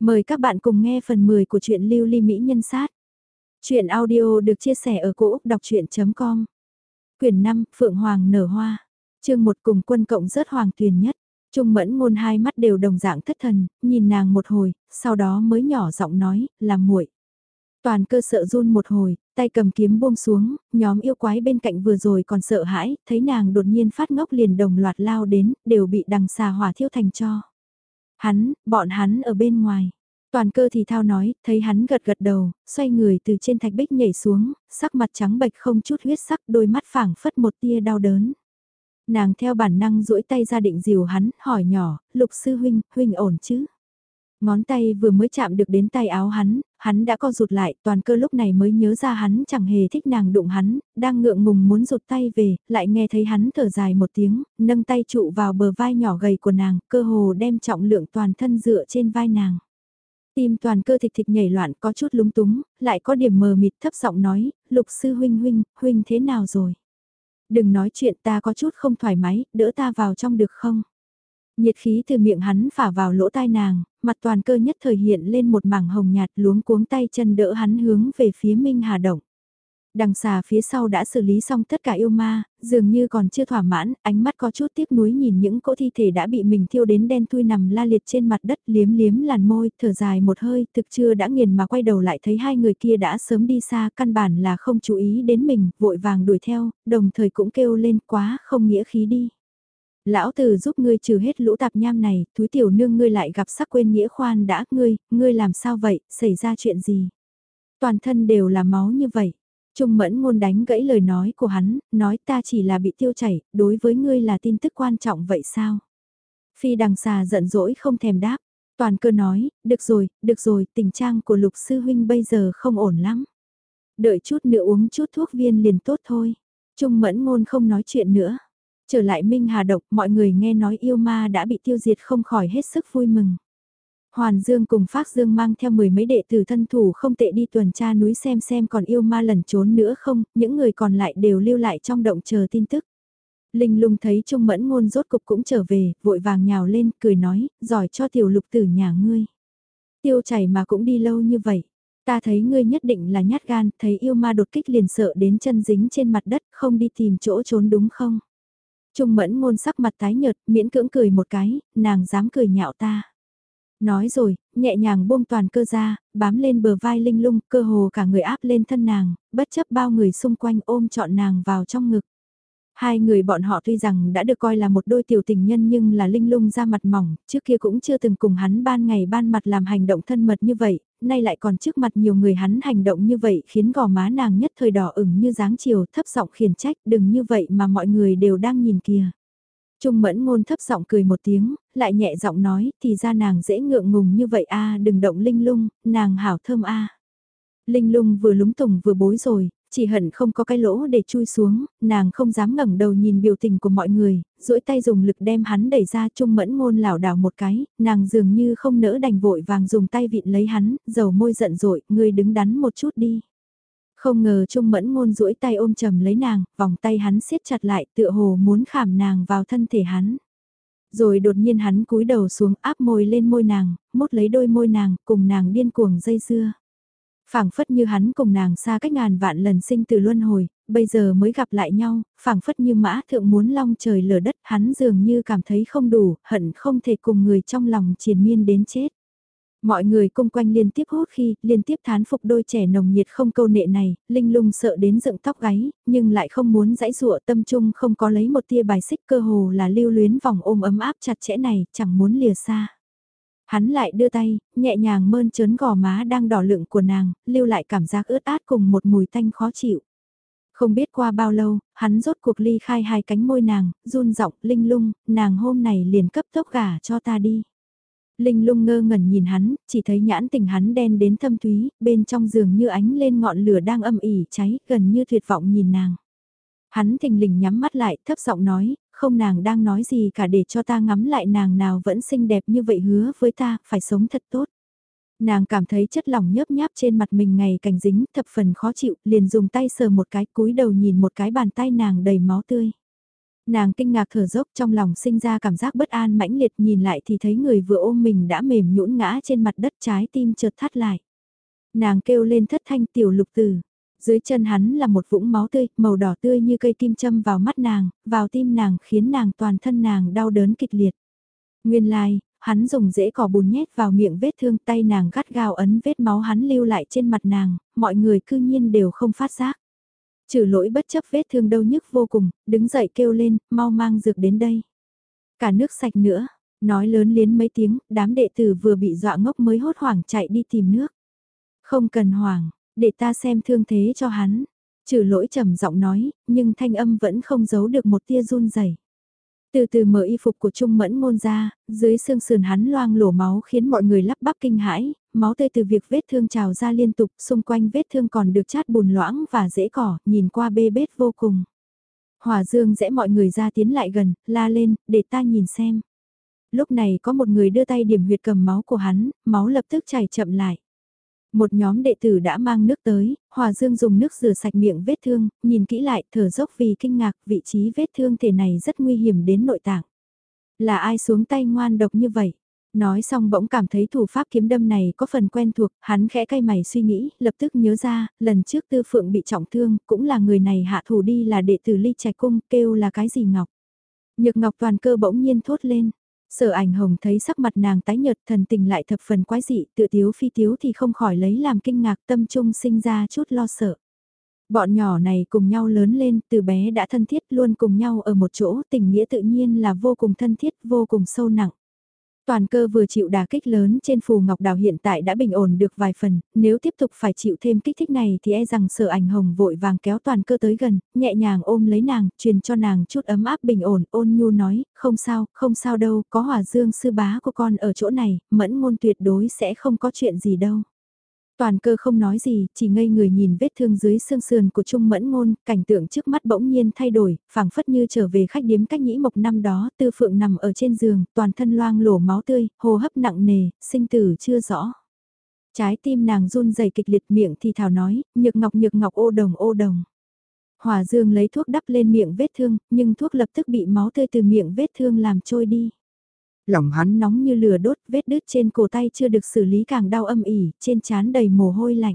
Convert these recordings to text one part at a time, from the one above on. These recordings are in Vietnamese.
Mời các bạn cùng nghe phần 10 của truyện Lưu Ly Mỹ Nhân Sát. Chuyện audio được chia sẻ ở cỗ đọc chuyện.com Quyển 5, Phượng Hoàng nở hoa. chương một cùng quân cộng rớt hoàng tuyền nhất. Trung mẫn ngôn hai mắt đều đồng dạng thất thần, nhìn nàng một hồi, sau đó mới nhỏ giọng nói, là muội Toàn cơ sợ run một hồi, tay cầm kiếm buông xuống, nhóm yêu quái bên cạnh vừa rồi còn sợ hãi, thấy nàng đột nhiên phát ngốc liền đồng loạt lao đến, đều bị đằng xà hỏa thiêu thành cho. Hắn, bọn hắn ở bên ngoài. Toàn cơ thì thao nói, thấy hắn gật gật đầu, xoay người từ trên thạch bích nhảy xuống, sắc mặt trắng bệch không chút huyết sắc, đôi mắt phảng phất một tia đau đớn. Nàng theo bản năng duỗi tay ra định dìu hắn, hỏi nhỏ, lục sư huynh, huynh ổn chứ? Ngón tay vừa mới chạm được đến tay áo hắn, hắn đã co rụt lại, toàn cơ lúc này mới nhớ ra hắn chẳng hề thích nàng đụng hắn, đang ngượng ngùng muốn rụt tay về, lại nghe thấy hắn thở dài một tiếng, nâng tay trụ vào bờ vai nhỏ gầy của nàng, cơ hồ đem trọng lượng toàn thân dựa trên vai nàng. Tim toàn cơ thịt thịt nhảy loạn có chút lúng túng, lại có điểm mờ mịt thấp giọng nói, lục sư huynh huynh, huynh thế nào rồi? Đừng nói chuyện ta có chút không thoải mái, đỡ ta vào trong được không? Nhiệt khí từ miệng hắn phả vào lỗ tai nàng, mặt toàn cơ nhất thời hiện lên một mảng hồng nhạt luống cuống tay chân đỡ hắn hướng về phía Minh Hà Động. Đằng xà phía sau đã xử lý xong tất cả yêu ma, dường như còn chưa thỏa mãn, ánh mắt có chút tiếc nuối nhìn những cỗ thi thể đã bị mình thiêu đến đen thui nằm la liệt trên mặt đất liếm liếm làn môi, thở dài một hơi, thực chưa đã nghiền mà quay đầu lại thấy hai người kia đã sớm đi xa, căn bản là không chú ý đến mình, vội vàng đuổi theo, đồng thời cũng kêu lên quá không nghĩa khí đi. Lão tử giúp ngươi trừ hết lũ tạp nham này, túi tiểu nương ngươi lại gặp sắc quên nghĩa khoan đã, ngươi, ngươi làm sao vậy, xảy ra chuyện gì? Toàn thân đều là máu như vậy. Trung mẫn ngôn đánh gãy lời nói của hắn, nói ta chỉ là bị tiêu chảy, đối với ngươi là tin tức quan trọng vậy sao? Phi đằng xà giận dỗi không thèm đáp. Toàn cơ nói, được rồi, được rồi, tình trạng của lục sư huynh bây giờ không ổn lắm. Đợi chút nữa uống chút thuốc viên liền tốt thôi. Trung mẫn ngôn không nói chuyện nữa. Trở lại Minh Hà Độc, mọi người nghe nói yêu ma đã bị tiêu diệt không khỏi hết sức vui mừng. Hoàn Dương cùng Phác Dương mang theo mười mấy đệ tử thân thủ không tệ đi tuần tra núi xem xem còn yêu ma lẩn trốn nữa không, những người còn lại đều lưu lại trong động chờ tin tức. Linh lung thấy Trung Mẫn Ngôn rốt cục cũng trở về, vội vàng nhào lên, cười nói, giỏi cho tiểu lục tử nhà ngươi. Tiêu chảy mà cũng đi lâu như vậy. Ta thấy ngươi nhất định là nhát gan, thấy yêu ma đột kích liền sợ đến chân dính trên mặt đất, không đi tìm chỗ trốn đúng không? Trung mẫn ngôn sắc mặt tái nhợt, miễn cưỡng cười một cái, nàng dám cười nhạo ta. Nói rồi, nhẹ nhàng buông toàn cơ ra, bám lên bờ vai linh lung, cơ hồ cả người áp lên thân nàng, bất chấp bao người xung quanh ôm trọn nàng vào trong ngực. Hai người bọn họ tuy rằng đã được coi là một đôi tiểu tình nhân nhưng là linh lung ra mặt mỏng, trước kia cũng chưa từng cùng hắn ban ngày ban mặt làm hành động thân mật như vậy, nay lại còn trước mặt nhiều người hắn hành động như vậy khiến gò má nàng nhất thời đỏ ửng như dáng chiều thấp giọng khiển trách đừng như vậy mà mọi người đều đang nhìn kìa. Trung mẫn ngôn thấp giọng cười một tiếng, lại nhẹ giọng nói thì ra nàng dễ ngượng ngùng như vậy a đừng động linh lung, nàng hảo thơm a Linh lung vừa lúng tùng vừa bối rồi, chỉ hận không có cái lỗ để chui xuống, nàng không dám ngẩng đầu nhìn biểu tình của mọi người, duỗi tay dùng lực đem hắn đẩy ra trung mẫn ngôn lảo đảo một cái, nàng dường như không nỡ đành vội vàng dùng tay vịn lấy hắn, dầu môi giận dội, ngươi đứng đắn một chút đi. Không ngờ trung mẫn ngôn duỗi tay ôm chầm lấy nàng, vòng tay hắn siết chặt lại tựa hồ muốn khảm nàng vào thân thể hắn. Rồi đột nhiên hắn cúi đầu xuống áp môi lên môi nàng, mốt lấy đôi môi nàng, cùng nàng điên cuồng dây dưa phảng phất như hắn cùng nàng xa cách ngàn vạn lần sinh từ luân hồi, bây giờ mới gặp lại nhau, phảng phất như mã thượng muốn long trời lở đất, hắn dường như cảm thấy không đủ, hận không thể cùng người trong lòng triền miên đến chết. Mọi người cung quanh liên tiếp hốt khi, liên tiếp thán phục đôi trẻ nồng nhiệt không câu nệ này, linh lung sợ đến dựng tóc gáy, nhưng lại không muốn dãy dụa tâm trung không có lấy một tia bài xích cơ hồ là lưu luyến vòng ôm ấm áp chặt chẽ này, chẳng muốn lìa xa. Hắn lại đưa tay, nhẹ nhàng mơn trớn gò má đang đỏ lượng của nàng, lưu lại cảm giác ướt át cùng một mùi tanh khó chịu. Không biết qua bao lâu, hắn rốt cuộc ly khai hai cánh môi nàng, run giọng linh lung, nàng hôm này liền cấp tốc gả cho ta đi. Linh lung ngơ ngẩn nhìn hắn, chỉ thấy nhãn tình hắn đen đến thâm thúy, bên trong giường như ánh lên ngọn lửa đang âm ỉ cháy, gần như tuyệt vọng nhìn nàng. Hắn thình lình nhắm mắt lại, thấp giọng nói, không nàng đang nói gì cả để cho ta ngắm lại nàng nào vẫn xinh đẹp như vậy hứa với ta, phải sống thật tốt. Nàng cảm thấy chất lỏng nhớp nháp trên mặt mình ngày cảnh dính, thập phần khó chịu, liền dùng tay sờ một cái cúi đầu nhìn một cái bàn tay nàng đầy máu tươi. Nàng kinh ngạc thở dốc trong lòng sinh ra cảm giác bất an mãnh liệt nhìn lại thì thấy người vừa ôm mình đã mềm nhũn ngã trên mặt đất trái tim chợt thắt lại. Nàng kêu lên thất thanh tiểu lục tử. Dưới chân hắn là một vũng máu tươi, màu đỏ tươi như cây kim châm vào mắt nàng, vào tim nàng khiến nàng toàn thân nàng đau đớn kịch liệt. Nguyên lai, like, hắn dùng rễ cỏ bùn nhét vào miệng vết thương tay nàng gắt gao ấn vết máu hắn lưu lại trên mặt nàng, mọi người cư nhiên đều không phát giác. Trừ lỗi bất chấp vết thương đau nhức vô cùng, đứng dậy kêu lên, mau mang dược đến đây. Cả nước sạch nữa, nói lớn liến mấy tiếng, đám đệ tử vừa bị dọa ngốc mới hốt hoảng chạy đi tìm nước. Không cần hoảng, để ta xem thương thế cho hắn. Trừ lỗi trầm giọng nói, nhưng thanh âm vẫn không giấu được một tia run rẩy. Từ từ mở y phục của Trung Mẫn ngôn ra, dưới xương sườn hắn loang lổ máu khiến mọi người lắp bắp kinh hãi, máu tươi từ việc vết thương trào ra liên tục, xung quanh vết thương còn được chát bùn loãng và dễ cỏ, nhìn qua bê bết vô cùng. Hòa dương rẽ mọi người ra tiến lại gần, la lên, để ta nhìn xem. Lúc này có một người đưa tay điểm huyệt cầm máu của hắn, máu lập tức chảy chậm lại. Một nhóm đệ tử đã mang nước tới, Hòa Dương dùng nước rửa sạch miệng vết thương, nhìn kỹ lại thở dốc vì kinh ngạc vị trí vết thương thể này rất nguy hiểm đến nội tạng. Là ai xuống tay ngoan độc như vậy? Nói xong bỗng cảm thấy thủ pháp kiếm đâm này có phần quen thuộc, hắn khẽ cay mày suy nghĩ, lập tức nhớ ra, lần trước tư phượng bị trọng thương, cũng là người này hạ thủ đi là đệ tử ly trạch cung, kêu là cái gì ngọc. Nhược ngọc toàn cơ bỗng nhiên thốt lên, Sở ảnh hồng thấy sắc mặt nàng tái nhợt thần tình lại thập phần quái dị, tự tiếu phi tiếu thì không khỏi lấy làm kinh ngạc tâm trung sinh ra chút lo sợ. Bọn nhỏ này cùng nhau lớn lên, từ bé đã thân thiết luôn cùng nhau ở một chỗ, tình nghĩa tự nhiên là vô cùng thân thiết, vô cùng sâu nặng. Toàn cơ vừa chịu đả kích lớn trên phù ngọc đào hiện tại đã bình ổn được vài phần, nếu tiếp tục phải chịu thêm kích thích này thì e rằng sở ảnh hồng vội vàng kéo toàn cơ tới gần, nhẹ nhàng ôm lấy nàng, truyền cho nàng chút ấm áp bình ổn, ôn nhu nói, không sao, không sao đâu, có hòa dương sư bá của con ở chỗ này, mẫn ngôn tuyệt đối sẽ không có chuyện gì đâu. Toàn cơ không nói gì, chỉ ngây người nhìn vết thương dưới xương sườn của Trung Mẫn Ngôn, cảnh tượng trước mắt bỗng nhiên thay đổi, phảng phất như trở về khách điếm cách nhĩ mộc năm đó, tư phượng nằm ở trên giường, toàn thân loang lổ máu tươi, hô hấp nặng nề, sinh tử chưa rõ. Trái tim nàng run rẩy kịch liệt miệng thì thào nói, nhược ngọc nhược ngọc ô đồng ô đồng. Hòa dương lấy thuốc đắp lên miệng vết thương, nhưng thuốc lập tức bị máu tươi từ miệng vết thương làm trôi đi. Lòng hắn nóng như lửa đốt, vết đứt trên cổ tay chưa được xử lý càng đau âm ỉ, trên trán đầy mồ hôi lạnh.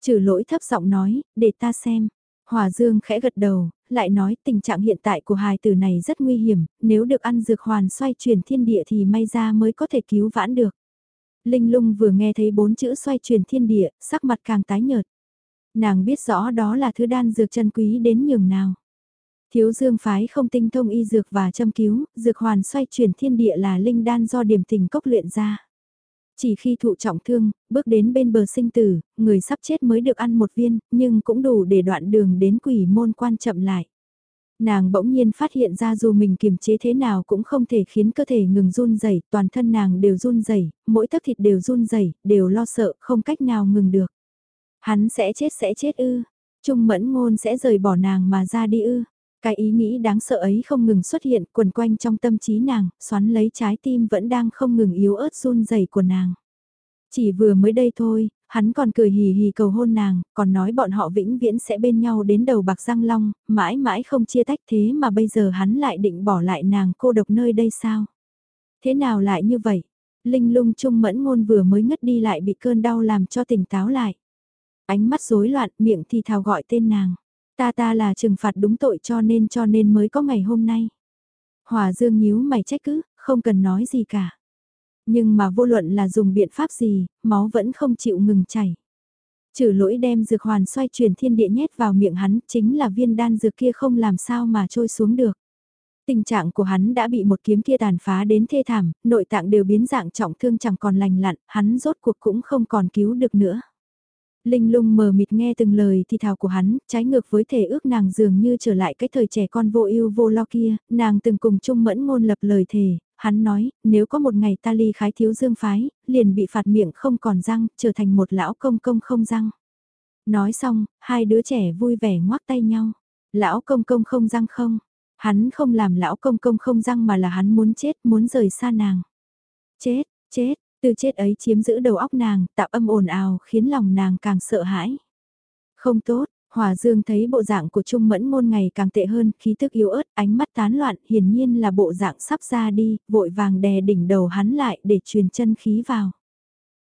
Trừ lỗi thấp giọng nói, để ta xem. Hòa Dương khẽ gật đầu, lại nói tình trạng hiện tại của hài tử này rất nguy hiểm, nếu được ăn dược hoàn xoay chuyển thiên địa thì may ra mới có thể cứu vãn được. Linh lung vừa nghe thấy bốn chữ xoay chuyển thiên địa, sắc mặt càng tái nhợt. Nàng biết rõ đó là thứ đan dược chân quý đến nhường nào. Thiếu dương phái không tinh thông y dược và châm cứu, dược hoàn xoay chuyển thiên địa là linh đan do điểm tình cốc luyện ra. Chỉ khi thụ trọng thương, bước đến bên bờ sinh tử, người sắp chết mới được ăn một viên, nhưng cũng đủ để đoạn đường đến quỷ môn quan chậm lại. Nàng bỗng nhiên phát hiện ra dù mình kiềm chế thế nào cũng không thể khiến cơ thể ngừng run rẩy, toàn thân nàng đều run rẩy, mỗi tấc thịt đều run rẩy, đều lo sợ, không cách nào ngừng được. Hắn sẽ chết sẽ chết ư, Trung Mẫn Ngôn sẽ rời bỏ nàng mà ra đi ư. Cái ý nghĩ đáng sợ ấy không ngừng xuất hiện quần quanh trong tâm trí nàng, xoắn lấy trái tim vẫn đang không ngừng yếu ớt run rẩy của nàng. Chỉ vừa mới đây thôi, hắn còn cười hì hì cầu hôn nàng, còn nói bọn họ vĩnh viễn sẽ bên nhau đến đầu bạc răng long, mãi mãi không chia tách thế mà bây giờ hắn lại định bỏ lại nàng cô độc nơi đây sao? Thế nào lại như vậy? Linh lung trung mẫn ngôn vừa mới ngất đi lại bị cơn đau làm cho tỉnh táo lại. Ánh mắt rối loạn miệng thì thào gọi tên nàng. Ta ta là trừng phạt đúng tội cho nên cho nên mới có ngày hôm nay. Hòa Dương nhíu mày trách cứ, không cần nói gì cả. Nhưng mà vô luận là dùng biện pháp gì, máu vẫn không chịu ngừng chảy. Trừ lỗi đem dược hoàn xoay chuyển thiên địa nhét vào miệng hắn, chính là viên đan dược kia không làm sao mà trôi xuống được. Tình trạng của hắn đã bị một kiếm kia tàn phá đến thê thảm, nội tạng đều biến dạng trọng thương chẳng còn lành lặn, hắn rốt cuộc cũng không còn cứu được nữa. Linh lung mờ mịt nghe từng lời thì thào của hắn, trái ngược với thể ước nàng dường như trở lại cái thời trẻ con vô ưu vô lo kia, nàng từng cùng chung mẫn ngôn lập lời thề, hắn nói, nếu có một ngày ta ly khái thiếu dương phái, liền bị phạt miệng không còn răng, trở thành một lão công công không răng. Nói xong, hai đứa trẻ vui vẻ ngoác tay nhau. Lão công công không răng không? Hắn không làm lão công công không răng mà là hắn muốn chết, muốn rời xa nàng. Chết, chết, từ chết ấy chiếm giữ đầu óc nàng, tạo âm ồn ào khiến lòng nàng càng sợ hãi. Không tốt, Hòa Dương thấy bộ dạng của Trung Mẫn môn ngày càng tệ hơn, khí tức yếu ớt, ánh mắt tán loạn, hiển nhiên là bộ dạng sắp ra đi, vội vàng đè đỉnh đầu hắn lại để truyền chân khí vào.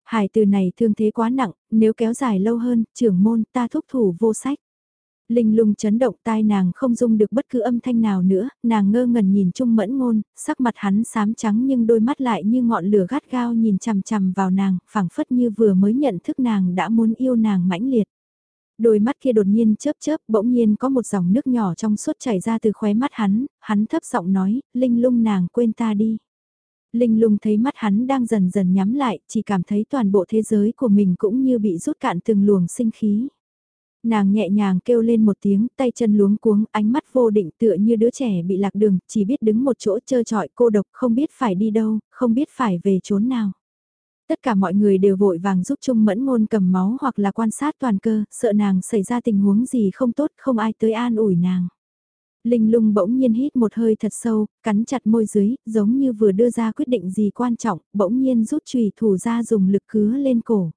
Hải từ này thương thế quá nặng, nếu kéo dài lâu hơn, trưởng môn ta thúc thủ vô sách. Linh lung chấn động tai nàng không dung được bất cứ âm thanh nào nữa, nàng ngơ ngẩn nhìn Trung Mẫn Ngôn, sắc mặt hắn xám trắng nhưng đôi mắt lại như ngọn lửa gắt gao nhìn chằm chằm vào nàng, phảng phất như vừa mới nhận thức nàng đã muốn yêu nàng mãnh liệt. Đôi mắt kia đột nhiên chớp chớp, bỗng nhiên có một dòng nước nhỏ trong suốt chảy ra từ khóe mắt hắn, hắn thấp giọng nói, Linh lung nàng quên ta đi. Linh lung thấy mắt hắn đang dần dần nhắm lại, chỉ cảm thấy toàn bộ thế giới của mình cũng như bị rút cạn từng luồng sinh khí. Nàng nhẹ nhàng kêu lên một tiếng, tay chân luống cuống, ánh mắt vô định tựa như đứa trẻ bị lạc đường, chỉ biết đứng một chỗ trơ trọi cô độc, không biết phải đi đâu, không biết phải về chốn nào. Tất cả mọi người đều vội vàng giúp Trung Mẫn Ngôn cầm máu hoặc là quan sát toàn cơ, sợ nàng xảy ra tình huống gì không tốt, không ai tới an ủi nàng. Linh lung bỗng nhiên hít một hơi thật sâu, cắn chặt môi dưới, giống như vừa đưa ra quyết định gì quan trọng, bỗng nhiên rút chùy thủ ra dùng lực cứa lên cổ.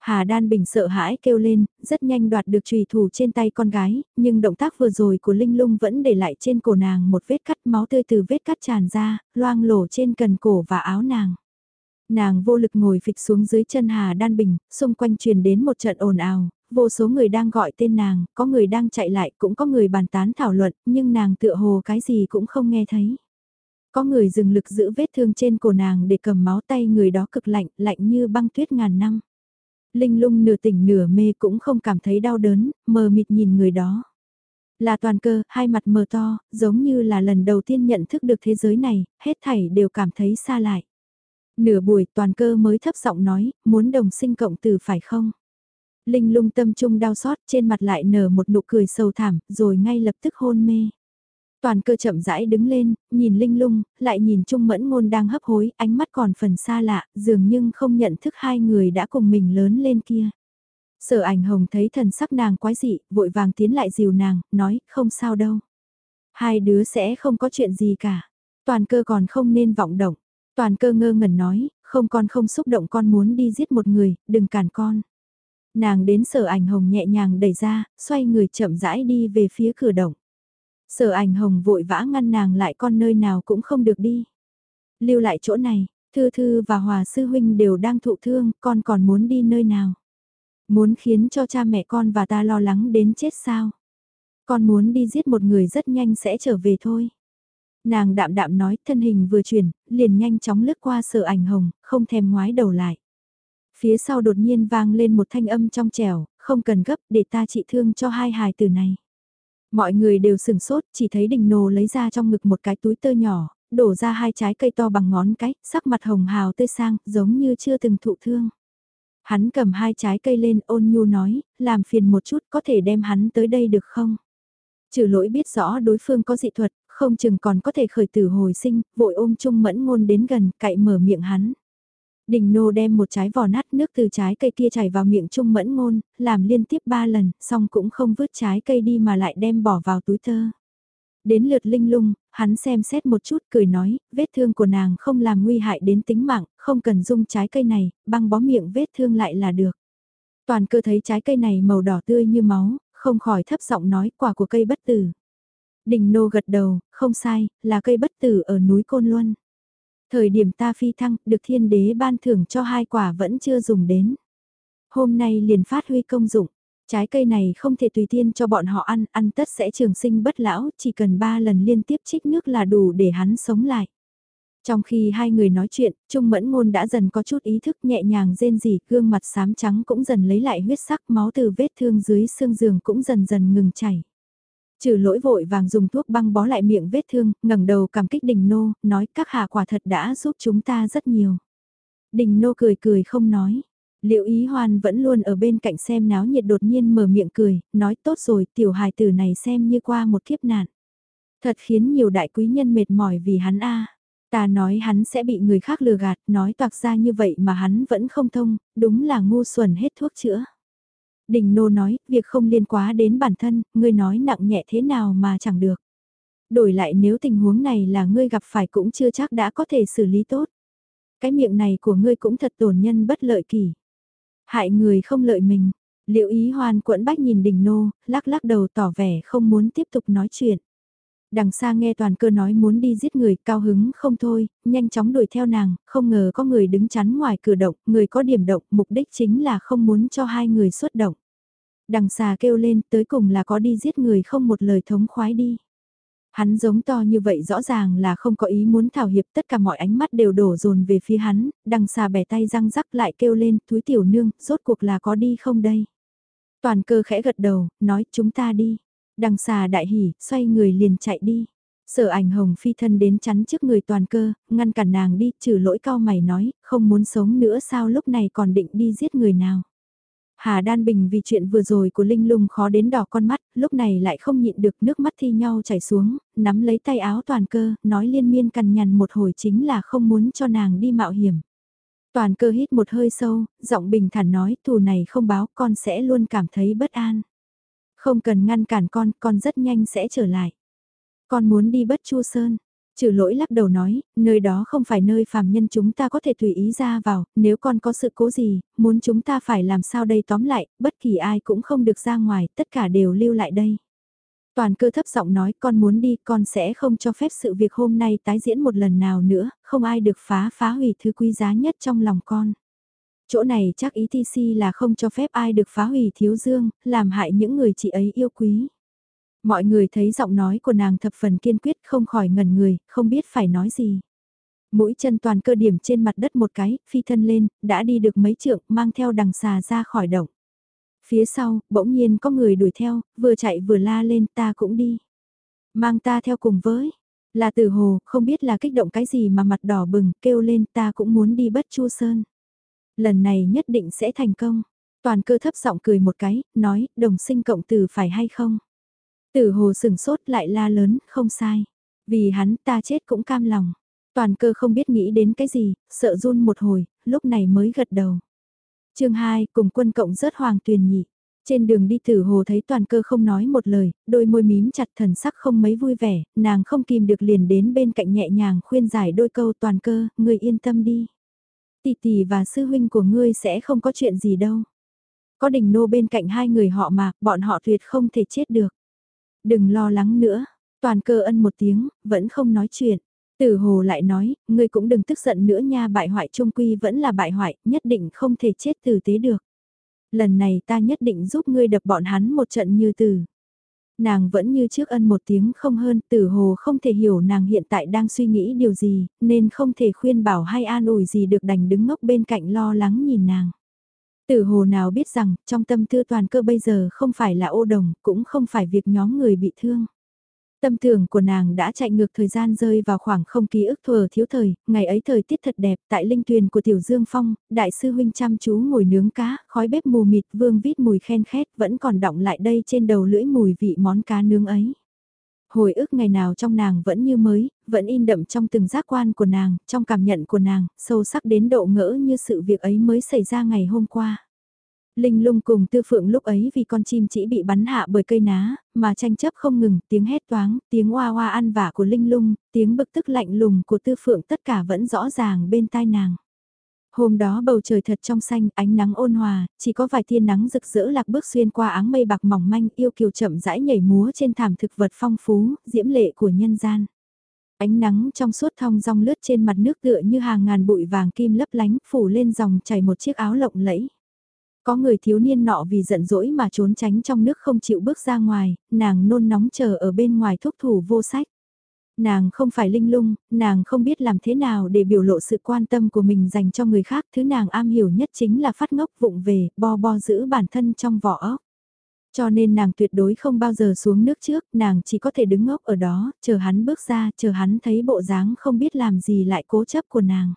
Hà Đan Bình sợ hãi kêu lên, rất nhanh đoạt được trùy thủ trên tay con gái, nhưng động tác vừa rồi của Linh Lung vẫn để lại trên cổ nàng một vết cắt máu tươi từ vết cắt tràn ra, loang lổ trên cần cổ và áo nàng. Nàng vô lực ngồi phịch xuống dưới chân Hà Đan Bình, xung quanh truyền đến một trận ồn ào, vô số người đang gọi tên nàng, có người đang chạy lại cũng có người bàn tán thảo luận, nhưng nàng tựa hồ cái gì cũng không nghe thấy. Có người dừng lực giữ vết thương trên cổ nàng để cầm máu tay người đó cực lạnh, lạnh như băng tuyết ngàn năm. Linh lung nửa tỉnh nửa mê cũng không cảm thấy đau đớn, mờ mịt nhìn người đó. Là toàn cơ, hai mặt mờ to, giống như là lần đầu tiên nhận thức được thế giới này, hết thảy đều cảm thấy xa lại. Nửa buổi toàn cơ mới thấp giọng nói, muốn đồng sinh cộng từ phải không? Linh lung tâm trung đau xót trên mặt lại nở một nụ cười sầu thảm, rồi ngay lập tức hôn mê. Toàn cơ chậm rãi đứng lên, nhìn Linh lung, lại nhìn Trung Mẫn Ngôn đang hấp hối, ánh mắt còn phần xa lạ, dường nhưng không nhận thức hai người đã cùng mình lớn lên kia. Sở ảnh hồng thấy thần sắc nàng quái dị, vội vàng tiến lại dìu nàng, nói, không sao đâu. Hai đứa sẽ không có chuyện gì cả. Toàn cơ còn không nên vọng động. Toàn cơ ngơ ngẩn nói, không con không xúc động con muốn đi giết một người, đừng cản con. Nàng đến sở ảnh hồng nhẹ nhàng đẩy ra, xoay người chậm rãi đi về phía cửa động. Sở ảnh hồng vội vã ngăn nàng lại con nơi nào cũng không được đi. Lưu lại chỗ này, Thư Thư và Hòa Sư Huynh đều đang thụ thương, con còn muốn đi nơi nào? Muốn khiến cho cha mẹ con và ta lo lắng đến chết sao? Con muốn đi giết một người rất nhanh sẽ trở về thôi. Nàng đạm đạm nói thân hình vừa chuyển, liền nhanh chóng lướt qua sở ảnh hồng, không thèm ngoái đầu lại. Phía sau đột nhiên vang lên một thanh âm trong trẻo, không cần gấp để ta trị thương cho hai hài tử này. Mọi người đều sừng sốt, chỉ thấy đình nồ lấy ra trong ngực một cái túi tơ nhỏ, đổ ra hai trái cây to bằng ngón cái, sắc mặt hồng hào tươi sang, giống như chưa từng thụ thương. Hắn cầm hai trái cây lên ôn nhu nói, làm phiền một chút có thể đem hắn tới đây được không? Trừ lỗi biết rõ đối phương có dị thuật, không chừng còn có thể khởi tử hồi sinh, vội ôm chung mẫn ngôn đến gần, cậy mở miệng hắn. Đình nô đem một trái vỏ nát nước từ trái cây kia chảy vào miệng trung mẫn ngôn, làm liên tiếp ba lần, xong cũng không vứt trái cây đi mà lại đem bỏ vào túi tơ. Đến lượt linh lung, hắn xem xét một chút cười nói, vết thương của nàng không làm nguy hại đến tính mạng, không cần dung trái cây này, băng bó miệng vết thương lại là được. Toàn cơ thấy trái cây này màu đỏ tươi như máu, không khỏi thấp giọng nói quả của cây bất tử. Đình nô gật đầu, không sai, là cây bất tử ở núi Côn Luân. Thời điểm ta phi thăng, được thiên đế ban thưởng cho hai quả vẫn chưa dùng đến. Hôm nay liền phát huy công dụng, trái cây này không thể tùy tiên cho bọn họ ăn, ăn tất sẽ trường sinh bất lão, chỉ cần ba lần liên tiếp trích nước là đủ để hắn sống lại. Trong khi hai người nói chuyện, Trung Mẫn Ngôn đã dần có chút ý thức nhẹ nhàng rên rỉ, gương mặt xám trắng cũng dần lấy lại huyết sắc, máu từ vết thương dưới xương giường cũng dần dần ngừng chảy. Trừ lỗi vội vàng dùng thuốc băng bó lại miệng vết thương, ngẩng đầu cảm kích đình nô, nói các hạ quả thật đã giúp chúng ta rất nhiều. Đình nô cười cười không nói. Liệu ý hoan vẫn luôn ở bên cạnh xem náo nhiệt đột nhiên mở miệng cười, nói tốt rồi tiểu hài tử này xem như qua một kiếp nạn. Thật khiến nhiều đại quý nhân mệt mỏi vì hắn a Ta nói hắn sẽ bị người khác lừa gạt, nói toạc ra như vậy mà hắn vẫn không thông, đúng là ngu xuẩn hết thuốc chữa. Đình nô nói, việc không liên quá đến bản thân, ngươi nói nặng nhẹ thế nào mà chẳng được. Đổi lại nếu tình huống này là ngươi gặp phải cũng chưa chắc đã có thể xử lý tốt. Cái miệng này của ngươi cũng thật tổn nhân bất lợi kỳ. Hại người không lợi mình. Liệu ý hoan quẫn bách nhìn đình nô, lắc lắc đầu tỏ vẻ không muốn tiếp tục nói chuyện. Đằng xa nghe toàn cơ nói muốn đi giết người, cao hứng không thôi, nhanh chóng đuổi theo nàng, không ngờ có người đứng chắn ngoài cửa động, người có điểm động, mục đích chính là không muốn cho hai người xuất động. Đằng xà kêu lên, tới cùng là có đi giết người không một lời thống khoái đi. Hắn giống to như vậy rõ ràng là không có ý muốn thảo hiệp tất cả mọi ánh mắt đều đổ dồn về phía hắn, đằng xà bẻ tay răng rắc lại kêu lên, túi tiểu nương, rốt cuộc là có đi không đây? Toàn cơ khẽ gật đầu, nói chúng ta đi. Đằng xà đại hỉ, xoay người liền chạy đi. Sở ảnh hồng phi thân đến chắn trước người toàn cơ, ngăn cản nàng đi, trừ lỗi cao mày nói, không muốn sống nữa sao lúc này còn định đi giết người nào. Hà Đan Bình vì chuyện vừa rồi của Linh Lung khó đến đỏ con mắt, lúc này lại không nhịn được nước mắt thi nhau chảy xuống, nắm lấy tay áo toàn cơ, nói liên miên cằn nhằn một hồi chính là không muốn cho nàng đi mạo hiểm. Toàn cơ hít một hơi sâu, giọng bình thản nói thù này không báo con sẽ luôn cảm thấy bất an. Không cần ngăn cản con, con rất nhanh sẽ trở lại. Con muốn đi bất chu sơn. Trừ lỗi lắc đầu nói, nơi đó không phải nơi phàm nhân chúng ta có thể tùy ý ra vào, nếu con có sự cố gì, muốn chúng ta phải làm sao đây tóm lại, bất kỳ ai cũng không được ra ngoài, tất cả đều lưu lại đây. Toàn cơ thấp giọng nói con muốn đi, con sẽ không cho phép sự việc hôm nay tái diễn một lần nào nữa, không ai được phá phá hủy thứ quý giá nhất trong lòng con. Chỗ này chắc ý TC là không cho phép ai được phá hủy thiếu dương, làm hại những người chị ấy yêu quý. Mọi người thấy giọng nói của nàng thập phần kiên quyết không khỏi ngẩn người, không biết phải nói gì. Mũi chân toàn cơ điểm trên mặt đất một cái, phi thân lên, đã đi được mấy trượng, mang theo đằng xà ra khỏi động. Phía sau, bỗng nhiên có người đuổi theo, vừa chạy vừa la lên ta cũng đi. Mang ta theo cùng với. Là từ hồ, không biết là kích động cái gì mà mặt đỏ bừng, kêu lên ta cũng muốn đi bất chu sơn. Lần này nhất định sẽ thành công. Toàn cơ thấp giọng cười một cái, nói, đồng sinh cộng tử phải hay không? Tử hồ sừng sốt lại la lớn, không sai. Vì hắn ta chết cũng cam lòng. Toàn cơ không biết nghĩ đến cái gì, sợ run một hồi, lúc này mới gật đầu. chương 2 cùng quân cộng rớt hoàng tuyền nhị. Trên đường đi tử hồ thấy toàn cơ không nói một lời, đôi môi mím chặt thần sắc không mấy vui vẻ, nàng không kìm được liền đến bên cạnh nhẹ nhàng khuyên giải đôi câu toàn cơ, người yên tâm đi. Tỷ tỷ và sư huynh của ngươi sẽ không có chuyện gì đâu. Có đình nô bên cạnh hai người họ mà, bọn họ tuyệt không thể chết được. Đừng lo lắng nữa, toàn cơ ân một tiếng, vẫn không nói chuyện. Tử hồ lại nói, ngươi cũng đừng tức giận nữa nha bại hoại trung quy vẫn là bại hoại, nhất định không thể chết tử tế được. Lần này ta nhất định giúp ngươi đập bọn hắn một trận như từ. Nàng vẫn như trước ân một tiếng không hơn, tử hồ không thể hiểu nàng hiện tại đang suy nghĩ điều gì, nên không thể khuyên bảo hay an ủi gì được đành đứng ngốc bên cạnh lo lắng nhìn nàng. Tử hồ nào biết rằng, trong tâm tư toàn cơ bây giờ không phải là ô đồng, cũng không phải việc nhóm người bị thương. Tâm tưởng của nàng đã chạy ngược thời gian rơi vào khoảng không ký ức thừa thiếu thời, ngày ấy thời tiết thật đẹp tại linh tuyền của Tiểu Dương Phong, đại sư huynh chăm chú ngồi nướng cá, khói bếp mù mịt vương vít mùi khen khét vẫn còn đọng lại đây trên đầu lưỡi mùi vị món cá nướng ấy. Hồi ức ngày nào trong nàng vẫn như mới, vẫn in đậm trong từng giác quan của nàng, trong cảm nhận của nàng, sâu sắc đến độ ngỡ như sự việc ấy mới xảy ra ngày hôm qua. Linh lung cùng tư phượng lúc ấy vì con chim chỉ bị bắn hạ bởi cây ná, mà tranh chấp không ngừng, tiếng hét toáng, tiếng hoa hoa ăn vả của linh lung, tiếng bực tức lạnh lùng của tư phượng tất cả vẫn rõ ràng bên tai nàng. Hôm đó bầu trời thật trong xanh, ánh nắng ôn hòa, chỉ có vài tia nắng rực rỡ lạc bước xuyên qua áng mây bạc mỏng manh yêu kiều chậm rãi nhảy múa trên thảm thực vật phong phú, diễm lệ của nhân gian. Ánh nắng trong suốt thong rong lướt trên mặt nước tựa như hàng ngàn bụi vàng kim lấp lánh phủ lên dòng chảy một chiếc áo lộng lẫy. Có người thiếu niên nọ vì giận dỗi mà trốn tránh trong nước không chịu bước ra ngoài, nàng nôn nóng chờ ở bên ngoài thúc thủ vô sách. Nàng không phải linh lung, nàng không biết làm thế nào để biểu lộ sự quan tâm của mình dành cho người khác. Thứ nàng am hiểu nhất chính là phát ngốc vụng về, bo bo giữ bản thân trong vỏ ốc. Cho nên nàng tuyệt đối không bao giờ xuống nước trước, nàng chỉ có thể đứng ngốc ở đó, chờ hắn bước ra, chờ hắn thấy bộ dáng không biết làm gì lại cố chấp của nàng.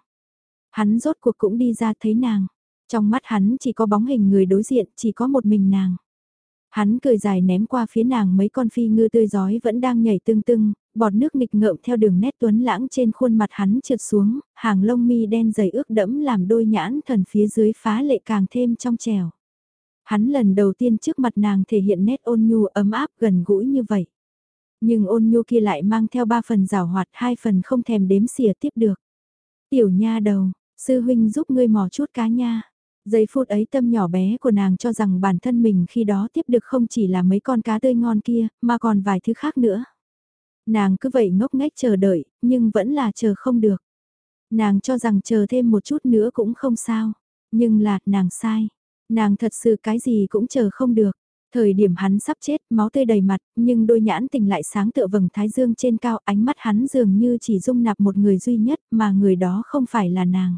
Hắn rốt cuộc cũng đi ra thấy nàng. Trong mắt hắn chỉ có bóng hình người đối diện, chỉ có một mình nàng. Hắn cười dài ném qua phía nàng mấy con phi ngư tươi giói vẫn đang nhảy tưng tưng, bọt nước nghịch ngợm theo đường nét tuấn lãng trên khuôn mặt hắn trượt xuống, hàng lông mi đen dày ướt đẫm làm đôi nhãn thần phía dưới phá lệ càng thêm trong trèo. Hắn lần đầu tiên trước mặt nàng thể hiện nét ôn nhu ấm áp gần gũi như vậy. Nhưng ôn nhu kia lại mang theo ba phần rào hoạt hai phần không thèm đếm xỉa tiếp được. Tiểu nha đầu, sư huynh giúp ngươi mò chút cá nha. Giây phút ấy tâm nhỏ bé của nàng cho rằng bản thân mình khi đó tiếp được không chỉ là mấy con cá tươi ngon kia, mà còn vài thứ khác nữa. Nàng cứ vậy ngốc nghếch chờ đợi, nhưng vẫn là chờ không được. Nàng cho rằng chờ thêm một chút nữa cũng không sao. Nhưng là, nàng sai. Nàng thật sự cái gì cũng chờ không được. Thời điểm hắn sắp chết, máu tươi đầy mặt, nhưng đôi nhãn tình lại sáng tựa vầng thái dương trên cao, ánh mắt hắn dường như chỉ dung nạp một người duy nhất, mà người đó không phải là nàng.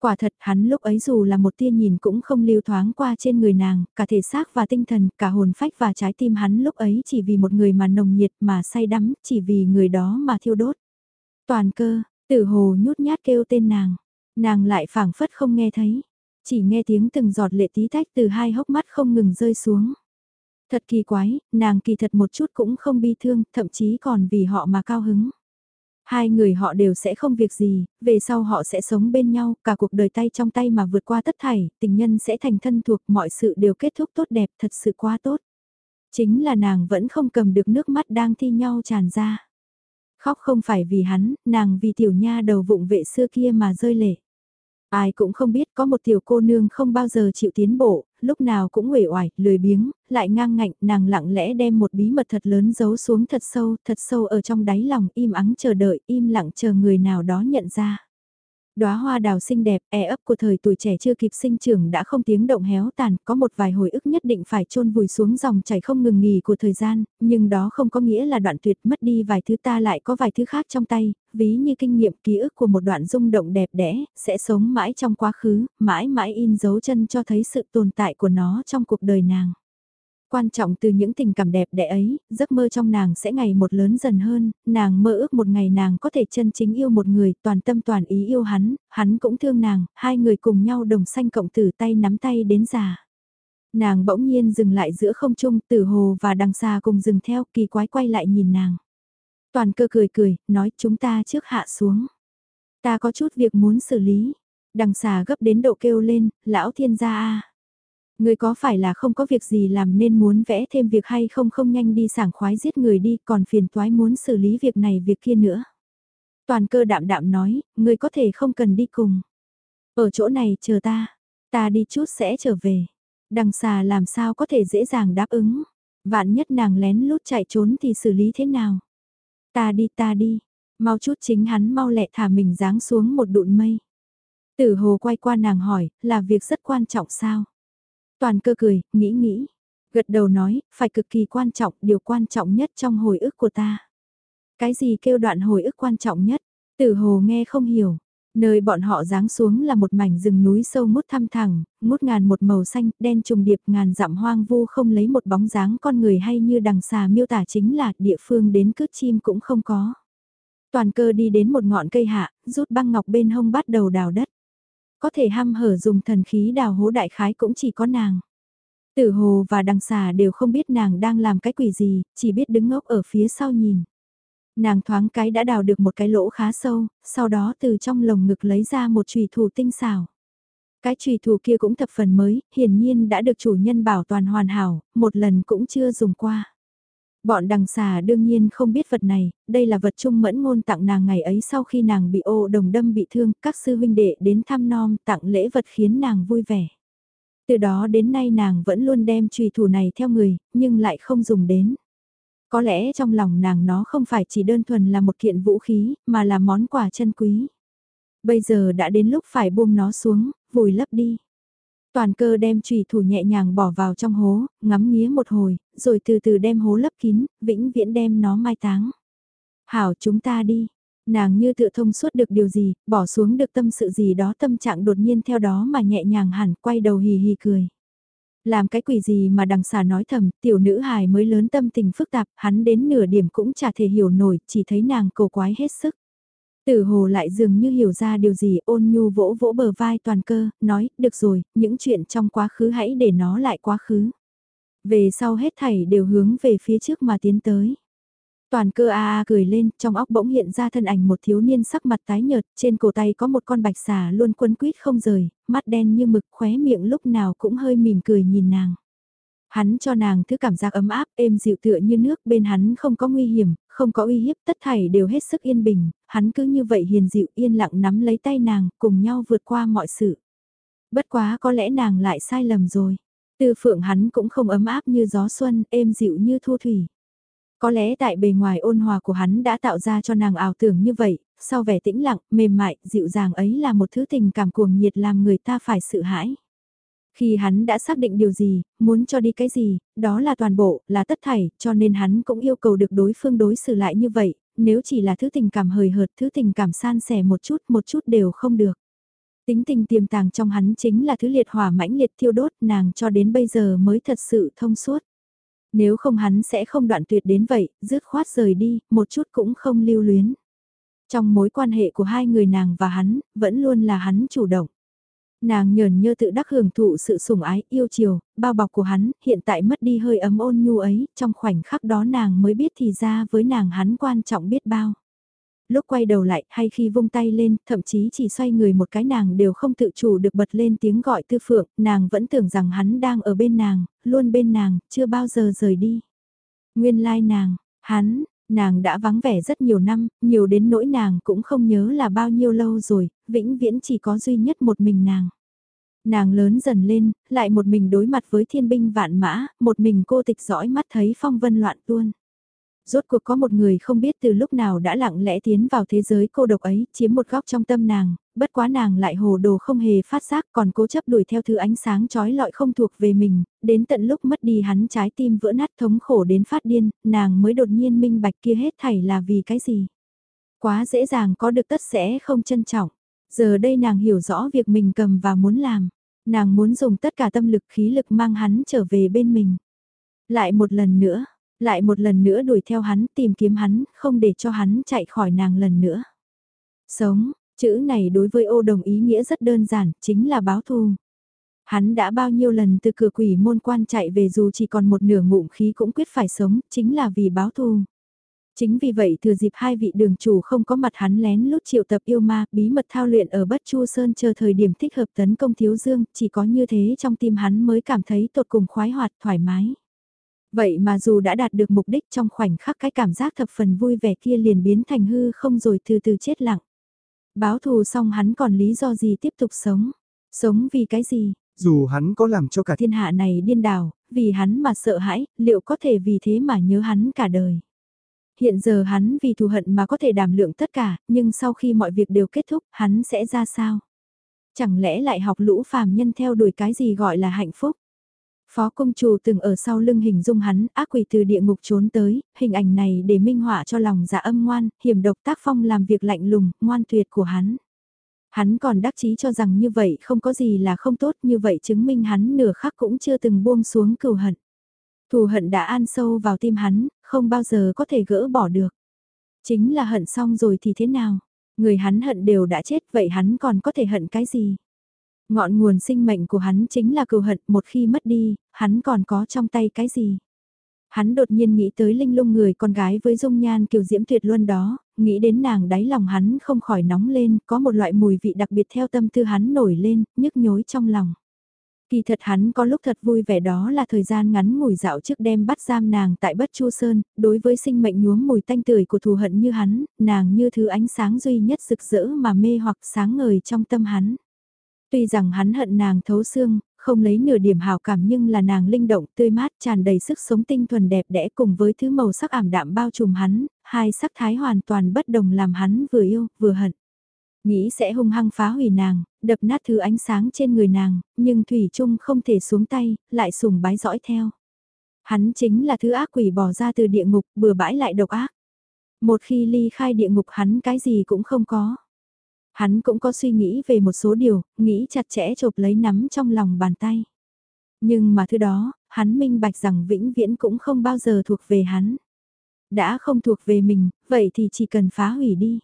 Quả thật hắn lúc ấy dù là một tia nhìn cũng không lưu thoáng qua trên người nàng, cả thể xác và tinh thần, cả hồn phách và trái tim hắn lúc ấy chỉ vì một người mà nồng nhiệt mà say đắm, chỉ vì người đó mà thiêu đốt. Toàn cơ, tử hồ nhút nhát kêu tên nàng, nàng lại phảng phất không nghe thấy, chỉ nghe tiếng từng giọt lệ tí tách từ hai hốc mắt không ngừng rơi xuống. Thật kỳ quái, nàng kỳ thật một chút cũng không bi thương, thậm chí còn vì họ mà cao hứng. Hai người họ đều sẽ không việc gì, về sau họ sẽ sống bên nhau, cả cuộc đời tay trong tay mà vượt qua tất thảy, tình nhân sẽ thành thân thuộc, mọi sự đều kết thúc tốt đẹp, thật sự quá tốt. Chính là nàng vẫn không cầm được nước mắt đang thi nhau tràn ra. Khóc không phải vì hắn, nàng vì tiểu nha đầu vụng vệ xưa kia mà rơi lệ. Ai cũng không biết có một tiểu cô nương không bao giờ chịu tiến bộ, lúc nào cũng uể oải, lười biếng, lại ngang ngạnh, nàng lặng lẽ đem một bí mật thật lớn giấu xuống thật sâu, thật sâu ở trong đáy lòng, im ắng chờ đợi, im lặng chờ người nào đó nhận ra. Đóa hoa đào xinh đẹp, e ấp của thời tuổi trẻ chưa kịp sinh trưởng đã không tiếng động héo tàn, có một vài hồi ức nhất định phải chôn vùi xuống dòng chảy không ngừng nghỉ của thời gian, nhưng đó không có nghĩa là đoạn tuyệt mất đi vài thứ ta lại có vài thứ khác trong tay, ví như kinh nghiệm ký ức của một đoạn rung động đẹp đẽ, sẽ sống mãi trong quá khứ, mãi mãi in dấu chân cho thấy sự tồn tại của nó trong cuộc đời nàng. Quan trọng từ những tình cảm đẹp đẽ ấy, giấc mơ trong nàng sẽ ngày một lớn dần hơn, nàng mơ ước một ngày nàng có thể chân chính yêu một người, toàn tâm toàn ý yêu hắn, hắn cũng thương nàng, hai người cùng nhau đồng sanh cộng tử tay nắm tay đến già. Nàng bỗng nhiên dừng lại giữa không trung, tử hồ và đằng xa cùng dừng theo, kỳ quái quay lại nhìn nàng. Toàn cơ cười cười, nói chúng ta trước hạ xuống. Ta có chút việc muốn xử lý. Đằng xà gấp đến độ kêu lên, lão thiên gia a Người có phải là không có việc gì làm nên muốn vẽ thêm việc hay không không nhanh đi sảng khoái giết người đi còn phiền toái muốn xử lý việc này việc kia nữa. Toàn cơ đạm đạm nói, người có thể không cần đi cùng. Ở chỗ này chờ ta, ta đi chút sẽ trở về. Đằng xà làm sao có thể dễ dàng đáp ứng. Vạn nhất nàng lén lút chạy trốn thì xử lý thế nào? Ta đi ta đi, mau chút chính hắn mau lẹ thả mình giáng xuống một đụn mây. Tử hồ quay qua nàng hỏi, là việc rất quan trọng sao? Toàn cơ cười, nghĩ nghĩ. Gật đầu nói, phải cực kỳ quan trọng, điều quan trọng nhất trong hồi ức của ta. Cái gì kêu đoạn hồi ức quan trọng nhất? Tử hồ nghe không hiểu. Nơi bọn họ giáng xuống là một mảnh rừng núi sâu mút thăm thẳng, mút ngàn một màu xanh, đen trùng điệp ngàn dặm hoang vu không lấy một bóng dáng con người hay như đằng xà miêu tả chính là địa phương đến cướp chim cũng không có. Toàn cơ đi đến một ngọn cây hạ, rút băng ngọc bên hông bắt đầu đào đất. Có thể ham hở dùng thần khí đào hố đại khái cũng chỉ có nàng. Tử hồ và đằng xà đều không biết nàng đang làm cái quỷ gì, chỉ biết đứng ngốc ở phía sau nhìn. Nàng thoáng cái đã đào được một cái lỗ khá sâu, sau đó từ trong lồng ngực lấy ra một trùy thủ tinh xảo. Cái trùy thủ kia cũng thập phần mới, hiển nhiên đã được chủ nhân bảo toàn hoàn hảo, một lần cũng chưa dùng qua. Bọn đằng xà đương nhiên không biết vật này, đây là vật trung mẫn ngôn tặng nàng ngày ấy sau khi nàng bị ô đồng đâm bị thương, các sư huynh đệ đến thăm nom tặng lễ vật khiến nàng vui vẻ. Từ đó đến nay nàng vẫn luôn đem trùy thủ này theo người, nhưng lại không dùng đến. Có lẽ trong lòng nàng nó không phải chỉ đơn thuần là một kiện vũ khí, mà là món quà chân quý. Bây giờ đã đến lúc phải buông nó xuống, vùi lấp đi. Toàn cơ đem trùy thủ nhẹ nhàng bỏ vào trong hố, ngắm nghía một hồi, rồi từ từ đem hố lấp kín, vĩnh viễn đem nó mai táng. Hảo chúng ta đi. Nàng như tự thông suốt được điều gì, bỏ xuống được tâm sự gì đó tâm trạng đột nhiên theo đó mà nhẹ nhàng hẳn, quay đầu hì hì cười. Làm cái quỷ gì mà đằng xà nói thầm, tiểu nữ hài mới lớn tâm tình phức tạp, hắn đến nửa điểm cũng chả thể hiểu nổi, chỉ thấy nàng cầu quái hết sức. Tử hồ lại dường như hiểu ra điều gì ôn nhu vỗ vỗ bờ vai toàn cơ, nói, được rồi, những chuyện trong quá khứ hãy để nó lại quá khứ. Về sau hết thảy đều hướng về phía trước mà tiến tới. Toàn cơ a a cười lên, trong óc bỗng hiện ra thân ảnh một thiếu niên sắc mặt tái nhợt, trên cổ tay có một con bạch xà luôn quấn quýt không rời, mắt đen như mực khóe miệng lúc nào cũng hơi mỉm cười nhìn nàng. Hắn cho nàng thứ cảm giác ấm áp, êm dịu tựa như nước bên hắn không có nguy hiểm, không có uy hiếp, tất thảy đều hết sức yên bình, hắn cứ như vậy hiền dịu yên lặng nắm lấy tay nàng, cùng nhau vượt qua mọi sự. Bất quá có lẽ nàng lại sai lầm rồi. Tư phượng hắn cũng không ấm áp như gió xuân, êm dịu như thu thủy. Có lẽ tại bề ngoài ôn hòa của hắn đã tạo ra cho nàng ảo tưởng như vậy, sau vẻ tĩnh lặng, mềm mại, dịu dàng ấy là một thứ tình cảm cuồng nhiệt làm người ta phải sợ hãi. Khi hắn đã xác định điều gì, muốn cho đi cái gì, đó là toàn bộ, là tất thảy, cho nên hắn cũng yêu cầu được đối phương đối xử lại như vậy, nếu chỉ là thứ tình cảm hời hợt, thứ tình cảm san sẻ một chút, một chút đều không được. Tính tình tiềm tàng trong hắn chính là thứ liệt hỏa mãnh liệt thiêu đốt nàng cho đến bây giờ mới thật sự thông suốt. Nếu không hắn sẽ không đoạn tuyệt đến vậy, dứt khoát rời đi, một chút cũng không lưu luyến. Trong mối quan hệ của hai người nàng và hắn, vẫn luôn là hắn chủ động. Nàng nhờn nhơ tự đắc hưởng thụ sự sủng ái, yêu chiều, bao bọc của hắn, hiện tại mất đi hơi ấm ôn nhu ấy, trong khoảnh khắc đó nàng mới biết thì ra với nàng hắn quan trọng biết bao. Lúc quay đầu lại, hay khi vung tay lên, thậm chí chỉ xoay người một cái nàng đều không tự chủ được bật lên tiếng gọi tư phượng, nàng vẫn tưởng rằng hắn đang ở bên nàng, luôn bên nàng, chưa bao giờ rời đi. Nguyên lai like nàng, hắn, nàng đã vắng vẻ rất nhiều năm, nhiều đến nỗi nàng cũng không nhớ là bao nhiêu lâu rồi, vĩnh viễn chỉ có duy nhất một mình nàng. Nàng lớn dần lên, lại một mình đối mặt với thiên binh vạn mã, một mình cô tịch dõi mắt thấy phong vân loạn tuôn. Rốt cuộc có một người không biết từ lúc nào đã lặng lẽ tiến vào thế giới cô độc ấy, chiếm một góc trong tâm nàng, bất quá nàng lại hồ đồ không hề phát giác còn cố chấp đuổi theo thứ ánh sáng trói lọi không thuộc về mình, đến tận lúc mất đi hắn trái tim vỡ nát thống khổ đến phát điên, nàng mới đột nhiên minh bạch kia hết thảy là vì cái gì. Quá dễ dàng có được tất sẽ không trân trọng. Giờ đây nàng hiểu rõ việc mình cầm và muốn làm. Nàng muốn dùng tất cả tâm lực khí lực mang hắn trở về bên mình. Lại một lần nữa, lại một lần nữa đuổi theo hắn tìm kiếm hắn, không để cho hắn chạy khỏi nàng lần nữa. Sống, chữ này đối với ô đồng ý nghĩa rất đơn giản, chính là báo thù. Hắn đã bao nhiêu lần từ cửa quỷ môn quan chạy về dù chỉ còn một nửa ngụm khí cũng quyết phải sống, chính là vì báo thù. Chính vì vậy thừa dịp hai vị đường chủ không có mặt hắn lén lút triệu tập yêu ma, bí mật thao luyện ở Bất Chu Sơn chờ thời điểm thích hợp tấn công Thiếu Dương, chỉ có như thế trong tim hắn mới cảm thấy tột cùng khoái hoạt thoải mái. Vậy mà dù đã đạt được mục đích trong khoảnh khắc cái cảm giác thập phần vui vẻ kia liền biến thành hư không rồi từ từ chết lặng. Báo thù xong hắn còn lý do gì tiếp tục sống? Sống vì cái gì? Dù hắn có làm cho cả thiên hạ này điên đảo, vì hắn mà sợ hãi, liệu có thể vì thế mà nhớ hắn cả đời? Hiện giờ hắn vì thù hận mà có thể đảm lượng tất cả, nhưng sau khi mọi việc đều kết thúc, hắn sẽ ra sao? Chẳng lẽ lại học lũ phàm nhân theo đuổi cái gì gọi là hạnh phúc? Phó công chủ từng ở sau lưng hình dung hắn, ác quỷ từ địa ngục trốn tới, hình ảnh này để minh họa cho lòng dạ âm ngoan, hiểm độc tác phong làm việc lạnh lùng, ngoan tuyệt của hắn. Hắn còn đắc chí cho rằng như vậy không có gì là không tốt như vậy chứng minh hắn nửa khắc cũng chưa từng buông xuống cừu hận. Thù hận đã an sâu vào tim hắn, không bao giờ có thể gỡ bỏ được. Chính là hận xong rồi thì thế nào? Người hắn hận đều đã chết vậy hắn còn có thể hận cái gì? Ngọn nguồn sinh mệnh của hắn chính là cừu hận, một khi mất đi, hắn còn có trong tay cái gì? Hắn đột nhiên nghĩ tới linh lung người con gái với dung nhan kiều diễm tuyệt luôn đó, nghĩ đến nàng đáy lòng hắn không khỏi nóng lên, có một loại mùi vị đặc biệt theo tâm tư hắn nổi lên, nhức nhối trong lòng. Kỳ thật hắn có lúc thật vui vẻ đó là thời gian ngắn ngủi dạo trước đêm bắt giam nàng tại Bất Chu Sơn, đối với sinh mệnh nhuốm mùi tanh tưởi của thù hận như hắn, nàng như thứ ánh sáng duy nhất rực rỡ mà mê hoặc sáng ngời trong tâm hắn. Tuy rằng hắn hận nàng thấu xương, không lấy nửa điểm hào cảm nhưng là nàng linh động tươi mát tràn đầy sức sống tinh thuần đẹp đẽ cùng với thứ màu sắc ảm đạm bao trùm hắn, hai sắc thái hoàn toàn bất đồng làm hắn vừa yêu, vừa hận. Nghĩ sẽ hung hăng phá hủy nàng, đập nát thứ ánh sáng trên người nàng, nhưng Thủy Trung không thể xuống tay, lại sùng bái dõi theo. Hắn chính là thứ ác quỷ bỏ ra từ địa ngục, bừa bãi lại độc ác. Một khi ly khai địa ngục hắn cái gì cũng không có. Hắn cũng có suy nghĩ về một số điều, nghĩ chặt chẽ chộp lấy nắm trong lòng bàn tay. Nhưng mà thứ đó, hắn minh bạch rằng vĩnh viễn cũng không bao giờ thuộc về hắn. Đã không thuộc về mình, vậy thì chỉ cần phá hủy đi.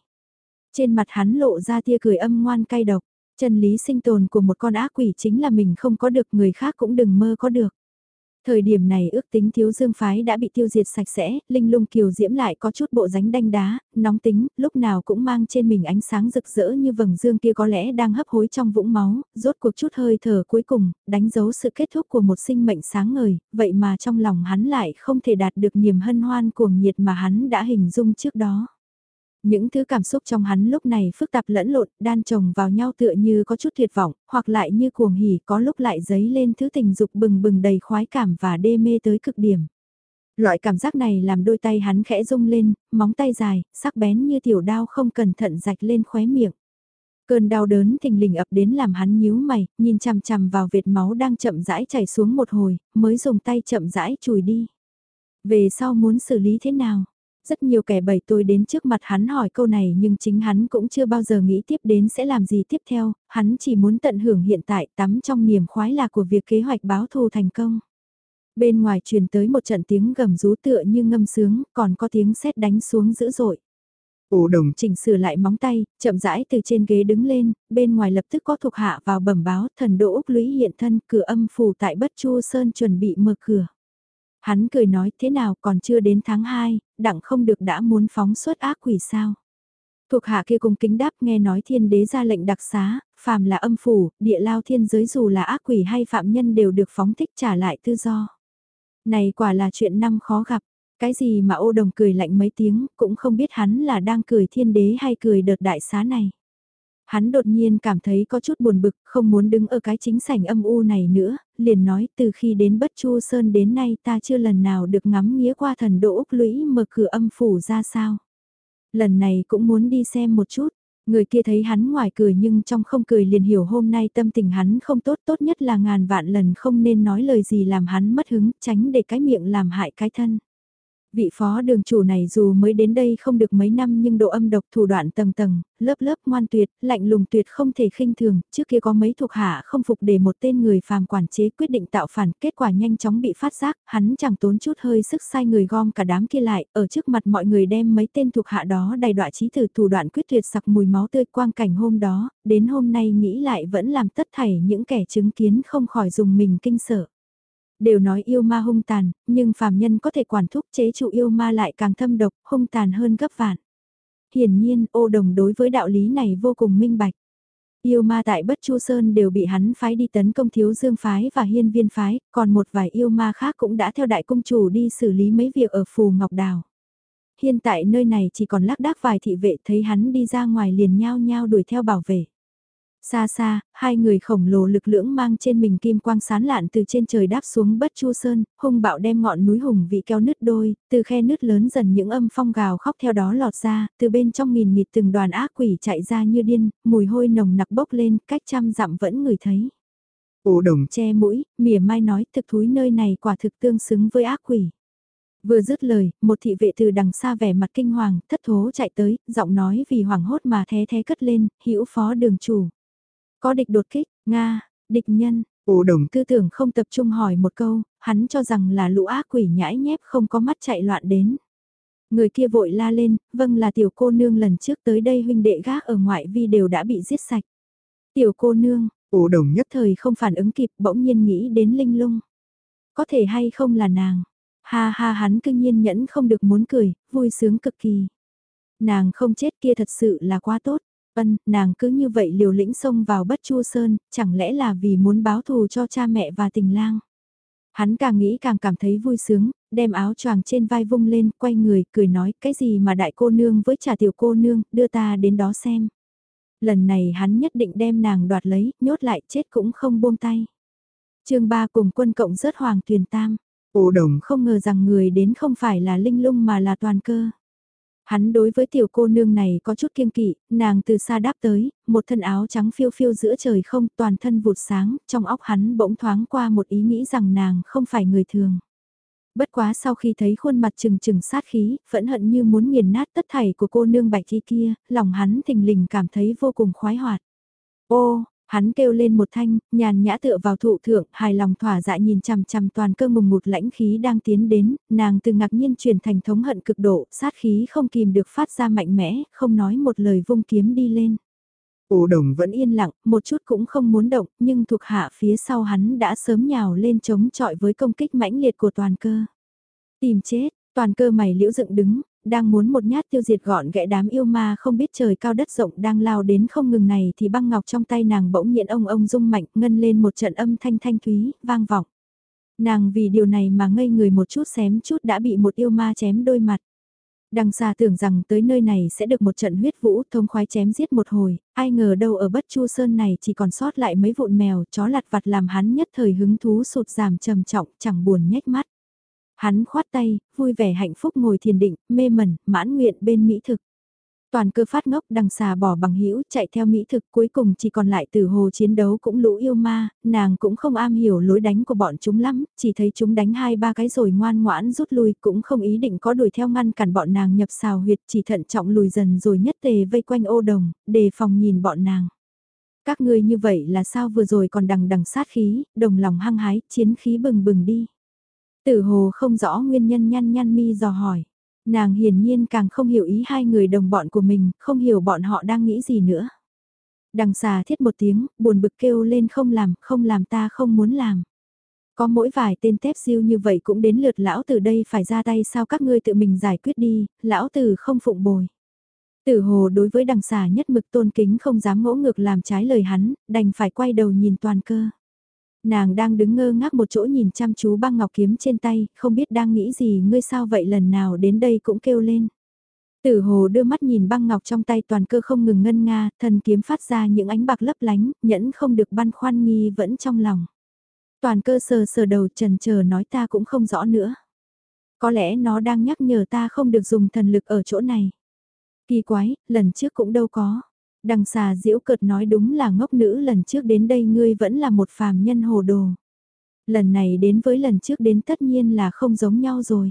Trên mặt hắn lộ ra tia cười âm ngoan cay độc, chân lý sinh tồn của một con ác quỷ chính là mình không có được người khác cũng đừng mơ có được. Thời điểm này ước tính thiếu dương phái đã bị tiêu diệt sạch sẽ, linh lung kiều diễm lại có chút bộ ránh đanh đá, nóng tính, lúc nào cũng mang trên mình ánh sáng rực rỡ như vầng dương kia có lẽ đang hấp hối trong vũng máu, rốt cuộc chút hơi thở cuối cùng, đánh dấu sự kết thúc của một sinh mệnh sáng ngời, vậy mà trong lòng hắn lại không thể đạt được niềm hân hoan cuồng nhiệt mà hắn đã hình dung trước đó. Những thứ cảm xúc trong hắn lúc này phức tạp lẫn lộn, đan chồng vào nhau tựa như có chút tuyệt vọng, hoặc lại như cuồng hỉ có lúc lại dấy lên thứ tình dục bừng bừng đầy khoái cảm và đê mê tới cực điểm. Loại cảm giác này làm đôi tay hắn khẽ rung lên, móng tay dài, sắc bén như tiểu đao không cẩn thận rạch lên khóe miệng. Cơn đau đớn thình lình ập đến làm hắn nhíu mày, nhìn chằm chằm vào vệt máu đang chậm rãi chảy xuống một hồi, mới dùng tay chậm rãi chùi đi. Về sau muốn xử lý thế nào? Rất nhiều kẻ bầy tôi đến trước mặt hắn hỏi câu này nhưng chính hắn cũng chưa bao giờ nghĩ tiếp đến sẽ làm gì tiếp theo, hắn chỉ muốn tận hưởng hiện tại tắm trong niềm khoái lạc của việc kế hoạch báo thù thành công. Bên ngoài truyền tới một trận tiếng gầm rú tựa như ngâm sướng, còn có tiếng sét đánh xuống dữ dội. Ổ đồng chỉnh sửa lại móng tay, chậm rãi từ trên ghế đứng lên, bên ngoài lập tức có thuộc hạ vào bẩm báo thần độ Úc lũy hiện thân cửa âm phủ tại Bất Chu Sơn chuẩn bị mở cửa. Hắn cười nói thế nào còn chưa đến tháng 2, đặng không được đã muốn phóng xuất ác quỷ sao. Thuộc hạ kia cùng kính đáp nghe nói thiên đế ra lệnh đặc xá, phàm là âm phủ, địa lao thiên giới dù là ác quỷ hay phạm nhân đều được phóng thích trả lại tự do. Này quả là chuyện năm khó gặp, cái gì mà ô đồng cười lạnh mấy tiếng, cũng không biết hắn là đang cười thiên đế hay cười đợt đại xá này. Hắn đột nhiên cảm thấy có chút buồn bực, không muốn đứng ở cái chính sảnh âm u này nữa, liền nói từ khi đến Bất Chu Sơn đến nay ta chưa lần nào được ngắm nghía qua thần đỗ Úc lũy mở cửa âm phủ ra sao. Lần này cũng muốn đi xem một chút, người kia thấy hắn ngoài cười nhưng trong không cười liền hiểu hôm nay tâm tình hắn không tốt tốt nhất là ngàn vạn lần không nên nói lời gì làm hắn mất hứng, tránh để cái miệng làm hại cái thân. Vị phó đường chủ này dù mới đến đây không được mấy năm nhưng độ âm độc thủ đoạn tầng tầng, lớp lớp ngoan tuyệt, lạnh lùng tuyệt không thể khinh thường, trước kia có mấy thuộc hạ không phục để một tên người phàm quản chế quyết định tạo phản, kết quả nhanh chóng bị phát giác, hắn chẳng tốn chút hơi sức sai người gom cả đám kia lại, ở trước mặt mọi người đem mấy tên thuộc hạ đó đầy đọa trí từ thủ đoạn quyết tuyệt sặc mùi máu tươi quang cảnh hôm đó, đến hôm nay nghĩ lại vẫn làm tất thảy những kẻ chứng kiến không khỏi dùng mình kinh sợ. Đều nói yêu ma hung tàn, nhưng phàm nhân có thể quản thúc chế trụ yêu ma lại càng thâm độc, hung tàn hơn gấp vạn. Hiển nhiên, ô đồng đối với đạo lý này vô cùng minh bạch. Yêu ma tại Bất Chu Sơn đều bị hắn phái đi tấn công thiếu dương phái và hiên viên phái, còn một vài yêu ma khác cũng đã theo đại công chủ đi xử lý mấy việc ở Phù Ngọc Đào. Hiện tại nơi này chỉ còn lác đác vài thị vệ thấy hắn đi ra ngoài liền nhao nhao đuổi theo bảo vệ. Xa xa, hai người khổng lồ lực lưỡng mang trên mình kim quang sán lạn từ trên trời đáp xuống bất chu sơn, hung bạo đem ngọn núi hùng vị keo nứt đôi, từ khe nứt lớn dần những âm phong gào khóc theo đó lọt ra, từ bên trong nghìn nghịt từng đoàn ác quỷ chạy ra như điên, mùi hôi nồng nặc bốc lên, cách trăm dặm vẫn ngửi thấy. Ổ đồng che mũi, mỉa mai nói thực thúi nơi này quả thực tương xứng với ác quỷ. Vừa dứt lời, một thị vệ từ đằng xa vẻ mặt kinh hoàng, thất thố chạy tới, giọng nói vì hoảng hốt mà thé thé cất lên, hữu phó đường chủ. Có địch đột kích, Nga, địch nhân, ổ đồng tư tưởng không tập trung hỏi một câu, hắn cho rằng là lũ ác quỷ nhãi nhép không có mắt chạy loạn đến. Người kia vội la lên, vâng là tiểu cô nương lần trước tới đây huynh đệ gác ở ngoại vi đều đã bị giết sạch. Tiểu cô nương, ổ đồng nhất thời không phản ứng kịp bỗng nhiên nghĩ đến linh lung. Có thể hay không là nàng. Ha ha hắn cưng nhiên nhẫn không được muốn cười, vui sướng cực kỳ. Nàng không chết kia thật sự là quá tốt. Ân, nàng cứ như vậy liều lĩnh xông vào bất chu sơn, chẳng lẽ là vì muốn báo thù cho cha mẹ và tình lang. Hắn càng nghĩ càng cảm thấy vui sướng, đem áo choàng trên vai vung lên, quay người, cười nói, cái gì mà đại cô nương với trà tiểu cô nương, đưa ta đến đó xem. Lần này hắn nhất định đem nàng đoạt lấy, nhốt lại, chết cũng không buông tay. chương 3 cùng quân cộng rớt hoàng thuyền tam. Ổ đồng không ngờ rằng người đến không phải là linh lung mà là toàn cơ. Hắn đối với tiểu cô nương này có chút kiêng kỵ, nàng từ xa đáp tới, một thân áo trắng phiêu phiêu giữa trời không toàn thân vụt sáng, trong óc hắn bỗng thoáng qua một ý nghĩ rằng nàng không phải người thường. Bất quá sau khi thấy khuôn mặt trừng trừng sát khí, phẫn hận như muốn nghiền nát tất thảy của cô nương bạch thi kia, lòng hắn thình lình cảm thấy vô cùng khoái hoạt. Ô, Hắn kêu lên một thanh, nhàn nhã tựa vào thụ thượng, hài lòng thỏa dạ nhìn chằm chằm toàn cơ mùng một lãnh khí đang tiến đến, nàng từ ngạc nhiên chuyển thành thống hận cực độ, sát khí không kìm được phát ra mạnh mẽ, không nói một lời vung kiếm đi lên. Ổ đồng vẫn yên lặng, một chút cũng không muốn động, nhưng thuộc hạ phía sau hắn đã sớm nhào lên chống chọi với công kích mãnh liệt của toàn cơ. Tìm chết, toàn cơ mày liễu dựng đứng, đang muốn một nhát tiêu diệt gọn gẽ đám yêu ma không biết trời cao đất rộng đang lao đến không ngừng này thì băng ngọc trong tay nàng bỗng nhiên ông ông rung mạnh ngân lên một trận âm thanh thanh thúy, vang vọng. Nàng vì điều này mà ngây người một chút xém chút đã bị một yêu ma chém đôi mặt. Đằng xa tưởng rằng tới nơi này sẽ được một trận huyết vũ thông khoái chém giết một hồi, ai ngờ đâu ở bất chu sơn này chỉ còn sót lại mấy vụn mèo chó lặt vặt làm hắn nhất thời hứng thú sụt giảm trầm trọng chẳng buồn nhếch mắt. Hắn khoát tay, vui vẻ hạnh phúc ngồi thiền định, mê mẩn, mãn nguyện bên mỹ thực. Toàn cơ phát ngốc đằng xà bỏ bằng hữu chạy theo mỹ thực cuối cùng chỉ còn lại từ hồ chiến đấu cũng lũ yêu ma, nàng cũng không am hiểu lối đánh của bọn chúng lắm, chỉ thấy chúng đánh hai ba cái rồi ngoan ngoãn rút lui cũng không ý định có đuổi theo ngăn cản bọn nàng nhập xào huyệt chỉ thận trọng lùi dần rồi nhất tề vây quanh ô đồng, đề phòng nhìn bọn nàng. Các ngươi như vậy là sao vừa rồi còn đằng đằng sát khí, đồng lòng hăng hái, chiến khí bừng bừng đi. Tử hồ không rõ nguyên nhân nhăn nhăn mi dò hỏi. Nàng hiển nhiên càng không hiểu ý hai người đồng bọn của mình, không hiểu bọn họ đang nghĩ gì nữa. Đằng xà thiết một tiếng, buồn bực kêu lên không làm, không làm ta không muốn làm. Có mỗi vài tên tép siêu như vậy cũng đến lượt lão từ đây phải ra tay sao các ngươi tự mình giải quyết đi, lão tử không phụng bồi. Tử hồ đối với đằng xà nhất mực tôn kính không dám ngỗ ngược làm trái lời hắn, đành phải quay đầu nhìn toàn cơ. Nàng đang đứng ngơ ngác một chỗ nhìn chăm chú băng ngọc kiếm trên tay, không biết đang nghĩ gì ngươi sao vậy lần nào đến đây cũng kêu lên. Tử hồ đưa mắt nhìn băng ngọc trong tay toàn cơ không ngừng ngân nga, thần kiếm phát ra những ánh bạc lấp lánh, nhẫn không được băn khoăn nghi vẫn trong lòng. Toàn cơ sờ sờ đầu trần chờ nói ta cũng không rõ nữa. Có lẽ nó đang nhắc nhở ta không được dùng thần lực ở chỗ này. Kỳ quái, lần trước cũng đâu có. Đằng xà diễu cợt nói đúng là ngốc nữ lần trước đến đây ngươi vẫn là một phàm nhân hồ đồ. Lần này đến với lần trước đến tất nhiên là không giống nhau rồi.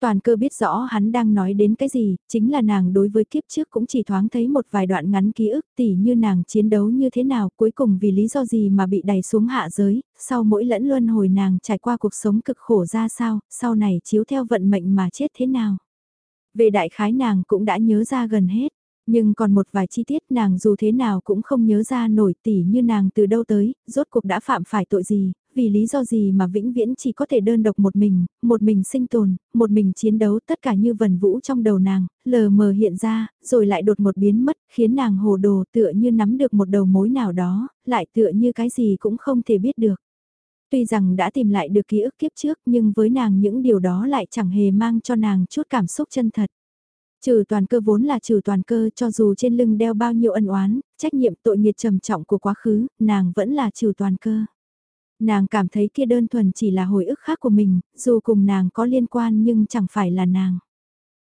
Toàn cơ biết rõ hắn đang nói đến cái gì, chính là nàng đối với kiếp trước cũng chỉ thoáng thấy một vài đoạn ngắn ký ức tỉ như nàng chiến đấu như thế nào cuối cùng vì lý do gì mà bị đẩy xuống hạ giới, sau mỗi lẫn luân hồi nàng trải qua cuộc sống cực khổ ra sao, sau này chiếu theo vận mệnh mà chết thế nào. Về đại khái nàng cũng đã nhớ ra gần hết. Nhưng còn một vài chi tiết nàng dù thế nào cũng không nhớ ra nổi tỉ như nàng từ đâu tới, rốt cuộc đã phạm phải tội gì, vì lý do gì mà vĩnh viễn chỉ có thể đơn độc một mình, một mình sinh tồn, một mình chiến đấu tất cả như vần vũ trong đầu nàng, lờ mờ hiện ra, rồi lại đột một biến mất, khiến nàng hồ đồ tựa như nắm được một đầu mối nào đó, lại tựa như cái gì cũng không thể biết được. Tuy rằng đã tìm lại được ký ức kiếp trước nhưng với nàng những điều đó lại chẳng hề mang cho nàng chút cảm xúc chân thật. Trừ toàn cơ vốn là trừ toàn cơ cho dù trên lưng đeo bao nhiêu ân oán, trách nhiệm tội nghiệt trầm trọng của quá khứ, nàng vẫn là trừ toàn cơ. Nàng cảm thấy kia đơn thuần chỉ là hồi ức khác của mình, dù cùng nàng có liên quan nhưng chẳng phải là nàng.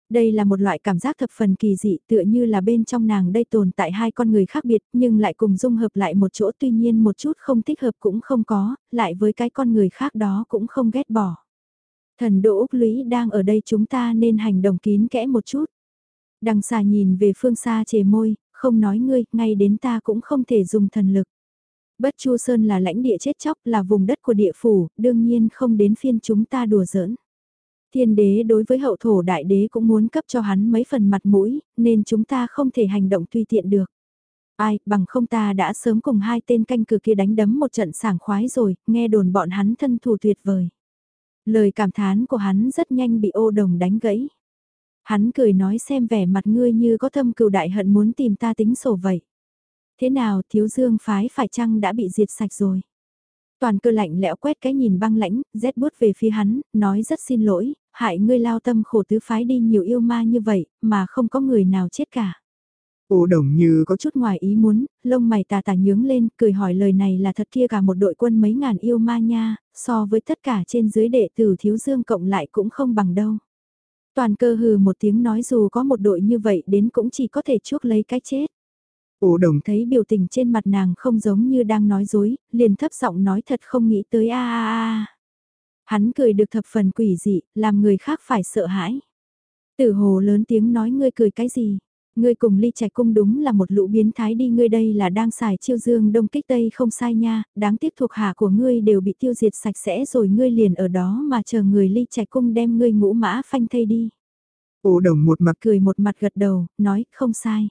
Đây là một loại cảm giác thập phần kỳ dị tựa như là bên trong nàng đây tồn tại hai con người khác biệt nhưng lại cùng dung hợp lại một chỗ tuy nhiên một chút không thích hợp cũng không có, lại với cái con người khác đó cũng không ghét bỏ. Thần đỗ Úc Lũy đang ở đây chúng ta nên hành động kín kẽ một chút. Đằng xà nhìn về phương xa chề môi, không nói ngươi, ngay đến ta cũng không thể dùng thần lực. Bất Chu Sơn là lãnh địa chết chóc, là vùng đất của địa phủ, đương nhiên không đến phiên chúng ta đùa giỡn. Thiên đế đối với hậu thổ đại đế cũng muốn cấp cho hắn mấy phần mặt mũi, nên chúng ta không thể hành động tùy tiện được. Ai, bằng không ta đã sớm cùng hai tên canh cử kia đánh đấm một trận sảng khoái rồi, nghe đồn bọn hắn thân thù tuyệt vời. Lời cảm thán của hắn rất nhanh bị ô đồng đánh gãy. Hắn cười nói xem vẻ mặt ngươi như có thâm cừu đại hận muốn tìm ta tính sổ vậy. Thế nào thiếu dương phái phải chăng đã bị diệt sạch rồi? Toàn cơ lạnh lẽo quét cái nhìn băng lãnh, rét bút về phía hắn, nói rất xin lỗi, hại ngươi lao tâm khổ tứ phái đi nhiều yêu ma như vậy, mà không có người nào chết cả. Ô đồng như có chút ngoài ý muốn, lông mày tà tà nhướng lên, cười hỏi lời này là thật kia cả một đội quân mấy ngàn yêu ma nha, so với tất cả trên dưới đệ tử thiếu dương cộng lại cũng không bằng đâu. Toàn cơ hừ một tiếng nói dù có một đội như vậy đến cũng chỉ có thể chuốc lấy cái chết. Ổ đồng thấy biểu tình trên mặt nàng không giống như đang nói dối, liền thấp giọng nói thật không nghĩ tới a a a. Hắn cười được thập phần quỷ dị, làm người khác phải sợ hãi. Tử hồ lớn tiếng nói ngươi cười cái gì? Ngươi cùng ly trạch cung đúng là một lũ biến thái đi ngươi đây là đang xài chiêu dương đông kích tây không sai nha, đáng tiếc thuộc hạ của ngươi đều bị tiêu diệt sạch sẽ rồi ngươi liền ở đó mà chờ người ly trạch cung đem ngươi ngũ mã phanh thây đi. Ô đồng một mặt cười một mặt gật đầu, nói không sai.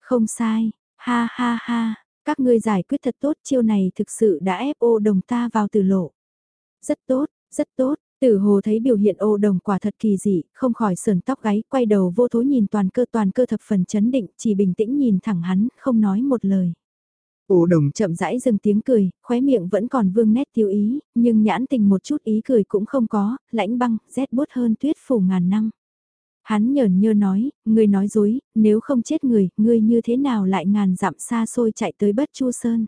Không sai, ha ha ha, các ngươi giải quyết thật tốt chiêu này thực sự đã ép ô đồng ta vào từ lộ. Rất tốt, rất tốt, Tử hồ thấy biểu hiện ô đồng quả thật kỳ dị, không khỏi sờn tóc gáy, quay đầu vô thối nhìn toàn cơ toàn cơ thập phần chấn định, chỉ bình tĩnh nhìn thẳng hắn, không nói một lời. Ô đồng chậm rãi dừng tiếng cười, khóe miệng vẫn còn vương nét tiêu ý, nhưng nhãn tình một chút ý cười cũng không có, lãnh băng, rét bút hơn tuyết phủ ngàn năm. Hắn nhờn nhơ nói, ngươi nói dối, nếu không chết người, ngươi như thế nào lại ngàn dặm xa xôi chạy tới bất chu sơn.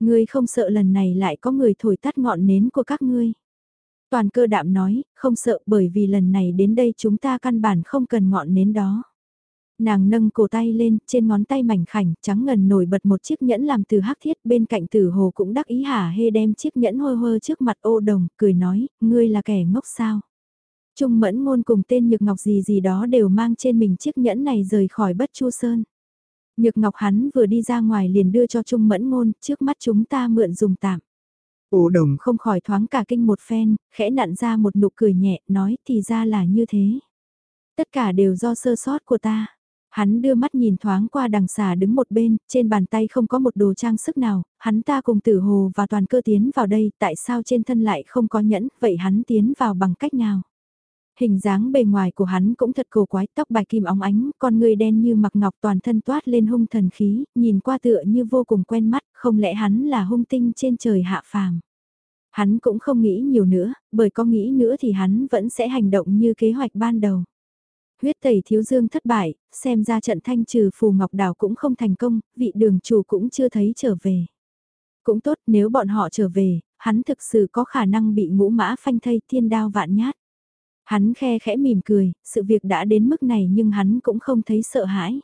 Ngươi không sợ lần này lại có người thổi tắt ngọn nến của các ngươi. Toàn cơ đạm nói, không sợ bởi vì lần này đến đây chúng ta căn bản không cần ngọn nến đó. Nàng nâng cổ tay lên, trên ngón tay mảnh khảnh, trắng ngần nổi bật một chiếc nhẫn làm từ hắc thiết bên cạnh tử hồ cũng đắc ý hả hê đem chiếc nhẫn hôi hơ trước mặt ô đồng, cười nói, ngươi là kẻ ngốc sao. Trung mẫn ngôn cùng tên Nhược Ngọc gì gì đó đều mang trên mình chiếc nhẫn này rời khỏi bất chu sơn. Nhược Ngọc hắn vừa đi ra ngoài liền đưa cho Trung mẫn ngôn, trước mắt chúng ta mượn dùng tạm. Ô đồng không khỏi thoáng cả kinh một phen, khẽ nặn ra một nụ cười nhẹ, nói thì ra là như thế. Tất cả đều do sơ sót của ta. Hắn đưa mắt nhìn thoáng qua đằng xà đứng một bên, trên bàn tay không có một đồ trang sức nào, hắn ta cùng tử hồ và toàn cơ tiến vào đây, tại sao trên thân lại không có nhẫn, vậy hắn tiến vào bằng cách nào? Hình dáng bề ngoài của hắn cũng thật cổ quái, tóc bài kim óng ánh, con người đen như mặc ngọc toàn thân toát lên hung thần khí, nhìn qua tựa như vô cùng quen mắt, không lẽ hắn là hung tinh trên trời hạ phàm. Hắn cũng không nghĩ nhiều nữa, bởi có nghĩ nữa thì hắn vẫn sẽ hành động như kế hoạch ban đầu. Huyết tẩy thiếu dương thất bại, xem ra trận thanh trừ phù ngọc đảo cũng không thành công, vị đường chủ cũng chưa thấy trở về. Cũng tốt nếu bọn họ trở về, hắn thực sự có khả năng bị ngũ mã phanh thây thiên đao vạn nhát. Hắn khe khẽ mỉm cười, sự việc đã đến mức này nhưng hắn cũng không thấy sợ hãi.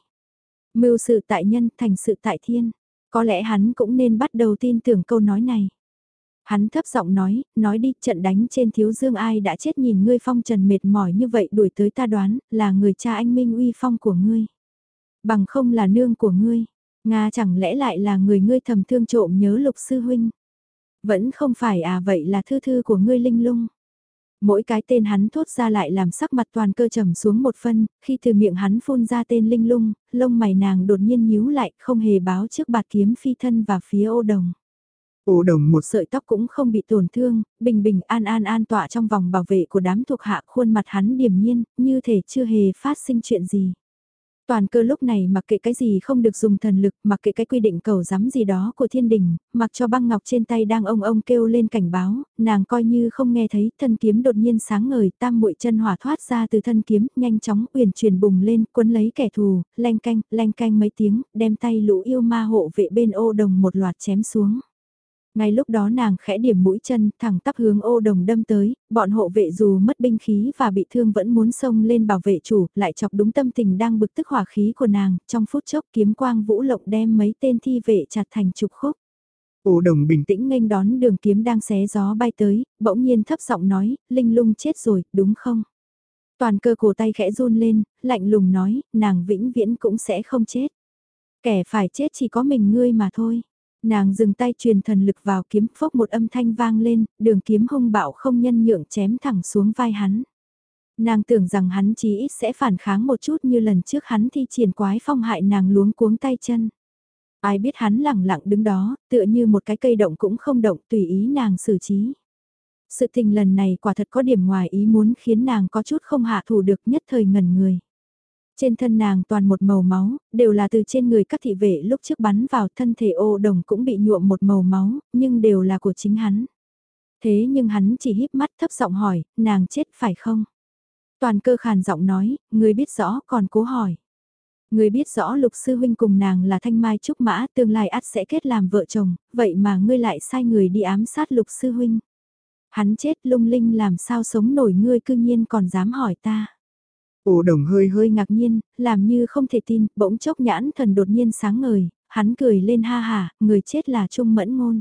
Mưu sự tại nhân thành sự tại thiên, có lẽ hắn cũng nên bắt đầu tin tưởng câu nói này. Hắn thấp giọng nói, nói đi trận đánh trên thiếu dương ai đã chết nhìn ngươi phong trần mệt mỏi như vậy đuổi tới ta đoán là người cha anh minh uy phong của ngươi. Bằng không là nương của ngươi, Nga chẳng lẽ lại là người ngươi thầm thương trộm nhớ lục sư huynh. Vẫn không phải à vậy là thư thư của ngươi linh lung. Mỗi cái tên hắn thốt ra lại làm sắc mặt toàn cơ trầm xuống một phân, khi từ miệng hắn phun ra tên linh lung, lông mày nàng đột nhiên nhíu lại, không hề báo trước bạt kiếm phi thân và phía ô đồng. Ô đồng một sợi tóc cũng không bị tổn thương, bình bình an an an tọa trong vòng bảo vệ của đám thuộc hạ khuôn mặt hắn điềm nhiên, như thể chưa hề phát sinh chuyện gì. Toàn cơ lúc này mặc kệ cái gì không được dùng thần lực, mặc kệ cái quy định cầu giám gì đó của thiên đình, mặc cho băng ngọc trên tay đang ông ông kêu lên cảnh báo, nàng coi như không nghe thấy, thân kiếm đột nhiên sáng ngời, tam muội chân hỏa thoát ra từ thân kiếm, nhanh chóng uyển chuyển bùng lên, quấn lấy kẻ thù, leng canh, leng canh mấy tiếng, đem tay lũ yêu ma hộ vệ bên ô đồng một loạt chém xuống. Ngay lúc đó nàng khẽ điểm mũi chân thẳng tắp hướng ô đồng đâm tới, bọn hộ vệ dù mất binh khí và bị thương vẫn muốn xông lên bảo vệ chủ, lại chọc đúng tâm tình đang bực tức hỏa khí của nàng, trong phút chốc kiếm quang vũ lộng đem mấy tên thi vệ chặt thành trục khúc. Ô đồng bình tĩnh nghênh đón đường kiếm đang xé gió bay tới, bỗng nhiên thấp giọng nói, linh lung chết rồi, đúng không? Toàn cơ cổ tay khẽ run lên, lạnh lùng nói, nàng vĩnh viễn cũng sẽ không chết. Kẻ phải chết chỉ có mình ngươi mà thôi. Nàng dừng tay truyền thần lực vào kiếm phốc một âm thanh vang lên, đường kiếm hung bạo không nhân nhượng chém thẳng xuống vai hắn. Nàng tưởng rằng hắn chí ít sẽ phản kháng một chút như lần trước hắn thi triển quái phong hại nàng luống cuống tay chân. Ai biết hắn lẳng lặng đứng đó, tựa như một cái cây động cũng không động tùy ý nàng xử trí. Sự tình lần này quả thật có điểm ngoài ý muốn khiến nàng có chút không hạ thủ được nhất thời ngần người. Trên thân nàng toàn một màu máu, đều là từ trên người các thị vệ lúc trước bắn vào thân thể ô đồng cũng bị nhuộm một màu máu, nhưng đều là của chính hắn. Thế nhưng hắn chỉ híp mắt thấp giọng hỏi, nàng chết phải không? Toàn cơ khàn giọng nói, người biết rõ còn cố hỏi. Người biết rõ lục sư huynh cùng nàng là thanh mai trúc mã tương lai ắt sẽ kết làm vợ chồng, vậy mà ngươi lại sai người đi ám sát lục sư huynh. Hắn chết lung linh làm sao sống nổi ngươi cư nhiên còn dám hỏi ta. Ô đồng hơi hơi ngạc nhiên, làm như không thể tin, bỗng chốc nhãn thần đột nhiên sáng ngời, hắn cười lên ha ha, người chết là Trung Mẫn Ngôn.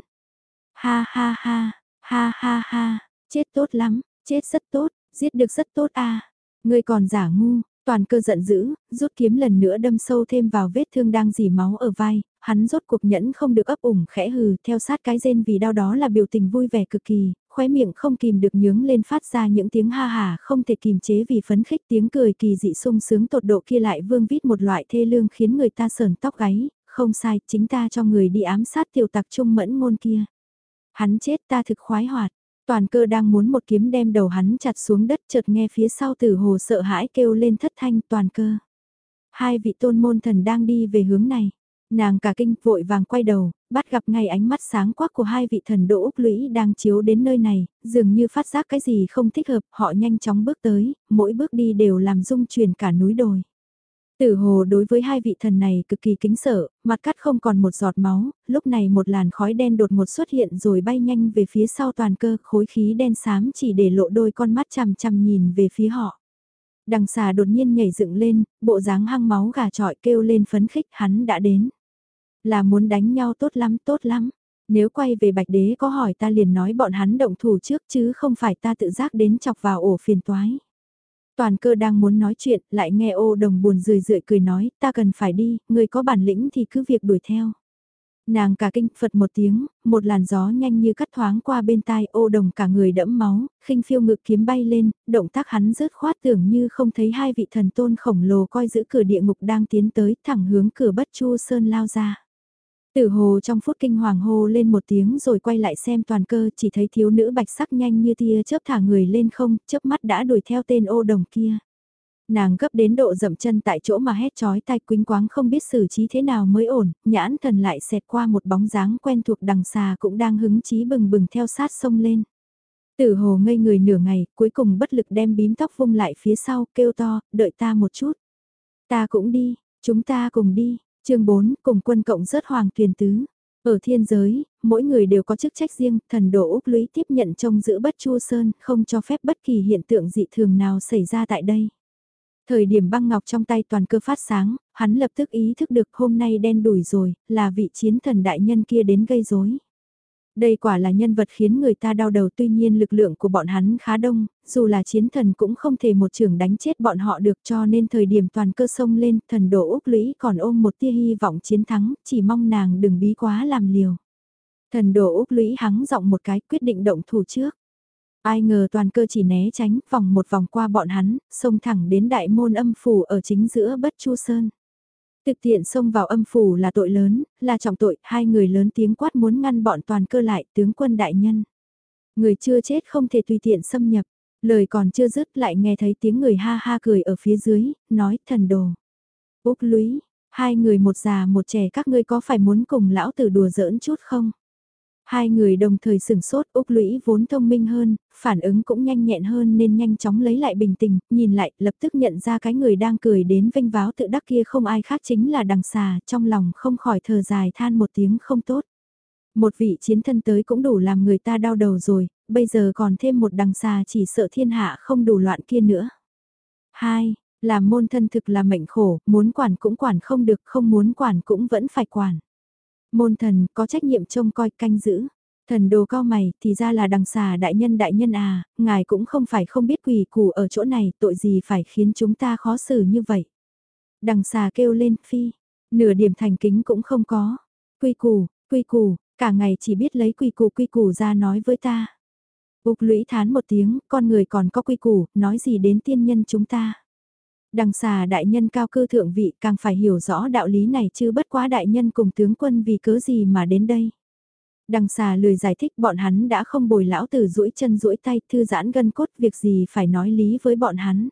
Ha ha ha, ha ha ha, chết tốt lắm, chết rất tốt, giết được rất tốt a. À. Người còn giả ngu, toàn cơ giận dữ, rút kiếm lần nữa đâm sâu thêm vào vết thương đang dì máu ở vai, hắn rốt cuộc nhẫn không được ấp ủng khẽ hừ, theo sát cái rên vì đau đó là biểu tình vui vẻ cực kỳ, khóe miệng không kìm được nhướng lên phát ra những tiếng ha hà không thể kìm chế vì phấn khích tiếng cười kỳ dị sung sướng tột độ kia lại vương vít một loại thê lương khiến người ta sờn tóc gáy, không sai, chính ta cho người đi ám sát tiểu tặc trung mẫn ngôn kia. Hắn chết ta thực khoái hoạt, toàn cơ đang muốn một kiếm đem đầu hắn chặt xuống đất chợt nghe phía sau tử hồ sợ hãi kêu lên thất thanh toàn cơ. Hai vị tôn môn thần đang đi về hướng này. Nàng cả kinh vội vàng quay đầu, bắt gặp ngay ánh mắt sáng quắc của hai vị thần đỗ Úc lũy đang chiếu đến nơi này, dường như phát giác cái gì không thích hợp, họ nhanh chóng bước tới, mỗi bước đi đều làm rung chuyển cả núi đồi. Tử hồ đối với hai vị thần này cực kỳ kính sợ, mặt cắt không còn một giọt máu, lúc này một làn khói đen đột ngột xuất hiện rồi bay nhanh về phía sau toàn cơ, khối khí đen xám chỉ để lộ đôi con mắt chằm chằm nhìn về phía họ. Đằng xà đột nhiên nhảy dựng lên, bộ dáng hăng máu gà trọi kêu lên phấn khích hắn đã đến. Là muốn đánh nhau tốt lắm tốt lắm. Nếu quay về bạch đế có hỏi ta liền nói bọn hắn động thủ trước chứ không phải ta tự giác đến chọc vào ổ phiền toái. Toàn cơ đang muốn nói chuyện, lại nghe ô đồng buồn rười rượi cười nói, ta cần phải đi, người có bản lĩnh thì cứ việc đuổi theo. Nàng cả kinh Phật một tiếng, một làn gió nhanh như cắt thoáng qua bên tai ô đồng cả người đẫm máu, khinh phiêu ngực kiếm bay lên, động tác hắn rớt khoát tưởng như không thấy hai vị thần tôn khổng lồ coi giữ cửa địa ngục đang tiến tới thẳng hướng cửa bất chu sơn lao ra. Tử hồ trong phút kinh hoàng hô lên một tiếng rồi quay lại xem toàn cơ chỉ thấy thiếu nữ bạch sắc nhanh như tia chớp thả người lên không, chớp mắt đã đuổi theo tên ô đồng kia. Nàng gấp đến độ dậm chân tại chỗ mà hét chói tai quính quáng không biết xử trí thế nào mới ổn, nhãn thần lại xẹt qua một bóng dáng quen thuộc đằng xà cũng đang hứng chí bừng bừng theo sát sông lên. Tử hồ ngây người nửa ngày, cuối cùng bất lực đem bím tóc vung lại phía sau, kêu to, đợi ta một chút. Ta cũng đi, chúng ta cùng đi, chương 4, cùng quân cộng rớt hoàng tuyển tứ. Ở thiên giới, mỗi người đều có chức trách riêng, thần đồ Úc Lũy tiếp nhận trông giữ bất chua sơn, không cho phép bất kỳ hiện tượng dị thường nào xảy ra tại đây. Thời điểm băng ngọc trong tay toàn cơ phát sáng, hắn lập tức ý thức được hôm nay đen đủi rồi, là vị chiến thần đại nhân kia đến gây rối. Đây quả là nhân vật khiến người ta đau đầu tuy nhiên lực lượng của bọn hắn khá đông, dù là chiến thần cũng không thể một trường đánh chết bọn họ được cho nên thời điểm toàn cơ sông lên, thần đổ Úc Lũy còn ôm một tia hy vọng chiến thắng, chỉ mong nàng đừng bí quá làm liều. Thần đổ Úc Lũy hắng giọng một cái quyết định động thủ trước. Ai ngờ toàn cơ chỉ né tránh vòng một vòng qua bọn hắn, xông thẳng đến đại môn âm phủ ở chính giữa bất chu sơn. Thực tiện xông vào âm phủ là tội lớn, là trọng tội, hai người lớn tiếng quát muốn ngăn bọn toàn cơ lại tướng quân đại nhân. Người chưa chết không thể tùy tiện xâm nhập, lời còn chưa dứt lại nghe thấy tiếng người ha ha cười ở phía dưới, nói thần đồ. Úc lũy, hai người một già một trẻ các ngươi có phải muốn cùng lão tử đùa giỡn chút không? Hai người đồng thời sửng sốt Úc Lũy vốn thông minh hơn, phản ứng cũng nhanh nhẹn hơn nên nhanh chóng lấy lại bình tĩnh, nhìn lại lập tức nhận ra cái người đang cười đến vinh váo tự đắc kia không ai khác chính là đằng xà, trong lòng không khỏi thở dài than một tiếng không tốt. Một vị chiến thân tới cũng đủ làm người ta đau đầu rồi, bây giờ còn thêm một đằng xà chỉ sợ thiên hạ không đủ loạn kia nữa. Hai, làm môn thân thực là mệnh khổ, muốn quản cũng quản không được, không muốn quản cũng vẫn phải quản. Môn thần có trách nhiệm trông coi canh giữ. Thần đồ cao mày thì ra là đằng xà đại nhân đại nhân à, ngài cũng không phải không biết quỷ củ ở chỗ này tội gì phải khiến chúng ta khó xử như vậy. Đằng xà kêu lên phi, nửa điểm thành kính cũng không có. Quy củ, quy củ, cả ngày chỉ biết lấy quy củ quy củ ra nói với ta. Úc lũy thán một tiếng, con người còn có quy củ, nói gì đến tiên nhân chúng ta. Đằng xà đại nhân cao cư thượng vị càng phải hiểu rõ đạo lý này chứ bất quá đại nhân cùng tướng quân vì cớ gì mà đến đây. Đằng xà lười giải thích bọn hắn đã không bồi lão tử duỗi chân duỗi tay thư giãn gân cốt việc gì phải nói lý với bọn hắn.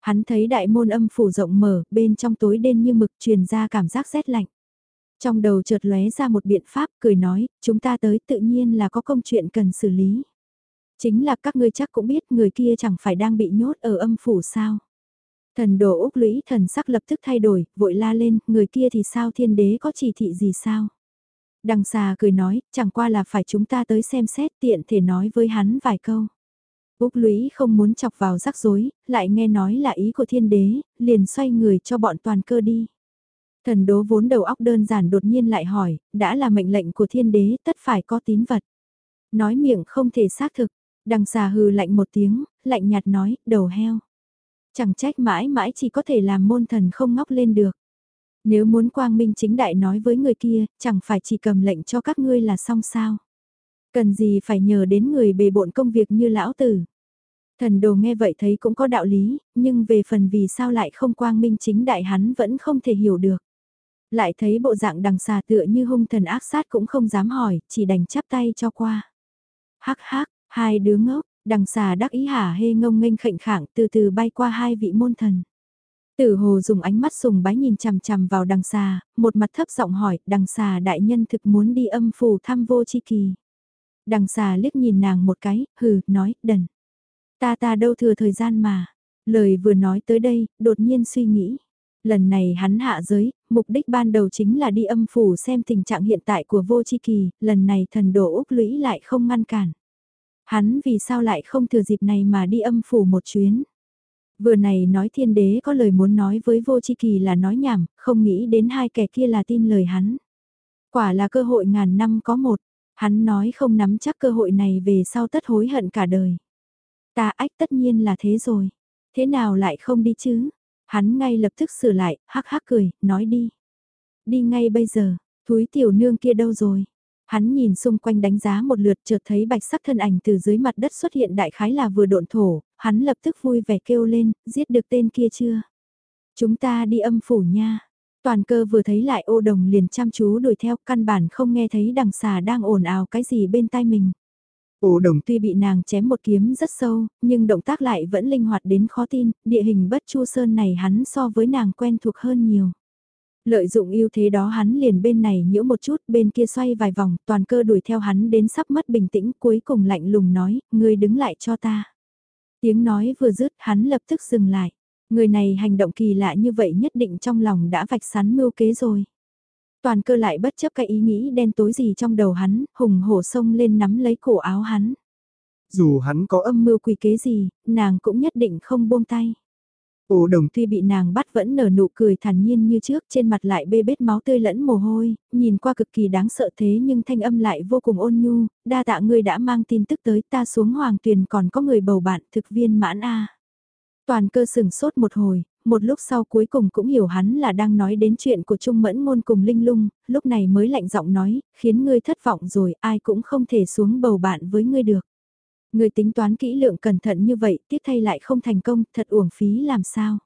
Hắn thấy đại môn âm phủ rộng mở, bên trong tối đen như mực truyền ra cảm giác rét lạnh. Trong đầu chợt lóe ra một biện pháp cười nói, chúng ta tới tự nhiên là có công chuyện cần xử lý. Chính là các ngươi chắc cũng biết người kia chẳng phải đang bị nhốt ở âm phủ sao. Thần đồ Úc lũy thần sắc lập tức thay đổi, vội la lên, người kia thì sao thiên đế có chỉ thị gì sao? Đằng xà cười nói, chẳng qua là phải chúng ta tới xem xét tiện thể nói với hắn vài câu. Úc lũy không muốn chọc vào rắc rối, lại nghe nói là ý của thiên đế, liền xoay người cho bọn toàn cơ đi. Thần đố vốn đầu óc đơn giản đột nhiên lại hỏi, đã là mệnh lệnh của thiên đế tất phải có tín vật. Nói miệng không thể xác thực, đằng xà hừ lạnh một tiếng, lạnh nhạt nói, đầu heo. Chẳng trách mãi mãi chỉ có thể làm môn thần không ngóc lên được. Nếu muốn quang minh chính đại nói với người kia, chẳng phải chỉ cầm lệnh cho các ngươi là xong sao. Cần gì phải nhờ đến người bề bộn công việc như lão tử. Thần đồ nghe vậy thấy cũng có đạo lý, nhưng về phần vì sao lại không quang minh chính đại hắn vẫn không thể hiểu được. Lại thấy bộ dạng đằng xà tựa như hung thần ác sát cũng không dám hỏi, chỉ đành chắp tay cho qua. Hắc hắc, hai đứa ngốc, Đằng xà đắc ý hả hê ngông nghênh khệnh khạng từ từ bay qua hai vị môn thần. Tử hồ dùng ánh mắt sùng bái nhìn chằm chằm vào đằng xà, một mặt thấp giọng hỏi, đằng xà đại nhân thực muốn đi âm phủ thăm vô chi kỳ. Đằng xà liếc nhìn nàng một cái, hừ, nói, đần. Ta ta đâu thừa thời gian mà. Lời vừa nói tới đây, đột nhiên suy nghĩ. Lần này hắn hạ giới, mục đích ban đầu chính là đi âm phủ xem tình trạng hiện tại của vô chi kỳ, lần này thần đồ Úc lũy lại không ngăn cản. Hắn vì sao lại không thừa dịp này mà đi âm phủ một chuyến. Vừa này nói thiên đế có lời muốn nói với vô chi kỳ là nói nhảm, không nghĩ đến hai kẻ kia là tin lời hắn. Quả là cơ hội ngàn năm có một, hắn nói không nắm chắc cơ hội này về sau tất hối hận cả đời. Ta ách tất nhiên là thế rồi, thế nào lại không đi chứ? Hắn ngay lập tức sửa lại, hắc hắc cười, nói đi. Đi ngay bây giờ, thúi tiểu nương kia đâu rồi? Hắn nhìn xung quanh đánh giá một lượt chợt thấy bạch sắc thân ảnh từ dưới mặt đất xuất hiện đại khái là vừa độn thổ, hắn lập tức vui vẻ kêu lên, giết được tên kia chưa? Chúng ta đi âm phủ nha. Toàn cơ vừa thấy lại ô đồng liền chăm chú đuổi theo căn bản không nghe thấy đằng xà đang ồn ào cái gì bên tai mình. Ô đồng tuy bị nàng chém một kiếm rất sâu, nhưng động tác lại vẫn linh hoạt đến khó tin, địa hình bất chu sơn này hắn so với nàng quen thuộc hơn nhiều. Lợi dụng ưu thế đó hắn liền bên này nhiễu một chút, bên kia xoay vài vòng, toàn cơ đuổi theo hắn đến sắp mất bình tĩnh, cuối cùng lạnh lùng nói, ngươi đứng lại cho ta. Tiếng nói vừa dứt, hắn lập tức dừng lại. Người này hành động kỳ lạ như vậy nhất định trong lòng đã vạch sắn mưu kế rồi. Toàn cơ lại bất chấp cái ý nghĩ đen tối gì trong đầu hắn, hùng hổ sông lên nắm lấy cổ áo hắn. Dù hắn có âm mưu quỷ kế gì, nàng cũng nhất định không buông tay. Ô đồng tuy bị nàng bắt vẫn nở nụ cười thản nhiên như trước trên mặt lại bê bết máu tươi lẫn mồ hôi, nhìn qua cực kỳ đáng sợ thế nhưng thanh âm lại vô cùng ôn nhu, đa tạ ngươi đã mang tin tức tới ta xuống hoàng tuyền còn có người bầu bạn thực viên mãn A. Toàn cơ sừng sốt một hồi, một lúc sau cuối cùng cũng hiểu hắn là đang nói đến chuyện của Trung Mẫn Ngôn cùng Linh Lung, lúc này mới lạnh giọng nói, khiến ngươi thất vọng rồi, ai cũng không thể xuống bầu bạn với ngươi được. Người tính toán kỹ lượng cẩn thận như vậy, tiếc thay lại không thành công, thật uổng phí làm sao.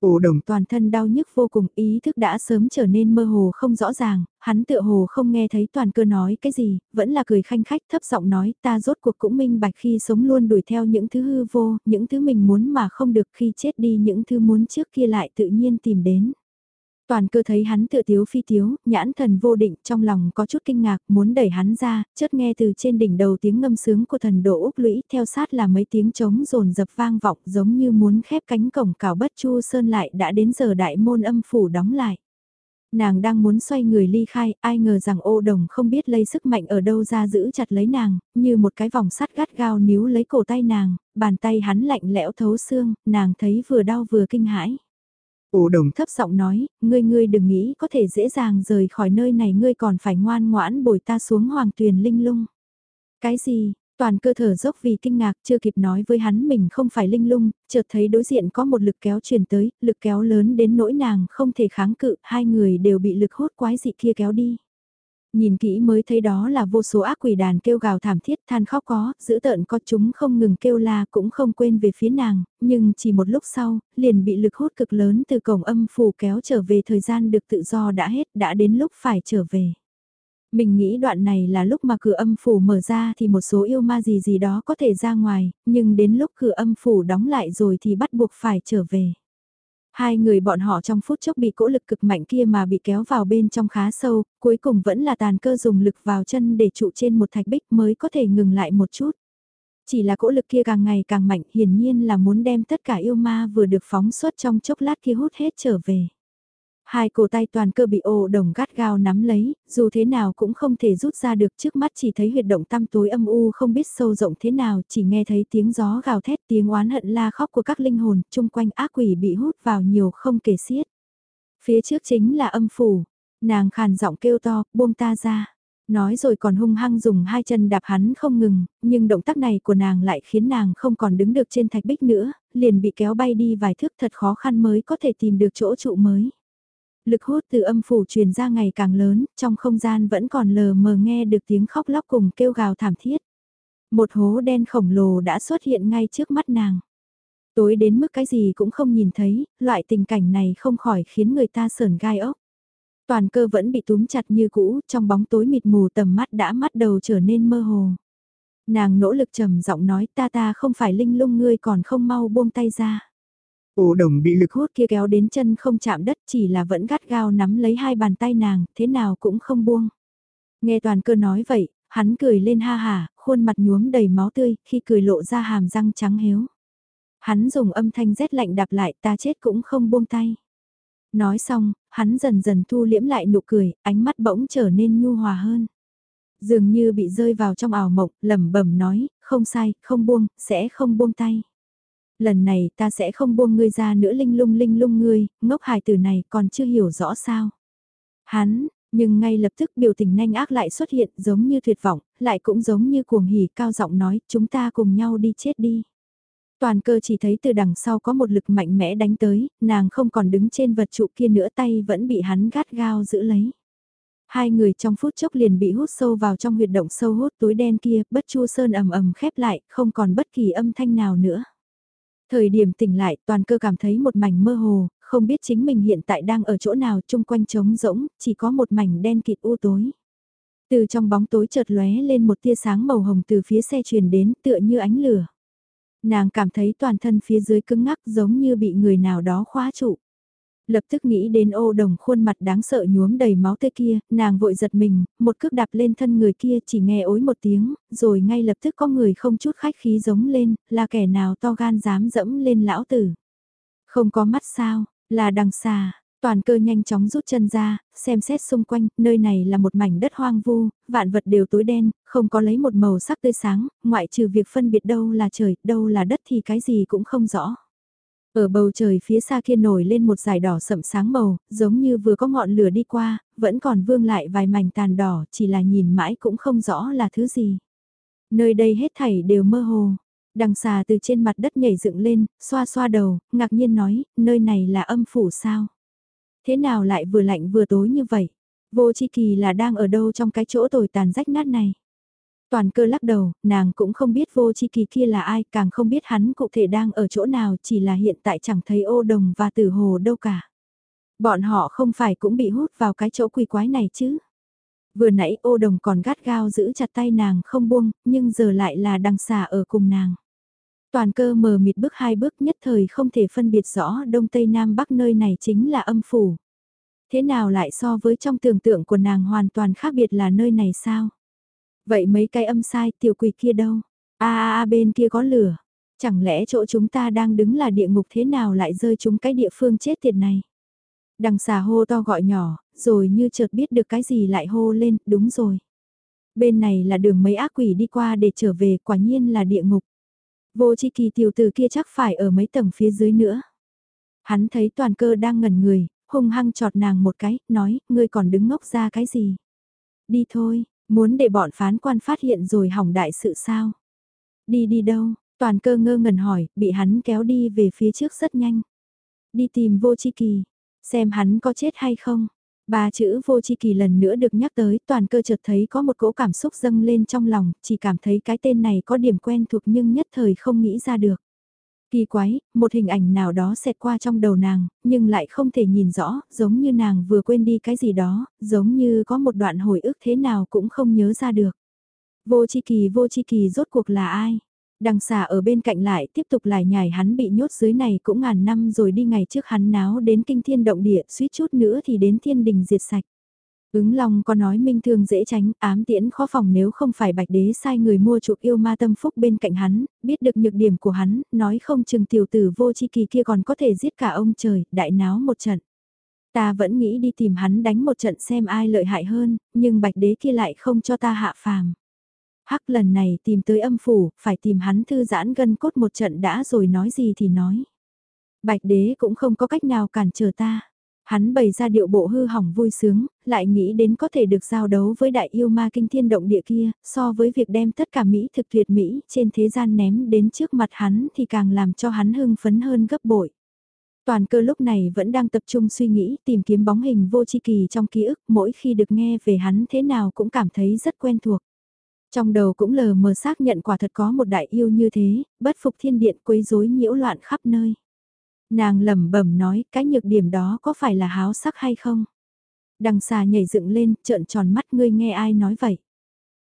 Ổ đồng toàn thân đau nhức vô cùng, ý thức đã sớm trở nên mơ hồ không rõ ràng, hắn tựa hồ không nghe thấy toàn cơ nói cái gì, vẫn là cười khanh khách thấp giọng nói ta rốt cuộc cũng minh bạch khi sống luôn đuổi theo những thứ hư vô, những thứ mình muốn mà không được khi chết đi những thứ muốn trước kia lại tự nhiên tìm đến. Toàn cơ thấy hắn tự tiếu phi tiếu, nhãn thần vô định, trong lòng có chút kinh ngạc, muốn đẩy hắn ra, chợt nghe từ trên đỉnh đầu tiếng ngâm sướng của thần độ Úc lũy, theo sát là mấy tiếng trống rồn dập vang vọng giống như muốn khép cánh cổng cào bất chu sơn lại đã đến giờ đại môn âm phủ đóng lại. Nàng đang muốn xoay người ly khai, ai ngờ rằng ô đồng không biết lấy sức mạnh ở đâu ra giữ chặt lấy nàng, như một cái vòng sắt gắt gao níu lấy cổ tay nàng, bàn tay hắn lạnh lẽo thấu xương, nàng thấy vừa đau vừa kinh hãi. Ổ đồng thấp giọng nói, ngươi ngươi đừng nghĩ có thể dễ dàng rời khỏi nơi này ngươi còn phải ngoan ngoãn bồi ta xuống hoàng tuyền linh lung. Cái gì, toàn cơ thở dốc vì kinh ngạc chưa kịp nói với hắn mình không phải linh lung, chợt thấy đối diện có một lực kéo truyền tới, lực kéo lớn đến nỗi nàng không thể kháng cự, hai người đều bị lực hút quái dị kia kéo đi. Nhìn kỹ mới thấy đó là vô số ác quỷ đàn kêu gào thảm thiết than khóc có, giữ tợn có chúng không ngừng kêu la cũng không quên về phía nàng, nhưng chỉ một lúc sau, liền bị lực hút cực lớn từ cổng âm phủ kéo trở về thời gian được tự do đã hết, đã đến lúc phải trở về. Mình nghĩ đoạn này là lúc mà cửa âm phủ mở ra thì một số yêu ma gì gì đó có thể ra ngoài, nhưng đến lúc cửa âm phủ đóng lại rồi thì bắt buộc phải trở về. Hai người bọn họ trong phút chốc bị cỗ lực cực mạnh kia mà bị kéo vào bên trong khá sâu, cuối cùng vẫn là tàn cơ dùng lực vào chân để trụ trên một thạch bích mới có thể ngừng lại một chút. Chỉ là cỗ lực kia càng ngày càng mạnh hiển nhiên là muốn đem tất cả yêu ma vừa được phóng xuất trong chốc lát kia hút hết trở về. Hai cổ tay toàn cơ bị ồ đồng gắt gao nắm lấy, dù thế nào cũng không thể rút ra được trước mắt chỉ thấy huyệt động tăm tối âm u không biết sâu rộng thế nào, chỉ nghe thấy tiếng gió gào thét tiếng oán hận la khóc của các linh hồn, chung quanh ác quỷ bị hút vào nhiều không kể xiết. Phía trước chính là âm phủ, nàng khàn giọng kêu to, buông ta ra. Nói rồi còn hung hăng dùng hai chân đạp hắn không ngừng, nhưng động tác này của nàng lại khiến nàng không còn đứng được trên thạch bích nữa, liền bị kéo bay đi vài thước thật khó khăn mới có thể tìm được chỗ trụ mới lực hút từ âm phủ truyền ra ngày càng lớn, trong không gian vẫn còn lờ mờ nghe được tiếng khóc lóc cùng kêu gào thảm thiết. Một hố đen khổng lồ đã xuất hiện ngay trước mắt nàng. Tối đến mức cái gì cũng không nhìn thấy, loại tình cảnh này không khỏi khiến người ta sờn gai ốc. Toàn cơ vẫn bị túm chặt như cũ, trong bóng tối mịt mù tầm mắt đã mắt đầu trở nên mơ hồ. Nàng nỗ lực trầm giọng nói ta ta không phải linh lung ngươi còn không mau buông tay ra. Ô đồng bị lực hút kia kéo đến chân không chạm đất chỉ là vẫn gắt gao nắm lấy hai bàn tay nàng, thế nào cũng không buông. Nghe toàn cơ nói vậy, hắn cười lên ha hà, khuôn mặt nhuốm đầy máu tươi, khi cười lộ ra hàm răng trắng héo. Hắn dùng âm thanh rét lạnh đạp lại ta chết cũng không buông tay. Nói xong, hắn dần dần thu liễm lại nụ cười, ánh mắt bỗng trở nên nhu hòa hơn. Dường như bị rơi vào trong ảo mộng, lẩm bẩm nói, không sai, không buông, sẽ không buông tay. Lần này ta sẽ không buông ngươi ra nữa linh lung linh lung ngươi, ngốc hài tử này còn chưa hiểu rõ sao. Hắn, nhưng ngay lập tức biểu tình nhanh ác lại xuất hiện giống như tuyệt vọng, lại cũng giống như cuồng hỉ cao giọng nói chúng ta cùng nhau đi chết đi. Toàn cơ chỉ thấy từ đằng sau có một lực mạnh mẽ đánh tới, nàng không còn đứng trên vật trụ kia nữa tay vẫn bị hắn gắt gao giữ lấy. Hai người trong phút chốc liền bị hút sâu vào trong huyệt động sâu hút túi đen kia, bất chu sơn ầm ầm khép lại, không còn bất kỳ âm thanh nào nữa. Thời điểm tỉnh lại, toàn cơ cảm thấy một mảnh mơ hồ, không biết chính mình hiện tại đang ở chỗ nào chung quanh trống rỗng, chỉ có một mảnh đen kịt u tối. Từ trong bóng tối chợt lóe lên một tia sáng màu hồng từ phía xe truyền đến tựa như ánh lửa. Nàng cảm thấy toàn thân phía dưới cứng ngắc giống như bị người nào đó khóa trụ. Lập tức nghĩ đến ô đồng khuôn mặt đáng sợ nhuốm đầy máu tê kia, nàng vội giật mình, một cước đạp lên thân người kia chỉ nghe ối một tiếng, rồi ngay lập tức có người không chút khách khí giống lên, là kẻ nào to gan dám dẫm lên lão tử. Không có mắt sao, là đằng xà, toàn cơ nhanh chóng rút chân ra, xem xét xung quanh, nơi này là một mảnh đất hoang vu, vạn vật đều tối đen, không có lấy một màu sắc tươi sáng, ngoại trừ việc phân biệt đâu là trời, đâu là đất thì cái gì cũng không rõ. Ở bầu trời phía xa kia nổi lên một dải đỏ sậm sáng màu, giống như vừa có ngọn lửa đi qua, vẫn còn vương lại vài mảnh tàn đỏ, chỉ là nhìn mãi cũng không rõ là thứ gì. Nơi đây hết thảy đều mơ hồ. Đằng xà từ trên mặt đất nhảy dựng lên, xoa xoa đầu, ngạc nhiên nói, nơi này là âm phủ sao? Thế nào lại vừa lạnh vừa tối như vậy? Vô chi kỳ là đang ở đâu trong cái chỗ tồi tàn rách nát này? Toàn cơ lắc đầu, nàng cũng không biết vô chi kỳ kia là ai, càng không biết hắn cụ thể đang ở chỗ nào, chỉ là hiện tại chẳng thấy ô đồng và tử hồ đâu cả. Bọn họ không phải cũng bị hút vào cái chỗ quỷ quái này chứ. Vừa nãy ô đồng còn gắt gao giữ chặt tay nàng không buông, nhưng giờ lại là đằng xà ở cùng nàng. Toàn cơ mờ mịt bước hai bước nhất thời không thể phân biệt rõ đông tây nam bắc nơi này chính là âm phủ. Thế nào lại so với trong tưởng tượng của nàng hoàn toàn khác biệt là nơi này sao? Vậy mấy cái âm sai tiểu quỷ kia đâu? a a a bên kia có lửa. Chẳng lẽ chỗ chúng ta đang đứng là địa ngục thế nào lại rơi chúng cái địa phương chết tiệt này? Đằng xà hô to gọi nhỏ, rồi như chợt biết được cái gì lại hô lên, đúng rồi. Bên này là đường mấy ác quỷ đi qua để trở về, quả nhiên là địa ngục. Vô chi kỳ tiểu tử kia chắc phải ở mấy tầng phía dưới nữa. Hắn thấy toàn cơ đang ngẩn người, hung hăng chọt nàng một cái, nói, ngươi còn đứng ngốc ra cái gì? Đi thôi, Muốn để bọn phán quan phát hiện rồi hỏng đại sự sao? Đi đi đâu? Toàn cơ ngơ ngẩn hỏi, bị hắn kéo đi về phía trước rất nhanh. Đi tìm vô chi kỳ, xem hắn có chết hay không. Ba chữ vô chi kỳ lần nữa được nhắc tới, toàn cơ chợt thấy có một cỗ cảm xúc dâng lên trong lòng, chỉ cảm thấy cái tên này có điểm quen thuộc nhưng nhất thời không nghĩ ra được. Kỳ quái, một hình ảnh nào đó xẹt qua trong đầu nàng, nhưng lại không thể nhìn rõ, giống như nàng vừa quên đi cái gì đó, giống như có một đoạn hồi ức thế nào cũng không nhớ ra được. Vô chi kỳ vô chi kỳ rốt cuộc là ai? Đằng xà ở bên cạnh lại tiếp tục lại nhảy hắn bị nhốt dưới này cũng ngàn năm rồi đi ngày trước hắn náo đến kinh thiên động địa suýt chút nữa thì đến thiên đình diệt sạch. Ứng Long có nói minh thương dễ tránh, ám tiễn khó phòng nếu không phải bạch đế sai người mua chuộc yêu ma tâm phúc bên cạnh hắn, biết được nhược điểm của hắn, nói không chừng tiểu tử vô chi kỳ kia còn có thể giết cả ông trời, đại náo một trận. Ta vẫn nghĩ đi tìm hắn đánh một trận xem ai lợi hại hơn, nhưng bạch đế kia lại không cho ta hạ phàm. Hắc lần này tìm tới âm phủ, phải tìm hắn thư giãn gân cốt một trận đã rồi nói gì thì nói. Bạch đế cũng không có cách nào cản trở ta. Hắn bày ra điệu bộ hư hỏng vui sướng, lại nghĩ đến có thể được giao đấu với đại yêu ma kinh thiên động địa kia, so với việc đem tất cả Mỹ thực tuyệt Mỹ trên thế gian ném đến trước mặt hắn thì càng làm cho hắn hưng phấn hơn gấp bội. Toàn cơ lúc này vẫn đang tập trung suy nghĩ tìm kiếm bóng hình vô chi kỳ trong ký ức mỗi khi được nghe về hắn thế nào cũng cảm thấy rất quen thuộc. Trong đầu cũng lờ mờ xác nhận quả thật có một đại yêu như thế, bất phục thiên điện quấy rối nhiễu loạn khắp nơi. Nàng lẩm bẩm nói cái nhược điểm đó có phải là háo sắc hay không? Đằng xà nhảy dựng lên, trợn tròn mắt ngươi nghe ai nói vậy?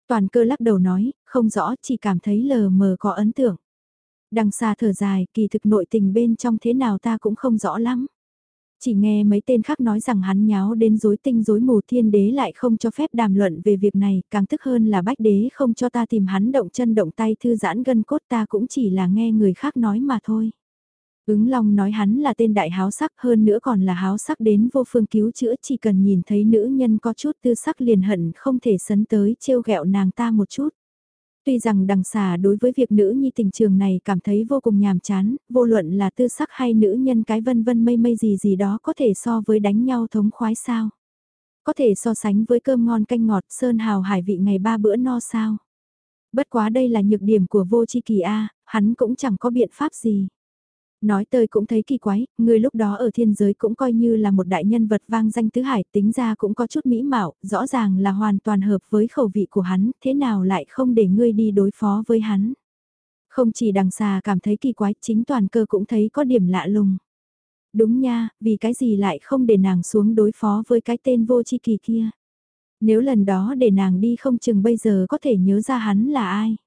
Toàn cơ lắc đầu nói, không rõ chỉ cảm thấy lờ mờ có ấn tượng. Đằng xa thở dài, kỳ thực nội tình bên trong thế nào ta cũng không rõ lắm. Chỉ nghe mấy tên khác nói rằng hắn nháo đến rối tinh rối mù thiên đế lại không cho phép đàm luận về việc này, càng tức hơn là bách đế không cho ta tìm hắn động chân động tay thư giãn gân cốt ta cũng chỉ là nghe người khác nói mà thôi. Ứng Long nói hắn là tên đại háo sắc hơn nữa còn là háo sắc đến vô phương cứu chữa chỉ cần nhìn thấy nữ nhân có chút tư sắc liền hận không thể sấn tới trêu ghẹo nàng ta một chút. Tuy rằng đằng xà đối với việc nữ nhi tình trường này cảm thấy vô cùng nhàm chán, vô luận là tư sắc hay nữ nhân cái vân vân mây mây gì gì đó có thể so với đánh nhau thống khoái sao. Có thể so sánh với cơm ngon canh ngọt sơn hào hải vị ngày ba bữa no sao. Bất quá đây là nhược điểm của vô chi kỳ A, hắn cũng chẳng có biện pháp gì. Nói tôi cũng thấy kỳ quái, người lúc đó ở thiên giới cũng coi như là một đại nhân vật vang danh tứ hải, tính ra cũng có chút mỹ mạo, rõ ràng là hoàn toàn hợp với khẩu vị của hắn, thế nào lại không để ngươi đi đối phó với hắn. Không chỉ đằng xà cảm thấy kỳ quái, chính toàn cơ cũng thấy có điểm lạ lùng. Đúng nha, vì cái gì lại không để nàng xuống đối phó với cái tên vô chi kỳ kia. Nếu lần đó để nàng đi không chừng bây giờ có thể nhớ ra hắn là ai.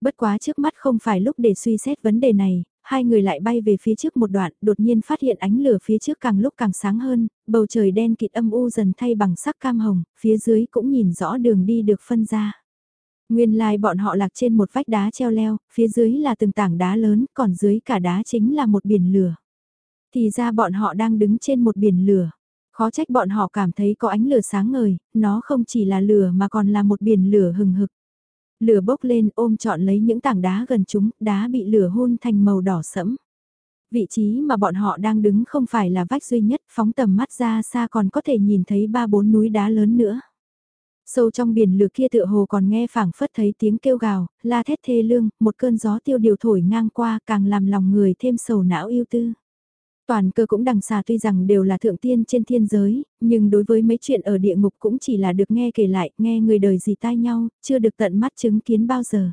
Bất quá trước mắt không phải lúc để suy xét vấn đề này, hai người lại bay về phía trước một đoạn, đột nhiên phát hiện ánh lửa phía trước càng lúc càng sáng hơn, bầu trời đen kịt âm u dần thay bằng sắc cam hồng, phía dưới cũng nhìn rõ đường đi được phân ra. Nguyên lai like bọn họ lạc trên một vách đá treo leo, phía dưới là từng tảng đá lớn, còn dưới cả đá chính là một biển lửa. Thì ra bọn họ đang đứng trên một biển lửa. Khó trách bọn họ cảm thấy có ánh lửa sáng ngời, nó không chỉ là lửa mà còn là một biển lửa hừng hực. Lửa bốc lên ôm trọn lấy những tảng đá gần chúng, đá bị lửa hôn thành màu đỏ sẫm. Vị trí mà bọn họ đang đứng không phải là vách duy nhất, phóng tầm mắt ra xa còn có thể nhìn thấy ba bốn núi đá lớn nữa. Sâu trong biển lửa kia tựa hồ còn nghe phảng phất thấy tiếng kêu gào, la thét thê lương, một cơn gió tiêu điều thổi ngang qua càng làm lòng người thêm sầu não yêu tư. Toàn cơ cũng đằng xà tuy rằng đều là thượng tiên trên thiên giới, nhưng đối với mấy chuyện ở địa ngục cũng chỉ là được nghe kể lại, nghe người đời gì tai nhau, chưa được tận mắt chứng kiến bao giờ.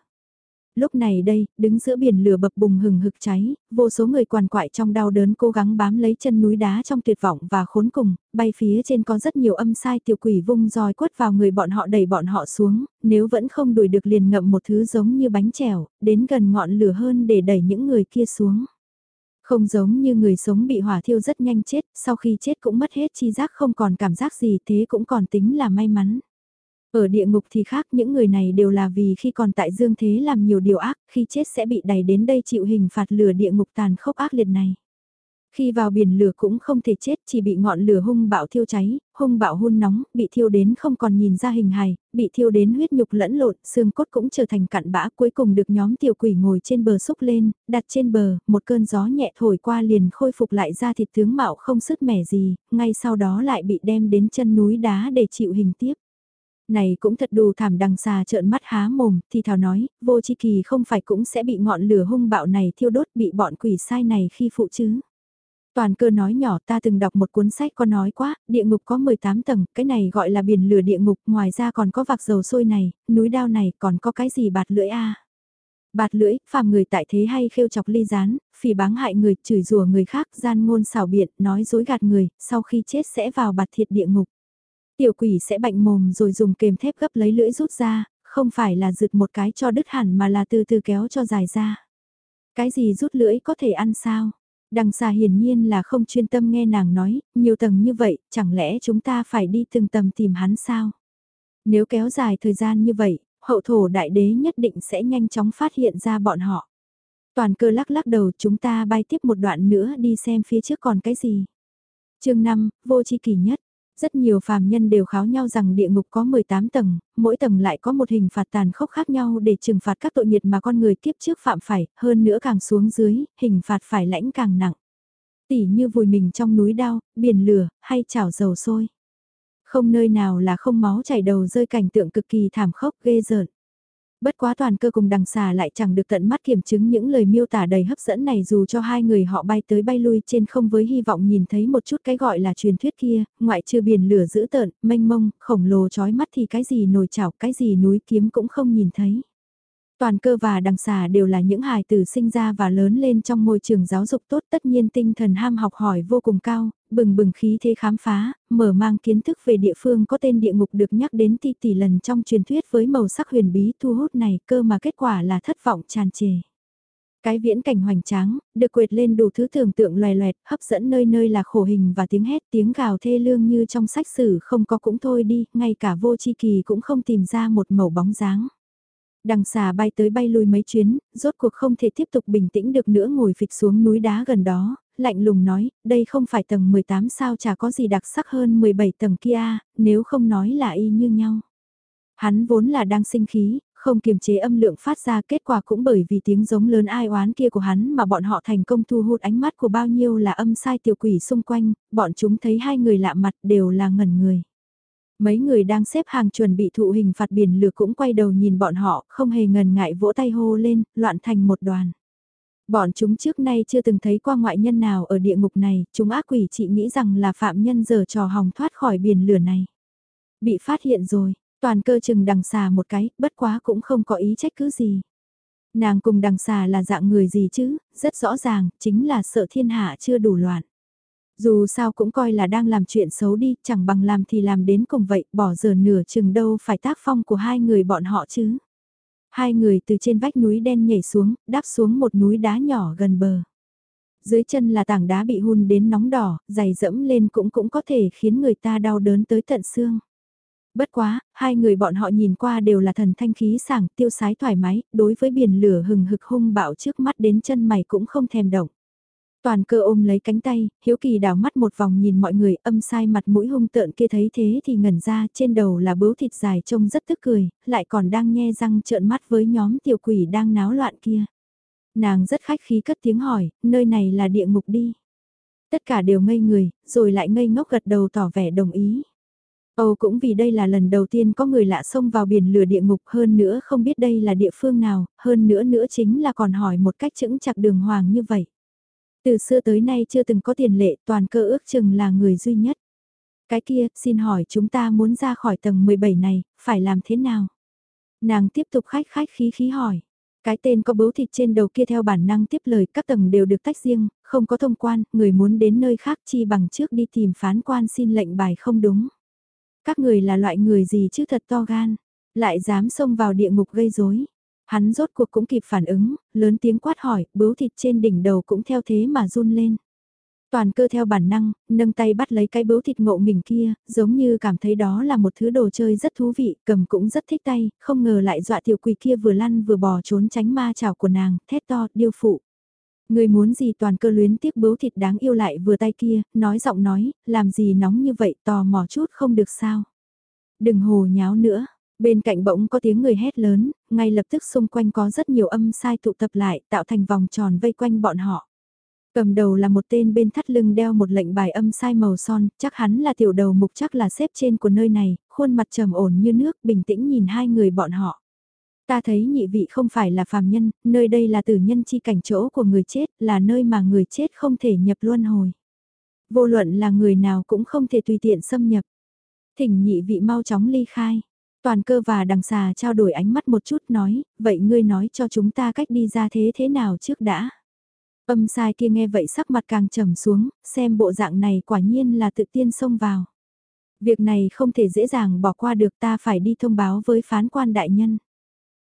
Lúc này đây, đứng giữa biển lửa bập bùng hừng hực cháy, vô số người quằn quại trong đau đớn cố gắng bám lấy chân núi đá trong tuyệt vọng và khốn cùng, bay phía trên có rất nhiều âm sai tiểu quỷ vung roi quất vào người bọn họ đẩy bọn họ xuống, nếu vẫn không đuổi được liền ngậm một thứ giống như bánh chèo, đến gần ngọn lửa hơn để đẩy những người kia xuống. Không giống như người sống bị hỏa thiêu rất nhanh chết, sau khi chết cũng mất hết chi giác không còn cảm giác gì thế cũng còn tính là may mắn. Ở địa ngục thì khác những người này đều là vì khi còn tại dương thế làm nhiều điều ác, khi chết sẽ bị đẩy đến đây chịu hình phạt lửa địa ngục tàn khốc ác liệt này. Khi vào biển lửa cũng không thể chết chỉ bị ngọn lửa hung bạo thiêu cháy, hung bạo hun nóng, bị thiêu đến không còn nhìn ra hình hài, bị thiêu đến huyết nhục lẫn lộn, xương cốt cũng trở thành cặn bã cuối cùng được nhóm tiểu quỷ ngồi trên bờ xúc lên, đặt trên bờ, một cơn gió nhẹ thổi qua liền khôi phục lại ra thịt tướng mạo không sứt mẻ gì, ngay sau đó lại bị đem đến chân núi đá để chịu hình tiếp. Này cũng thật đủ thảm đằng xà trợn mắt há mồm, thì thảo nói, vô chi kỳ không phải cũng sẽ bị ngọn lửa hung bạo này thiêu đốt bị bọn quỷ sai này khi phụ chứ. Toàn cơ nói nhỏ ta từng đọc một cuốn sách có nói quá, địa ngục có 18 tầng, cái này gọi là biển lửa địa ngục, ngoài ra còn có vạc dầu sôi này, núi đao này, còn có cái gì bạt lưỡi a Bạt lưỡi, phàm người tại thế hay khêu chọc ly rán, phỉ báng hại người, chửi rủa người khác, gian ngôn xảo biện, nói dối gạt người, sau khi chết sẽ vào bạt thiệt địa ngục. Tiểu quỷ sẽ bệnh mồm rồi dùng kềm thép gấp lấy lưỡi rút ra, không phải là rượt một cái cho đứt hẳn mà là từ từ kéo cho dài ra. Cái gì rút lưỡi có thể ăn sao? Đằng xà hiển nhiên là không chuyên tâm nghe nàng nói, nhiều tầng như vậy, chẳng lẽ chúng ta phải đi từng tầm tìm hắn sao? Nếu kéo dài thời gian như vậy, hậu thổ đại đế nhất định sẽ nhanh chóng phát hiện ra bọn họ. Toàn cơ lắc lắc đầu chúng ta bay tiếp một đoạn nữa đi xem phía trước còn cái gì. chương 5, vô chi kỳ nhất. Rất nhiều phàm nhân đều kháo nhau rằng địa ngục có 18 tầng, mỗi tầng lại có một hình phạt tàn khốc khác nhau để trừng phạt các tội nghiệp mà con người kiếp trước phạm phải, hơn nữa càng xuống dưới, hình phạt phải lãnh càng nặng. Tỉ như vùi mình trong núi đao, biển lửa, hay chảo dầu sôi. Không nơi nào là không máu chảy đầu rơi cảnh tượng cực kỳ thảm khốc ghê rợn. Bất quá toàn cơ cùng đằng xà lại chẳng được tận mắt kiểm chứng những lời miêu tả đầy hấp dẫn này dù cho hai người họ bay tới bay lui trên không với hy vọng nhìn thấy một chút cái gọi là truyền thuyết kia, ngoại trừ biển lửa dữ tợn, mênh mông, khổng lồ chói mắt thì cái gì nồi chảo, cái gì núi kiếm cũng không nhìn thấy. Toàn cơ và đằng xà đều là những hài tử sinh ra và lớn lên trong môi trường giáo dục tốt tất nhiên tinh thần ham học hỏi vô cùng cao, bừng bừng khí thế khám phá, mở mang kiến thức về địa phương có tên địa ngục được nhắc đến tỷ tỷ lần trong truyền thuyết với màu sắc huyền bí thu hút này cơ mà kết quả là thất vọng tràn trề. Cái viễn cảnh hoành tráng, được quệt lên đủ thứ tưởng tượng loè loẹt, hấp dẫn nơi nơi là khổ hình và tiếng hét tiếng gào thê lương như trong sách sử không có cũng thôi đi, ngay cả vô chi kỳ cũng không tìm ra một màu bóng dáng. Đằng xà bay tới bay lui mấy chuyến, rốt cuộc không thể tiếp tục bình tĩnh được nữa ngồi phịch xuống núi đá gần đó, lạnh lùng nói, đây không phải tầng 18 sao chả có gì đặc sắc hơn 17 tầng kia, nếu không nói là y như nhau. Hắn vốn là đang sinh khí, không kiềm chế âm lượng phát ra kết quả cũng bởi vì tiếng giống lớn ai oán kia của hắn mà bọn họ thành công thu hút ánh mắt của bao nhiêu là âm sai tiểu quỷ xung quanh, bọn chúng thấy hai người lạ mặt đều là ngẩn người. Mấy người đang xếp hàng chuẩn bị thụ hình phạt biển lửa cũng quay đầu nhìn bọn họ, không hề ngần ngại vỗ tay hô lên, loạn thành một đoàn. Bọn chúng trước nay chưa từng thấy qua ngoại nhân nào ở địa ngục này, chúng ác quỷ chị nghĩ rằng là phạm nhân giờ trò hòng thoát khỏi biển lửa này. Bị phát hiện rồi, toàn cơ chừng đằng xà một cái, bất quá cũng không có ý trách cứ gì. Nàng cùng đằng xà là dạng người gì chứ, rất rõ ràng, chính là sợ thiên hạ chưa đủ loạn. Dù sao cũng coi là đang làm chuyện xấu đi, chẳng bằng làm thì làm đến cùng vậy, bỏ giờ nửa chừng đâu phải tác phong của hai người bọn họ chứ. Hai người từ trên vách núi đen nhảy xuống, đáp xuống một núi đá nhỏ gần bờ. Dưới chân là tảng đá bị hun đến nóng đỏ, dày dẫm lên cũng cũng có thể khiến người ta đau đớn tới tận xương. Bất quá, hai người bọn họ nhìn qua đều là thần thanh khí sảng, tiêu sái thoải mái, đối với biển lửa hừng hực hung bạo trước mắt đến chân mày cũng không thèm động. Toàn cơ ôm lấy cánh tay, hiếu kỳ đảo mắt một vòng nhìn mọi người âm sai mặt mũi hung tợn kia thấy thế thì ngẩn ra trên đầu là bướu thịt dài trông rất tức cười, lại còn đang nhe răng trợn mắt với nhóm tiểu quỷ đang náo loạn kia. Nàng rất khách khí cất tiếng hỏi, nơi này là địa ngục đi. Tất cả đều ngây người, rồi lại ngây ngốc gật đầu tỏ vẻ đồng ý. Âu cũng vì đây là lần đầu tiên có người lạ xông vào biển lửa địa ngục hơn nữa không biết đây là địa phương nào, hơn nữa nữa chính là còn hỏi một cách chững chặt đường hoàng như vậy. Từ xưa tới nay chưa từng có tiền lệ toàn cơ ước chừng là người duy nhất. Cái kia, xin hỏi chúng ta muốn ra khỏi tầng 17 này, phải làm thế nào? Nàng tiếp tục khách khách khí khí hỏi. Cái tên có bấu thịt trên đầu kia theo bản năng tiếp lời các tầng đều được tách riêng, không có thông quan, người muốn đến nơi khác chi bằng trước đi tìm phán quan xin lệnh bài không đúng. Các người là loại người gì chứ thật to gan, lại dám xông vào địa ngục gây rối. Hắn rốt cuộc cũng kịp phản ứng, lớn tiếng quát hỏi, bướu thịt trên đỉnh đầu cũng theo thế mà run lên. Toàn cơ theo bản năng, nâng tay bắt lấy cái bướu thịt ngộ mình kia, giống như cảm thấy đó là một thứ đồ chơi rất thú vị, cầm cũng rất thích tay, không ngờ lại dọa tiểu quỷ kia vừa lăn vừa bò trốn tránh ma chảo của nàng, thét to, điêu phụ. Người muốn gì toàn cơ luyến tiếc bướu thịt đáng yêu lại vừa tay kia, nói giọng nói, làm gì nóng như vậy tò mò chút không được sao. Đừng hồ nháo nữa, Bên cạnh bỗng có tiếng người hét lớn, ngay lập tức xung quanh có rất nhiều âm sai tụ tập lại tạo thành vòng tròn vây quanh bọn họ. Cầm đầu là một tên bên thắt lưng đeo một lệnh bài âm sai màu son, chắc hắn là tiểu đầu mục chắc là xếp trên của nơi này, khuôn mặt trầm ổn như nước, bình tĩnh nhìn hai người bọn họ. Ta thấy nhị vị không phải là phàm nhân, nơi đây là tử nhân chi cảnh chỗ của người chết, là nơi mà người chết không thể nhập luân hồi. Vô luận là người nào cũng không thể tùy tiện xâm nhập. Thỉnh nhị vị mau chóng ly khai. Toàn cơ và đằng xà trao đổi ánh mắt một chút nói, vậy ngươi nói cho chúng ta cách đi ra thế thế nào trước đã. Âm sai kia nghe vậy sắc mặt càng trầm xuống, xem bộ dạng này quả nhiên là tự tiên xông vào. Việc này không thể dễ dàng bỏ qua được ta phải đi thông báo với phán quan đại nhân.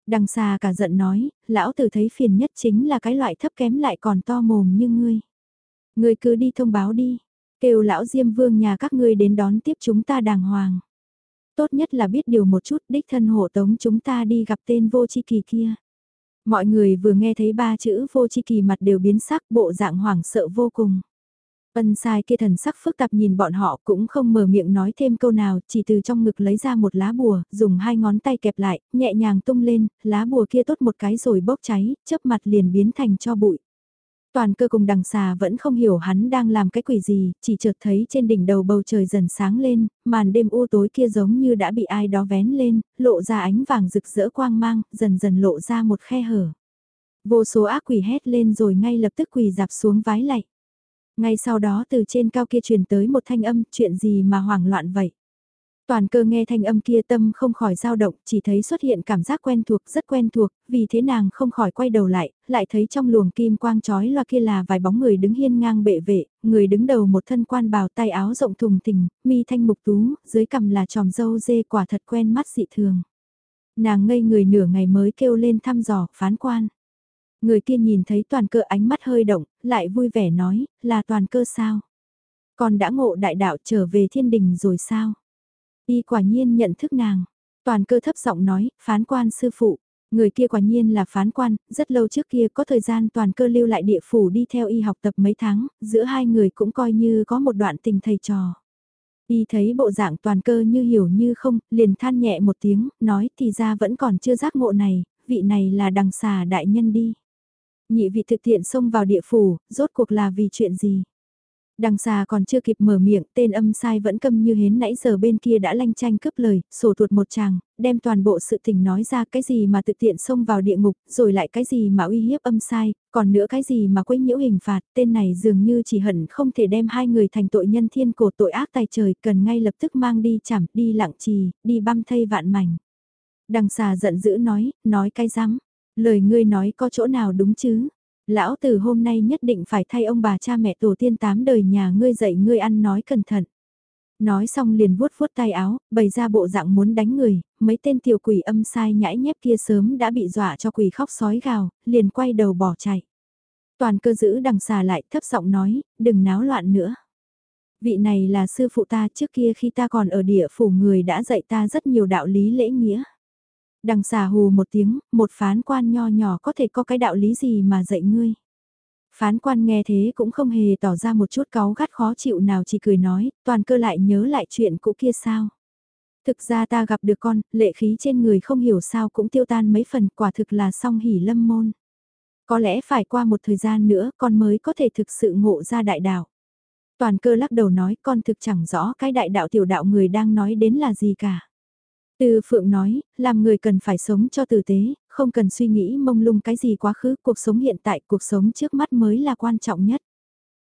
Đằng xà cả giận nói, lão tử thấy phiền nhất chính là cái loại thấp kém lại còn to mồm như ngươi. Ngươi cứ đi thông báo đi, kêu lão Diêm Vương nhà các ngươi đến đón tiếp chúng ta đàng hoàng tốt nhất là biết điều một chút đích thân hộ tống chúng ta đi gặp tên vô chi kỳ kia. Mọi người vừa nghe thấy ba chữ vô chi kỳ mặt đều biến sắc bộ dạng hoảng sợ vô cùng. Ân sai kia thần sắc phức tạp nhìn bọn họ cũng không mở miệng nói thêm câu nào, chỉ từ trong ngực lấy ra một lá bùa, dùng hai ngón tay kẹp lại, nhẹ nhàng tung lên, lá bùa kia tốt một cái rồi bốc cháy, chớp mặt liền biến thành cho bụi. Toàn cơ cùng đằng xà vẫn không hiểu hắn đang làm cái quỷ gì, chỉ chợt thấy trên đỉnh đầu bầu trời dần sáng lên, màn đêm u tối kia giống như đã bị ai đó vén lên, lộ ra ánh vàng rực rỡ quang mang, dần dần lộ ra một khe hở. Vô số ác quỷ hét lên rồi ngay lập tức quỳ dạp xuống vái lạy. Ngay sau đó từ trên cao kia truyền tới một thanh âm, chuyện gì mà hoảng loạn vậy? Toàn cơ nghe thanh âm kia tâm không khỏi dao động, chỉ thấy xuất hiện cảm giác quen thuộc, rất quen thuộc, vì thế nàng không khỏi quay đầu lại, lại thấy trong luồng kim quang chói loa kia là vài bóng người đứng hiên ngang bệ vệ, người đứng đầu một thân quan bào tay áo rộng thùng thình, mi thanh mục tú, dưới cằm là tròm dâu dê quả thật quen mắt dị thường. Nàng ngây người nửa ngày mới kêu lên thăm dò, phán quan. Người kia nhìn thấy toàn cơ ánh mắt hơi động, lại vui vẻ nói, là toàn cơ sao? còn đã ngộ đại đạo trở về thiên đình rồi sao? Y quả nhiên nhận thức nàng. Toàn cơ thấp giọng nói, phán quan sư phụ. Người kia quả nhiên là phán quan, rất lâu trước kia có thời gian toàn cơ lưu lại địa phủ đi theo y học tập mấy tháng, giữa hai người cũng coi như có một đoạn tình thầy trò. Y thấy bộ dạng toàn cơ như hiểu như không, liền than nhẹ một tiếng, nói thì ra vẫn còn chưa giác ngộ này, vị này là đằng xà đại nhân đi. Nhị vị thực tiện xông vào địa phủ, rốt cuộc là vì chuyện gì? Đằng xà còn chưa kịp mở miệng, tên âm sai vẫn câm như hến nãy giờ bên kia đã lanh tranh cướp lời, sổ tuột một chàng, đem toàn bộ sự tình nói ra cái gì mà tự tiện xông vào địa ngục, rồi lại cái gì mà uy hiếp âm sai, còn nữa cái gì mà quấy nhiễu hình phạt, tên này dường như chỉ hận không thể đem hai người thành tội nhân thiên cổ tội ác tài trời, cần ngay lập tức mang đi chảm, đi lặng trì, đi băm thây vạn mảnh. Đằng xà giận dữ nói, nói cái rắm lời ngươi nói có chỗ nào đúng chứ? Lão từ hôm nay nhất định phải thay ông bà cha mẹ tổ tiên tám đời nhà ngươi dạy ngươi ăn nói cẩn thận. Nói xong liền vuốt vuốt tay áo, bày ra bộ dạng muốn đánh người, mấy tên tiểu quỷ âm sai nhãi nhép kia sớm đã bị dọa cho quỷ khóc sói gào, liền quay đầu bỏ chạy. Toàn cơ giữ đằng xà lại thấp giọng nói, đừng náo loạn nữa. Vị này là sư phụ ta trước kia khi ta còn ở địa phủ người đã dạy ta rất nhiều đạo lý lễ nghĩa. Đằng xà hù một tiếng, một phán quan nho nhỏ có thể có cái đạo lý gì mà dạy ngươi. Phán quan nghe thế cũng không hề tỏ ra một chút cáu gắt khó chịu nào chỉ cười nói, toàn cơ lại nhớ lại chuyện cũ kia sao. Thực ra ta gặp được con, lệ khí trên người không hiểu sao cũng tiêu tan mấy phần quả thực là song hỉ lâm môn. Có lẽ phải qua một thời gian nữa con mới có thể thực sự ngộ ra đại đạo. Toàn cơ lắc đầu nói con thực chẳng rõ cái đại đạo tiểu đạo người đang nói đến là gì cả. Từ Phượng nói, làm người cần phải sống cho tử tế, không cần suy nghĩ mông lung cái gì quá khứ, cuộc sống hiện tại, cuộc sống trước mắt mới là quan trọng nhất.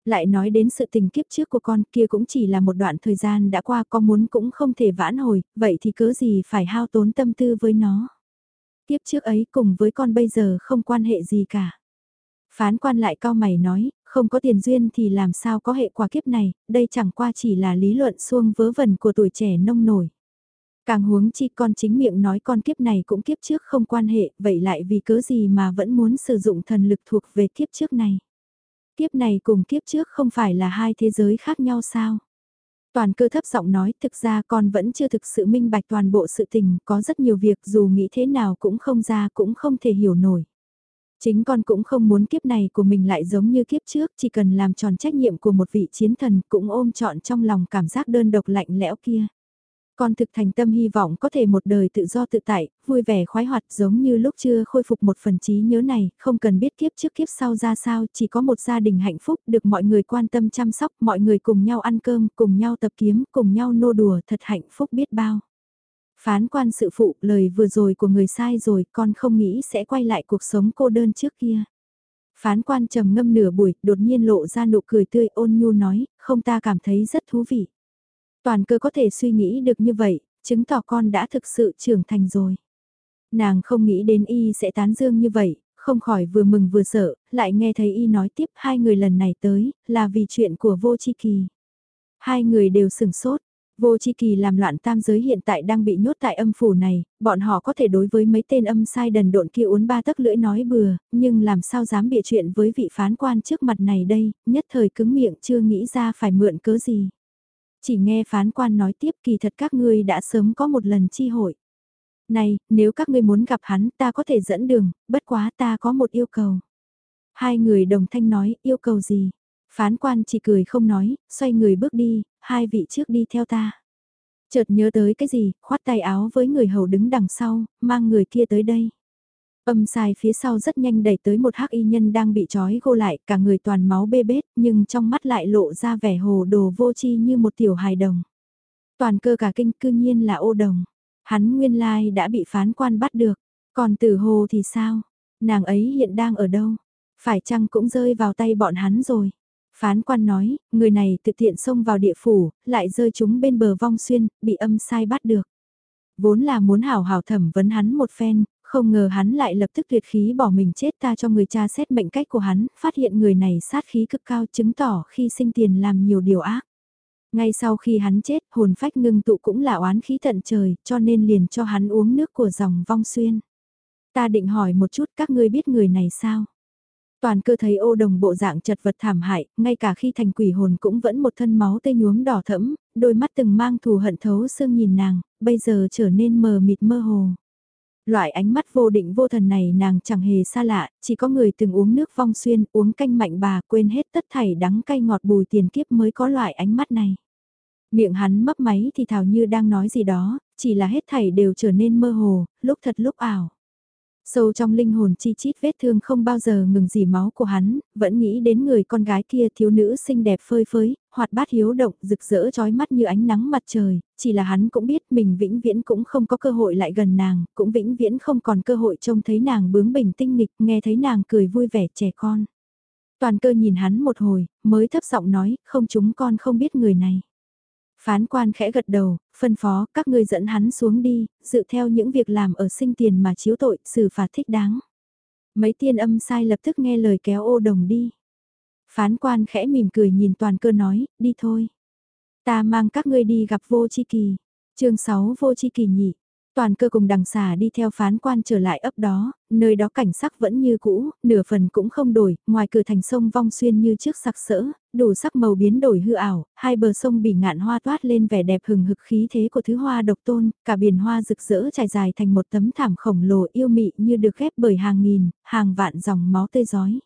Lại nói đến sự tình kiếp trước của con kia cũng chỉ là một đoạn thời gian đã qua con muốn cũng không thể vãn hồi, vậy thì cớ gì phải hao tốn tâm tư với nó. Kiếp trước ấy cùng với con bây giờ không quan hệ gì cả. Phán quan lại cao mày nói, không có tiền duyên thì làm sao có hệ quả kiếp này, đây chẳng qua chỉ là lý luận xuông vớ vẩn của tuổi trẻ nông nổi. Càng huống chi con chính miệng nói con kiếp này cũng kiếp trước không quan hệ, vậy lại vì cớ gì mà vẫn muốn sử dụng thần lực thuộc về kiếp trước này. Kiếp này cùng kiếp trước không phải là hai thế giới khác nhau sao? Toàn cơ thấp giọng nói thực ra con vẫn chưa thực sự minh bạch toàn bộ sự tình, có rất nhiều việc dù nghĩ thế nào cũng không ra cũng không thể hiểu nổi. Chính con cũng không muốn kiếp này của mình lại giống như kiếp trước, chỉ cần làm tròn trách nhiệm của một vị chiến thần cũng ôm trọn trong lòng cảm giác đơn độc lạnh lẽo kia. Con thực thành tâm hy vọng có thể một đời tự do tự tại, vui vẻ khoái hoạt giống như lúc chưa khôi phục một phần trí nhớ này, không cần biết kiếp trước kiếp sau ra sao, chỉ có một gia đình hạnh phúc được mọi người quan tâm chăm sóc, mọi người cùng nhau ăn cơm, cùng nhau tập kiếm, cùng nhau nô đùa thật hạnh phúc biết bao. Phán quan sự phụ, lời vừa rồi của người sai rồi, con không nghĩ sẽ quay lại cuộc sống cô đơn trước kia. Phán quan trầm ngâm nửa buổi, đột nhiên lộ ra nụ cười tươi ôn nhu nói, không ta cảm thấy rất thú vị. Toàn cơ có thể suy nghĩ được như vậy, chứng tỏ con đã thực sự trưởng thành rồi. Nàng không nghĩ đến y sẽ tán dương như vậy, không khỏi vừa mừng vừa sợ, lại nghe thấy y nói tiếp hai người lần này tới, là vì chuyện của vô chi kỳ. Hai người đều sừng sốt, vô chi kỳ làm loạn tam giới hiện tại đang bị nhốt tại âm phủ này, bọn họ có thể đối với mấy tên âm sai đần độn kia uốn ba tấc lưỡi nói bừa, nhưng làm sao dám bịa chuyện với vị phán quan trước mặt này đây, nhất thời cứng miệng chưa nghĩ ra phải mượn cớ gì. Chỉ nghe phán quan nói tiếp kỳ thật các ngươi đã sớm có một lần chi hội. Này, nếu các ngươi muốn gặp hắn ta có thể dẫn đường, bất quá ta có một yêu cầu. Hai người đồng thanh nói, yêu cầu gì? Phán quan chỉ cười không nói, xoay người bước đi, hai vị trước đi theo ta. Chợt nhớ tới cái gì, khoát tay áo với người hầu đứng đằng sau, mang người kia tới đây. Âm sai phía sau rất nhanh đẩy tới một hắc y nhân đang bị trói gô lại, cả người toàn máu bê bết, nhưng trong mắt lại lộ ra vẻ hồ đồ vô chi như một tiểu hài đồng. Toàn cơ cả kinh cư nhiên là ô đồng. Hắn nguyên lai đã bị phán quan bắt được. Còn tử hồ thì sao? Nàng ấy hiện đang ở đâu? Phải chăng cũng rơi vào tay bọn hắn rồi? Phán quan nói, người này tự tiện xông vào địa phủ, lại rơi chúng bên bờ vong xuyên, bị âm sai bắt được. Vốn là muốn hảo hảo thẩm vấn hắn một phen, không ngờ hắn lại lập tức tuyệt khí bỏ mình chết ta cho người cha xét mệnh cách của hắn, phát hiện người này sát khí cực cao chứng tỏ khi sinh tiền làm nhiều điều ác. Ngay sau khi hắn chết, hồn phách ngưng tụ cũng là oán khí tận trời, cho nên liền cho hắn uống nước của dòng vong xuyên. Ta định hỏi một chút các ngươi biết người này sao? Toàn cơ thấy ô đồng bộ dạng chật vật thảm hại, ngay cả khi thành quỷ hồn cũng vẫn một thân máu tê nhuốm đỏ thẫm, đôi mắt từng mang thù hận thấu xương nhìn nàng, bây giờ trở nên mờ mịt mơ hồ. Loại ánh mắt vô định vô thần này nàng chẳng hề xa lạ, chỉ có người từng uống nước vong xuyên, uống canh mạnh bà quên hết tất thảy đắng cay ngọt bùi tiền kiếp mới có loại ánh mắt này. Miệng hắn mấp máy thì thào như đang nói gì đó, chỉ là hết thảy đều trở nên mơ hồ, lúc thật lúc ảo. Sâu trong linh hồn chi chít vết thương không bao giờ ngừng dì máu của hắn, vẫn nghĩ đến người con gái kia thiếu nữ xinh đẹp phơi phới, hoạt bát hiếu động, rực rỡ trói mắt như ánh nắng mặt trời, chỉ là hắn cũng biết mình vĩnh viễn cũng không có cơ hội lại gần nàng, cũng vĩnh viễn không còn cơ hội trông thấy nàng bướng bỉnh tinh nghịch, nghe thấy nàng cười vui vẻ trẻ con. Toàn cơ nhìn hắn một hồi, mới thấp giọng nói, không chúng con không biết người này. Phán quan khẽ gật đầu, phân phó các ngươi dẫn hắn xuống đi, dự theo những việc làm ở sinh tiền mà chiếu tội, xử phạt thích đáng. Mấy tiên âm sai lập tức nghe lời kéo ô đồng đi. Phán quan khẽ mỉm cười nhìn toàn cơ nói, đi thôi. Ta mang các ngươi đi gặp vô chi kỳ. chương 6 vô chi kỳ nhị. Toàn cơ cùng đằng xà đi theo phán quan trở lại ấp đó, nơi đó cảnh sắc vẫn như cũ, nửa phần cũng không đổi, ngoài cửa thành sông vong xuyên như trước sặc sỡ, đủ sắc màu biến đổi hư ảo, hai bờ sông bị ngạn hoa toát lên vẻ đẹp hừng hực khí thế của thứ hoa độc tôn, cả biển hoa rực rỡ trải dài thành một tấm thảm khổng lồ yêu mị như được ghép bởi hàng nghìn, hàng vạn dòng máu tươi giói.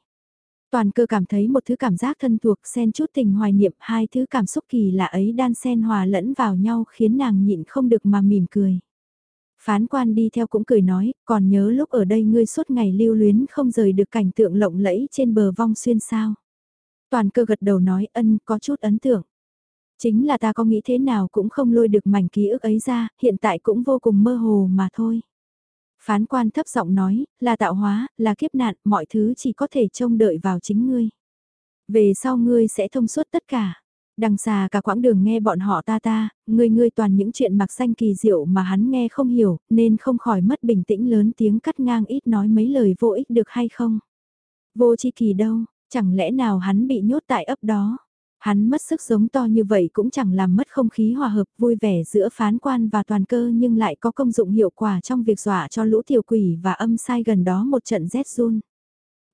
Toàn cơ cảm thấy một thứ cảm giác thân thuộc xen chút tình hoài niệm hai thứ cảm xúc kỳ lạ ấy đan xen hòa lẫn vào nhau khiến nàng nhịn không được mà mỉm cười. Phán quan đi theo cũng cười nói, còn nhớ lúc ở đây ngươi suốt ngày lưu luyến không rời được cảnh tượng lộng lẫy trên bờ vong xuyên sao. Toàn cơ gật đầu nói ân có chút ấn tượng. Chính là ta có nghĩ thế nào cũng không lôi được mảnh ký ức ấy ra, hiện tại cũng vô cùng mơ hồ mà thôi. Phán quan thấp giọng nói, là tạo hóa, là kiếp nạn, mọi thứ chỉ có thể trông đợi vào chính ngươi. Về sau ngươi sẽ thông suốt tất cả. Đằng xa cả quãng đường nghe bọn họ ta ta, người người toàn những chuyện mặc xanh kỳ diệu mà hắn nghe không hiểu, nên không khỏi mất bình tĩnh lớn tiếng cắt ngang ít nói mấy lời vô ích được hay không. Vô chi kỳ đâu, chẳng lẽ nào hắn bị nhốt tại ấp đó. Hắn mất sức giống to như vậy cũng chẳng làm mất không khí hòa hợp vui vẻ giữa phán quan và toàn cơ nhưng lại có công dụng hiệu quả trong việc dọa cho lũ tiểu quỷ và âm sai gần đó một trận rét run.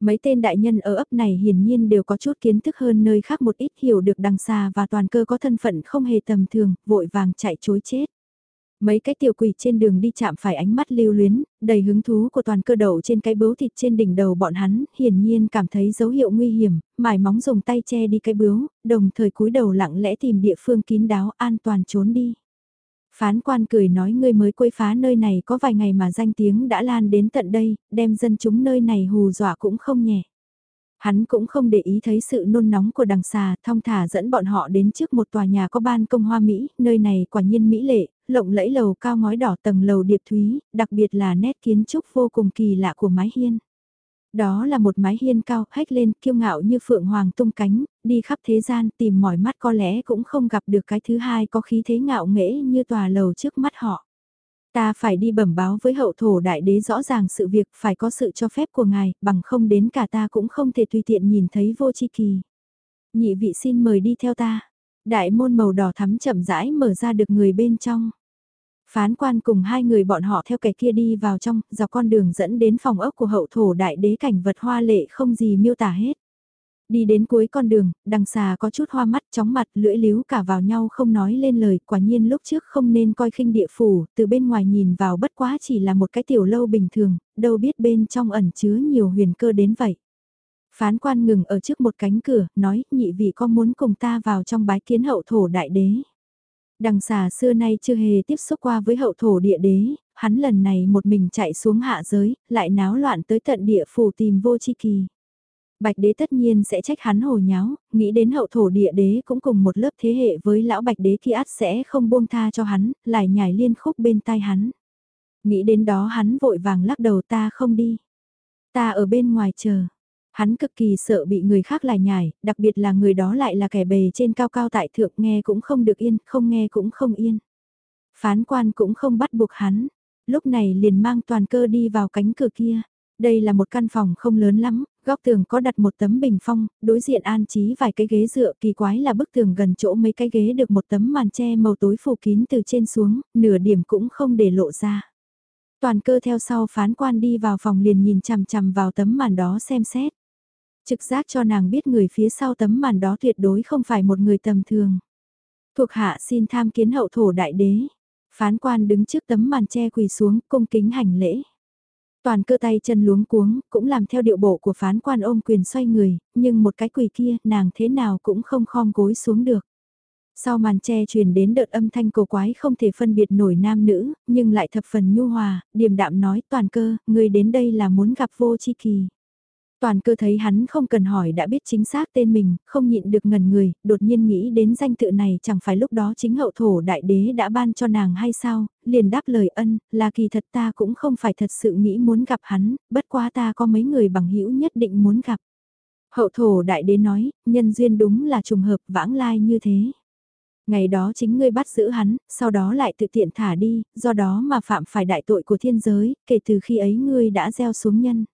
Mấy tên đại nhân ở ấp này hiển nhiên đều có chút kiến thức hơn nơi khác một ít hiểu được đằng xa và toàn cơ có thân phận không hề tầm thường, vội vàng chạy chối chết. Mấy cái tiểu quỷ trên đường đi chạm phải ánh mắt lưu luyến, đầy hứng thú của toàn cơ đậu trên cái bướu thịt trên đỉnh đầu bọn hắn, hiển nhiên cảm thấy dấu hiệu nguy hiểm, mải móng dùng tay che đi cái bướu, đồng thời cúi đầu lặng lẽ tìm địa phương kín đáo an toàn trốn đi. Phán quan cười nói ngươi mới quấy phá nơi này có vài ngày mà danh tiếng đã lan đến tận đây, đem dân chúng nơi này hù dọa cũng không nhẹ. Hắn cũng không để ý thấy sự nôn nóng của đằng xà, thong thả dẫn bọn họ đến trước một tòa nhà có ban công hoa Mỹ, nơi này quả nhiên mỹ lệ, lộng lẫy lầu cao ngói đỏ tầng lầu điệp thúy, đặc biệt là nét kiến trúc vô cùng kỳ lạ của mái hiên. Đó là một mái hiên cao, hách lên, kiêu ngạo như phượng hoàng tung cánh, đi khắp thế gian tìm mỏi mắt có lẽ cũng không gặp được cái thứ hai có khí thế ngạo nghễ như tòa lầu trước mắt họ. Ta phải đi bẩm báo với hậu thổ đại đế rõ ràng sự việc phải có sự cho phép của ngài, bằng không đến cả ta cũng không thể tùy tiện nhìn thấy vô chi kỳ. Nhị vị xin mời đi theo ta. Đại môn màu đỏ thắm chậm rãi mở ra được người bên trong. Phán quan cùng hai người bọn họ theo kẻ kia đi vào trong, dọc con đường dẫn đến phòng ốc của hậu thổ đại đế cảnh vật hoa lệ không gì miêu tả hết. Đi đến cuối con đường, đằng xà có chút hoa mắt chóng mặt lưỡi líu cả vào nhau không nói lên lời, quả nhiên lúc trước không nên coi khinh địa phủ, từ bên ngoài nhìn vào bất quá chỉ là một cái tiểu lâu bình thường, đâu biết bên trong ẩn chứa nhiều huyền cơ đến vậy. Phán quan ngừng ở trước một cánh cửa, nói, nhị vị có muốn cùng ta vào trong bái kiến hậu thổ đại đế. Đằng xà xưa nay chưa hề tiếp xúc qua với hậu thổ địa đế, hắn lần này một mình chạy xuống hạ giới, lại náo loạn tới tận địa phủ tìm vô chi kỳ. Bạch đế tất nhiên sẽ trách hắn hồ nháo, nghĩ đến hậu thổ địa đế cũng cùng một lớp thế hệ với lão bạch đế kia át sẽ không buông tha cho hắn, lại nhảy liên khúc bên tai hắn. Nghĩ đến đó hắn vội vàng lắc đầu ta không đi. Ta ở bên ngoài chờ. Hắn cực kỳ sợ bị người khác lại nhải, đặc biệt là người đó lại là kẻ bề trên cao cao tại thượng nghe cũng không được yên, không nghe cũng không yên. Phán quan cũng không bắt buộc hắn, lúc này liền mang toàn cơ đi vào cánh cửa kia. Đây là một căn phòng không lớn lắm, góc tường có đặt một tấm bình phong, đối diện an trí vài cái ghế dựa kỳ quái là bức tường gần chỗ mấy cái ghế được một tấm màn tre màu tối phủ kín từ trên xuống, nửa điểm cũng không để lộ ra. Toàn cơ theo sau phán quan đi vào phòng liền nhìn chằm chằm vào tấm màn đó xem xét. Trực giác cho nàng biết người phía sau tấm màn đó tuyệt đối không phải một người tầm thường. Thuộc hạ xin tham kiến hậu thổ đại đế. Phán quan đứng trước tấm màn che quỳ xuống, cung kính hành lễ. Toàn cơ tay chân luống cuống, cũng làm theo điệu bộ của phán quan ôm quyền xoay người, nhưng một cái quỳ kia, nàng thế nào cũng không khom gối xuống được. Sau màn che truyền đến đợt âm thanh cổ quái không thể phân biệt nổi nam nữ, nhưng lại thập phần nhu hòa, điềm đạm nói toàn cơ, người đến đây là muốn gặp vô chi kỳ. Toàn cơ thấy hắn không cần hỏi đã biết chính xác tên mình, không nhịn được ngần người, đột nhiên nghĩ đến danh tự này chẳng phải lúc đó chính hậu thổ đại đế đã ban cho nàng hay sao, liền đáp lời ân, là kỳ thật ta cũng không phải thật sự nghĩ muốn gặp hắn, bất quá ta có mấy người bằng hữu nhất định muốn gặp. Hậu thổ đại đế nói, nhân duyên đúng là trùng hợp vãng lai như thế. Ngày đó chính ngươi bắt giữ hắn, sau đó lại tự tiện thả đi, do đó mà phạm phải đại tội của thiên giới, kể từ khi ấy ngươi đã gieo xuống nhân.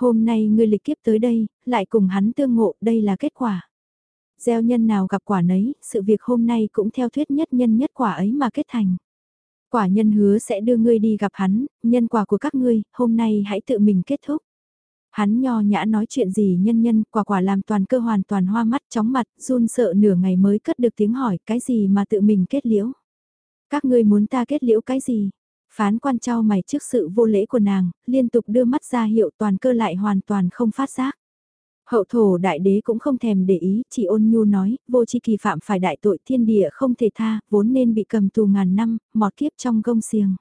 Hôm nay ngươi lịch kiếp tới đây, lại cùng hắn tương ngộ, đây là kết quả. Gieo nhân nào gặp quả nấy, sự việc hôm nay cũng theo thuyết nhất nhân nhất quả ấy mà kết thành. Quả nhân hứa sẽ đưa ngươi đi gặp hắn, nhân quả của các ngươi, hôm nay hãy tự mình kết thúc. Hắn nho nhã nói chuyện gì nhân nhân, quả quả làm toàn cơ hoàn toàn hoa mắt chóng mặt, run sợ nửa ngày mới cất được tiếng hỏi cái gì mà tự mình kết liễu. Các ngươi muốn ta kết liễu cái gì? Phán quan trao mày trước sự vô lễ của nàng, liên tục đưa mắt ra hiệu toàn cơ lại hoàn toàn không phát giác. Hậu thổ đại đế cũng không thèm để ý, chỉ ôn nhu nói, vô chi kỳ phạm phải đại tội thiên địa không thể tha, vốn nên bị cầm tù ngàn năm, mọt kiếp trong gông xiềng.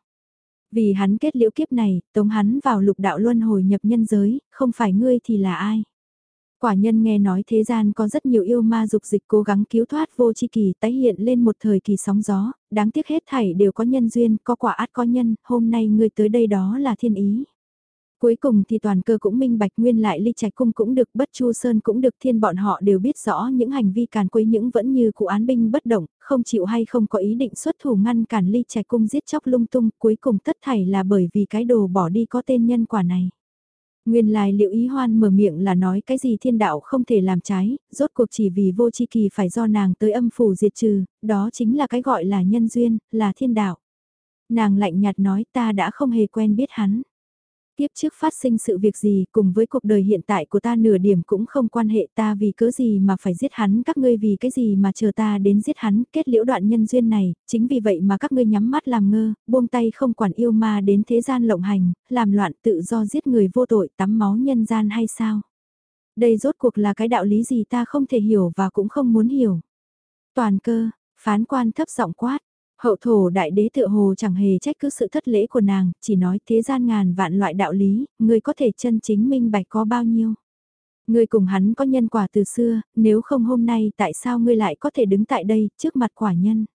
Vì hắn kết liễu kiếp này, tống hắn vào lục đạo luân hồi nhập nhân giới, không phải ngươi thì là ai. Quả nhân nghe nói thế gian có rất nhiều yêu ma dục dịch cố gắng cứu thoát vô chi kỳ tái hiện lên một thời kỳ sóng gió, đáng tiếc hết thảy đều có nhân duyên, có quả át có nhân, hôm nay ngươi tới đây đó là thiên ý. Cuối cùng thì toàn cơ cũng minh bạch nguyên lại ly trạch cung cũng được bất chu sơn cũng được thiên bọn họ đều biết rõ những hành vi càn quấy những vẫn như cụ án binh bất động, không chịu hay không có ý định xuất thủ ngăn cản ly trạch cung giết chóc lung tung cuối cùng tất thảy là bởi vì cái đồ bỏ đi có tên nhân quả này. Nguyên lai liệu ý hoan mở miệng là nói cái gì thiên đạo không thể làm trái, rốt cuộc chỉ vì vô chi kỳ phải do nàng tới âm phủ diệt trừ, đó chính là cái gọi là nhân duyên, là thiên đạo. Nàng lạnh nhạt nói ta đã không hề quen biết hắn. Tiếp trước phát sinh sự việc gì cùng với cuộc đời hiện tại của ta nửa điểm cũng không quan hệ ta vì cớ gì mà phải giết hắn các ngươi vì cái gì mà chờ ta đến giết hắn kết liễu đoạn nhân duyên này, chính vì vậy mà các ngươi nhắm mắt làm ngơ, buông tay không quản yêu ma đến thế gian lộng hành, làm loạn tự do giết người vô tội tắm máu nhân gian hay sao? Đây rốt cuộc là cái đạo lý gì ta không thể hiểu và cũng không muốn hiểu. Toàn cơ, phán quan thấp giọng quát, Hậu thổ đại đế tự hồ chẳng hề trách cứ sự thất lễ của nàng, chỉ nói thế gian ngàn vạn loại đạo lý, người có thể chân chính minh bạch có bao nhiêu. Ngươi cùng hắn có nhân quả từ xưa, nếu không hôm nay tại sao ngươi lại có thể đứng tại đây, trước mặt quả nhân.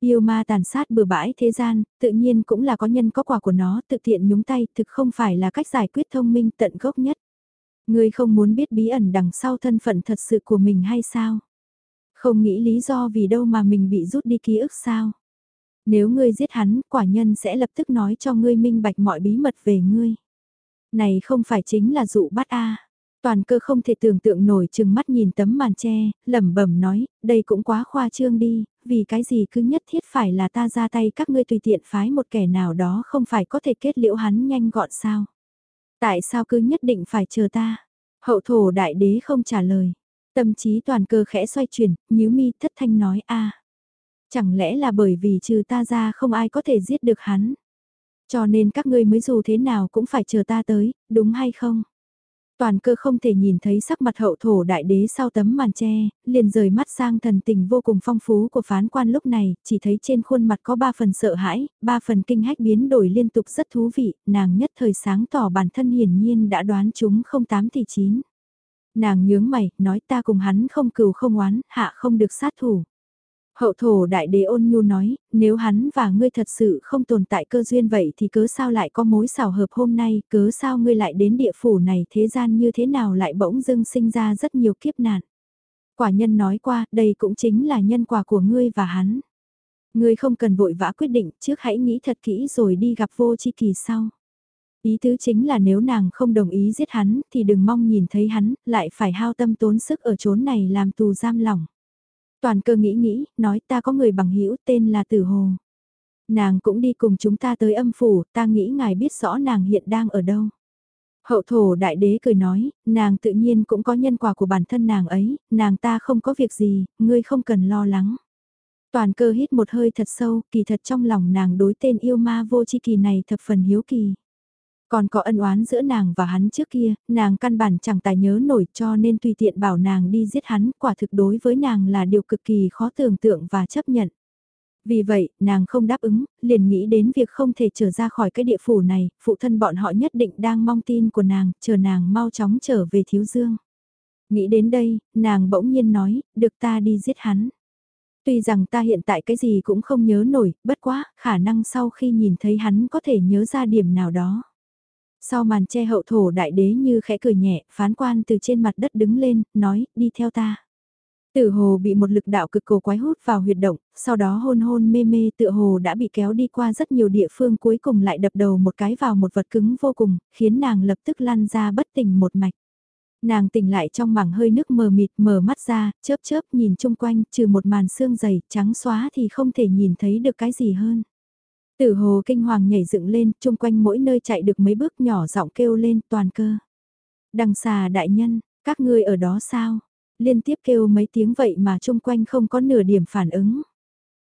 Yêu ma tàn sát bừa bãi thế gian, tự nhiên cũng là có nhân có quả của nó, tự tiện nhúng tay, thực không phải là cách giải quyết thông minh tận gốc nhất. Ngươi không muốn biết bí ẩn đằng sau thân phận thật sự của mình hay sao? Không nghĩ lý do vì đâu mà mình bị rút đi ký ức sao? Nếu ngươi giết hắn, quả nhân sẽ lập tức nói cho ngươi minh bạch mọi bí mật về ngươi. Này không phải chính là dụ bắt a Toàn cơ không thể tưởng tượng nổi chừng mắt nhìn tấm màn tre, lẩm bẩm nói, đây cũng quá khoa trương đi, vì cái gì cứ nhất thiết phải là ta ra tay các ngươi tùy tiện phái một kẻ nào đó không phải có thể kết liễu hắn nhanh gọn sao. Tại sao cứ nhất định phải chờ ta? Hậu thổ đại đế không trả lời. Tâm trí toàn cơ khẽ xoay chuyển, nhíu mi thất thanh nói a Chẳng lẽ là bởi vì trừ ta ra không ai có thể giết được hắn? Cho nên các ngươi mới dù thế nào cũng phải chờ ta tới, đúng hay không? Toàn cơ không thể nhìn thấy sắc mặt hậu thổ đại đế sau tấm màn tre, liền rời mắt sang thần tình vô cùng phong phú của phán quan lúc này, chỉ thấy trên khuôn mặt có ba phần sợ hãi, ba phần kinh hách biến đổi liên tục rất thú vị, nàng nhất thời sáng tỏ bản thân hiển nhiên đã đoán chúng không tám thì chín. Nàng nhướng mày, nói ta cùng hắn không cừu không oán, hạ không được sát thủ. Hậu thổ đại đế ôn nhu nói, nếu hắn và ngươi thật sự không tồn tại cơ duyên vậy thì cớ sao lại có mối xảo hợp hôm nay, cớ sao ngươi lại đến địa phủ này thế gian như thế nào lại bỗng dưng sinh ra rất nhiều kiếp nạn. Quả nhân nói qua, đây cũng chính là nhân quả của ngươi và hắn. Ngươi không cần vội vã quyết định, trước hãy nghĩ thật kỹ rồi đi gặp vô chi kỳ sau. Ý tứ chính là nếu nàng không đồng ý giết hắn thì đừng mong nhìn thấy hắn, lại phải hao tâm tốn sức ở chốn này làm tù giam lỏng. Toàn cơ nghĩ nghĩ, nói ta có người bằng hữu tên là Tử Hồ. Nàng cũng đi cùng chúng ta tới âm phủ, ta nghĩ ngài biết rõ nàng hiện đang ở đâu. Hậu thổ đại đế cười nói, nàng tự nhiên cũng có nhân quả của bản thân nàng ấy, nàng ta không có việc gì, ngươi không cần lo lắng. Toàn cơ hít một hơi thật sâu, kỳ thật trong lòng nàng đối tên yêu ma vô chi kỳ này thập phần hiếu kỳ. Còn có ân oán giữa nàng và hắn trước kia, nàng căn bản chẳng tài nhớ nổi cho nên tùy tiện bảo nàng đi giết hắn, quả thực đối với nàng là điều cực kỳ khó tưởng tượng và chấp nhận. Vì vậy, nàng không đáp ứng, liền nghĩ đến việc không thể trở ra khỏi cái địa phủ này, phụ thân bọn họ nhất định đang mong tin của nàng, chờ nàng mau chóng trở về thiếu dương. Nghĩ đến đây, nàng bỗng nhiên nói, được ta đi giết hắn. Tuy rằng ta hiện tại cái gì cũng không nhớ nổi, bất quá, khả năng sau khi nhìn thấy hắn có thể nhớ ra điểm nào đó. Sau màn che hậu thổ đại đế như khẽ cười nhẹ, phán quan từ trên mặt đất đứng lên, nói, đi theo ta. Tử hồ bị một lực đạo cực cổ quái hút vào huyệt động, sau đó hôn hôn mê mê tự hồ đã bị kéo đi qua rất nhiều địa phương cuối cùng lại đập đầu một cái vào một vật cứng vô cùng, khiến nàng lập tức lăn ra bất tỉnh một mạch. Nàng tỉnh lại trong mảng hơi nước mờ mịt mở mắt ra, chớp chớp nhìn chung quanh, trừ một màn xương dày, trắng xóa thì không thể nhìn thấy được cái gì hơn. Tử hồ kinh hoàng nhảy dựng lên, chung quanh mỗi nơi chạy được mấy bước nhỏ giọng kêu lên toàn cơ. Đằng xà đại nhân, các ngươi ở đó sao? Liên tiếp kêu mấy tiếng vậy mà chung quanh không có nửa điểm phản ứng.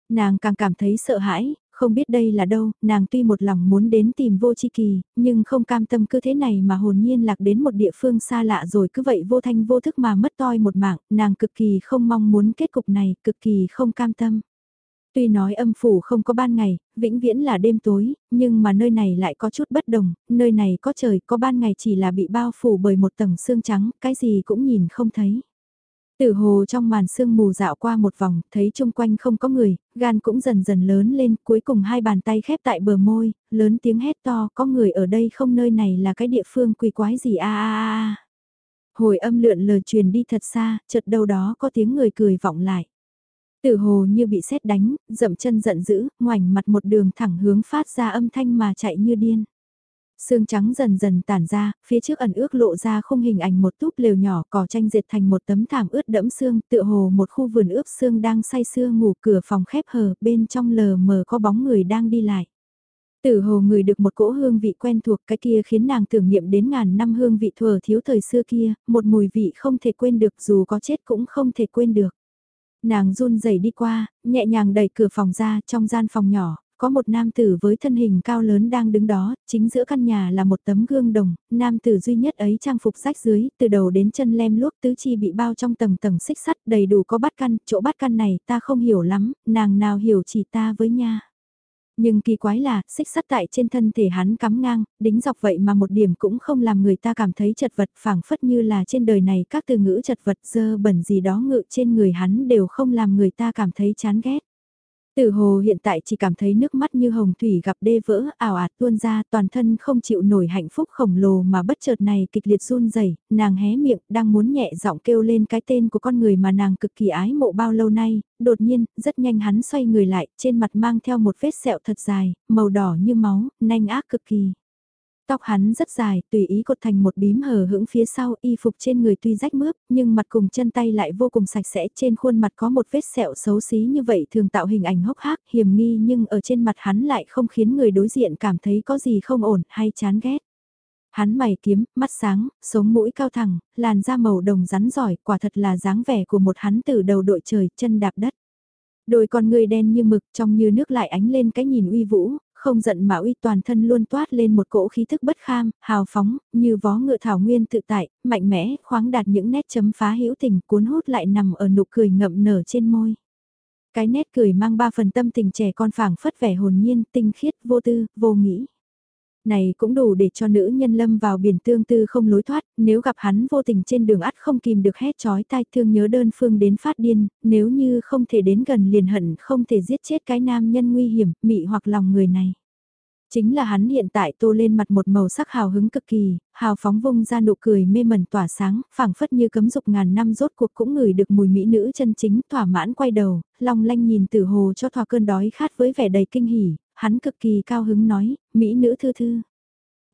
Nàng càng cảm thấy sợ hãi, không biết đây là đâu, nàng tuy một lòng muốn đến tìm vô chi kỳ, nhưng không cam tâm cứ thế này mà hồn nhiên lạc đến một địa phương xa lạ rồi cứ vậy vô thanh vô thức mà mất toi một mạng, nàng cực kỳ không mong muốn kết cục này, cực kỳ không cam tâm. Tuy nói âm phủ không có ban ngày, vĩnh viễn là đêm tối, nhưng mà nơi này lại có chút bất đồng, nơi này có trời, có ban ngày chỉ là bị bao phủ bởi một tầng sương trắng, cái gì cũng nhìn không thấy. Tử hồ trong màn sương mù dạo qua một vòng, thấy chung quanh không có người, gan cũng dần dần lớn lên, cuối cùng hai bàn tay khép tại bờ môi, lớn tiếng hét to, có người ở đây không nơi này là cái địa phương quỷ quái gì a a a. Hồi âm lượn lờ truyền đi thật xa, chợt đâu đó có tiếng người cười vọng lại. Tử hồ như bị sét đánh, dậm chân giận dữ, ngoảnh mặt một đường thẳng hướng phát ra âm thanh mà chạy như điên. Sương trắng dần dần tản ra, phía trước ẩn ước lộ ra khung hình ảnh một túp lều nhỏ cỏ tranh dệt thành một tấm thảm ướt đẫm sương, tựa hồ một khu vườn ướp sương đang say sưa ngủ cửa phòng khép hờ, bên trong lờ mờ có bóng người đang đi lại. Tử hồ người được một cỗ hương vị quen thuộc cái kia khiến nàng tưởng niệm đến ngàn năm hương vị thừa thiếu thời xưa kia, một mùi vị không thể quên được dù có chết cũng không thể quên được. Nàng run rẩy đi qua, nhẹ nhàng đẩy cửa phòng ra trong gian phòng nhỏ, có một nam tử với thân hình cao lớn đang đứng đó, chính giữa căn nhà là một tấm gương đồng, nam tử duy nhất ấy trang phục rách dưới, từ đầu đến chân lem luốc tứ chi bị bao trong tầng tầng xích sắt đầy đủ có bát căn, chỗ bát căn này ta không hiểu lắm, nàng nào hiểu chỉ ta với nha. Nhưng kỳ quái là, xích sắt tại trên thân thể hắn cắm ngang, đính dọc vậy mà một điểm cũng không làm người ta cảm thấy chật vật phảng phất như là trên đời này các từ ngữ chật vật dơ bẩn gì đó ngự trên người hắn đều không làm người ta cảm thấy chán ghét. Tử hồ hiện tại chỉ cảm thấy nước mắt như hồng thủy gặp đê vỡ, ảo ạt tuôn ra, toàn thân không chịu nổi hạnh phúc khổng lồ mà bất chợt này kịch liệt run rẩy, nàng hé miệng, đang muốn nhẹ giọng kêu lên cái tên của con người mà nàng cực kỳ ái mộ bao lâu nay, đột nhiên, rất nhanh hắn xoay người lại, trên mặt mang theo một vết sẹo thật dài, màu đỏ như máu, nanh ác cực kỳ. Tóc hắn rất dài, tùy ý cột thành một bím hờ hững phía sau, y phục trên người tuy rách mướp, nhưng mặt cùng chân tay lại vô cùng sạch sẽ, trên khuôn mặt có một vết sẹo xấu xí như vậy thường tạo hình ảnh hốc hác, hiểm nghi nhưng ở trên mặt hắn lại không khiến người đối diện cảm thấy có gì không ổn hay chán ghét. Hắn mày kiếm, mắt sáng, sống mũi cao thẳng, làn da màu đồng rắn giỏi, quả thật là dáng vẻ của một hắn từ đầu đội trời, chân đạp đất. Đôi con người đen như mực trong như nước lại ánh lên cái nhìn uy vũ, không giận mà uy toàn thân luôn toát lên một cỗ khí thức bất kham, hào phóng, như vó ngựa thảo nguyên tự tại, mạnh mẽ, khoáng đạt những nét chấm phá hữu tình cuốn hút lại nằm ở nụ cười ngậm nở trên môi. Cái nét cười mang ba phần tâm tình trẻ con phảng phất vẻ hồn nhiên, tinh khiết, vô tư, vô nghĩ. Này cũng đủ để cho nữ nhân lâm vào biển tương tư không lối thoát, nếu gặp hắn vô tình trên đường ắt không kìm được hét chói tai thương nhớ đơn phương đến phát điên, nếu như không thể đến gần liền hận không thể giết chết cái nam nhân nguy hiểm, mị hoặc lòng người này. Chính là hắn hiện tại tô lên mặt một màu sắc hào hứng cực kỳ, hào phóng vung ra nụ cười mê mẩn tỏa sáng, phảng phất như cấm dục ngàn năm rốt cuộc cũng ngửi được mùi mỹ nữ chân chính, thỏa mãn quay đầu, long lanh nhìn tử hồ cho thỏa cơn đói khát với vẻ đầy kinh hỉ, hắn cực kỳ cao hứng nói, mỹ nữ thư thư.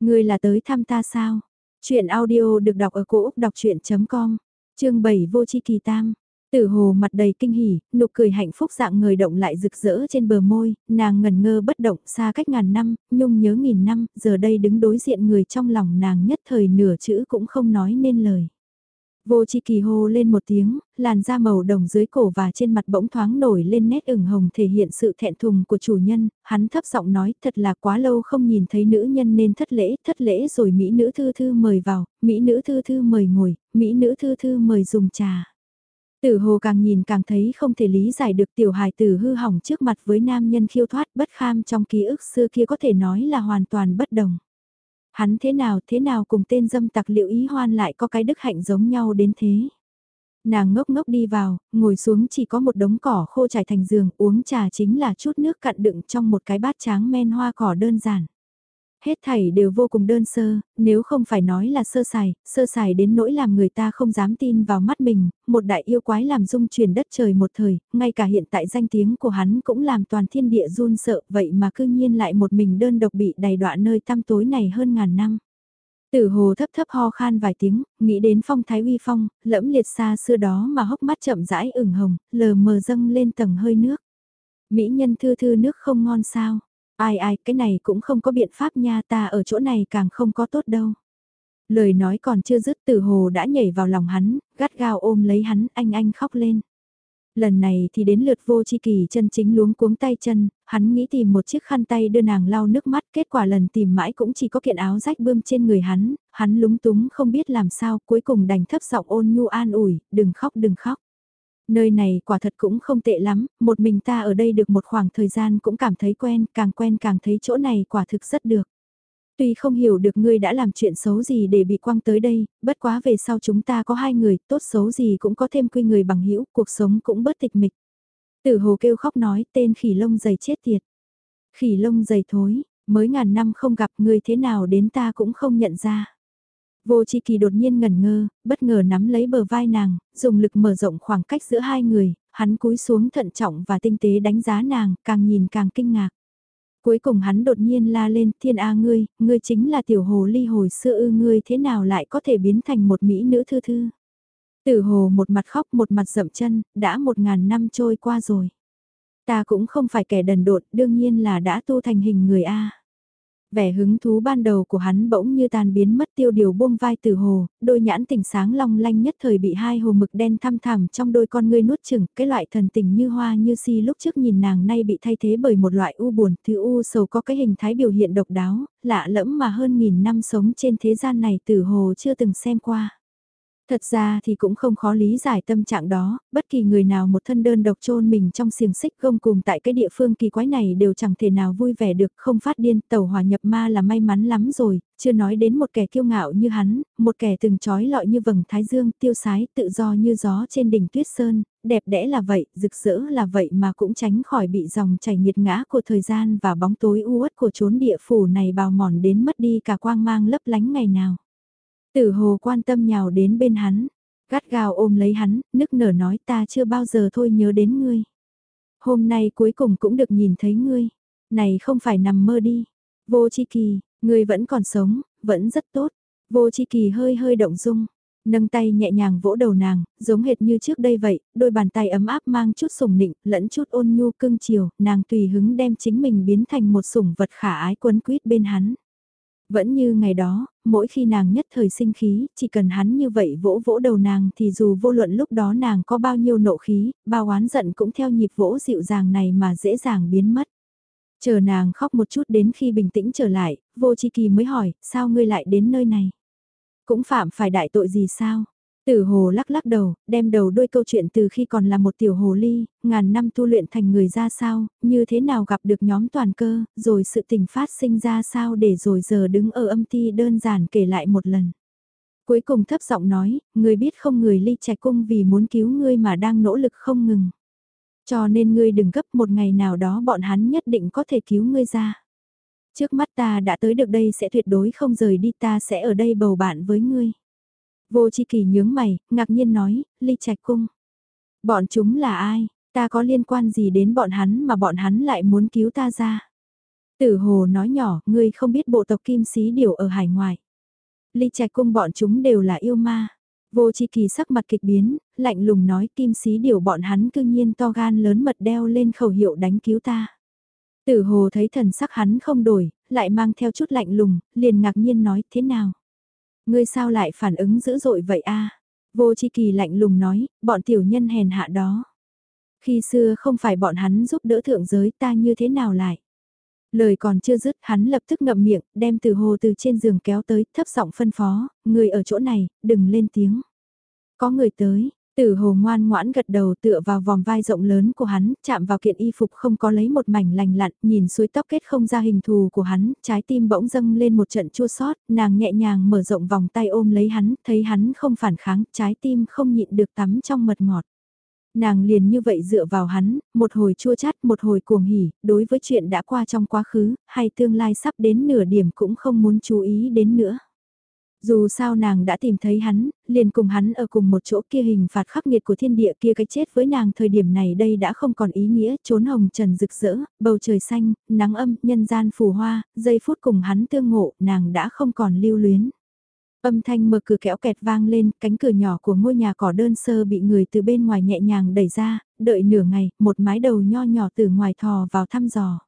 Người là tới thăm ta sao? Chuyện audio được đọc ở cổ Úc đọc chuyện.com, chương 7 vô chi kỳ tam. Tử hồ mặt đầy kinh hỉ, nụ cười hạnh phúc dạng người động lại rực rỡ trên bờ môi, nàng ngần ngơ bất động xa cách ngàn năm, nhung nhớ nghìn năm, giờ đây đứng đối diện người trong lòng nàng nhất thời nửa chữ cũng không nói nên lời. Vô chi kỳ hô lên một tiếng, làn da màu đồng dưới cổ và trên mặt bỗng thoáng nổi lên nét ửng hồng thể hiện sự thẹn thùng của chủ nhân, hắn thấp giọng nói thật là quá lâu không nhìn thấy nữ nhân nên thất lễ, thất lễ rồi Mỹ nữ thư thư mời vào, Mỹ nữ thư thư mời ngồi, Mỹ nữ thư thư mời dùng trà. Tử hồ càng nhìn càng thấy không thể lý giải được tiểu hài tử hư hỏng trước mặt với nam nhân khiêu thoát bất kham trong ký ức xưa kia có thể nói là hoàn toàn bất đồng. Hắn thế nào thế nào cùng tên dâm tặc liệu ý hoan lại có cái đức hạnh giống nhau đến thế. Nàng ngốc ngốc đi vào, ngồi xuống chỉ có một đống cỏ khô trải thành giường uống trà chính là chút nước cặn đựng trong một cái bát tráng men hoa cỏ đơn giản. Hết thảy đều vô cùng đơn sơ, nếu không phải nói là sơ sài, sơ sài đến nỗi làm người ta không dám tin vào mắt mình, một đại yêu quái làm dung truyền đất trời một thời, ngay cả hiện tại danh tiếng của hắn cũng làm toàn thiên địa run sợ, vậy mà cư nhiên lại một mình đơn độc bị đầy đọa nơi tăm tối này hơn ngàn năm. Tử hồ thấp thấp ho khan vài tiếng, nghĩ đến phong thái uy phong, lẫm liệt xa xưa đó mà hốc mắt chậm rãi ửng hồng, lờ mờ dâng lên tầng hơi nước. Mỹ nhân thư thư nước không ngon sao, Ai ai, cái này cũng không có biện pháp nha ta ở chỗ này càng không có tốt đâu. Lời nói còn chưa dứt từ hồ đã nhảy vào lòng hắn, gắt gao ôm lấy hắn, anh anh khóc lên. Lần này thì đến lượt vô chi kỳ chân chính luống cuống tay chân, hắn nghĩ tìm một chiếc khăn tay đưa nàng lau nước mắt, kết quả lần tìm mãi cũng chỉ có kiện áo rách bươm trên người hắn, hắn lúng túng không biết làm sao, cuối cùng đành thấp giọng ôn nhu an ủi, đừng khóc đừng khóc. Nơi này quả thật cũng không tệ lắm, một mình ta ở đây được một khoảng thời gian cũng cảm thấy quen, càng quen càng thấy chỗ này quả thực rất được. Tuy không hiểu được ngươi đã làm chuyện xấu gì để bị quăng tới đây, bất quá về sau chúng ta có hai người, tốt xấu gì cũng có thêm quy người bằng hữu cuộc sống cũng bớt tịch mịch. Tử hồ kêu khóc nói tên khỉ lông dày chết tiệt. Khỉ lông dày thối, mới ngàn năm không gặp ngươi thế nào đến ta cũng không nhận ra. Vô Chi Kỳ đột nhiên ngẩn ngơ, bất ngờ nắm lấy bờ vai nàng, dùng lực mở rộng khoảng cách giữa hai người, hắn cúi xuống thận trọng và tinh tế đánh giá nàng, càng nhìn càng kinh ngạc. Cuối cùng hắn đột nhiên la lên, thiên A ngươi, ngươi chính là tiểu hồ ly hồi xưa ư ngươi thế nào lại có thể biến thành một mỹ nữ thư thư. Tử hồ một mặt khóc một mặt rậm chân, đã một ngàn năm trôi qua rồi. Ta cũng không phải kẻ đần đột, đương nhiên là đã tu thành hình người A. Vẻ hứng thú ban đầu của hắn bỗng như tan biến mất tiêu điều buông vai từ hồ, đôi nhãn tình sáng long lanh nhất thời bị hai hồ mực đen thăm thẳm trong đôi con ngươi nuốt chừng, cái loại thần tình như hoa như si lúc trước nhìn nàng nay bị thay thế bởi một loại u buồn, thứ u sầu có cái hình thái biểu hiện độc đáo, lạ lẫm mà hơn nghìn năm sống trên thế gian này từ hồ chưa từng xem qua. Thật ra thì cũng không khó lý giải tâm trạng đó, bất kỳ người nào một thân đơn độc chôn mình trong xiềng xích gông cùng tại cái địa phương kỳ quái này đều chẳng thể nào vui vẻ được, không phát điên, tàu hòa nhập ma là may mắn lắm rồi, chưa nói đến một kẻ kiêu ngạo như hắn, một kẻ từng trói lọi như vầng thái dương, tiêu sái, tự do như gió trên đỉnh tuyết sơn, đẹp đẽ là vậy, rực rỡ là vậy mà cũng tránh khỏi bị dòng chảy nhiệt ngã của thời gian và bóng tối u uất của chốn địa phủ này bào mòn đến mất đi cả quang mang lấp lánh ngày nào. Tử hồ quan tâm nhào đến bên hắn, gắt gào ôm lấy hắn, nức nở nói ta chưa bao giờ thôi nhớ đến ngươi. Hôm nay cuối cùng cũng được nhìn thấy ngươi, này không phải nằm mơ đi. Vô chi kỳ, ngươi vẫn còn sống, vẫn rất tốt. Vô chi kỳ hơi hơi động dung, nâng tay nhẹ nhàng vỗ đầu nàng, giống hệt như trước đây vậy, đôi bàn tay ấm áp mang chút sủng nịnh, lẫn chút ôn nhu cưng chiều, nàng tùy hứng đem chính mình biến thành một sủng vật khả ái quấn quýt bên hắn. Vẫn như ngày đó, mỗi khi nàng nhất thời sinh khí, chỉ cần hắn như vậy vỗ vỗ đầu nàng thì dù vô luận lúc đó nàng có bao nhiêu nộ khí, bao oán giận cũng theo nhịp vỗ dịu dàng này mà dễ dàng biến mất. Chờ nàng khóc một chút đến khi bình tĩnh trở lại, vô chi kỳ mới hỏi, sao ngươi lại đến nơi này? Cũng phạm phải đại tội gì sao? Tử hồ lắc lắc đầu, đem đầu đôi câu chuyện từ khi còn là một tiểu hồ ly, ngàn năm tu luyện thành người ra sao, như thế nào gặp được nhóm toàn cơ, rồi sự tình phát sinh ra sao để rồi giờ đứng ở âm ti đơn giản kể lại một lần. Cuối cùng thấp giọng nói, người biết không người ly trẻ cung vì muốn cứu ngươi mà đang nỗ lực không ngừng. Cho nên ngươi đừng gấp một ngày nào đó bọn hắn nhất định có thể cứu ngươi ra. Trước mắt ta đã tới được đây sẽ tuyệt đối không rời đi ta sẽ ở đây bầu bạn với ngươi. Vô chi kỳ nhướng mày, ngạc nhiên nói, ly trạch cung. Bọn chúng là ai, ta có liên quan gì đến bọn hắn mà bọn hắn lại muốn cứu ta ra. Tử hồ nói nhỏ, ngươi không biết bộ tộc kim sĩ điều ở hải ngoại. Ly trạch cung bọn chúng đều là yêu ma. Vô chi kỳ sắc mặt kịch biến, lạnh lùng nói kim sĩ điều bọn hắn cương nhiên to gan lớn mật đeo lên khẩu hiệu đánh cứu ta. Tử hồ thấy thần sắc hắn không đổi, lại mang theo chút lạnh lùng, liền ngạc nhiên nói thế nào. Ngươi sao lại phản ứng dữ dội vậy a? Vô chi kỳ lạnh lùng nói, bọn tiểu nhân hèn hạ đó. Khi xưa không phải bọn hắn giúp đỡ thượng giới ta như thế nào lại. Lời còn chưa dứt hắn lập tức ngậm miệng, đem từ hồ từ trên giường kéo tới, thấp giọng phân phó, người ở chỗ này, đừng lên tiếng. Có người tới, Tử hồ ngoan ngoãn gật đầu tựa vào vòng vai rộng lớn của hắn, chạm vào kiện y phục không có lấy một mảnh lành lặn, nhìn suối tóc kết không ra hình thù của hắn, trái tim bỗng dâng lên một trận chua sót, nàng nhẹ nhàng mở rộng vòng tay ôm lấy hắn, thấy hắn không phản kháng, trái tim không nhịn được tắm trong mật ngọt. Nàng liền như vậy dựa vào hắn, một hồi chua chát, một hồi cuồng hỉ, đối với chuyện đã qua trong quá khứ, hay tương lai sắp đến nửa điểm cũng không muốn chú ý đến nữa. Dù sao nàng đã tìm thấy hắn, liền cùng hắn ở cùng một chỗ kia hình phạt khắc nghiệt của thiên địa kia cái chết với nàng thời điểm này đây đã không còn ý nghĩa, trốn hồng trần rực rỡ, bầu trời xanh, nắng âm, nhân gian phù hoa, giây phút cùng hắn tương ngộ, nàng đã không còn lưu luyến. Âm thanh mở cửa kéo kẹt vang lên, cánh cửa nhỏ của ngôi nhà cỏ đơn sơ bị người từ bên ngoài nhẹ nhàng đẩy ra, đợi nửa ngày, một mái đầu nho nhỏ từ ngoài thò vào thăm dò.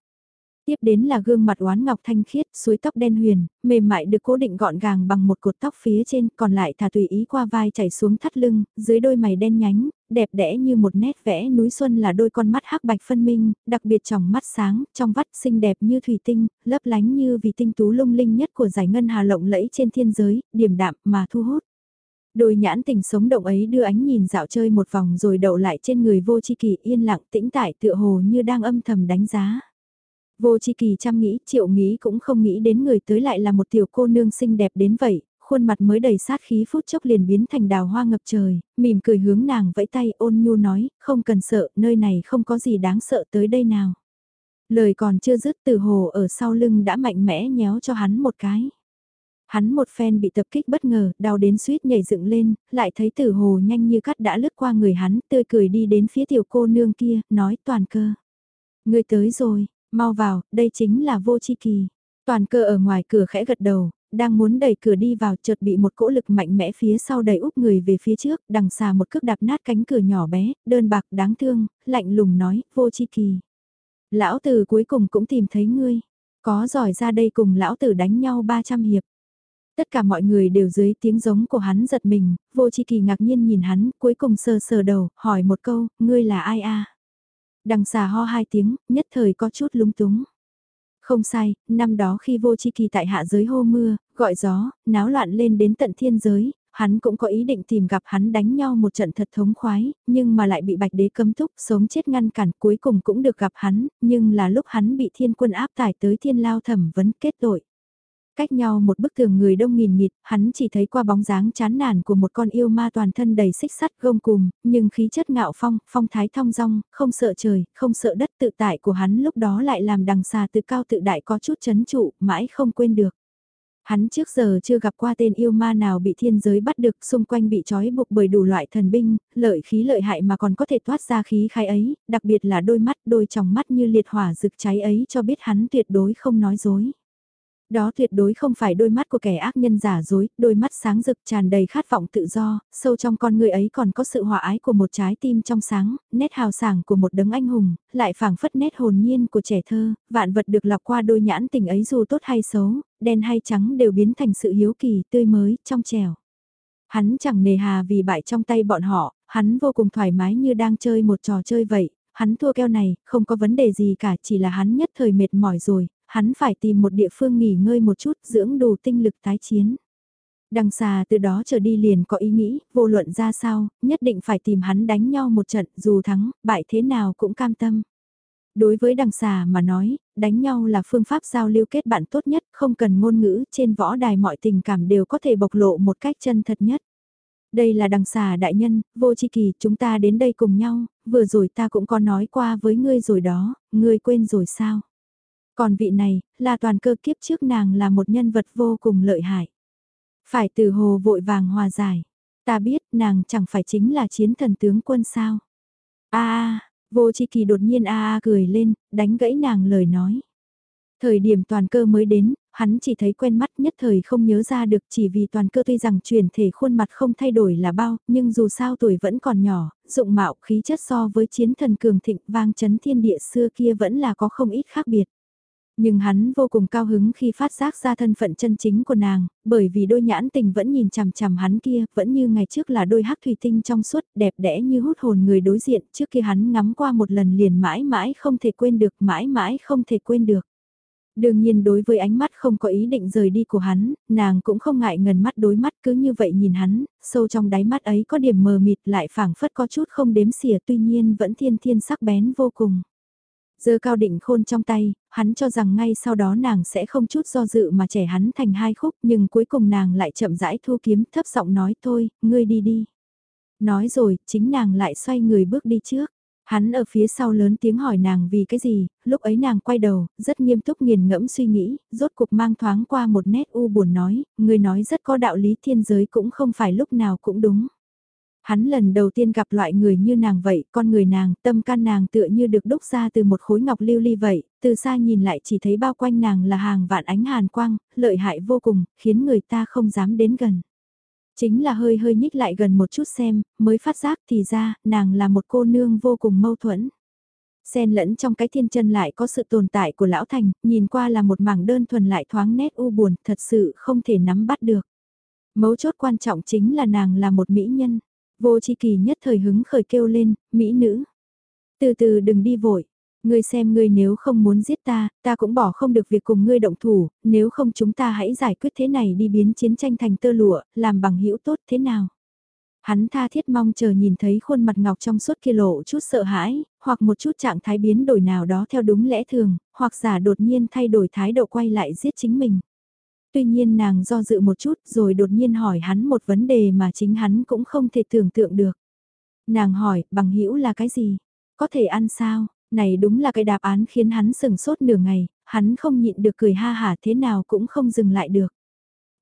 Tiếp đến là gương mặt oán ngọc thanh khiết, suối tóc đen huyền, mềm mại được cố định gọn gàng bằng một cột tóc phía trên, còn lại thả tùy ý qua vai chảy xuống thắt lưng, dưới đôi mày đen nhánh, đẹp đẽ như một nét vẽ núi xuân là đôi con mắt hắc bạch phân minh, đặc biệt trong mắt sáng, trong vắt xinh đẹp như thủy tinh, lấp lánh như vì tinh tú lung linh nhất của giải ngân hà lộng lẫy trên thiên giới, điềm đạm mà thu hút. Đôi nhãn tình sống động ấy đưa ánh nhìn dạo chơi một vòng rồi đậu lại trên người vô chi kỳ yên lặng tĩnh tại tựa hồ như đang âm thầm đánh giá. Vô chi kỳ chăm nghĩ, triệu nghĩ cũng không nghĩ đến người tới lại là một tiểu cô nương xinh đẹp đến vậy, khuôn mặt mới đầy sát khí phút chốc liền biến thành đào hoa ngập trời, mỉm cười hướng nàng vẫy tay ôn nhu nói, không cần sợ, nơi này không có gì đáng sợ tới đây nào. Lời còn chưa dứt từ hồ ở sau lưng đã mạnh mẽ nhéo cho hắn một cái. Hắn một phen bị tập kích bất ngờ, đau đến suýt nhảy dựng lên, lại thấy tử hồ nhanh như cắt đã lướt qua người hắn, tươi cười đi đến phía tiểu cô nương kia, nói toàn cơ. Người tới rồi, Mau vào, đây chính là vô chi kỳ. Toàn cơ ở ngoài cửa khẽ gật đầu, đang muốn đẩy cửa đi vào chợt bị một cỗ lực mạnh mẽ phía sau đẩy úp người về phía trước, đằng xà một cước đạp nát cánh cửa nhỏ bé, đơn bạc đáng thương, lạnh lùng nói, vô chi kỳ. Lão tử cuối cùng cũng tìm thấy ngươi, có giỏi ra đây cùng lão tử đánh nhau 300 hiệp. Tất cả mọi người đều dưới tiếng giống của hắn giật mình, vô chi kỳ ngạc nhiên nhìn hắn, cuối cùng sờ sờ đầu, hỏi một câu, ngươi là ai a? Đằng xà ho hai tiếng, nhất thời có chút lúng túng. Không sai, năm đó khi vô chi kỳ tại hạ giới hô mưa, gọi gió, náo loạn lên đến tận thiên giới, hắn cũng có ý định tìm gặp hắn đánh nhau một trận thật thống khoái, nhưng mà lại bị bạch đế cấm thúc sống chết ngăn cản cuối cùng cũng được gặp hắn, nhưng là lúc hắn bị thiên quân áp tải tới thiên lao thẩm vấn kết tội. Cách nhau một bức tường người đông nghìn nghịt, hắn chỉ thấy qua bóng dáng chán nản của một con yêu ma toàn thân đầy xích sắt gông cùm, nhưng khí chất ngạo phong, phong thái thong dong, không sợ trời, không sợ đất tự tại của hắn lúc đó lại làm đằng xà tự cao tự đại có chút chấn trụ, mãi không quên được. Hắn trước giờ chưa gặp qua tên yêu ma nào bị thiên giới bắt được xung quanh bị trói buộc bởi đủ loại thần binh, lợi khí lợi hại mà còn có thể thoát ra khí khai ấy, đặc biệt là đôi mắt đôi tròng mắt như liệt hỏa rực cháy ấy cho biết hắn tuyệt đối không nói dối. Đó tuyệt đối không phải đôi mắt của kẻ ác nhân giả dối, đôi mắt sáng rực tràn đầy khát vọng tự do, sâu trong con người ấy còn có sự hòa ái của một trái tim trong sáng, nét hào sảng của một đấng anh hùng, lại phảng phất nét hồn nhiên của trẻ thơ, vạn vật được lọc qua đôi nhãn tình ấy dù tốt hay xấu, đen hay trắng đều biến thành sự hiếu kỳ, tươi mới, trong trẻo. Hắn chẳng nề hà vì bại trong tay bọn họ, hắn vô cùng thoải mái như đang chơi một trò chơi vậy, hắn thua keo này, không có vấn đề gì cả, chỉ là hắn nhất thời mệt mỏi rồi, hắn phải tìm một địa phương nghỉ ngơi một chút, dưỡng đủ tinh lực tái chiến. Đằng xà từ đó trở đi liền có ý nghĩ, vô luận ra sao, nhất định phải tìm hắn đánh nhau một trận, dù thắng, bại thế nào cũng cam tâm. Đối với đằng xà mà nói, đánh nhau là phương pháp giao lưu kết bạn tốt nhất, không cần ngôn ngữ, trên võ đài mọi tình cảm đều có thể bộc lộ một cách chân thật nhất. Đây là đằng xà đại nhân, vô chi kỳ, chúng ta đến đây cùng nhau, vừa rồi ta cũng có nói qua với ngươi rồi đó, ngươi quên rồi sao? Còn vị này, là toàn cơ kiếp trước nàng là một nhân vật vô cùng lợi hại. Phải từ hồ vội vàng hòa giải. Ta biết nàng chẳng phải chính là chiến thần tướng quân sao. a vô chi kỳ đột nhiên a a cười lên, đánh gãy nàng lời nói. Thời điểm toàn cơ mới đến, hắn chỉ thấy quen mắt nhất thời không nhớ ra được chỉ vì toàn cơ tuy rằng chuyển thể khuôn mặt không thay đổi là bao, nhưng dù sao tuổi vẫn còn nhỏ, dụng mạo khí chất so với chiến thần cường thịnh vang chấn thiên địa xưa kia vẫn là có không ít khác biệt. Nhưng hắn vô cùng cao hứng khi phát giác ra thân phận chân chính của nàng, bởi vì đôi nhãn tình vẫn nhìn chằm chằm hắn kia, vẫn như ngày trước là đôi hắc thủy tinh trong suốt, đẹp đẽ như hút hồn người đối diện, trước kia hắn ngắm qua một lần liền mãi mãi không thể quên được, mãi mãi không thể quên được. Đương nhiên đối với ánh mắt không có ý định rời đi của hắn, nàng cũng không ngại ngần mắt đối mắt cứ như vậy nhìn hắn, sâu trong đáy mắt ấy có điểm mờ mịt lại phảng phất có chút không đếm xỉa tuy nhiên vẫn thiên thiên sắc bén vô cùng giơ cao định khôn trong tay, hắn cho rằng ngay sau đó nàng sẽ không chút do dự mà trẻ hắn thành hai khúc nhưng cuối cùng nàng lại chậm rãi thu kiếm thấp giọng nói thôi, ngươi đi đi. Nói rồi, chính nàng lại xoay người bước đi trước. Hắn ở phía sau lớn tiếng hỏi nàng vì cái gì, lúc ấy nàng quay đầu, rất nghiêm túc nghiền ngẫm suy nghĩ, rốt cục mang thoáng qua một nét u buồn nói, người nói rất có đạo lý thiên giới cũng không phải lúc nào cũng đúng. Hắn lần đầu tiên gặp loại người như nàng vậy, con người nàng, tâm can nàng tựa như được đúc ra từ một khối ngọc lưu ly vậy, từ xa nhìn lại chỉ thấy bao quanh nàng là hàng vạn ánh hàn quang, lợi hại vô cùng, khiến người ta không dám đến gần. Chính là hơi hơi nhích lại gần một chút xem, mới phát giác thì ra, nàng là một cô nương vô cùng mâu thuẫn. Xen lẫn trong cái thiên chân lại có sự tồn tại của lão thành, nhìn qua là một mảng đơn thuần lại thoáng nét u buồn, thật sự không thể nắm bắt được. Mấu chốt quan trọng chính là nàng là một mỹ nhân. Vô chi kỳ nhất thời hứng khởi kêu lên, mỹ nữ. Từ từ đừng đi vội. Ngươi xem ngươi nếu không muốn giết ta, ta cũng bỏ không được việc cùng ngươi động thủ, nếu không chúng ta hãy giải quyết thế này đi biến chiến tranh thành tơ lụa, làm bằng hữu tốt thế nào. Hắn tha thiết mong chờ nhìn thấy khuôn mặt ngọc trong suốt kia lộ chút sợ hãi, hoặc một chút trạng thái biến đổi nào đó theo đúng lẽ thường, hoặc giả đột nhiên thay đổi thái độ quay lại giết chính mình. Tuy nhiên nàng do dự một chút rồi đột nhiên hỏi hắn một vấn đề mà chính hắn cũng không thể tưởng tượng được. Nàng hỏi, bằng hữu là cái gì? Có thể ăn sao? Này đúng là cái đáp án khiến hắn sừng sốt nửa ngày, hắn không nhịn được cười ha hả thế nào cũng không dừng lại được.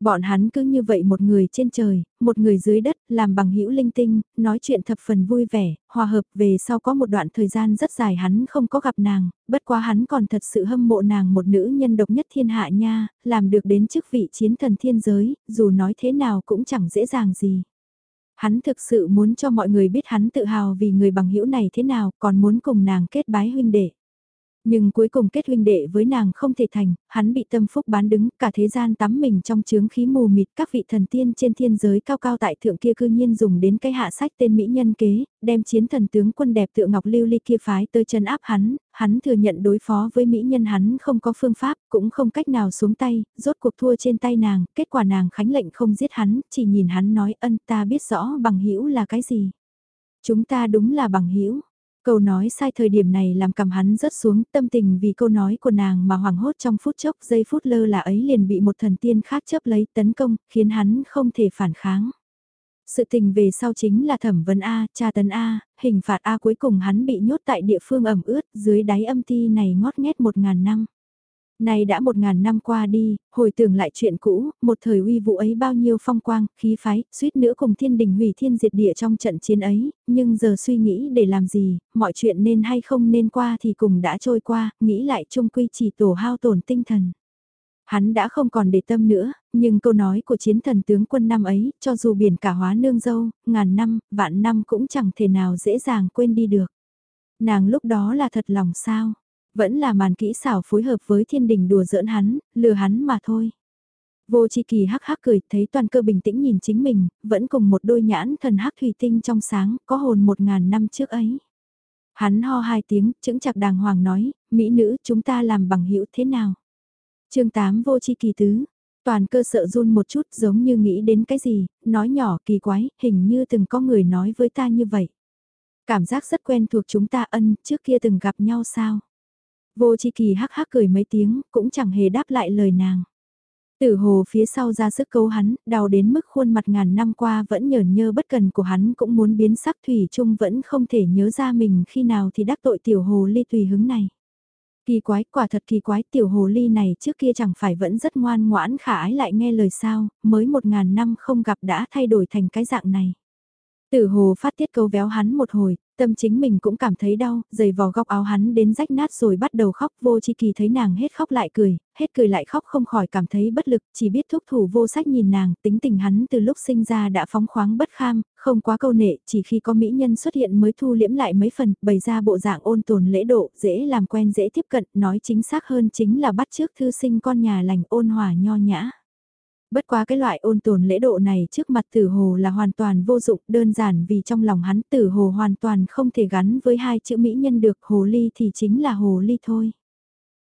Bọn hắn cứ như vậy một người trên trời, một người dưới đất, làm bằng hữu linh tinh, nói chuyện thập phần vui vẻ, hòa hợp về sau có một đoạn thời gian rất dài hắn không có gặp nàng, bất quá hắn còn thật sự hâm mộ nàng một nữ nhân độc nhất thiên hạ nha, làm được đến chức vị chiến thần thiên giới, dù nói thế nào cũng chẳng dễ dàng gì. Hắn thực sự muốn cho mọi người biết hắn tự hào vì người bằng hữu này thế nào, còn muốn cùng nàng kết bái huynh đệ. Nhưng cuối cùng kết huynh đệ với nàng không thể thành, hắn bị tâm phúc bán đứng, cả thế gian tắm mình trong chướng khí mù mịt các vị thần tiên trên thiên giới cao cao tại thượng kia cư nhiên dùng đến cái hạ sách tên Mỹ nhân kế, đem chiến thần tướng quân đẹp tựa ngọc lưu ly kia phái tới chân áp hắn, hắn thừa nhận đối phó với Mỹ nhân hắn không có phương pháp, cũng không cách nào xuống tay, rốt cuộc thua trên tay nàng, kết quả nàng khánh lệnh không giết hắn, chỉ nhìn hắn nói ân ta biết rõ bằng hữu là cái gì. Chúng ta đúng là bằng hữu Câu nói sai thời điểm này làm cầm hắn rớt xuống tâm tình vì câu nói của nàng mà hoảng hốt trong phút chốc giây phút lơ là ấy liền bị một thần tiên khác chấp lấy tấn công, khiến hắn không thể phản kháng. Sự tình về sau chính là thẩm vấn A, tra tấn A, hình phạt A cuối cùng hắn bị nhốt tại địa phương ẩm ướt dưới đáy âm ti này ngót nghét một ngàn năm. Này đã một ngàn năm qua đi, hồi tưởng lại chuyện cũ, một thời uy vũ ấy bao nhiêu phong quang, khí phái, suýt nữa cùng thiên đình hủy thiên diệt địa trong trận chiến ấy, nhưng giờ suy nghĩ để làm gì, mọi chuyện nên hay không nên qua thì cùng đã trôi qua, nghĩ lại chung quy chỉ tổ hao tổn tinh thần. Hắn đã không còn để tâm nữa, nhưng câu nói của chiến thần tướng quân năm ấy, cho dù biển cả hóa nương dâu, ngàn năm, vạn năm cũng chẳng thể nào dễ dàng quên đi được. Nàng lúc đó là thật lòng sao? Vẫn là màn kỹ xảo phối hợp với thiên đình đùa giỡn hắn, lừa hắn mà thôi. Vô chi kỳ hắc hắc cười, thấy toàn cơ bình tĩnh nhìn chính mình, vẫn cùng một đôi nhãn thần hắc thủy tinh trong sáng, có hồn một ngàn năm trước ấy. Hắn ho hai tiếng, chững chặt đàng hoàng nói, mỹ nữ chúng ta làm bằng hữu thế nào? chương 8 vô chi kỳ tứ, toàn cơ sợ run một chút giống như nghĩ đến cái gì, nói nhỏ kỳ quái, hình như từng có người nói với ta như vậy. Cảm giác rất quen thuộc chúng ta ân, trước kia từng gặp nhau sao? Vô chi kỳ hắc hắc cười mấy tiếng, cũng chẳng hề đáp lại lời nàng. Tử hồ phía sau ra sức cấu hắn, đau đến mức khuôn mặt ngàn năm qua vẫn nhởn nhơ bất cần của hắn cũng muốn biến sắc thủy chung vẫn không thể nhớ ra mình khi nào thì đắc tội tiểu hồ ly tùy hứng này. Kỳ quái, quả thật kỳ quái tiểu hồ ly này trước kia chẳng phải vẫn rất ngoan ngoãn khả ái lại nghe lời sao, mới một ngàn năm không gặp đã thay đổi thành cái dạng này. Tử hồ phát tiết câu véo hắn một hồi, tâm chính mình cũng cảm thấy đau, giày vò góc áo hắn đến rách nát rồi bắt đầu khóc vô chi kỳ thấy nàng hết khóc lại cười, hết cười lại khóc không khỏi cảm thấy bất lực, chỉ biết thúc thủ vô sách nhìn nàng, tính tình hắn từ lúc sinh ra đã phóng khoáng bất kham, không quá câu nệ, chỉ khi có mỹ nhân xuất hiện mới thu liễm lại mấy phần, bày ra bộ dạng ôn tồn lễ độ, dễ làm quen dễ tiếp cận, nói chính xác hơn chính là bắt trước thư sinh con nhà lành ôn hòa nho nhã. Bất quá cái loại ôn tồn lễ độ này trước mặt tử hồ là hoàn toàn vô dụng đơn giản vì trong lòng hắn tử hồ hoàn toàn không thể gắn với hai chữ mỹ nhân được hồ ly thì chính là hồ ly thôi.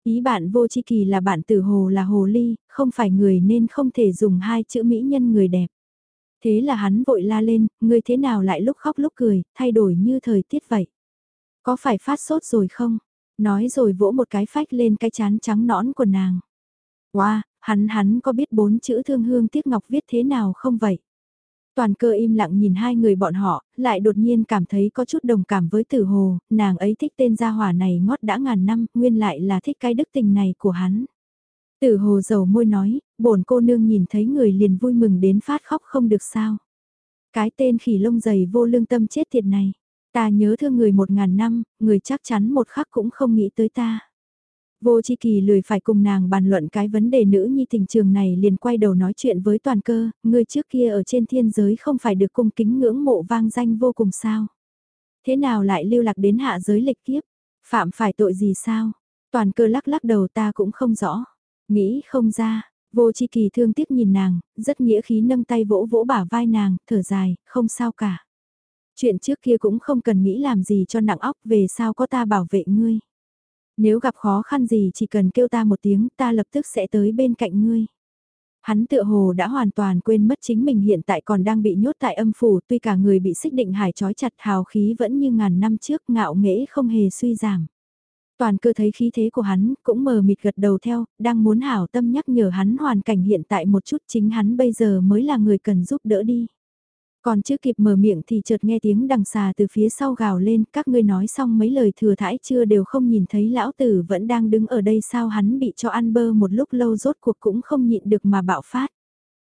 Ý bạn vô chi kỳ là bạn tử hồ là hồ ly, không phải người nên không thể dùng hai chữ mỹ nhân người đẹp. Thế là hắn vội la lên, người thế nào lại lúc khóc lúc cười, thay đổi như thời tiết vậy. Có phải phát sốt rồi không? Nói rồi vỗ một cái phách lên cái chán trắng nõn của nàng. Wow, Hắn hắn có biết bốn chữ thương hương tiếc ngọc viết thế nào không vậy? Toàn cơ im lặng nhìn hai người bọn họ, lại đột nhiên cảm thấy có chút đồng cảm với tử hồ, nàng ấy thích tên gia hỏa này ngót đã ngàn năm, nguyên lại là thích cái đức tình này của hắn. Tử hồ dầu môi nói, bổn cô nương nhìn thấy người liền vui mừng đến phát khóc không được sao. Cái tên khỉ lông dày vô lương tâm chết thiệt này, ta nhớ thương người một ngàn năm, người chắc chắn một khắc cũng không nghĩ tới ta. Vô Chi Kỳ lười phải cùng nàng bàn luận cái vấn đề nữ nhi tình trường này liền quay đầu nói chuyện với toàn cơ, người trước kia ở trên thiên giới không phải được cung kính ngưỡng mộ vang danh vô cùng sao. Thế nào lại lưu lạc đến hạ giới lịch kiếp, phạm phải tội gì sao? Toàn cơ lắc lắc đầu ta cũng không rõ, nghĩ không ra, vô chi kỳ thương tiếc nhìn nàng, rất nghĩa khí nâng tay vỗ vỗ bả vai nàng, thở dài, không sao cả. Chuyện trước kia cũng không cần nghĩ làm gì cho nặng óc về sao có ta bảo vệ ngươi. Nếu gặp khó khăn gì chỉ cần kêu ta một tiếng ta lập tức sẽ tới bên cạnh ngươi. Hắn tựa hồ đã hoàn toàn quên mất chính mình hiện tại còn đang bị nhốt tại âm phủ tuy cả người bị xích định hải trói chặt hào khí vẫn như ngàn năm trước ngạo nghễ không hề suy giảm. Toàn cơ thấy khí thế của hắn cũng mờ mịt gật đầu theo, đang muốn hảo tâm nhắc nhở hắn hoàn cảnh hiện tại một chút chính hắn bây giờ mới là người cần giúp đỡ đi. Còn chưa kịp mở miệng thì chợt nghe tiếng đằng xà từ phía sau gào lên, các ngươi nói xong mấy lời thừa thãi chưa đều không nhìn thấy lão tử vẫn đang đứng ở đây sao hắn bị cho ăn bơ một lúc lâu rốt cuộc cũng không nhịn được mà bạo phát.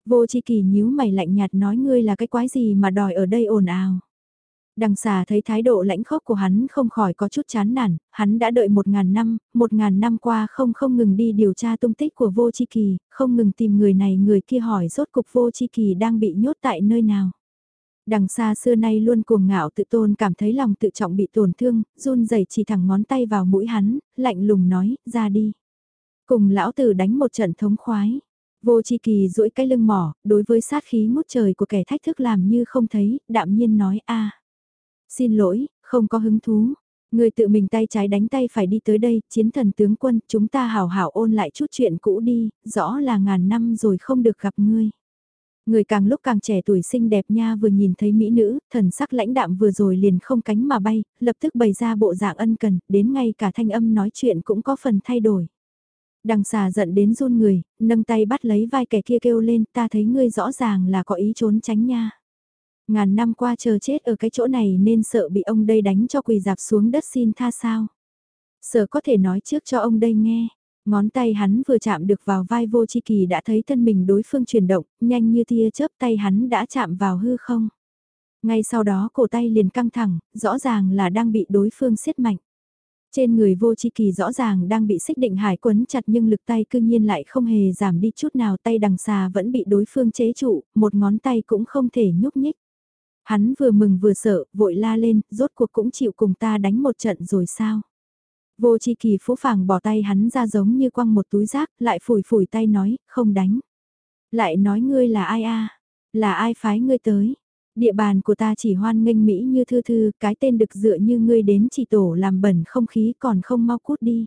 Vô chi kỳ nhíu mày lạnh nhạt nói ngươi là cái quái gì mà đòi ở đây ồn ào. Đằng xà thấy thái độ lãnh khốc của hắn không khỏi có chút chán nản, hắn đã đợi một ngàn năm, một ngàn năm qua không không ngừng đi điều tra tung tích của vô chi kỳ, không ngừng tìm người này người kia hỏi rốt cục vô chi kỳ đang bị nhốt tại nơi nào. Đằng xa xưa nay luôn cuồng ngạo tự tôn cảm thấy lòng tự trọng bị tổn thương, run rẩy chỉ thẳng ngón tay vào mũi hắn, lạnh lùng nói, ra đi. Cùng lão tử đánh một trận thống khoái. Vô chi kỳ duỗi cái lưng mỏ, đối với sát khí ngút trời của kẻ thách thức làm như không thấy, đạm nhiên nói a Xin lỗi, không có hứng thú. Người tự mình tay trái đánh tay phải đi tới đây, chiến thần tướng quân, chúng ta hào hảo ôn lại chút chuyện cũ đi, rõ là ngàn năm rồi không được gặp ngươi. Người càng lúc càng trẻ tuổi xinh đẹp nha vừa nhìn thấy mỹ nữ, thần sắc lãnh đạm vừa rồi liền không cánh mà bay, lập tức bày ra bộ dạng ân cần, đến ngay cả thanh âm nói chuyện cũng có phần thay đổi. Đằng xà giận đến run người, nâng tay bắt lấy vai kẻ kia kêu lên ta thấy ngươi rõ ràng là có ý trốn tránh nha. Ngàn năm qua chờ chết ở cái chỗ này nên sợ bị ông đây đánh cho quỳ dạp xuống đất xin tha sao. Sợ có thể nói trước cho ông đây nghe. Ngón tay hắn vừa chạm được vào vai vô chi kỳ đã thấy thân mình đối phương chuyển động, nhanh như tia chớp tay hắn đã chạm vào hư không. Ngay sau đó cổ tay liền căng thẳng, rõ ràng là đang bị đối phương siết mạnh. Trên người vô chi kỳ rõ ràng đang bị xích định hải quấn chặt nhưng lực tay cư nhiên lại không hề giảm đi chút nào tay đằng xà vẫn bị đối phương chế trụ, một ngón tay cũng không thể nhúc nhích. Hắn vừa mừng vừa sợ, vội la lên, rốt cuộc cũng chịu cùng ta đánh một trận rồi sao? Vô chi kỳ phũ phàng bỏ tay hắn ra giống như quăng một túi rác, lại phủi phủi tay nói, không đánh. Lại nói ngươi là ai a Là ai phái ngươi tới? Địa bàn của ta chỉ hoan nghênh Mỹ như thư thư, cái tên được dựa như ngươi đến chỉ tổ làm bẩn không khí còn không mau cút đi.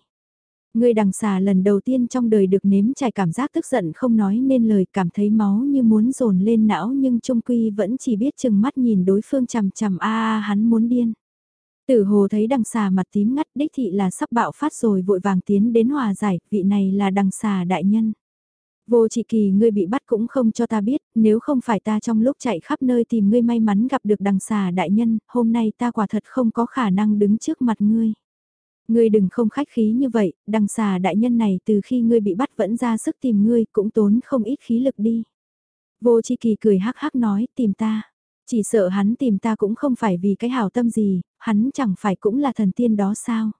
Ngươi đằng xà lần đầu tiên trong đời được nếm trải cảm giác tức giận không nói nên lời cảm thấy máu như muốn dồn lên não nhưng trung quy vẫn chỉ biết chừng mắt nhìn đối phương chằm chằm a a hắn muốn điên. Tử hồ thấy đằng xà mặt tím ngắt đích thị là sắp bạo phát rồi vội vàng tiến đến hòa giải, vị này là đằng xà đại nhân. Vô trị kỳ ngươi bị bắt cũng không cho ta biết, nếu không phải ta trong lúc chạy khắp nơi tìm ngươi may mắn gặp được đằng xà đại nhân, hôm nay ta quả thật không có khả năng đứng trước mặt ngươi. Ngươi đừng không khách khí như vậy, đằng xà đại nhân này từ khi ngươi bị bắt vẫn ra sức tìm ngươi cũng tốn không ít khí lực đi. Vô chi kỳ cười hắc hắc nói tìm ta. Chỉ sợ hắn tìm ta cũng không phải vì cái hảo tâm gì, hắn chẳng phải cũng là thần tiên đó sao.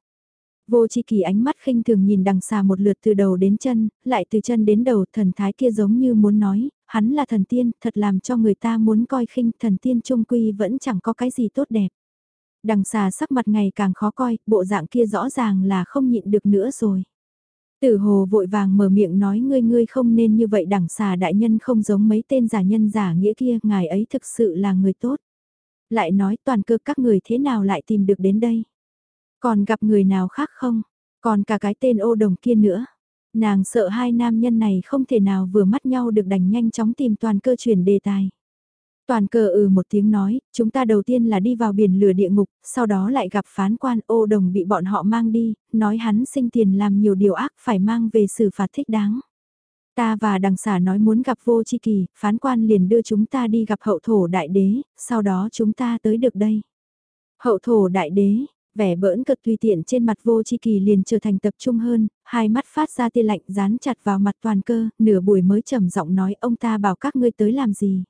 Vô chi kỳ ánh mắt khinh thường nhìn đằng xà một lượt từ đầu đến chân, lại từ chân đến đầu thần thái kia giống như muốn nói, hắn là thần tiên, thật làm cho người ta muốn coi khinh thần tiên trung quy vẫn chẳng có cái gì tốt đẹp. Đằng xà sắc mặt ngày càng khó coi, bộ dạng kia rõ ràng là không nhịn được nữa rồi. Tử hồ vội vàng mở miệng nói ngươi ngươi không nên như vậy đằng xà đại nhân không giống mấy tên giả nhân giả nghĩa kia, ngài ấy thực sự là người tốt. Lại nói toàn cơ các người thế nào lại tìm được đến đây. Còn gặp người nào khác không? Còn cả cái tên ô đồng kia nữa. Nàng sợ hai nam nhân này không thể nào vừa mắt nhau được đành nhanh chóng tìm toàn cơ chuyển đề tài. Toàn cờ ừ một tiếng nói, chúng ta đầu tiên là đi vào biển lửa địa ngục, sau đó lại gặp phán quan ô đồng bị bọn họ mang đi, nói hắn sinh tiền làm nhiều điều ác phải mang về xử phạt thích đáng. Ta và đằng xả nói muốn gặp vô chi kỳ, phán quan liền đưa chúng ta đi gặp hậu thổ đại đế, sau đó chúng ta tới được đây. Hậu thổ đại đế, vẻ bỡn cực tùy tiện trên mặt vô chi kỳ liền trở thành tập trung hơn, hai mắt phát ra tia lạnh dán chặt vào mặt toàn cơ, nửa buổi mới trầm giọng nói ông ta bảo các ngươi tới làm gì.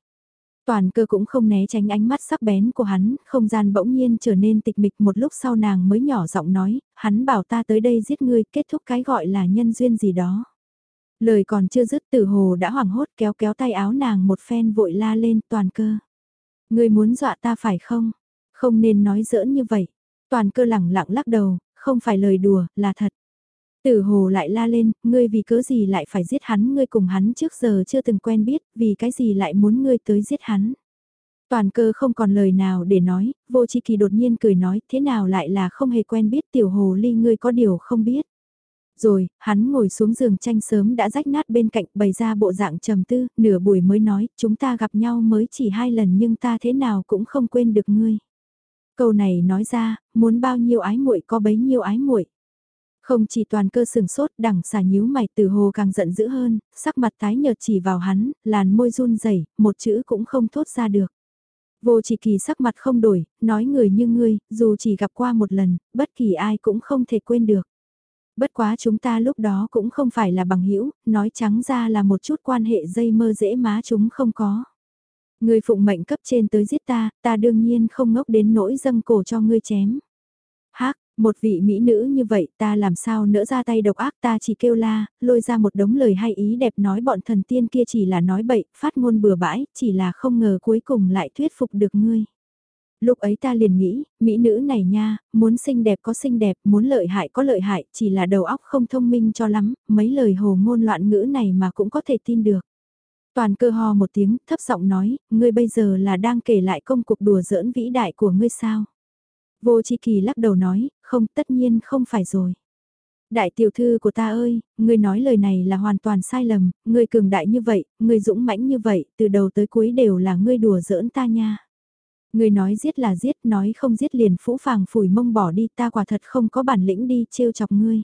Toàn cơ cũng không né tránh ánh mắt sắc bén của hắn, không gian bỗng nhiên trở nên tịch mịch một lúc sau nàng mới nhỏ giọng nói, hắn bảo ta tới đây giết ngươi, kết thúc cái gọi là nhân duyên gì đó. Lời còn chưa dứt tử hồ đã hoảng hốt kéo kéo tay áo nàng một phen vội la lên toàn cơ. Ngươi muốn dọa ta phải không? Không nên nói giỡn như vậy. Toàn cơ lẳng lặng lắc đầu, không phải lời đùa, là thật. Tử hồ lại la lên, ngươi vì cớ gì lại phải giết hắn, ngươi cùng hắn trước giờ chưa từng quen biết, vì cái gì lại muốn ngươi tới giết hắn. Toàn cơ không còn lời nào để nói, vô chi kỳ đột nhiên cười nói, thế nào lại là không hề quen biết tiểu hồ ly ngươi có điều không biết. Rồi, hắn ngồi xuống giường tranh sớm đã rách nát bên cạnh bày ra bộ dạng trầm tư, nửa buổi mới nói, chúng ta gặp nhau mới chỉ hai lần nhưng ta thế nào cũng không quên được ngươi. Câu này nói ra, muốn bao nhiêu ái muội có bấy nhiêu ái muội. Không chỉ toàn cơ sừng sốt đằng xà nhíu mày từ hồ càng giận dữ hơn, sắc mặt tái nhợt chỉ vào hắn, làn môi run rẩy một chữ cũng không thốt ra được. Vô chỉ kỳ sắc mặt không đổi, nói người như ngươi, dù chỉ gặp qua một lần, bất kỳ ai cũng không thể quên được. Bất quá chúng ta lúc đó cũng không phải là bằng hữu nói trắng ra là một chút quan hệ dây mơ dễ má chúng không có. Ngươi phụng mệnh cấp trên tới giết ta, ta đương nhiên không ngốc đến nỗi dâng cổ cho ngươi chém. Một vị mỹ nữ như vậy ta làm sao nỡ ra tay độc ác ta chỉ kêu la, lôi ra một đống lời hay ý đẹp nói bọn thần tiên kia chỉ là nói bậy, phát ngôn bừa bãi, chỉ là không ngờ cuối cùng lại thuyết phục được ngươi. Lúc ấy ta liền nghĩ, mỹ nữ này nha, muốn xinh đẹp có xinh đẹp, muốn lợi hại có lợi hại, chỉ là đầu óc không thông minh cho lắm, mấy lời hồ ngôn loạn ngữ này mà cũng có thể tin được. Toàn cơ ho một tiếng, thấp giọng nói, ngươi bây giờ là đang kể lại công cuộc đùa giỡn vĩ đại của ngươi sao? Vô chi kỳ lắc đầu nói, không tất nhiên không phải rồi. Đại tiểu thư của ta ơi, ngươi nói lời này là hoàn toàn sai lầm, ngươi cường đại như vậy, ngươi dũng mãnh như vậy, từ đầu tới cuối đều là ngươi đùa giỡn ta nha. Ngươi nói giết là giết, nói không giết liền phũ phàng phủi mông bỏ đi, ta quả thật không có bản lĩnh đi trêu chọc ngươi.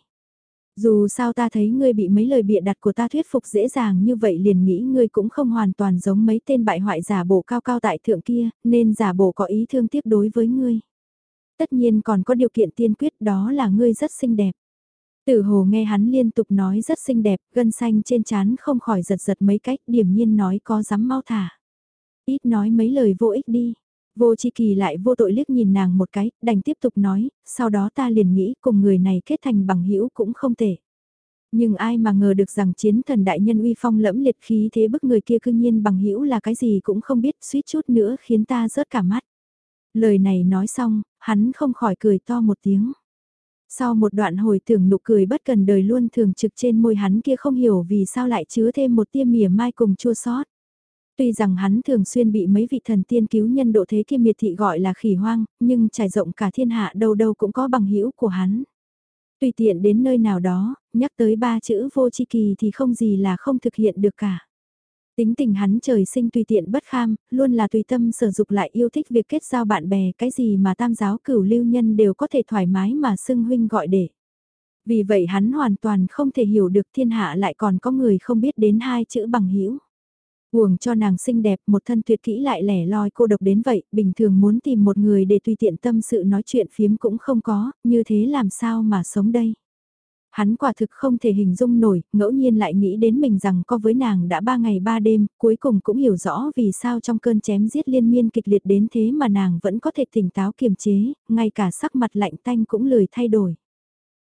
Dù sao ta thấy ngươi bị mấy lời bịa đặt của ta thuyết phục dễ dàng như vậy liền nghĩ ngươi cũng không hoàn toàn giống mấy tên bại hoại giả bộ cao cao tại thượng kia, nên giả bộ có ý thương tiếc đối với ngươi. Tất nhiên còn có điều kiện tiên quyết đó là ngươi rất xinh đẹp. Tử hồ nghe hắn liên tục nói rất xinh đẹp, gân xanh trên trán không khỏi giật giật mấy cách, điểm nhiên nói có dám mau thả. Ít nói mấy lời vô ích đi. Vô chi kỳ lại vô tội liếc nhìn nàng một cái, đành tiếp tục nói, sau đó ta liền nghĩ cùng người này kết thành bằng hữu cũng không thể. Nhưng ai mà ngờ được rằng chiến thần đại nhân uy phong lẫm liệt khí thế bức người kia cương nhiên bằng hữu là cái gì cũng không biết suýt chút nữa khiến ta rớt cả mắt. Lời này nói xong, hắn không khỏi cười to một tiếng. Sau một đoạn hồi tưởng nụ cười bất cần đời luôn thường trực trên môi hắn kia không hiểu vì sao lại chứa thêm một tia mỉa mai cùng chua sót. Tuy rằng hắn thường xuyên bị mấy vị thần tiên cứu nhân độ thế kia miệt thị gọi là khỉ hoang, nhưng trải rộng cả thiên hạ đâu đâu cũng có bằng hữu của hắn. Tùy tiện đến nơi nào đó, nhắc tới ba chữ vô chi kỳ thì không gì là không thực hiện được cả. Tính tình hắn trời sinh tùy tiện bất kham, luôn là tùy tâm sở dục lại yêu thích việc kết giao bạn bè, cái gì mà tam giáo cửu lưu nhân đều có thể thoải mái mà xưng huynh gọi để. Vì vậy hắn hoàn toàn không thể hiểu được thiên hạ lại còn có người không biết đến hai chữ bằng hữu Uổng cho nàng xinh đẹp, một thân tuyệt kỹ lại lẻ loi cô độc đến vậy, bình thường muốn tìm một người để tùy tiện tâm sự nói chuyện phiếm cũng không có, như thế làm sao mà sống đây. Hắn quả thực không thể hình dung nổi, ngẫu nhiên lại nghĩ đến mình rằng có với nàng đã ba ngày ba đêm, cuối cùng cũng hiểu rõ vì sao trong cơn chém giết liên miên kịch liệt đến thế mà nàng vẫn có thể tỉnh táo kiềm chế, ngay cả sắc mặt lạnh tanh cũng lười thay đổi.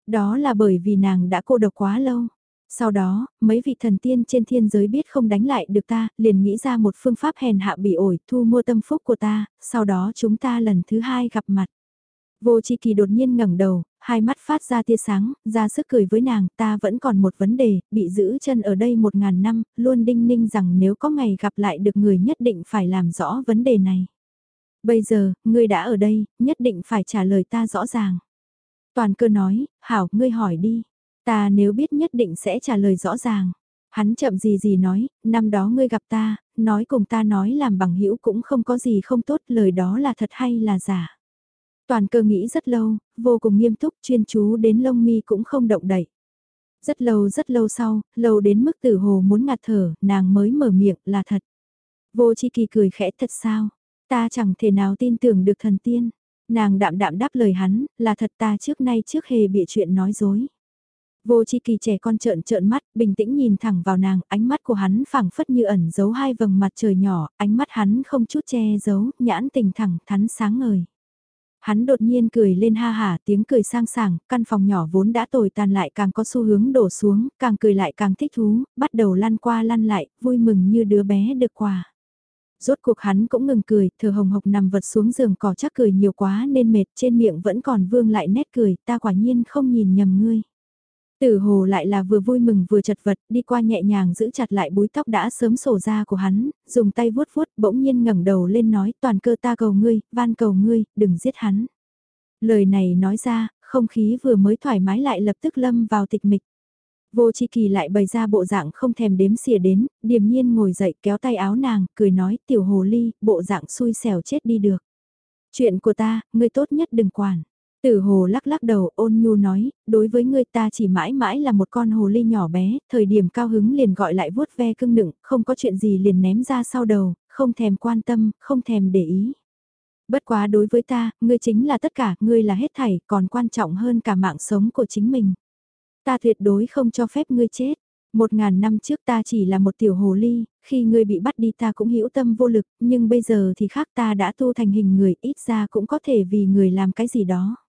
Đó là bởi vì nàng đã cô độc quá lâu. Sau đó, mấy vị thần tiên trên thiên giới biết không đánh lại được ta, liền nghĩ ra một phương pháp hèn hạ bị ổi, thu mua tâm phúc của ta, sau đó chúng ta lần thứ hai gặp mặt. Vô Chi Kỳ đột nhiên ngẩng đầu, hai mắt phát ra tia sáng, ra sức cười với nàng, ta vẫn còn một vấn đề, bị giữ chân ở đây một ngàn năm, luôn đinh ninh rằng nếu có ngày gặp lại được người nhất định phải làm rõ vấn đề này. Bây giờ, ngươi đã ở đây, nhất định phải trả lời ta rõ ràng. Toàn cơ nói, hảo, ngươi hỏi đi. Ta nếu biết nhất định sẽ trả lời rõ ràng. Hắn chậm gì gì nói, năm đó ngươi gặp ta, nói cùng ta nói làm bằng hữu cũng không có gì không tốt, lời đó là thật hay là giả. Toàn cơ nghĩ rất lâu, vô cùng nghiêm túc chuyên chú đến lông mi cũng không động đậy. Rất lâu rất lâu sau, lâu đến mức tử hồ muốn ngạt thở, nàng mới mở miệng là thật. Vô chi kỳ cười khẽ thật sao, ta chẳng thể nào tin tưởng được thần tiên. Nàng đạm đạm đáp lời hắn, là thật ta trước nay trước hề bị chuyện nói dối. Vô chi kỳ trẻ con trợn trợn mắt, bình tĩnh nhìn thẳng vào nàng, ánh mắt của hắn phẳng phất như ẩn giấu hai vầng mặt trời nhỏ, ánh mắt hắn không chút che giấu, nhãn tình thẳng thắn sáng ngời. Hắn đột nhiên cười lên ha hả tiếng cười sang sảng, căn phòng nhỏ vốn đã tồi tàn lại càng có xu hướng đổ xuống, càng cười lại càng thích thú, bắt đầu lăn qua lăn lại, vui mừng như đứa bé được quà. Rốt cuộc hắn cũng ngừng cười, thở hồng hộc nằm vật xuống giường cỏ chắc cười nhiều quá nên mệt trên miệng vẫn còn vương lại nét cười, ta quả nhiên không nhìn nhầm ngươi. Tử hồ lại là vừa vui mừng vừa chật vật, đi qua nhẹ nhàng giữ chặt lại búi tóc đã sớm sổ ra của hắn, dùng tay vuốt vuốt, bỗng nhiên ngẩng đầu lên nói toàn cơ ta cầu ngươi, van cầu ngươi, đừng giết hắn. Lời này nói ra, không khí vừa mới thoải mái lại lập tức lâm vào tịch mịch. Vô chi kỳ lại bày ra bộ dạng không thèm đếm xỉa đến, điềm nhiên ngồi dậy kéo tay áo nàng, cười nói tiểu hồ ly, bộ dạng xui xẻo chết đi được. Chuyện của ta, ngươi tốt nhất đừng quản. Tử hồ lắc lắc đầu ôn nhu nói, đối với ngươi ta chỉ mãi mãi là một con hồ ly nhỏ bé, thời điểm cao hứng liền gọi lại vuốt ve cưng nựng, không có chuyện gì liền ném ra sau đầu, không thèm quan tâm, không thèm để ý. Bất quá đối với ta, ngươi chính là tất cả, ngươi là hết thảy, còn quan trọng hơn cả mạng sống của chính mình. Ta tuyệt đối không cho phép ngươi chết. Một ngàn năm trước ta chỉ là một tiểu hồ ly, khi ngươi bị bắt đi ta cũng hữu tâm vô lực, nhưng bây giờ thì khác ta đã tu thành hình người, ít ra cũng có thể vì người làm cái gì đó.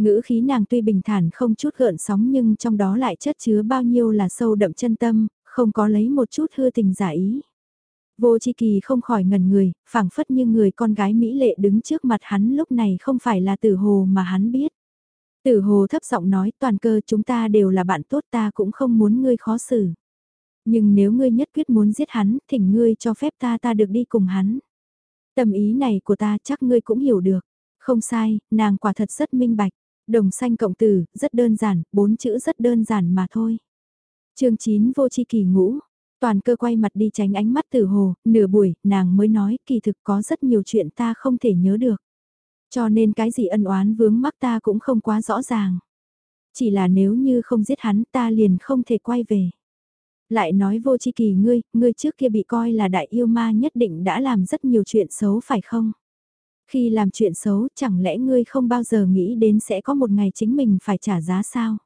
Ngữ khí nàng tuy bình thản không chút gợn sóng nhưng trong đó lại chất chứa bao nhiêu là sâu đậm chân tâm, không có lấy một chút hư tình giả ý. Vô chi kỳ không khỏi ngần người, phảng phất như người con gái Mỹ lệ đứng trước mặt hắn lúc này không phải là tử hồ mà hắn biết. Tử hồ thấp giọng nói toàn cơ chúng ta đều là bạn tốt ta cũng không muốn ngươi khó xử. Nhưng nếu ngươi nhất quyết muốn giết hắn, thỉnh ngươi cho phép ta ta được đi cùng hắn. Tâm ý này của ta chắc ngươi cũng hiểu được. Không sai, nàng quả thật rất minh bạch. Đồng xanh cộng tử, rất đơn giản, bốn chữ rất đơn giản mà thôi. chương 9 vô chi kỳ ngũ, toàn cơ quay mặt đi tránh ánh mắt tử hồ, nửa buổi, nàng mới nói kỳ thực có rất nhiều chuyện ta không thể nhớ được. Cho nên cái gì ân oán vướng mắc ta cũng không quá rõ ràng. Chỉ là nếu như không giết hắn ta liền không thể quay về. Lại nói vô chi kỳ ngươi, ngươi trước kia bị coi là đại yêu ma nhất định đã làm rất nhiều chuyện xấu phải không? Khi làm chuyện xấu chẳng lẽ ngươi không bao giờ nghĩ đến sẽ có một ngày chính mình phải trả giá sao?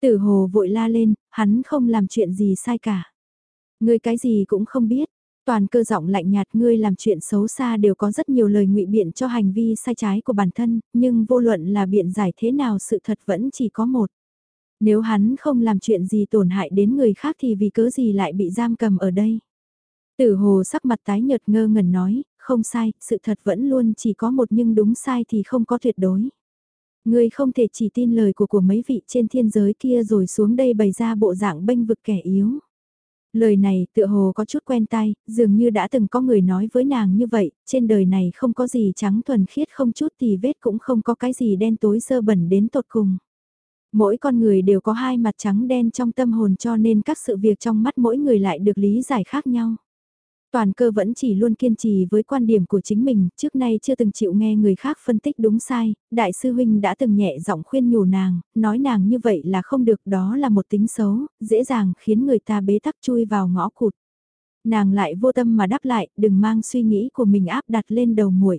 Tử hồ vội la lên, hắn không làm chuyện gì sai cả. Ngươi cái gì cũng không biết, toàn cơ giọng lạnh nhạt ngươi làm chuyện xấu xa đều có rất nhiều lời ngụy biện cho hành vi sai trái của bản thân, nhưng vô luận là biện giải thế nào sự thật vẫn chỉ có một. Nếu hắn không làm chuyện gì tổn hại đến người khác thì vì cớ gì lại bị giam cầm ở đây? Tử hồ sắc mặt tái nhợt ngơ ngẩn nói, không sai, sự thật vẫn luôn chỉ có một nhưng đúng sai thì không có tuyệt đối. người không thể chỉ tin lời của của mấy vị trên thiên giới kia rồi xuống đây bày ra bộ dạng bênh vực kẻ yếu. Lời này tựa hồ có chút quen tai, dường như đã từng có người nói với nàng như vậy, trên đời này không có gì trắng thuần khiết không chút thì vết cũng không có cái gì đen tối sơ bẩn đến tột cùng. Mỗi con người đều có hai mặt trắng đen trong tâm hồn cho nên các sự việc trong mắt mỗi người lại được lý giải khác nhau. Toàn cơ vẫn chỉ luôn kiên trì với quan điểm của chính mình, trước nay chưa từng chịu nghe người khác phân tích đúng sai, đại sư huynh đã từng nhẹ giọng khuyên nhủ nàng, nói nàng như vậy là không được đó là một tính xấu, dễ dàng khiến người ta bế tắc chui vào ngõ cụt. Nàng lại vô tâm mà đáp lại, đừng mang suy nghĩ của mình áp đặt lên đầu muội.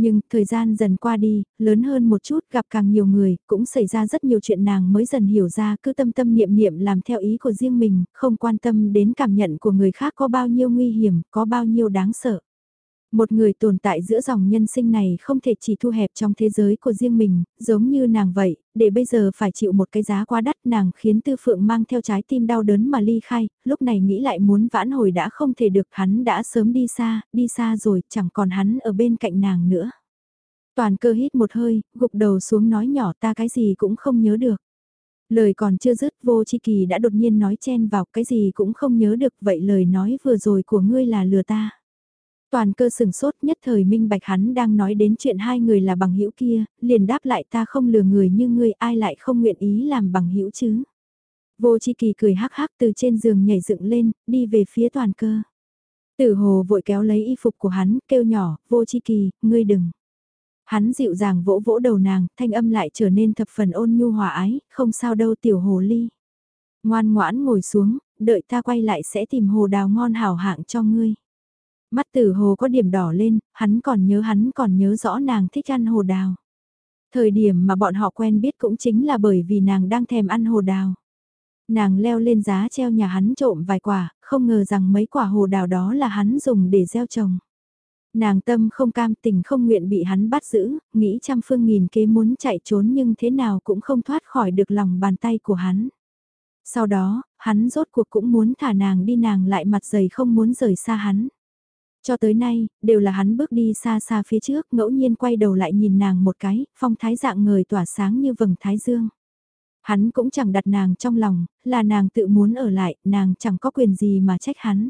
Nhưng, thời gian dần qua đi, lớn hơn một chút, gặp càng nhiều người, cũng xảy ra rất nhiều chuyện nàng mới dần hiểu ra, cứ tâm tâm niệm niệm làm theo ý của riêng mình, không quan tâm đến cảm nhận của người khác có bao nhiêu nguy hiểm, có bao nhiêu đáng sợ. Một người tồn tại giữa dòng nhân sinh này không thể chỉ thu hẹp trong thế giới của riêng mình, giống như nàng vậy, để bây giờ phải chịu một cái giá quá đắt nàng khiến Tư Phượng mang theo trái tim đau đớn mà ly khai, lúc này nghĩ lại muốn vãn hồi đã không thể được hắn đã sớm đi xa, đi xa rồi chẳng còn hắn ở bên cạnh nàng nữa. Toàn cơ hít một hơi, gục đầu xuống nói nhỏ ta cái gì cũng không nhớ được. Lời còn chưa dứt vô chi kỳ đã đột nhiên nói chen vào cái gì cũng không nhớ được vậy lời nói vừa rồi của ngươi là lừa ta. Toàn cơ sừng sốt nhất thời minh bạch hắn đang nói đến chuyện hai người là bằng hữu kia, liền đáp lại ta không lừa người như ngươi ai lại không nguyện ý làm bằng hữu chứ. Vô chi kỳ cười hắc hắc từ trên giường nhảy dựng lên, đi về phía toàn cơ. Tử hồ vội kéo lấy y phục của hắn, kêu nhỏ, vô chi kỳ, ngươi đừng. Hắn dịu dàng vỗ vỗ đầu nàng, thanh âm lại trở nên thập phần ôn nhu hòa ái, không sao đâu tiểu hồ ly. Ngoan ngoãn ngồi xuống, đợi ta quay lại sẽ tìm hồ đào ngon hảo hạng cho ngươi. Mắt tử hồ có điểm đỏ lên, hắn còn nhớ hắn còn nhớ rõ nàng thích ăn hồ đào. Thời điểm mà bọn họ quen biết cũng chính là bởi vì nàng đang thèm ăn hồ đào. Nàng leo lên giá treo nhà hắn trộm vài quả, không ngờ rằng mấy quả hồ đào đó là hắn dùng để gieo trồng. Nàng tâm không cam tình không nguyện bị hắn bắt giữ, nghĩ trăm phương nghìn kế muốn chạy trốn nhưng thế nào cũng không thoát khỏi được lòng bàn tay của hắn. Sau đó, hắn rốt cuộc cũng muốn thả nàng đi nàng lại mặt dày không muốn rời xa hắn. Cho tới nay, đều là hắn bước đi xa xa phía trước, ngẫu nhiên quay đầu lại nhìn nàng một cái, phong thái dạng người tỏa sáng như vầng thái dương. Hắn cũng chẳng đặt nàng trong lòng, là nàng tự muốn ở lại, nàng chẳng có quyền gì mà trách hắn.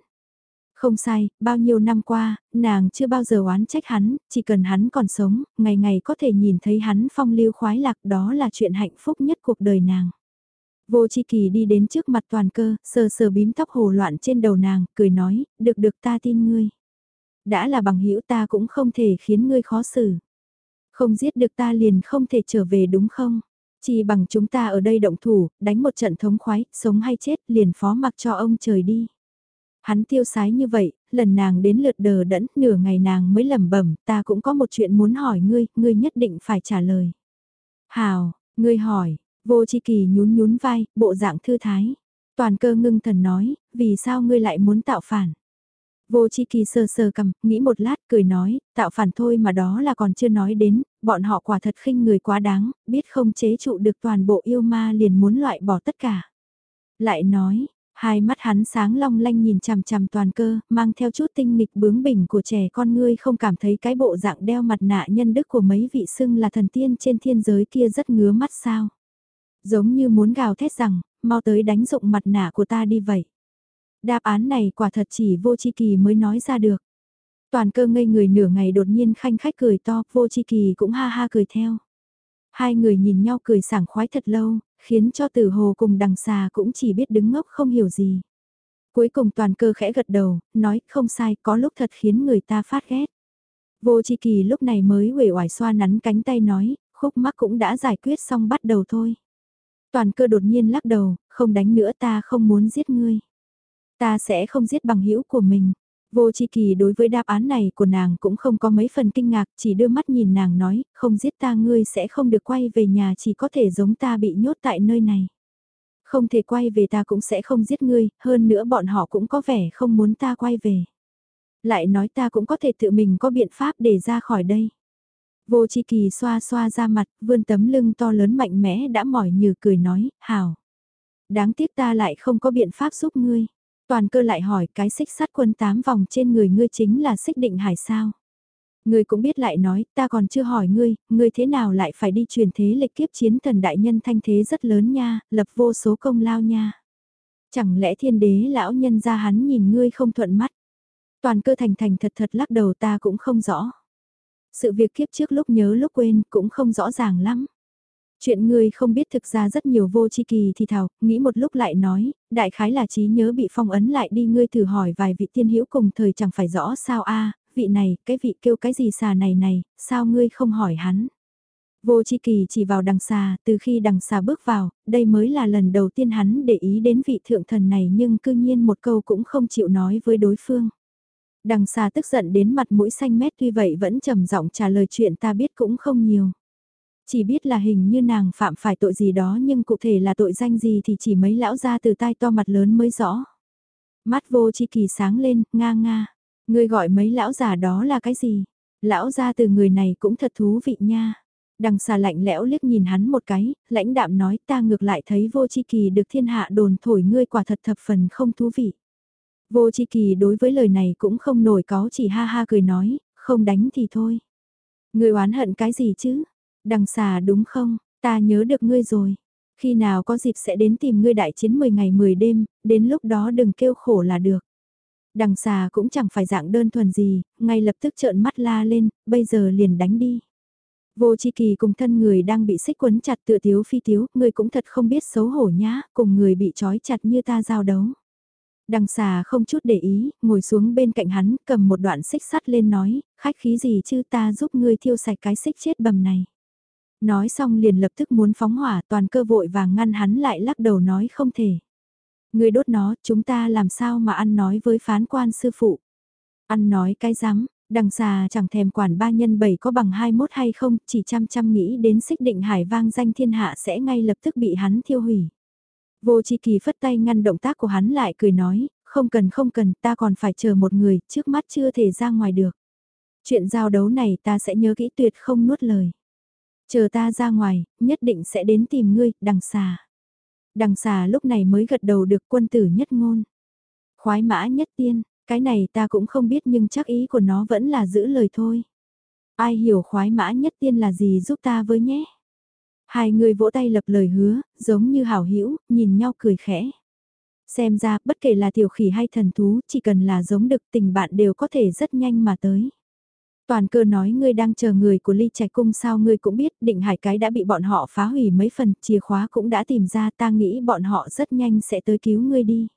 Không sai, bao nhiêu năm qua, nàng chưa bao giờ oán trách hắn, chỉ cần hắn còn sống, ngày ngày có thể nhìn thấy hắn phong lưu khoái lạc đó là chuyện hạnh phúc nhất cuộc đời nàng. Vô chi kỳ đi đến trước mặt toàn cơ, sờ sờ bím tóc hồ loạn trên đầu nàng, cười nói, được được ta tin ngươi đã là bằng hữu ta cũng không thể khiến ngươi khó xử. Không giết được ta liền không thể trở về đúng không? Chỉ bằng chúng ta ở đây động thủ, đánh một trận thống khoái, sống hay chết liền phó mặc cho ông trời đi. Hắn tiêu sái như vậy, lần nàng đến lượt đờ đẫn, nửa ngày nàng mới lẩm bẩm, ta cũng có một chuyện muốn hỏi ngươi, ngươi nhất định phải trả lời. Hào, ngươi hỏi, vô chi kỳ nhún nhún vai, bộ dạng thư thái. Toàn cơ ngưng thần nói, vì sao ngươi lại muốn tạo phản? Vô chi kỳ sờ sờ cầm, nghĩ một lát cười nói, tạo phản thôi mà đó là còn chưa nói đến, bọn họ quả thật khinh người quá đáng, biết không chế trụ được toàn bộ yêu ma liền muốn loại bỏ tất cả. Lại nói, hai mắt hắn sáng long lanh nhìn chằm chằm toàn cơ, mang theo chút tinh nghịch bướng bỉnh của trẻ con ngươi không cảm thấy cái bộ dạng đeo mặt nạ nhân đức của mấy vị xưng là thần tiên trên thiên giới kia rất ngứa mắt sao. Giống như muốn gào thét rằng, mau tới đánh dụng mặt nạ của ta đi vậy. Đáp án này quả thật chỉ vô chi kỳ mới nói ra được. Toàn cơ ngây người nửa ngày đột nhiên khanh khách cười to, vô chi kỳ cũng ha ha cười theo. Hai người nhìn nhau cười sảng khoái thật lâu, khiến cho tử hồ cùng đằng xà cũng chỉ biết đứng ngốc không hiểu gì. Cuối cùng toàn cơ khẽ gật đầu, nói không sai có lúc thật khiến người ta phát ghét. Vô chi kỳ lúc này mới uể oải xoa nắn cánh tay nói, khúc mắc cũng đã giải quyết xong bắt đầu thôi. Toàn cơ đột nhiên lắc đầu, không đánh nữa ta không muốn giết ngươi. Ta sẽ không giết bằng hữu của mình. Vô chi kỳ đối với đáp án này của nàng cũng không có mấy phần kinh ngạc, chỉ đưa mắt nhìn nàng nói, không giết ta ngươi sẽ không được quay về nhà chỉ có thể giống ta bị nhốt tại nơi này. Không thể quay về ta cũng sẽ không giết ngươi, hơn nữa bọn họ cũng có vẻ không muốn ta quay về. Lại nói ta cũng có thể tự mình có biện pháp để ra khỏi đây. Vô chi kỳ xoa xoa ra mặt, vươn tấm lưng to lớn mạnh mẽ đã mỏi như cười nói, hào. Đáng tiếc ta lại không có biện pháp giúp ngươi. Toàn cơ lại hỏi cái xích sắt quân tám vòng trên người ngươi chính là xích định hải sao. Ngươi cũng biết lại nói, ta còn chưa hỏi ngươi, ngươi thế nào lại phải đi truyền thế lịch kiếp chiến thần đại nhân thanh thế rất lớn nha, lập vô số công lao nha. Chẳng lẽ thiên đế lão nhân ra hắn nhìn ngươi không thuận mắt. Toàn cơ thành thành thật thật lắc đầu ta cũng không rõ. Sự việc kiếp trước lúc nhớ lúc quên cũng không rõ ràng lắm. Chuyện ngươi không biết thực ra rất nhiều vô chi kỳ thì thảo, nghĩ một lúc lại nói, đại khái là trí nhớ bị phong ấn lại đi ngươi thử hỏi vài vị tiên hữu cùng thời chẳng phải rõ sao a vị này, cái vị kêu cái gì xà này này, sao ngươi không hỏi hắn. Vô chi kỳ chỉ vào đằng xà, từ khi đằng xà bước vào, đây mới là lần đầu tiên hắn để ý đến vị thượng thần này nhưng cư nhiên một câu cũng không chịu nói với đối phương. Đằng xa tức giận đến mặt mũi xanh mét tuy vậy vẫn trầm giọng trả lời chuyện ta biết cũng không nhiều. Chỉ biết là hình như nàng phạm phải tội gì đó nhưng cụ thể là tội danh gì thì chỉ mấy lão ra từ tai to mặt lớn mới rõ. Mắt vô chi kỳ sáng lên, nga nga. Ngươi gọi mấy lão già đó là cái gì? Lão ra từ người này cũng thật thú vị nha. Đằng xà lạnh lẽo liếc nhìn hắn một cái, lãnh đạm nói ta ngược lại thấy vô chi kỳ được thiên hạ đồn thổi ngươi quả thật thập phần không thú vị. Vô chi kỳ đối với lời này cũng không nổi có chỉ ha ha cười nói, không đánh thì thôi. Ngươi oán hận cái gì chứ? Đằng xà đúng không, ta nhớ được ngươi rồi. Khi nào có dịp sẽ đến tìm ngươi đại chiến 10 ngày 10 đêm, đến lúc đó đừng kêu khổ là được. Đằng xà cũng chẳng phải dạng đơn thuần gì, ngay lập tức trợn mắt la lên, bây giờ liền đánh đi. Vô chi kỳ cùng thân người đang bị xích quấn chặt tựa thiếu phi thiếu, người cũng thật không biết xấu hổ nhá, cùng người bị trói chặt như ta giao đấu. Đằng xà không chút để ý, ngồi xuống bên cạnh hắn, cầm một đoạn xích sắt lên nói, khách khí gì chứ ta giúp ngươi thiêu sạch cái xích chết bầm này. Nói xong liền lập tức muốn phóng hỏa toàn cơ vội vàng ngăn hắn lại lắc đầu nói không thể. người đốt nó, chúng ta làm sao mà ăn nói với phán quan sư phụ. Ăn nói cái rắm đằng xà chẳng thèm quản ba nhân bảy có bằng hai mốt hay không, chỉ chăm chăm nghĩ đến xích định hải vang danh thiên hạ sẽ ngay lập tức bị hắn thiêu hủy. Vô chi kỳ phất tay ngăn động tác của hắn lại cười nói, không cần không cần, ta còn phải chờ một người, trước mắt chưa thể ra ngoài được. Chuyện giao đấu này ta sẽ nhớ kỹ tuyệt không nuốt lời. Chờ ta ra ngoài, nhất định sẽ đến tìm ngươi, đằng xà. Đằng xà lúc này mới gật đầu được quân tử nhất ngôn. Khoái mã nhất tiên, cái này ta cũng không biết nhưng chắc ý của nó vẫn là giữ lời thôi. Ai hiểu khoái mã nhất tiên là gì giúp ta với nhé. Hai người vỗ tay lập lời hứa, giống như hảo hữu nhìn nhau cười khẽ. Xem ra, bất kể là tiểu khỉ hay thần thú, chỉ cần là giống được tình bạn đều có thể rất nhanh mà tới. Toàn cơ nói ngươi đang chờ người của ly trạch cung sao ngươi cũng biết định hải cái đã bị bọn họ phá hủy mấy phần, chìa khóa cũng đã tìm ra ta nghĩ bọn họ rất nhanh sẽ tới cứu ngươi đi.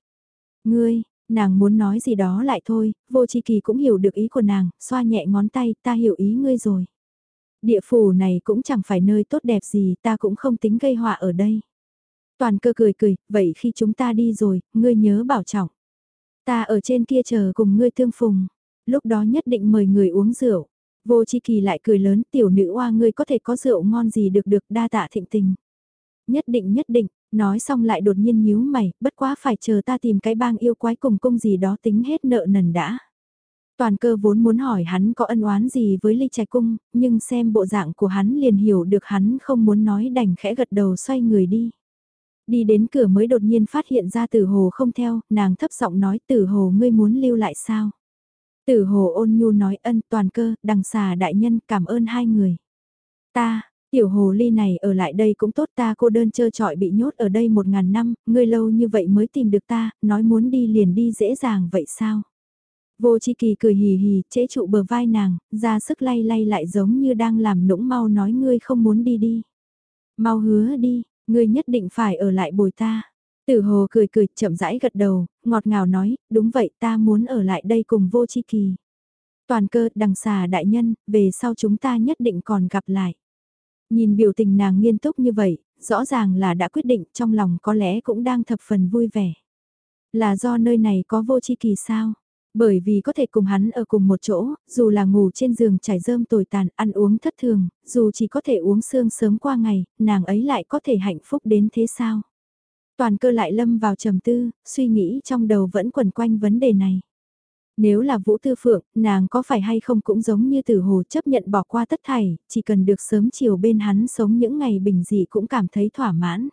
Ngươi, nàng muốn nói gì đó lại thôi, vô chi kỳ cũng hiểu được ý của nàng, xoa nhẹ ngón tay, ta hiểu ý ngươi rồi. Địa phủ này cũng chẳng phải nơi tốt đẹp gì, ta cũng không tính gây họa ở đây. Toàn cơ cười cười, vậy khi chúng ta đi rồi, ngươi nhớ bảo trọng. Ta ở trên kia chờ cùng ngươi thương phùng lúc đó nhất định mời người uống rượu. Vô chi kỳ lại cười lớn tiểu nữ oa ngươi có thể có rượu ngon gì được được đa tạ thịnh tình. Nhất định nhất định, nói xong lại đột nhiên nhíu mày, bất quá phải chờ ta tìm cái bang yêu quái cùng cung gì đó tính hết nợ nần đã. Toàn cơ vốn muốn hỏi hắn có ân oán gì với ly trạch cung, nhưng xem bộ dạng của hắn liền hiểu được hắn không muốn nói đành khẽ gật đầu xoay người đi. Đi đến cửa mới đột nhiên phát hiện ra tử hồ không theo, nàng thấp giọng nói tử hồ ngươi muốn lưu lại sao? Tử hồ ôn nhu nói ân toàn cơ, đằng xà đại nhân cảm ơn hai người. Ta, tiểu hồ ly này ở lại đây cũng tốt ta cô đơn trơ trọi bị nhốt ở đây một ngàn năm, ngươi lâu như vậy mới tìm được ta, nói muốn đi liền đi dễ dàng vậy sao? Vô chi kỳ cười hì hì, chế trụ bờ vai nàng, ra sức lay lay lại giống như đang làm nũng mau nói ngươi không muốn đi đi. Mau hứa đi, ngươi nhất định phải ở lại bồi ta. Tử hồ cười cười chậm rãi gật đầu, ngọt ngào nói, đúng vậy ta muốn ở lại đây cùng vô chi kỳ. Toàn cơ đằng xà đại nhân, về sau chúng ta nhất định còn gặp lại. Nhìn biểu tình nàng nghiêm túc như vậy, rõ ràng là đã quyết định trong lòng có lẽ cũng đang thập phần vui vẻ. Là do nơi này có vô chi kỳ sao? Bởi vì có thể cùng hắn ở cùng một chỗ, dù là ngủ trên giường trải rơm tồi tàn, ăn uống thất thường, dù chỉ có thể uống sương sớm qua ngày, nàng ấy lại có thể hạnh phúc đến thế sao? Toàn cơ lại lâm vào trầm tư, suy nghĩ trong đầu vẫn quẩn quanh vấn đề này. Nếu là Vũ Tư Phượng, nàng có phải hay không cũng giống như tử hồ chấp nhận bỏ qua tất thảy, chỉ cần được sớm chiều bên hắn sống những ngày bình dị cũng cảm thấy thỏa mãn.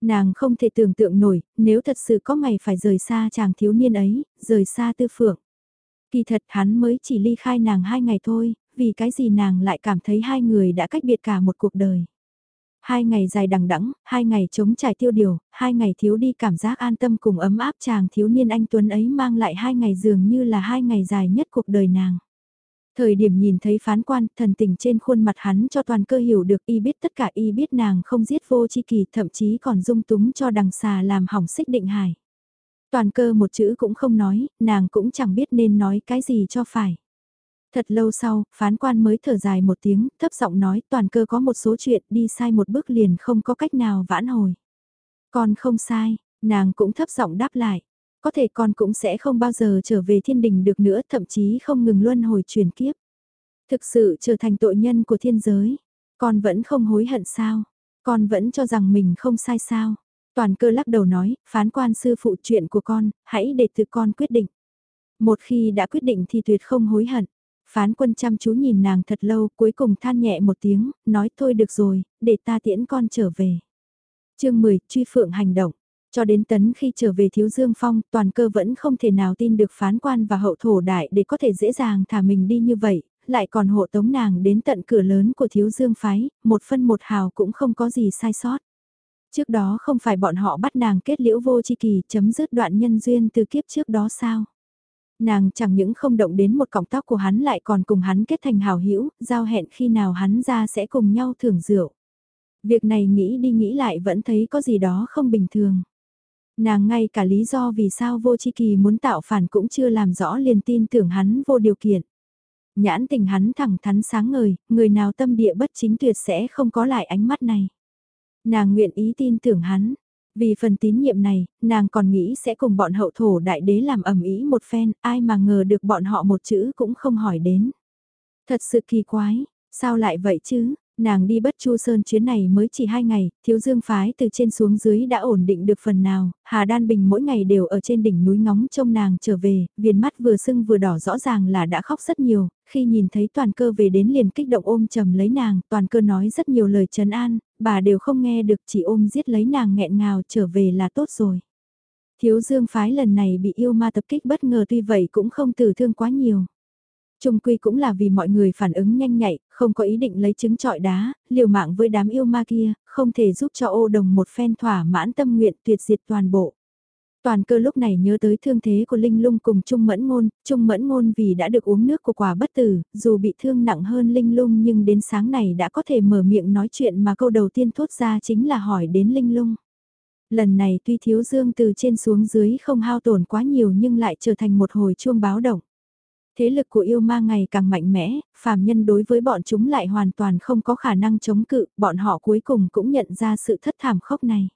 Nàng không thể tưởng tượng nổi, nếu thật sự có ngày phải rời xa chàng thiếu niên ấy, rời xa Tư Phượng. Kỳ thật hắn mới chỉ ly khai nàng hai ngày thôi, vì cái gì nàng lại cảm thấy hai người đã cách biệt cả một cuộc đời. Hai ngày dài đằng đẵng, hai ngày chống trải tiêu điều, hai ngày thiếu đi cảm giác an tâm cùng ấm áp chàng thiếu niên anh Tuấn ấy mang lại hai ngày dường như là hai ngày dài nhất cuộc đời nàng. Thời điểm nhìn thấy phán quan, thần tình trên khuôn mặt hắn cho toàn cơ hiểu được y biết tất cả y biết nàng không giết vô chi kỳ thậm chí còn dung túng cho đằng xà làm hỏng xích định hải. Toàn cơ một chữ cũng không nói, nàng cũng chẳng biết nên nói cái gì cho phải. Thật lâu sau, phán quan mới thở dài một tiếng, thấp giọng nói toàn cơ có một số chuyện đi sai một bước liền không có cách nào vãn hồi. Còn không sai, nàng cũng thấp giọng đáp lại. Có thể con cũng sẽ không bao giờ trở về thiên đình được nữa, thậm chí không ngừng luân hồi truyền kiếp. Thực sự trở thành tội nhân của thiên giới. Con vẫn không hối hận sao? Con vẫn cho rằng mình không sai sao? Toàn cơ lắc đầu nói, phán quan sư phụ chuyện của con, hãy để tự con quyết định. Một khi đã quyết định thì tuyệt không hối hận. Phán quân chăm chú nhìn nàng thật lâu, cuối cùng than nhẹ một tiếng, nói thôi được rồi, để ta tiễn con trở về. chương 10, truy phượng hành động. Cho đến tấn khi trở về Thiếu Dương Phong, toàn cơ vẫn không thể nào tin được phán quan và hậu thổ đại để có thể dễ dàng thả mình đi như vậy, lại còn hộ tống nàng đến tận cửa lớn của Thiếu Dương Phái, một phân một hào cũng không có gì sai sót. Trước đó không phải bọn họ bắt nàng kết liễu vô chi kỳ chấm dứt đoạn nhân duyên từ kiếp trước đó sao? Nàng chẳng những không động đến một cọng tóc của hắn lại còn cùng hắn kết thành hào hữu giao hẹn khi nào hắn ra sẽ cùng nhau thưởng rượu. Việc này nghĩ đi nghĩ lại vẫn thấy có gì đó không bình thường. Nàng ngay cả lý do vì sao vô chi kỳ muốn tạo phản cũng chưa làm rõ liền tin tưởng hắn vô điều kiện. Nhãn tình hắn thẳng thắn sáng ngời, người nào tâm địa bất chính tuyệt sẽ không có lại ánh mắt này. Nàng nguyện ý tin tưởng hắn. Vì phần tín nhiệm này, nàng còn nghĩ sẽ cùng bọn hậu thổ đại đế làm ẩm ý một phen, ai mà ngờ được bọn họ một chữ cũng không hỏi đến. Thật sự kỳ quái, sao lại vậy chứ, Nàng đi bất chu sơn chuyến này mới chỉ hai ngày, thiếu dương phái từ trên xuống dưới đã ổn định được phần nào, Hà Đan Bình mỗi ngày đều ở trên đỉnh núi ngóng trông nàng trở về, viền mắt vừa sưng vừa đỏ rõ ràng là đã khóc rất nhiều, khi nhìn thấy toàn cơ về đến liền kích động ôm chầm lấy nàng, toàn cơ nói rất nhiều lời trấn an, bà đều không nghe được chỉ ôm giết lấy nàng nghẹn ngào trở về là tốt rồi. Thiếu dương phái lần này bị yêu ma tập kích bất ngờ tuy vậy cũng không tử thương quá nhiều. Trung quy cũng là vì mọi người phản ứng nhanh nhạy, không có ý định lấy trứng trọi đá, liều mạng với đám yêu ma kia, không thể giúp cho ô đồng một phen thỏa mãn tâm nguyện tuyệt diệt toàn bộ. Toàn cơ lúc này nhớ tới thương thế của Linh Lung cùng Trung Mẫn Ngôn, Trung Mẫn Ngôn vì đã được uống nước của quả bất tử, dù bị thương nặng hơn Linh Lung nhưng đến sáng này đã có thể mở miệng nói chuyện mà câu đầu tiên thốt ra chính là hỏi đến Linh Lung. Lần này tuy thiếu dương từ trên xuống dưới không hao tổn quá nhiều nhưng lại trở thành một hồi chuông báo động. Thế lực của yêu ma ngày càng mạnh mẽ, phàm nhân đối với bọn chúng lại hoàn toàn không có khả năng chống cự, bọn họ cuối cùng cũng nhận ra sự thất thảm khốc này.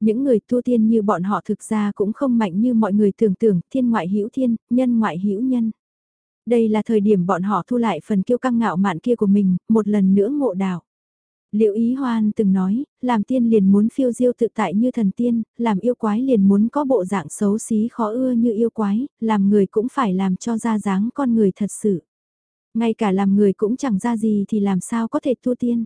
Những người tu tiên như bọn họ thực ra cũng không mạnh như mọi người tưởng tưởng, thiên ngoại hữu thiên, nhân ngoại hữu nhân. Đây là thời điểm bọn họ thu lại phần kiêu căng ngạo mạn kia của mình, một lần nữa ngộ đạo. Liệu ý hoan từng nói, làm tiên liền muốn phiêu diêu tự tại như thần tiên, làm yêu quái liền muốn có bộ dạng xấu xí khó ưa như yêu quái, làm người cũng phải làm cho ra dáng con người thật sự. Ngay cả làm người cũng chẳng ra gì thì làm sao có thể tu tiên.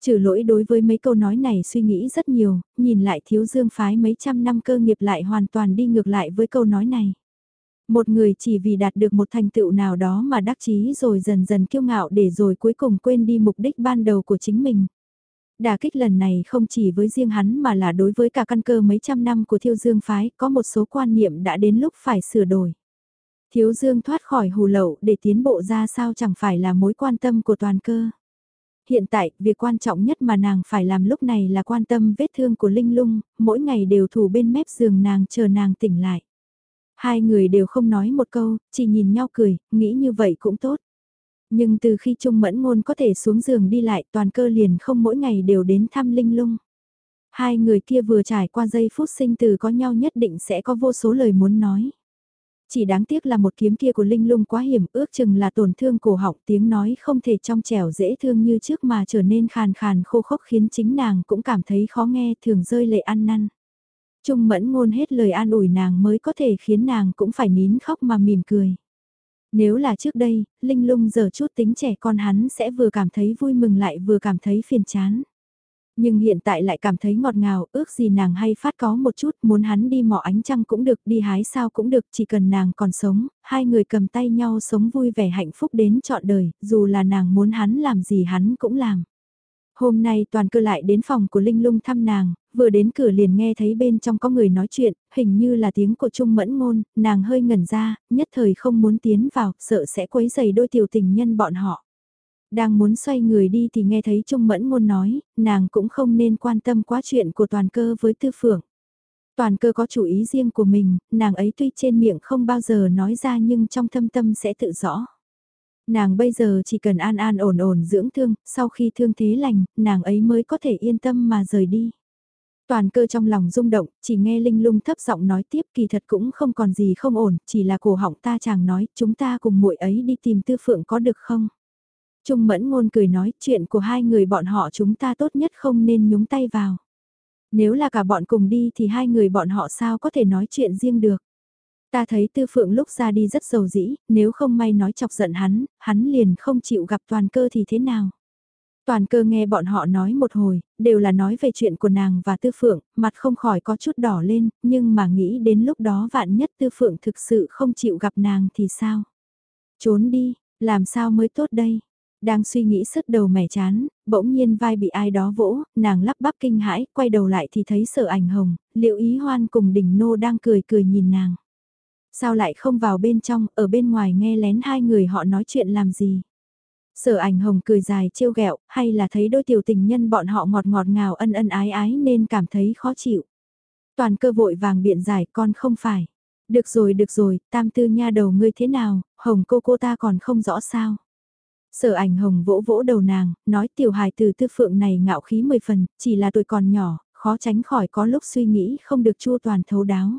Trừ lỗi đối với mấy câu nói này suy nghĩ rất nhiều, nhìn lại thiếu dương phái mấy trăm năm cơ nghiệp lại hoàn toàn đi ngược lại với câu nói này. Một người chỉ vì đạt được một thành tựu nào đó mà đắc chí rồi dần dần kiêu ngạo để rồi cuối cùng quên đi mục đích ban đầu của chính mình. Đà kích lần này không chỉ với riêng hắn mà là đối với cả căn cơ mấy trăm năm của Thiêu Dương phái, có một số quan niệm đã đến lúc phải sửa đổi. Thiếu Dương thoát khỏi hù lậu để tiến bộ ra sao chẳng phải là mối quan tâm của toàn cơ. Hiện tại, việc quan trọng nhất mà nàng phải làm lúc này là quan tâm vết thương của Linh Lung, mỗi ngày đều thủ bên mép giường nàng chờ nàng tỉnh lại. Hai người đều không nói một câu, chỉ nhìn nhau cười, nghĩ như vậy cũng tốt. Nhưng từ khi Trung Mẫn Ngôn có thể xuống giường đi lại toàn cơ liền không mỗi ngày đều đến thăm Linh Lung. Hai người kia vừa trải qua giây phút sinh từ có nhau nhất định sẽ có vô số lời muốn nói. Chỉ đáng tiếc là một kiếm kia của Linh Lung quá hiểm ước chừng là tổn thương cổ họng tiếng nói không thể trong trẻo dễ thương như trước mà trở nên khàn khàn khô khốc khiến chính nàng cũng cảm thấy khó nghe thường rơi lệ ăn năn. Trung mẫn ngôn hết lời an ủi nàng mới có thể khiến nàng cũng phải nín khóc mà mỉm cười. Nếu là trước đây, Linh lung giờ chút tính trẻ con hắn sẽ vừa cảm thấy vui mừng lại vừa cảm thấy phiền chán. Nhưng hiện tại lại cảm thấy ngọt ngào, ước gì nàng hay phát có một chút, muốn hắn đi mỏ ánh trăng cũng được, đi hái sao cũng được, chỉ cần nàng còn sống, hai người cầm tay nhau sống vui vẻ hạnh phúc đến trọn đời, dù là nàng muốn hắn làm gì hắn cũng làm. Hôm nay toàn cơ lại đến phòng của Linh Lung thăm nàng, vừa đến cửa liền nghe thấy bên trong có người nói chuyện, hình như là tiếng của Trung Mẫn Ngôn, nàng hơi ngẩn ra, nhất thời không muốn tiến vào, sợ sẽ quấy dày đôi tiểu tình nhân bọn họ. Đang muốn xoay người đi thì nghe thấy Trung Mẫn Ngôn nói, nàng cũng không nên quan tâm quá chuyện của toàn cơ với tư phượng. Toàn cơ có chủ ý riêng của mình, nàng ấy tuy trên miệng không bao giờ nói ra nhưng trong thâm tâm sẽ tự rõ. Nàng bây giờ chỉ cần an an ổn ổn dưỡng thương, sau khi thương thế lành, nàng ấy mới có thể yên tâm mà rời đi. Toàn cơ trong lòng rung động, chỉ nghe Linh lung thấp giọng nói tiếp kỳ thật cũng không còn gì không ổn, chỉ là cổ họng ta chàng nói, chúng ta cùng muội ấy đi tìm tư phượng có được không? Trung mẫn ngôn cười nói, chuyện của hai người bọn họ chúng ta tốt nhất không nên nhúng tay vào. Nếu là cả bọn cùng đi thì hai người bọn họ sao có thể nói chuyện riêng được. Ta thấy tư phượng lúc ra đi rất dầu dĩ, nếu không may nói chọc giận hắn, hắn liền không chịu gặp toàn cơ thì thế nào. Toàn cơ nghe bọn họ nói một hồi, đều là nói về chuyện của nàng và tư phượng, mặt không khỏi có chút đỏ lên, nhưng mà nghĩ đến lúc đó vạn nhất tư phượng thực sự không chịu gặp nàng thì sao? Trốn đi, làm sao mới tốt đây? Đang suy nghĩ sứt đầu mẻ chán, bỗng nhiên vai bị ai đó vỗ, nàng lắp bắp kinh hãi, quay đầu lại thì thấy sợ ảnh hồng, liệu ý hoan cùng đỉnh nô đang cười cười nhìn nàng. Sao lại không vào bên trong, ở bên ngoài nghe lén hai người họ nói chuyện làm gì? Sở ảnh hồng cười dài trêu ghẹo hay là thấy đôi tiểu tình nhân bọn họ ngọt ngọt ngào ân ân ái ái nên cảm thấy khó chịu. Toàn cơ vội vàng biện giải con không phải. Được rồi được rồi, tam tư nha đầu ngươi thế nào, hồng cô cô ta còn không rõ sao. Sở ảnh hồng vỗ vỗ đầu nàng, nói tiểu hài từ tư phượng này ngạo khí mười phần, chỉ là tuổi còn nhỏ, khó tránh khỏi có lúc suy nghĩ không được chua toàn thấu đáo.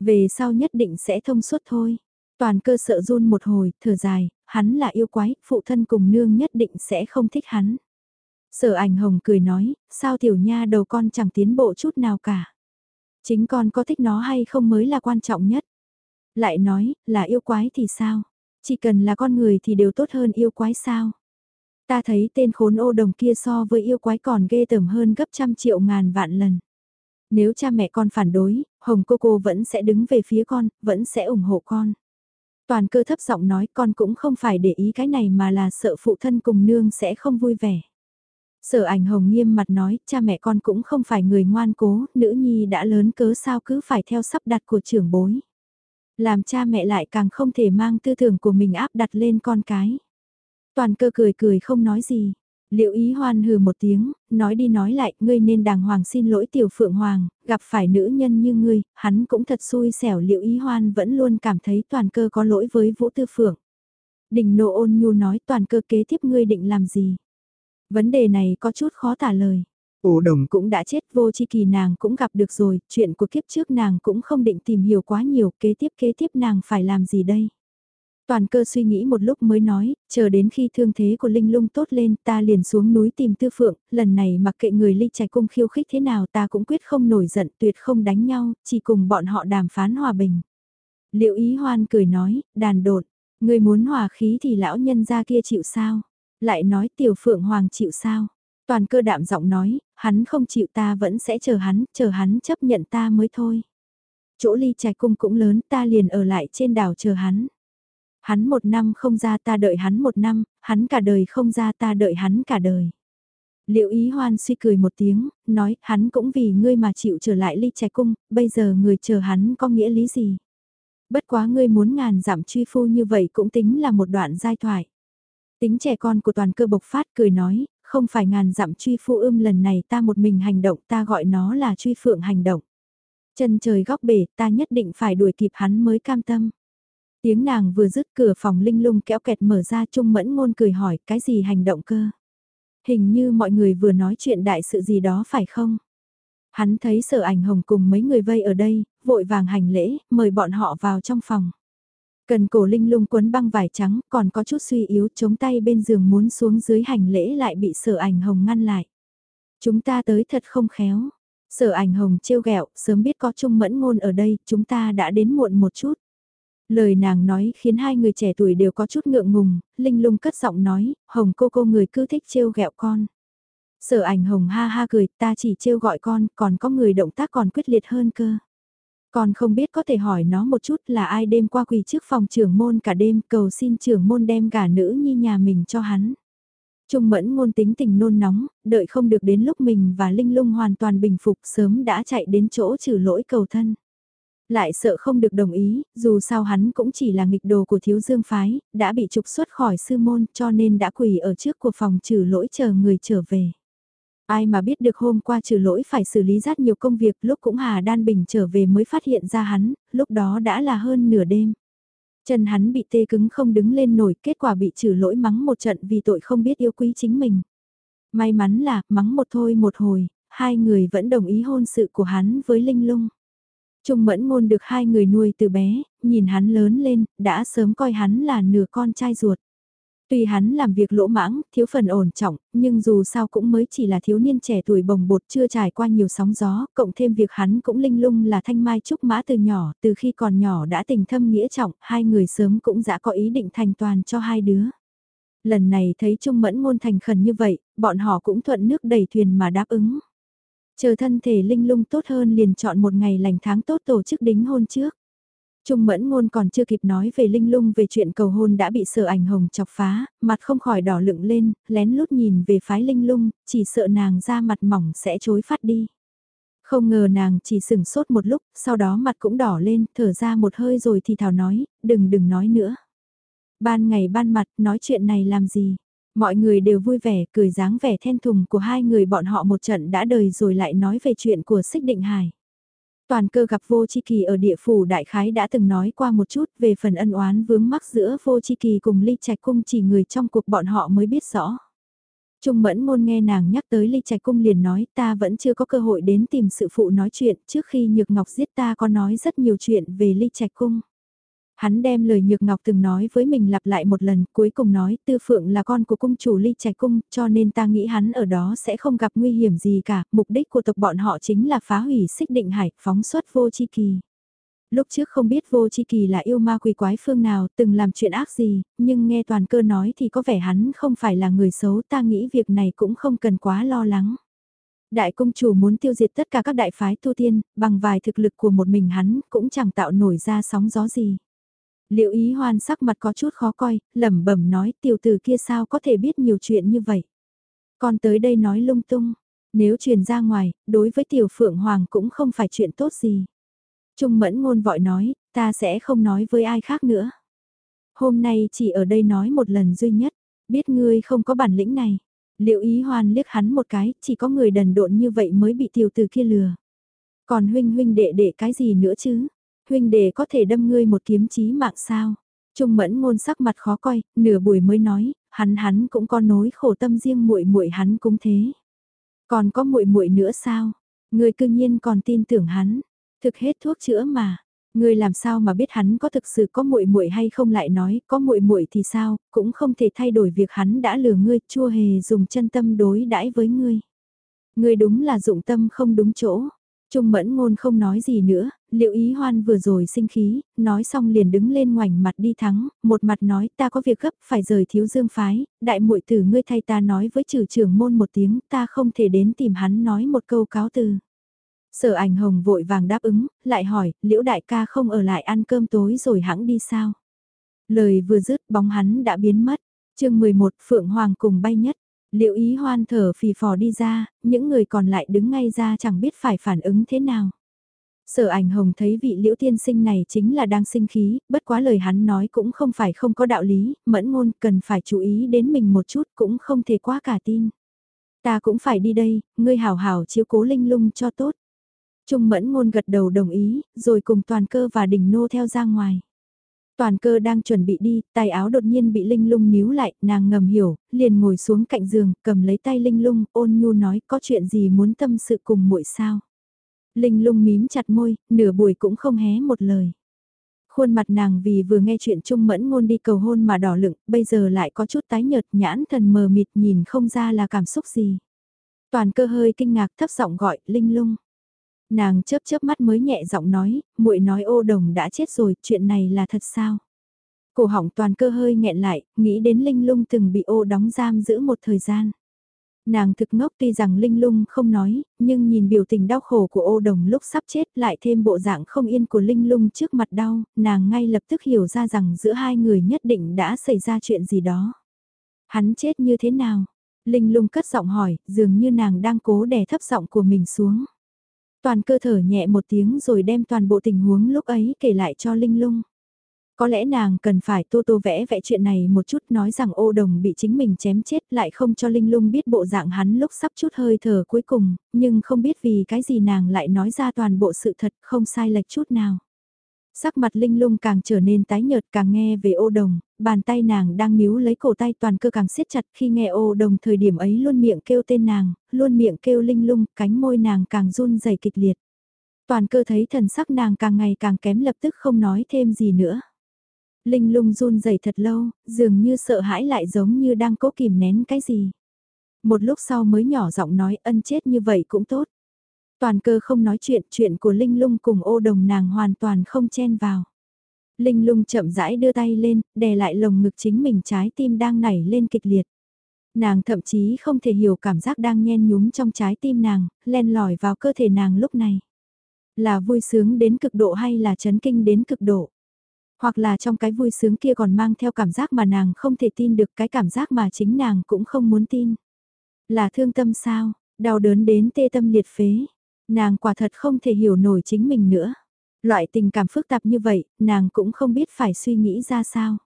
Về sau nhất định sẽ thông suốt thôi. Toàn cơ sợ run một hồi, thở dài, hắn là yêu quái, phụ thân cùng nương nhất định sẽ không thích hắn. Sở ảnh hồng cười nói, sao tiểu nha đầu con chẳng tiến bộ chút nào cả. Chính con có thích nó hay không mới là quan trọng nhất. Lại nói, là yêu quái thì sao? Chỉ cần là con người thì đều tốt hơn yêu quái sao? Ta thấy tên khốn ô đồng kia so với yêu quái còn ghê tởm hơn gấp trăm triệu ngàn vạn lần. Nếu cha mẹ con phản đối, Hồng cô cô vẫn sẽ đứng về phía con, vẫn sẽ ủng hộ con. Toàn cơ thấp giọng nói con cũng không phải để ý cái này mà là sợ phụ thân cùng nương sẽ không vui vẻ. Sở ảnh hồng nghiêm mặt nói, cha mẹ con cũng không phải người ngoan cố, nữ nhi đã lớn cớ sao cứ phải theo sắp đặt của trưởng bối. Làm cha mẹ lại càng không thể mang tư tưởng của mình áp đặt lên con cái. Toàn cơ cười cười không nói gì. Liệu ý hoan hừ một tiếng, nói đi nói lại, ngươi nên đàng hoàng xin lỗi tiểu phượng hoàng, gặp phải nữ nhân như ngươi, hắn cũng thật xui xẻo liệu ý hoan vẫn luôn cảm thấy toàn cơ có lỗi với vũ tư phượng. Đình nộ ôn nhu nói toàn cơ kế tiếp ngươi định làm gì? Vấn đề này có chút khó tả lời. Ổ đồng cũng đã chết vô chi kỳ nàng cũng gặp được rồi, chuyện của kiếp trước nàng cũng không định tìm hiểu quá nhiều, kế tiếp kế tiếp nàng phải làm gì đây? Toàn cơ suy nghĩ một lúc mới nói, chờ đến khi thương thế của Linh lung tốt lên ta liền xuống núi tìm tư phượng, lần này mặc kệ người ly trạch cung khiêu khích thế nào ta cũng quyết không nổi giận tuyệt không đánh nhau, chỉ cùng bọn họ đàm phán hòa bình. Liệu ý hoan cười nói, đàn đột, người muốn hòa khí thì lão nhân gia kia chịu sao? Lại nói tiểu phượng hoàng chịu sao? Toàn cơ đạm giọng nói, hắn không chịu ta vẫn sẽ chờ hắn, chờ hắn chấp nhận ta mới thôi. Chỗ ly trạch cung cũng lớn ta liền ở lại trên đảo chờ hắn. Hắn một năm không ra ta đợi hắn một năm, hắn cả đời không ra ta đợi hắn cả đời. Liệu ý hoan suy cười một tiếng, nói hắn cũng vì ngươi mà chịu trở lại ly trẻ cung, bây giờ người chờ hắn có nghĩa lý gì? Bất quá ngươi muốn ngàn giảm truy phu như vậy cũng tính là một đoạn giai thoại. Tính trẻ con của toàn cơ bộc phát cười nói, không phải ngàn dặm truy phu ưm lần này ta một mình hành động ta gọi nó là truy phượng hành động. Chân trời góc bể ta nhất định phải đuổi kịp hắn mới cam tâm. Tiếng nàng vừa dứt cửa phòng linh lung kéo kẹt mở ra trung mẫn ngôn cười hỏi cái gì hành động cơ. Hình như mọi người vừa nói chuyện đại sự gì đó phải không? Hắn thấy sở ảnh hồng cùng mấy người vây ở đây, vội vàng hành lễ, mời bọn họ vào trong phòng. Cần cổ linh lung quấn băng vải trắng, còn có chút suy yếu chống tay bên giường muốn xuống dưới hành lễ lại bị sở ảnh hồng ngăn lại. Chúng ta tới thật không khéo. Sở ảnh hồng trêu ghẹo sớm biết có trung mẫn ngôn ở đây, chúng ta đã đến muộn một chút. Lời nàng nói khiến hai người trẻ tuổi đều có chút ngượng ngùng, Linh lung cất giọng nói, Hồng cô cô người cứ thích trêu ghẹo con. Sở ảnh Hồng ha ha cười, ta chỉ trêu gọi con, còn có người động tác còn quyết liệt hơn cơ. Còn không biết có thể hỏi nó một chút là ai đêm qua quỳ trước phòng trưởng môn cả đêm cầu xin trưởng môn đem gả nữ nhi nhà mình cho hắn. Trung mẫn ngôn tính tình nôn nóng, đợi không được đến lúc mình và Linh lung hoàn toàn bình phục sớm đã chạy đến chỗ trừ lỗi cầu thân. Lại sợ không được đồng ý, dù sao hắn cũng chỉ là nghịch đồ của thiếu dương phái, đã bị trục xuất khỏi sư môn cho nên đã quỳ ở trước của phòng trừ lỗi chờ người trở về. Ai mà biết được hôm qua trừ lỗi phải xử lý rất nhiều công việc lúc cũng Hà Đan Bình trở về mới phát hiện ra hắn, lúc đó đã là hơn nửa đêm. Chân hắn bị tê cứng không đứng lên nổi, kết quả bị trừ lỗi mắng một trận vì tội không biết yêu quý chính mình. May mắn là, mắng một thôi một hồi, hai người vẫn đồng ý hôn sự của hắn với Linh Lung. Trung mẫn ngôn được hai người nuôi từ bé, nhìn hắn lớn lên, đã sớm coi hắn là nửa con trai ruột. Tuy hắn làm việc lỗ mãng, thiếu phần ổn trọng, nhưng dù sao cũng mới chỉ là thiếu niên trẻ tuổi bồng bột chưa trải qua nhiều sóng gió, cộng thêm việc hắn cũng linh lung là thanh mai trúc mã từ nhỏ, từ khi còn nhỏ đã tình thâm nghĩa trọng, hai người sớm cũng đã có ý định thành toàn cho hai đứa. Lần này thấy Trung Mẫn ngôn thành khẩn như vậy, bọn họ cũng thuận nước đẩy thuyền mà đáp ứng. Chờ thân thể linh lung tốt hơn liền chọn một ngày lành tháng tốt tổ chức đính hôn trước. Trung mẫn ngôn còn chưa kịp nói về linh lung về chuyện cầu hôn đã bị sợ ảnh hồng chọc phá, mặt không khỏi đỏ lựng lên, lén lút nhìn về phái linh lung, chỉ sợ nàng ra mặt mỏng sẽ chối phát đi. Không ngờ nàng chỉ sừng sốt một lúc, sau đó mặt cũng đỏ lên, thở ra một hơi rồi thì thảo nói, đừng đừng nói nữa. Ban ngày ban mặt, nói chuyện này làm gì? Mọi người đều vui vẻ, cười dáng vẻ then thùng của hai người bọn họ một trận đã đời rồi lại nói về chuyện của Sích Định Hải. Toàn cơ gặp vô chi kỳ ở địa phủ đại khái đã từng nói qua một chút về phần ân oán vướng mắc giữa vô chi kỳ cùng ly trạch cung chỉ người trong cuộc bọn họ mới biết rõ. Trung mẫn ngôn nghe nàng nhắc tới ly trạch cung liền nói ta vẫn chưa có cơ hội đến tìm sự phụ nói chuyện trước khi Nhược Ngọc giết ta có nói rất nhiều chuyện về ly trạch cung. Hắn đem lời Nhược Ngọc từng nói với mình lặp lại một lần, cuối cùng nói Tư Phượng là con của cung chủ ly trạch cung, cho nên ta nghĩ hắn ở đó sẽ không gặp nguy hiểm gì cả, mục đích của tộc bọn họ chính là phá hủy xích định hải, phóng xuất vô chi kỳ. Lúc trước không biết vô chi kỳ là yêu ma quỷ quái phương nào, từng làm chuyện ác gì, nhưng nghe toàn cơ nói thì có vẻ hắn không phải là người xấu, ta nghĩ việc này cũng không cần quá lo lắng đại công chủ muốn tiêu diệt tất cả các đại phái tu tiên, bằng vài thực lực của một mình hắn, cũng chẳng tạo nổi ra sóng gió gì. Liệu ý hoan sắc mặt có chút khó coi, lẩm bẩm nói tiểu tử kia sao có thể biết nhiều chuyện như vậy. Còn tới đây nói lung tung, nếu truyền ra ngoài, đối với tiểu phượng hoàng cũng không phải chuyện tốt gì. Trung mẫn ngôn vội nói, ta sẽ không nói với ai khác nữa. Hôm nay chỉ ở đây nói một lần duy nhất, biết ngươi không có bản lĩnh này. Liệu ý hoan liếc hắn một cái, chỉ có người đần độn như vậy mới bị tiểu tử kia lừa. Còn huynh huynh đệ đệ cái gì nữa chứ? Huynh đệ có thể đâm ngươi một kiếm chí mạng sao? Trung mẫn ngôn sắc mặt khó coi, nửa buổi mới nói, hắn hắn cũng có nối khổ tâm riêng muội muội hắn cũng thế. Còn có muội muội nữa sao? Ngươi cư nhiên còn tin tưởng hắn, thực hết thuốc chữa mà. Ngươi làm sao mà biết hắn có thực sự có muội muội hay không lại nói, có muội muội thì sao, cũng không thể thay đổi việc hắn đã lừa ngươi, chua hề dùng chân tâm đối đãi với ngươi. Ngươi đúng là dụng tâm không đúng chỗ. Trung mẫn ngôn không nói gì nữa, liệu ý hoan vừa rồi sinh khí, nói xong liền đứng lên ngoảnh mặt đi thắng, một mặt nói ta có việc gấp phải rời thiếu dương phái, đại muội tử ngươi thay ta nói với trừ trưởng môn một tiếng ta không thể đến tìm hắn nói một câu cáo từ. Sở ảnh hồng vội vàng đáp ứng, lại hỏi, liễu đại ca không ở lại ăn cơm tối rồi hãng đi sao? Lời vừa dứt bóng hắn đã biến mất, chương 11 Phượng Hoàng cùng bay nhất. Liệu ý hoan thở phì phò đi ra, những người còn lại đứng ngay ra chẳng biết phải phản ứng thế nào. Sở ảnh hồng thấy vị liễu tiên sinh này chính là đang sinh khí, bất quá lời hắn nói cũng không phải không có đạo lý, mẫn ngôn cần phải chú ý đến mình một chút cũng không thể quá cả tin. Ta cũng phải đi đây, ngươi hảo hảo chiếu cố linh lung cho tốt. Trung mẫn ngôn gật đầu đồng ý, rồi cùng toàn cơ và đình nô theo ra ngoài. Toàn cơ đang chuẩn bị đi, tay áo đột nhiên bị Linh Lung níu lại, nàng ngầm hiểu, liền ngồi xuống cạnh giường, cầm lấy tay Linh Lung, ôn nhu nói có chuyện gì muốn tâm sự cùng muội sao. Linh Lung mím chặt môi, nửa buổi cũng không hé một lời. Khuôn mặt nàng vì vừa nghe chuyện Trung Mẫn ngôn đi cầu hôn mà đỏ lựng, bây giờ lại có chút tái nhợt nhãn thần mờ mịt nhìn không ra là cảm xúc gì. Toàn cơ hơi kinh ngạc thấp giọng gọi, Linh Lung. Nàng chớp chớp mắt mới nhẹ giọng nói, muội nói ô đồng đã chết rồi, chuyện này là thật sao? Cổ họng toàn cơ hơi nghẹn lại, nghĩ đến Linh Lung từng bị ô đóng giam giữ một thời gian. Nàng thực ngốc tuy rằng Linh Lung không nói, nhưng nhìn biểu tình đau khổ của ô đồng lúc sắp chết lại thêm bộ dạng không yên của Linh Lung trước mặt đau, nàng ngay lập tức hiểu ra rằng giữa hai người nhất định đã xảy ra chuyện gì đó. Hắn chết như thế nào? Linh Lung cất giọng hỏi, dường như nàng đang cố đè thấp giọng của mình xuống. Toàn cơ thở nhẹ một tiếng rồi đem toàn bộ tình huống lúc ấy kể lại cho Linh Lung. Có lẽ nàng cần phải tô tô vẽ vẽ chuyện này một chút nói rằng ô đồng bị chính mình chém chết lại không cho Linh Lung biết bộ dạng hắn lúc sắp chút hơi thở cuối cùng, nhưng không biết vì cái gì nàng lại nói ra toàn bộ sự thật không sai lệch chút nào. Sắc mặt Linh Lung càng trở nên tái nhợt càng nghe về ô đồng, bàn tay nàng đang níu lấy cổ tay toàn cơ càng siết chặt khi nghe ô đồng thời điểm ấy luôn miệng kêu tên nàng, luôn miệng kêu linh lung, cánh môi nàng càng run dày kịch liệt. Toàn cơ thấy thần sắc nàng càng ngày càng kém lập tức không nói thêm gì nữa. Linh lung run rẩy thật lâu, dường như sợ hãi lại giống như đang cố kìm nén cái gì. Một lúc sau mới nhỏ giọng nói ân chết như vậy cũng tốt. Toàn cơ không nói chuyện, chuyện của Linh lung cùng ô đồng nàng hoàn toàn không chen vào. Linh lung chậm rãi đưa tay lên, đè lại lồng ngực chính mình trái tim đang nảy lên kịch liệt. Nàng thậm chí không thể hiểu cảm giác đang nhen nhúm trong trái tim nàng, len lỏi vào cơ thể nàng lúc này. Là vui sướng đến cực độ hay là chấn kinh đến cực độ. Hoặc là trong cái vui sướng kia còn mang theo cảm giác mà nàng không thể tin được cái cảm giác mà chính nàng cũng không muốn tin. Là thương tâm sao, đau đớn đến tê tâm liệt phế. Nàng quả thật không thể hiểu nổi chính mình nữa. Loại tình cảm phức tạp như vậy, nàng cũng không biết phải suy nghĩ ra sao.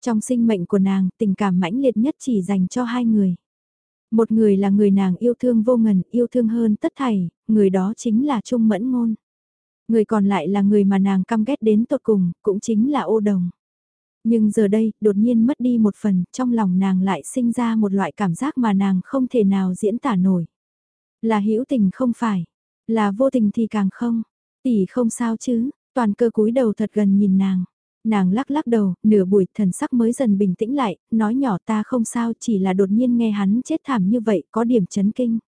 Trong sinh mệnh của nàng, tình cảm mãnh liệt nhất chỉ dành cho hai người. Một người là người nàng yêu thương vô ngần, yêu thương hơn tất thảy, người đó chính là Trung Mẫn Ngôn. Người còn lại là người mà nàng căm ghét đến tột cùng, cũng chính là ô đồng. Nhưng giờ đây, đột nhiên mất đi một phần, trong lòng nàng lại sinh ra một loại cảm giác mà nàng không thể nào diễn tả nổi. Là hữu tình không phải, là vô tình thì càng không. Tỷ không sao chứ, toàn cơ cúi đầu thật gần nhìn nàng. Nàng lắc lắc đầu, nửa buổi thần sắc mới dần bình tĩnh lại, nói nhỏ ta không sao chỉ là đột nhiên nghe hắn chết thảm như vậy có điểm chấn kinh.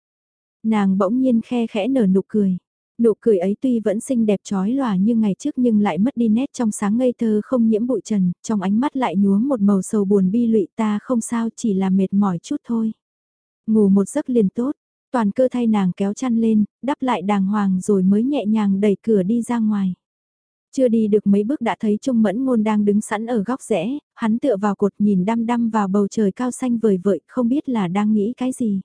Nàng bỗng nhiên khe khẽ nở nụ cười. Nụ cười ấy tuy vẫn xinh đẹp trói lòa như ngày trước nhưng lại mất đi nét trong sáng ngây thơ không nhiễm bụi trần, trong ánh mắt lại nhuốm một màu sầu buồn bi lụy ta không sao chỉ là mệt mỏi chút thôi. Ngủ một giấc liền tốt, toàn cơ thay nàng kéo chăn lên, đắp lại đàng hoàng rồi mới nhẹ nhàng đẩy cửa đi ra ngoài. Chưa đi được mấy bước đã thấy Trung Mẫn Ngôn đang đứng sẵn ở góc rẽ, hắn tựa vào cột nhìn đăm đăm vào bầu trời cao xanh vời vợi, không biết là đang nghĩ cái gì.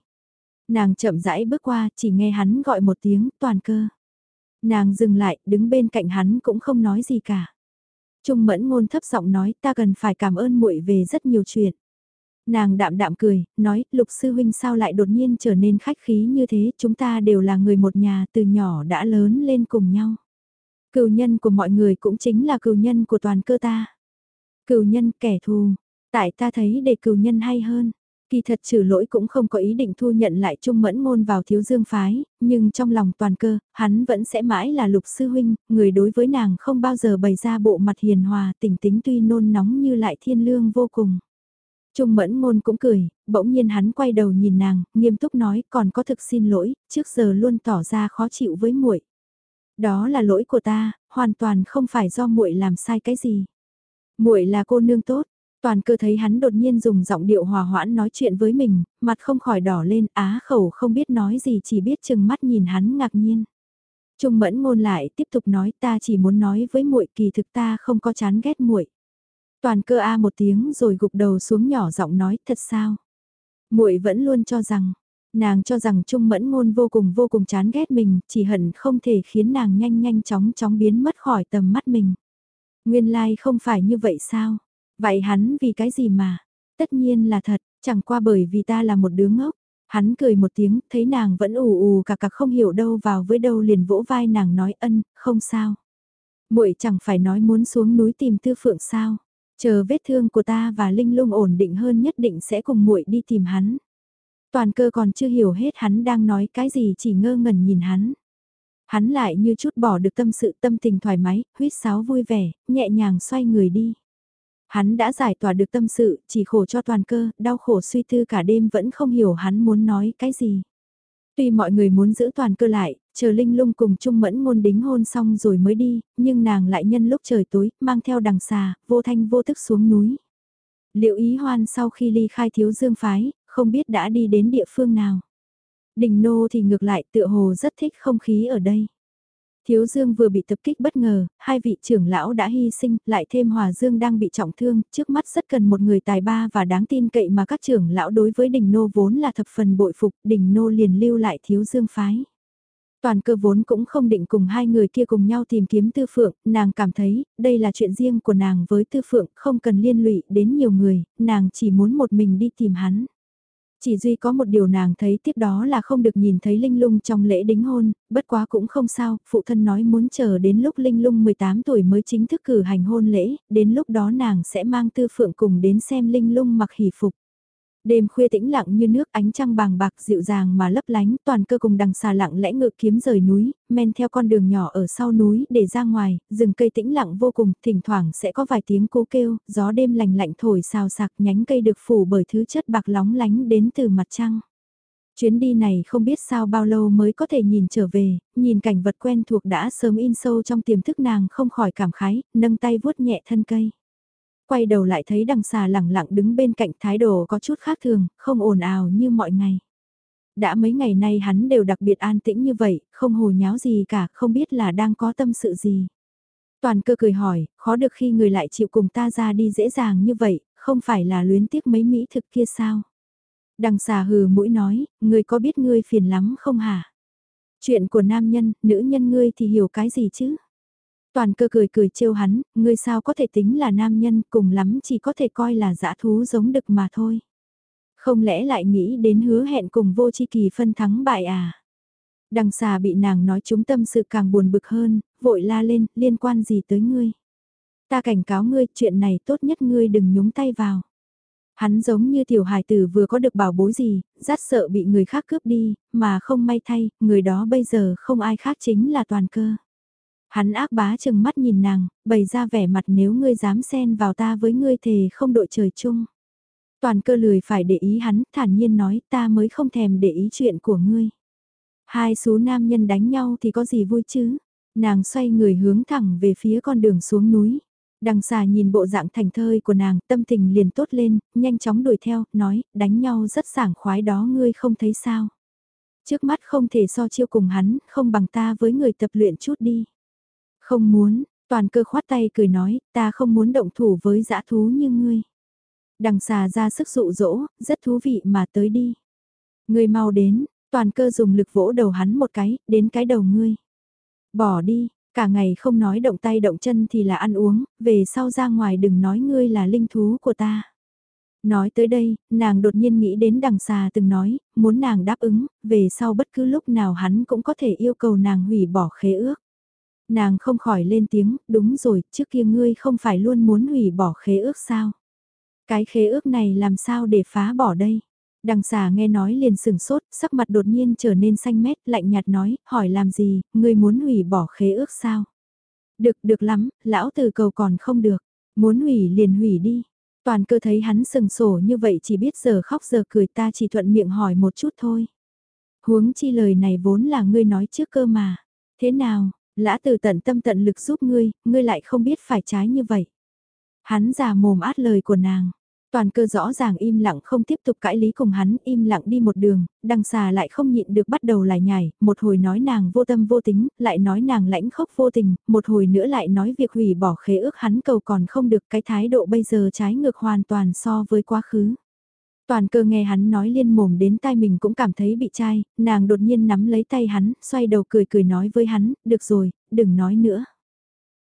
Nàng chậm rãi bước qua, chỉ nghe hắn gọi một tiếng, toàn cơ. Nàng dừng lại, đứng bên cạnh hắn cũng không nói gì cả. Trung Mẫn Ngôn thấp giọng nói, ta cần phải cảm ơn muội về rất nhiều chuyện. Nàng đạm đạm cười, nói, lục sư huynh sao lại đột nhiên trở nên khách khí như thế, chúng ta đều là người một nhà từ nhỏ đã lớn lên cùng nhau. Cựu nhân của mọi người cũng chính là cựu nhân của toàn cơ ta. Cựu nhân kẻ thù, tại ta thấy để cựu nhân hay hơn. Kỳ thật trừ lỗi cũng không có ý định thu nhận lại Trung Mẫn môn vào thiếu dương phái, nhưng trong lòng toàn cơ, hắn vẫn sẽ mãi là lục sư huynh, người đối với nàng không bao giờ bày ra bộ mặt hiền hòa, tỉnh tính tuy nôn nóng như lại thiên lương vô cùng. Trung Mẫn Ngôn cũng cười, bỗng nhiên hắn quay đầu nhìn nàng, nghiêm túc nói còn có thực xin lỗi, trước giờ luôn tỏ ra khó chịu với muội. Đó là lỗi của ta, hoàn toàn không phải do muội làm sai cái gì. Muội là cô nương tốt, toàn cơ thấy hắn đột nhiên dùng giọng điệu hòa hoãn nói chuyện với mình, mặt không khỏi đỏ lên, á khẩu không biết nói gì chỉ biết chừng mắt nhìn hắn ngạc nhiên. Trung mẫn ngôn lại tiếp tục nói ta chỉ muốn nói với muội kỳ thực ta không có chán ghét muội. Toàn cơ a một tiếng rồi gục đầu xuống nhỏ giọng nói thật sao. muội vẫn luôn cho rằng, Nàng cho rằng Trung Mẫn Ngôn vô cùng vô cùng chán ghét mình, chỉ hận không thể khiến nàng nhanh nhanh chóng chóng biến mất khỏi tầm mắt mình. Nguyên lai like không phải như vậy sao? Vậy hắn vì cái gì mà? Tất nhiên là thật, chẳng qua bởi vì ta là một đứa ngốc. Hắn cười một tiếng, thấy nàng vẫn ù ù cả cả không hiểu đâu vào với đâu liền vỗ vai nàng nói ân, không sao. muội chẳng phải nói muốn xuống núi tìm tư phượng sao. Chờ vết thương của ta và Linh Lung ổn định hơn nhất định sẽ cùng muội đi tìm hắn. Toàn cơ còn chưa hiểu hết hắn đang nói cái gì chỉ ngơ ngẩn nhìn hắn. Hắn lại như chút bỏ được tâm sự tâm tình thoải mái, huyết sáo vui vẻ, nhẹ nhàng xoay người đi. Hắn đã giải tỏa được tâm sự, chỉ khổ cho toàn cơ, đau khổ suy tư cả đêm vẫn không hiểu hắn muốn nói cái gì. Tuy mọi người muốn giữ toàn cơ lại, chờ Linh Lung cùng Trung Mẫn ngôn đính hôn xong rồi mới đi, nhưng nàng lại nhân lúc trời tối, mang theo đằng xà, vô thanh vô tức xuống núi. Liệu ý hoan sau khi ly khai thiếu dương phái, không biết đã đi đến địa phương nào. Đình nô thì ngược lại tựa hồ rất thích không khí ở đây. Thiếu Dương vừa bị tập kích bất ngờ, hai vị trưởng lão đã hy sinh, lại thêm Hòa Dương đang bị trọng thương, trước mắt rất cần một người tài ba và đáng tin cậy mà các trưởng lão đối với Đình Nô vốn là thập phần bội phục, Đình Nô liền lưu lại Thiếu Dương phái. Toàn cơ vốn cũng không định cùng hai người kia cùng nhau tìm kiếm Tư Phượng, nàng cảm thấy, đây là chuyện riêng của nàng với Tư Phượng, không cần liên lụy đến nhiều người, nàng chỉ muốn một mình đi tìm hắn. Chỉ duy có một điều nàng thấy tiếp đó là không được nhìn thấy Linh Lung trong lễ đính hôn, bất quá cũng không sao, phụ thân nói muốn chờ đến lúc Linh Lung 18 tuổi mới chính thức cử hành hôn lễ, đến lúc đó nàng sẽ mang tư phượng cùng đến xem Linh Lung mặc hỷ phục. Đêm khuya tĩnh lặng như nước ánh trăng bàng bạc dịu dàng mà lấp lánh toàn cơ cùng đằng xà lặng lẽ ngự kiếm rời núi, men theo con đường nhỏ ở sau núi để ra ngoài, rừng cây tĩnh lặng vô cùng, thỉnh thoảng sẽ có vài tiếng cú kêu, gió đêm lành lạnh thổi xào sạc nhánh cây được phủ bởi thứ chất bạc lóng lánh đến từ mặt trăng. Chuyến đi này không biết sao bao lâu mới có thể nhìn trở về, nhìn cảnh vật quen thuộc đã sớm in sâu trong tiềm thức nàng không khỏi cảm khái, nâng tay vuốt nhẹ thân cây quay đầu lại thấy đằng xà lẳng lặng đứng bên cạnh thái độ có chút khác thường, không ồn ào như mọi ngày. Đã mấy ngày nay hắn đều đặc biệt an tĩnh như vậy, không hồ nháo gì cả, không biết là đang có tâm sự gì. Toàn cơ cười hỏi, khó được khi người lại chịu cùng ta ra đi dễ dàng như vậy, không phải là luyến tiếc mấy mỹ thực kia sao? Đằng xà hừ mũi nói, người có biết ngươi phiền lắm không hả? Chuyện của nam nhân, nữ nhân ngươi thì hiểu cái gì chứ? Toàn cơ cười cười trêu hắn, ngươi sao có thể tính là nam nhân cùng lắm chỉ có thể coi là dã thú giống đực mà thôi. Không lẽ lại nghĩ đến hứa hẹn cùng vô chi kỳ phân thắng bại à? Đằng xà bị nàng nói chúng tâm sự càng buồn bực hơn, vội la lên, liên quan gì tới ngươi? Ta cảnh cáo ngươi, chuyện này tốt nhất ngươi đừng nhúng tay vào. Hắn giống như tiểu hài tử vừa có được bảo bối gì, rất sợ bị người khác cướp đi, mà không may thay, người đó bây giờ không ai khác chính là toàn cơ. Hắn ác bá chừng mắt nhìn nàng, bày ra vẻ mặt nếu ngươi dám xen vào ta với ngươi thề không đội trời chung. Toàn cơ lười phải để ý hắn, thản nhiên nói ta mới không thèm để ý chuyện của ngươi. Hai số nam nhân đánh nhau thì có gì vui chứ? Nàng xoay người hướng thẳng về phía con đường xuống núi. Đằng xà nhìn bộ dạng thành thơi của nàng, tâm tình liền tốt lên, nhanh chóng đuổi theo, nói, đánh nhau rất sảng khoái đó ngươi không thấy sao. Trước mắt không thể so chiêu cùng hắn, không bằng ta với người tập luyện chút đi. Không muốn, toàn cơ khoát tay cười nói, ta không muốn động thủ với dã thú như ngươi. Đằng xà ra sức dụ dỗ, rất thú vị mà tới đi. Ngươi mau đến, toàn cơ dùng lực vỗ đầu hắn một cái, đến cái đầu ngươi. Bỏ đi, cả ngày không nói động tay động chân thì là ăn uống, về sau ra ngoài đừng nói ngươi là linh thú của ta. Nói tới đây, nàng đột nhiên nghĩ đến đằng xà từng nói, muốn nàng đáp ứng, về sau bất cứ lúc nào hắn cũng có thể yêu cầu nàng hủy bỏ khế ước. Nàng không khỏi lên tiếng, đúng rồi, trước kia ngươi không phải luôn muốn hủy bỏ khế ước sao? Cái khế ước này làm sao để phá bỏ đây? Đằng xà nghe nói liền sừng sốt, sắc mặt đột nhiên trở nên xanh mét, lạnh nhạt nói, hỏi làm gì, ngươi muốn hủy bỏ khế ước sao? Được, được lắm, lão từ cầu còn không được, muốn hủy liền hủy đi. Toàn cơ thấy hắn sừng sổ như vậy chỉ biết giờ khóc giờ cười ta chỉ thuận miệng hỏi một chút thôi. Huống chi lời này vốn là ngươi nói trước cơ mà. Thế nào, Lã từ tận tâm tận lực giúp ngươi, ngươi lại không biết phải trái như vậy. Hắn già mồm át lời của nàng. Toàn cơ rõ ràng im lặng không tiếp tục cãi lý cùng hắn, im lặng đi một đường, đằng xà lại không nhịn được bắt đầu lại nhảy, một hồi nói nàng vô tâm vô tính, lại nói nàng lãnh khốc vô tình, một hồi nữa lại nói việc hủy bỏ khế ước hắn cầu còn không được cái thái độ bây giờ trái ngược hoàn toàn so với quá khứ. Toàn cơ nghe hắn nói liên mồm đến tai mình cũng cảm thấy bị chai, nàng đột nhiên nắm lấy tay hắn, xoay đầu cười cười nói với hắn, được rồi, đừng nói nữa.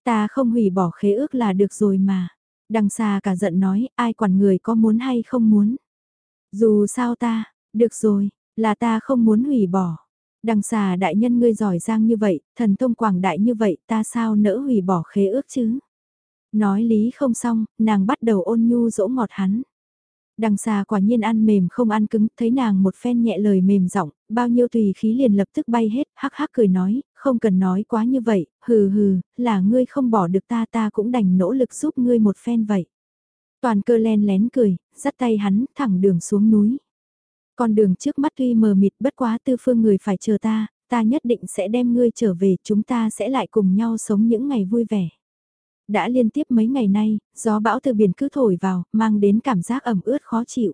Ta không hủy bỏ khế ước là được rồi mà. Đằng xa cả giận nói, ai quản người có muốn hay không muốn. Dù sao ta, được rồi, là ta không muốn hủy bỏ. Đằng xà đại nhân ngươi giỏi giang như vậy, thần thông quảng đại như vậy, ta sao nỡ hủy bỏ khế ước chứ? Nói lý không xong, nàng bắt đầu ôn nhu dỗ ngọt hắn. Đằng xà quả nhiên ăn mềm không ăn cứng, thấy nàng một phen nhẹ lời mềm giọng, bao nhiêu tùy khí liền lập tức bay hết, hắc hắc cười nói, không cần nói quá như vậy, hừ hừ, là ngươi không bỏ được ta ta cũng đành nỗ lực giúp ngươi một phen vậy. Toàn cơ len lén cười, dắt tay hắn thẳng đường xuống núi. Con đường trước mắt tuy mờ mịt bất quá tư phương người phải chờ ta, ta nhất định sẽ đem ngươi trở về, chúng ta sẽ lại cùng nhau sống những ngày vui vẻ. Đã liên tiếp mấy ngày nay, gió bão từ biển cứ thổi vào, mang đến cảm giác ẩm ướt khó chịu.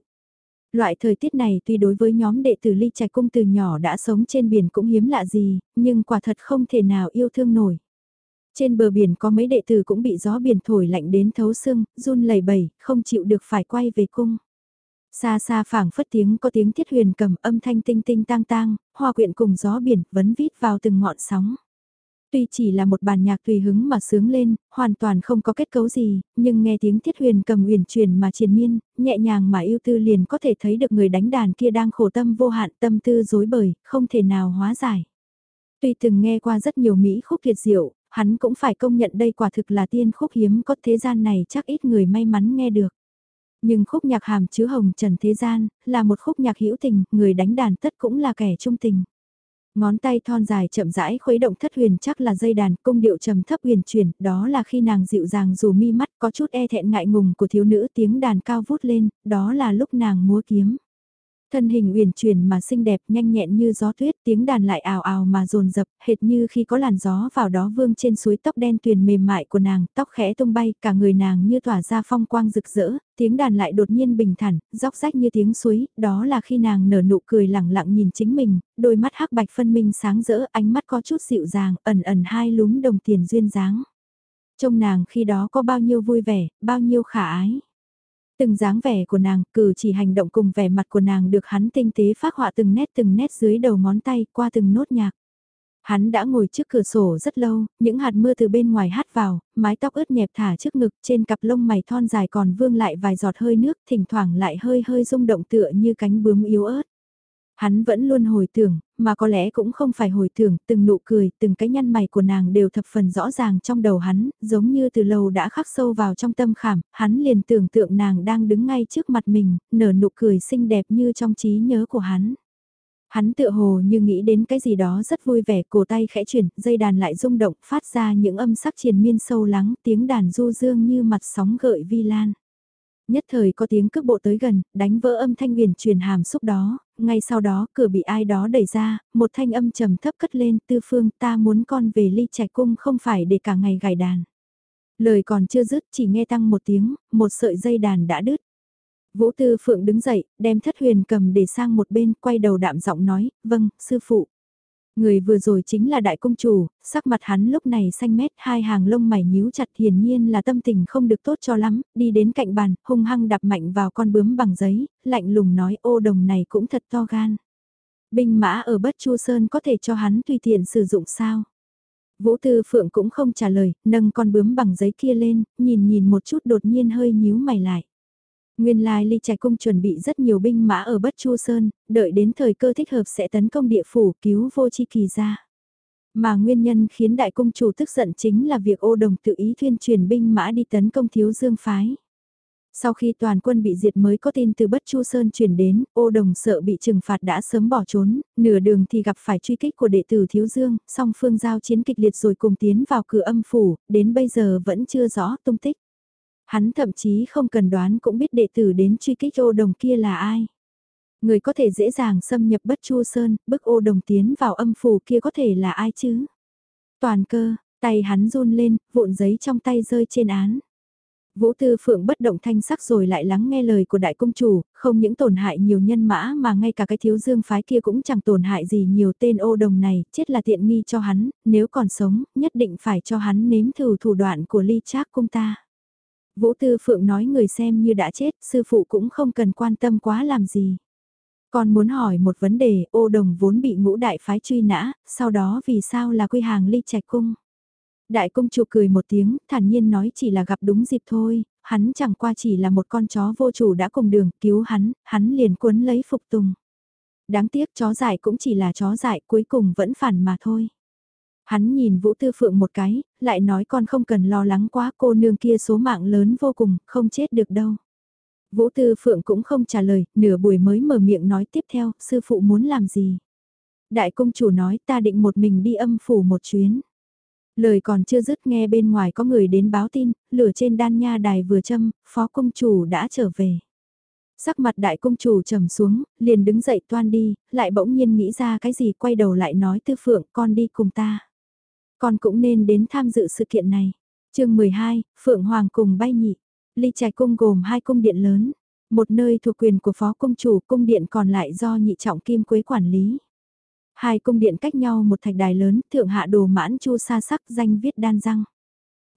Loại thời tiết này tuy đối với nhóm đệ tử ly trạch cung từ nhỏ đã sống trên biển cũng hiếm lạ gì, nhưng quả thật không thể nào yêu thương nổi. Trên bờ biển có mấy đệ tử cũng bị gió biển thổi lạnh đến thấu xương, run lẩy bẩy, không chịu được phải quay về cung. Xa xa phảng phất tiếng có tiếng thiết huyền cầm âm thanh tinh tinh tang tang, hoa quyện cùng gió biển vấn vít vào từng ngọn sóng. Tuy chỉ là một bản nhạc tùy hứng mà sướng lên, hoàn toàn không có kết cấu gì, nhưng nghe tiếng thiết huyền cầm huyền truyền mà triền miên, nhẹ nhàng mà yêu tư liền có thể thấy được người đánh đàn kia đang khổ tâm vô hạn tâm tư dối bời, không thể nào hóa giải. Tuy từng nghe qua rất nhiều Mỹ khúc tuyệt diệu, hắn cũng phải công nhận đây quả thực là tiên khúc hiếm có thế gian này chắc ít người may mắn nghe được. Nhưng khúc nhạc hàm chứa hồng trần thế gian, là một khúc nhạc hữu tình, người đánh đàn tất cũng là kẻ trung tình. Ngón tay thon dài chậm rãi khuấy động thất huyền chắc là dây đàn, cung điệu trầm thấp huyền chuyển, đó là khi nàng dịu dàng dù mi mắt có chút e thẹn ngại ngùng của thiếu nữ tiếng đàn cao vút lên, đó là lúc nàng múa kiếm. Thân hình uyển chuyển mà xinh đẹp, nhanh nhẹn như gió tuyết, tiếng đàn lại ào ào mà rồn rập hệt như khi có làn gió vào đó vương trên suối tóc đen tuyền mềm mại của nàng, tóc khẽ tung bay, cả người nàng như tỏa ra phong quang rực rỡ, tiếng đàn lại đột nhiên bình thản, róc rách như tiếng suối, đó là khi nàng nở nụ cười lẳng lặng nhìn chính mình, đôi mắt hắc bạch phân minh sáng rỡ, ánh mắt có chút dịu dàng, ẩn ẩn hai lúm đồng tiền duyên dáng. Trông nàng khi đó có bao nhiêu vui vẻ, bao nhiêu khả ái. Từng dáng vẻ của nàng, cử chỉ hành động cùng vẻ mặt của nàng được hắn tinh tế phát họa từng nét từng nét dưới đầu ngón tay qua từng nốt nhạc. Hắn đã ngồi trước cửa sổ rất lâu, những hạt mưa từ bên ngoài hát vào, mái tóc ướt nhẹp thả trước ngực trên cặp lông mày thon dài còn vương lại vài giọt hơi nước thỉnh thoảng lại hơi hơi rung động tựa như cánh bướm yếu ớt. Hắn vẫn luôn hồi tưởng, mà có lẽ cũng không phải hồi tưởng, từng nụ cười, từng cái nhăn mày của nàng đều thập phần rõ ràng trong đầu hắn, giống như từ lâu đã khắc sâu vào trong tâm khảm, hắn liền tưởng tượng nàng đang đứng ngay trước mặt mình, nở nụ cười xinh đẹp như trong trí nhớ của hắn. Hắn tựa hồ như nghĩ đến cái gì đó rất vui vẻ, cổ tay khẽ chuyển, dây đàn lại rung động, phát ra những âm sắc triền miên sâu lắng, tiếng đàn du dương như mặt sóng gợi vi lan. Nhất thời có tiếng cước bộ tới gần, đánh vỡ âm thanh huyền truyền hàm xúc đó, ngay sau đó cửa bị ai đó đẩy ra, một thanh âm trầm thấp cất lên tư phương ta muốn con về ly trạch cung không phải để cả ngày gảy đàn. Lời còn chưa dứt chỉ nghe tăng một tiếng, một sợi dây đàn đã đứt. Vũ Tư Phượng đứng dậy, đem thất huyền cầm để sang một bên, quay đầu đạm giọng nói, vâng, sư phụ. Người vừa rồi chính là đại công chủ, sắc mặt hắn lúc này xanh mét hai hàng lông mày nhíu chặt hiển nhiên là tâm tình không được tốt cho lắm, đi đến cạnh bàn, hung hăng đạp mạnh vào con bướm bằng giấy, lạnh lùng nói ô đồng này cũng thật to gan. Binh mã ở bất chu sơn có thể cho hắn tùy tiện sử dụng sao? Vũ Tư Phượng cũng không trả lời, nâng con bướm bằng giấy kia lên, nhìn nhìn một chút đột nhiên hơi nhíu mày lại. Nguyên lai ly trạch cung chuẩn bị rất nhiều binh mã ở Bất Chu Sơn, đợi đến thời cơ thích hợp sẽ tấn công địa phủ cứu vô chi kỳ ra. Mà nguyên nhân khiến đại cung chủ tức giận chính là việc ô đồng tự ý thuyên truyền binh mã đi tấn công thiếu dương phái. Sau khi toàn quân bị diệt mới có tin từ Bất Chu Sơn truyền đến, ô đồng sợ bị trừng phạt đã sớm bỏ trốn, nửa đường thì gặp phải truy kích của đệ tử Thiếu Dương, song phương giao chiến kịch liệt rồi cùng tiến vào cửa âm phủ, đến bây giờ vẫn chưa rõ tung tích. Hắn thậm chí không cần đoán cũng biết đệ tử đến truy kích ô đồng kia là ai. Người có thể dễ dàng xâm nhập bất chu sơn, bức ô đồng tiến vào âm phủ kia có thể là ai chứ? Toàn cơ, tay hắn run lên, vụn giấy trong tay rơi trên án. Vũ Tư Phượng bất động thanh sắc rồi lại lắng nghe lời của đại công chủ, không những tổn hại nhiều nhân mã mà ngay cả cái thiếu dương phái kia cũng chẳng tổn hại gì nhiều tên ô đồng này, chết là tiện nghi cho hắn, nếu còn sống, nhất định phải cho hắn nếm thử thủ đoạn của ly trác cung ta. Vũ Tư Phượng nói người xem như đã chết, sư phụ cũng không cần quan tâm quá làm gì. Còn muốn hỏi một vấn đề, ô đồng vốn bị ngũ đại phái truy nã, sau đó vì sao là quy hàng ly trạch cung? Đại công chủ cười một tiếng, thản nhiên nói chỉ là gặp đúng dịp thôi, hắn chẳng qua chỉ là một con chó vô chủ đã cùng đường cứu hắn, hắn liền cuốn lấy phục tùng. Đáng tiếc chó dại cũng chỉ là chó dại cuối cùng vẫn phản mà thôi. Hắn nhìn Vũ Tư Phượng một cái, lại nói con không cần lo lắng quá cô nương kia số mạng lớn vô cùng, không chết được đâu. Vũ Tư Phượng cũng không trả lời, nửa buổi mới mở miệng nói tiếp theo, sư phụ muốn làm gì. Đại công chủ nói ta định một mình đi âm phủ một chuyến. Lời còn chưa dứt nghe bên ngoài có người đến báo tin, lửa trên đan nha đài vừa châm, phó công chủ đã trở về. Sắc mặt đại công chủ trầm xuống, liền đứng dậy toan đi, lại bỗng nhiên nghĩ ra cái gì quay đầu lại nói tư phượng con đi cùng ta. Con cũng nên đến tham dự sự kiện này. chương 12, Phượng Hoàng cùng bay nhị. Ly trạch cung gồm hai cung điện lớn. Một nơi thuộc quyền của phó công chủ cung điện còn lại do nhị trọng kim quế quản lý. Hai cung điện cách nhau một thạch đài lớn, thượng hạ đồ mãn chu sa sắc danh viết đan răng.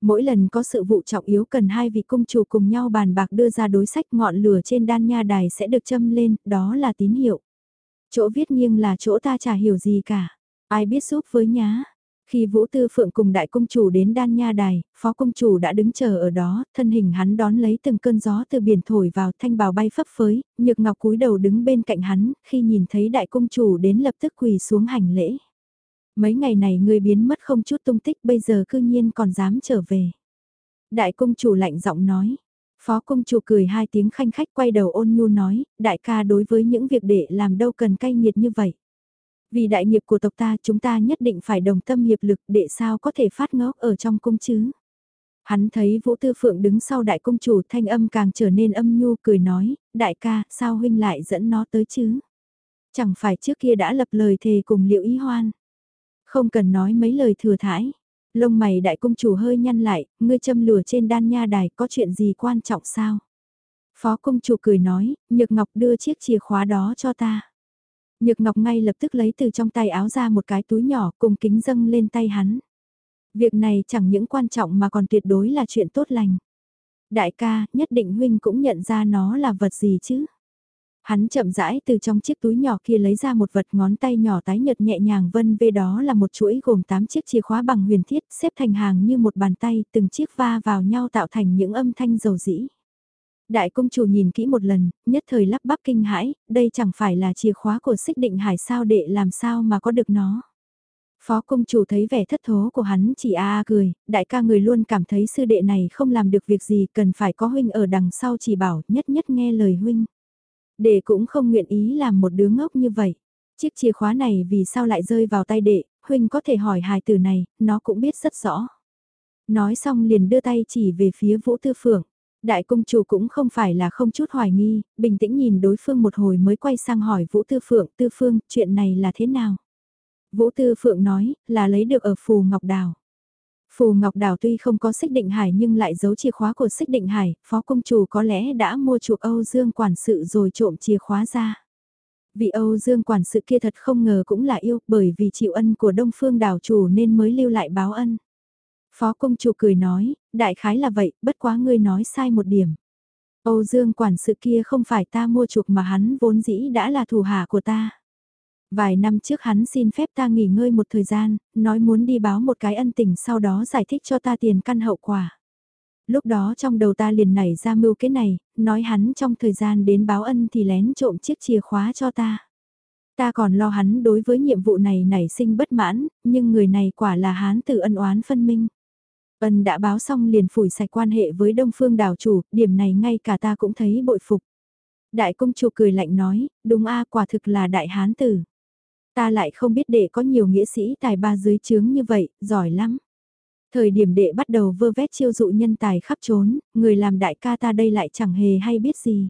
Mỗi lần có sự vụ trọng yếu cần hai vị cung chủ cùng nhau bàn bạc đưa ra đối sách ngọn lửa trên đan nha đài sẽ được châm lên, đó là tín hiệu. Chỗ viết nghiêng là chỗ ta chả hiểu gì cả. Ai biết giúp với nhá. Khi Vũ Tư Phượng cùng đại công chủ đến đan nha đài, phó công chủ đã đứng chờ ở đó, thân hình hắn đón lấy từng cơn gió từ biển thổi vào thanh bào bay phấp phới, nhược ngọc cúi đầu đứng bên cạnh hắn, khi nhìn thấy đại công chủ đến lập tức quỳ xuống hành lễ. Mấy ngày này người biến mất không chút tung tích bây giờ cư nhiên còn dám trở về. Đại công chủ lạnh giọng nói, phó công chủ cười hai tiếng khanh khách quay đầu ôn nhu nói, đại ca đối với những việc để làm đâu cần cay nghiệt như vậy. Vì đại nghiệp của tộc ta chúng ta nhất định phải đồng tâm hiệp lực để sao có thể phát ngốc ở trong cung chứ. Hắn thấy Vũ Tư Phượng đứng sau đại công chủ thanh âm càng trở nên âm nhu cười nói, đại ca, sao huynh lại dẫn nó tới chứ? Chẳng phải trước kia đã lập lời thề cùng liệu ý hoan. Không cần nói mấy lời thừa thãi. Lông mày đại công chủ hơi nhăn lại, ngươi châm lửa trên đan nha đài có chuyện gì quan trọng sao? Phó công chủ cười nói, Nhược Ngọc đưa chiếc chìa khóa đó cho ta. Nhược Ngọc ngay lập tức lấy từ trong tay áo ra một cái túi nhỏ cùng kính dâng lên tay hắn. Việc này chẳng những quan trọng mà còn tuyệt đối là chuyện tốt lành. Đại ca, nhất định huynh cũng nhận ra nó là vật gì chứ? Hắn chậm rãi từ trong chiếc túi nhỏ kia lấy ra một vật ngón tay nhỏ tái nhợt nhẹ nhàng vân về đó là một chuỗi gồm 8 chiếc chìa khóa bằng huyền thiết xếp thành hàng như một bàn tay từng chiếc va vào nhau tạo thành những âm thanh dầu dĩ. Đại công chủ nhìn kỹ một lần, nhất thời lắp bắp kinh hãi, đây chẳng phải là chìa khóa của xích định hải sao đệ làm sao mà có được nó. Phó công chủ thấy vẻ thất thố của hắn chỉ a a cười, đại ca người luôn cảm thấy sư đệ này không làm được việc gì cần phải có huynh ở đằng sau chỉ bảo nhất nhất nghe lời huynh. Đệ cũng không nguyện ý làm một đứa ngốc như vậy. Chiếc chìa khóa này vì sao lại rơi vào tay đệ, huynh có thể hỏi hài từ này, nó cũng biết rất rõ. Nói xong liền đưa tay chỉ về phía Vũ Tư Phượng. Đại công chủ cũng không phải là không chút hoài nghi, bình tĩnh nhìn đối phương một hồi mới quay sang hỏi Vũ Tư Phượng, Tư Phương, chuyện này là thế nào? Vũ Tư Phượng nói, là lấy được ở Phù Ngọc Đào. Phù Ngọc Đào tuy không có xích định hải nhưng lại giấu chìa khóa của xích định hải, phó công chủ có lẽ đã mua chuộc Âu Dương quản sự rồi trộm chìa khóa ra. Vì Âu Dương quản sự kia thật không ngờ cũng là yêu, bởi vì chịu ân của Đông Phương đảo chủ nên mới lưu lại báo ân. Phó công chủ cười nói, đại khái là vậy, bất quá ngươi nói sai một điểm. Âu Dương quản sự kia không phải ta mua chuộc mà hắn vốn dĩ đã là thủ hạ của ta. Vài năm trước hắn xin phép ta nghỉ ngơi một thời gian, nói muốn đi báo một cái ân tình sau đó giải thích cho ta tiền căn hậu quả. Lúc đó trong đầu ta liền nảy ra mưu cái này, nói hắn trong thời gian đến báo ân thì lén trộm chiếc chìa khóa cho ta. Ta còn lo hắn đối với nhiệm vụ này nảy sinh bất mãn, nhưng người này quả là hán tử ân oán phân minh. Ân đã báo xong liền phủi sạch quan hệ với Đông Phương đảo chủ, điểm này ngay cả ta cũng thấy bội phục. Đại công chủ cười lạnh nói, đúng a quả thực là đại hán tử. Ta lại không biết đệ có nhiều nghĩa sĩ tài ba dưới chướng như vậy, giỏi lắm. Thời điểm đệ bắt đầu vơ vét chiêu dụ nhân tài khắp trốn, người làm đại ca ta đây lại chẳng hề hay biết gì.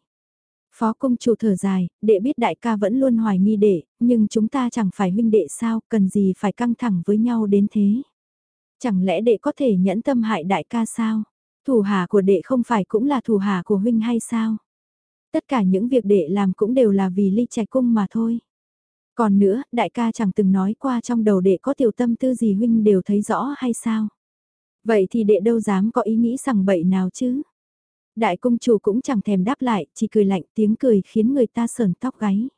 Phó công chủ thở dài, đệ biết đại ca vẫn luôn hoài nghi đệ, nhưng chúng ta chẳng phải huynh đệ sao, cần gì phải căng thẳng với nhau đến thế. Chẳng lẽ đệ có thể nhẫn tâm hại đại ca sao? Thủ hà của đệ không phải cũng là thủ hà của huynh hay sao? Tất cả những việc đệ làm cũng đều là vì ly trạch cung mà thôi. Còn nữa, đại ca chẳng từng nói qua trong đầu đệ có tiểu tâm tư gì huynh đều thấy rõ hay sao? Vậy thì đệ đâu dám có ý nghĩ sằng bậy nào chứ? Đại công chủ cũng chẳng thèm đáp lại, chỉ cười lạnh tiếng cười khiến người ta sờn tóc gáy.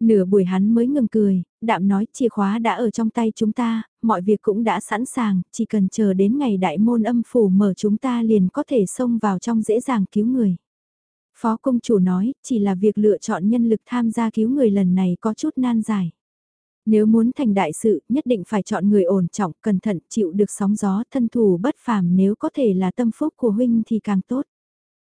Nửa buổi hắn mới ngừng cười, đạm nói chìa khóa đã ở trong tay chúng ta, mọi việc cũng đã sẵn sàng, chỉ cần chờ đến ngày đại môn âm phủ mở chúng ta liền có thể xông vào trong dễ dàng cứu người. Phó công chủ nói, chỉ là việc lựa chọn nhân lực tham gia cứu người lần này có chút nan giải. Nếu muốn thành đại sự, nhất định phải chọn người ổn trọng, cẩn thận, chịu được sóng gió, thân thủ bất phàm nếu có thể là tâm phúc của huynh thì càng tốt.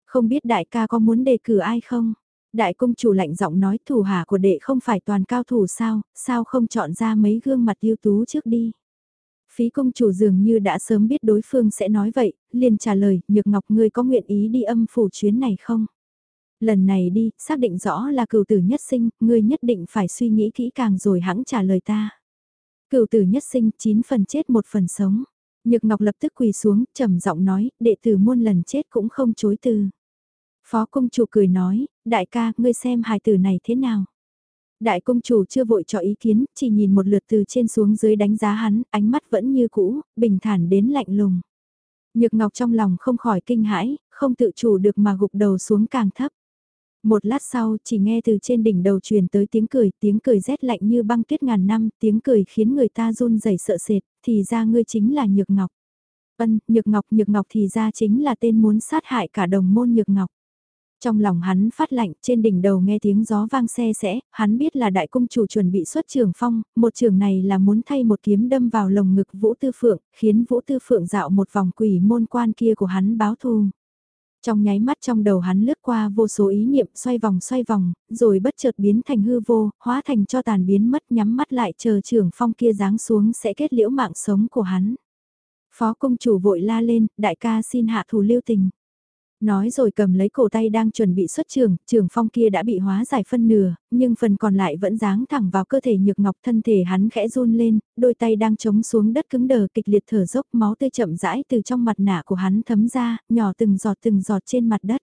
Không biết đại ca có muốn đề cử ai không? Đại công chủ lạnh giọng nói thủ hạ của đệ không phải toàn cao thủ sao, sao không chọn ra mấy gương mặt ưu tú trước đi. Phí công chủ dường như đã sớm biết đối phương sẽ nói vậy, liền trả lời, nhược ngọc ngươi có nguyện ý đi âm phủ chuyến này không? Lần này đi, xác định rõ là cựu tử nhất sinh, ngươi nhất định phải suy nghĩ kỹ càng rồi hãng trả lời ta. Cựu tử nhất sinh, 9 phần chết một phần sống. Nhược Ngọc lập tức quỳ xuống, trầm giọng nói, đệ tử muôn lần chết cũng không chối từ. Phó công chủ cười nói, đại ca, ngươi xem hài tử này thế nào. Đại công chủ chưa vội cho ý kiến, chỉ nhìn một lượt từ trên xuống dưới đánh giá hắn, ánh mắt vẫn như cũ, bình thản đến lạnh lùng. Nhược Ngọc trong lòng không khỏi kinh hãi, không tự chủ được mà gục đầu xuống càng thấp. Một lát sau chỉ nghe từ trên đỉnh đầu truyền tới tiếng cười, tiếng cười rét lạnh như băng tuyết ngàn năm, tiếng cười khiến người ta run rẩy sợ sệt, thì ra ngươi chính là Nhược Ngọc. Ân, Nhược Ngọc, Nhược Ngọc thì ra chính là tên muốn sát hại cả đồng môn Nhược Ngọc. Trong lòng hắn phát lạnh trên đỉnh đầu nghe tiếng gió vang xe sẽ, hắn biết là đại cung chủ chuẩn bị xuất trường phong, một trường này là muốn thay một kiếm đâm vào lồng ngực Vũ Tư Phượng, khiến Vũ Tư Phượng dạo một vòng quỷ môn quan kia của hắn báo thù. Trong nháy mắt trong đầu hắn lướt qua vô số ý niệm xoay vòng xoay vòng, rồi bất chợt biến thành hư vô, hóa thành cho tàn biến mất nhắm mắt lại chờ trường phong kia giáng xuống sẽ kết liễu mạng sống của hắn. Phó công chủ vội la lên, đại ca xin hạ thủ lưu tình. Nói rồi cầm lấy cổ tay đang chuẩn bị xuất trường, trường phong kia đã bị hóa giải phân nửa, nhưng phần còn lại vẫn dáng thẳng vào cơ thể nhược ngọc thân thể hắn khẽ run lên, đôi tay đang chống xuống đất cứng đờ kịch liệt thở dốc máu tươi chậm rãi từ trong mặt nạ của hắn thấm ra, nhỏ từng giọt từng giọt trên mặt đất.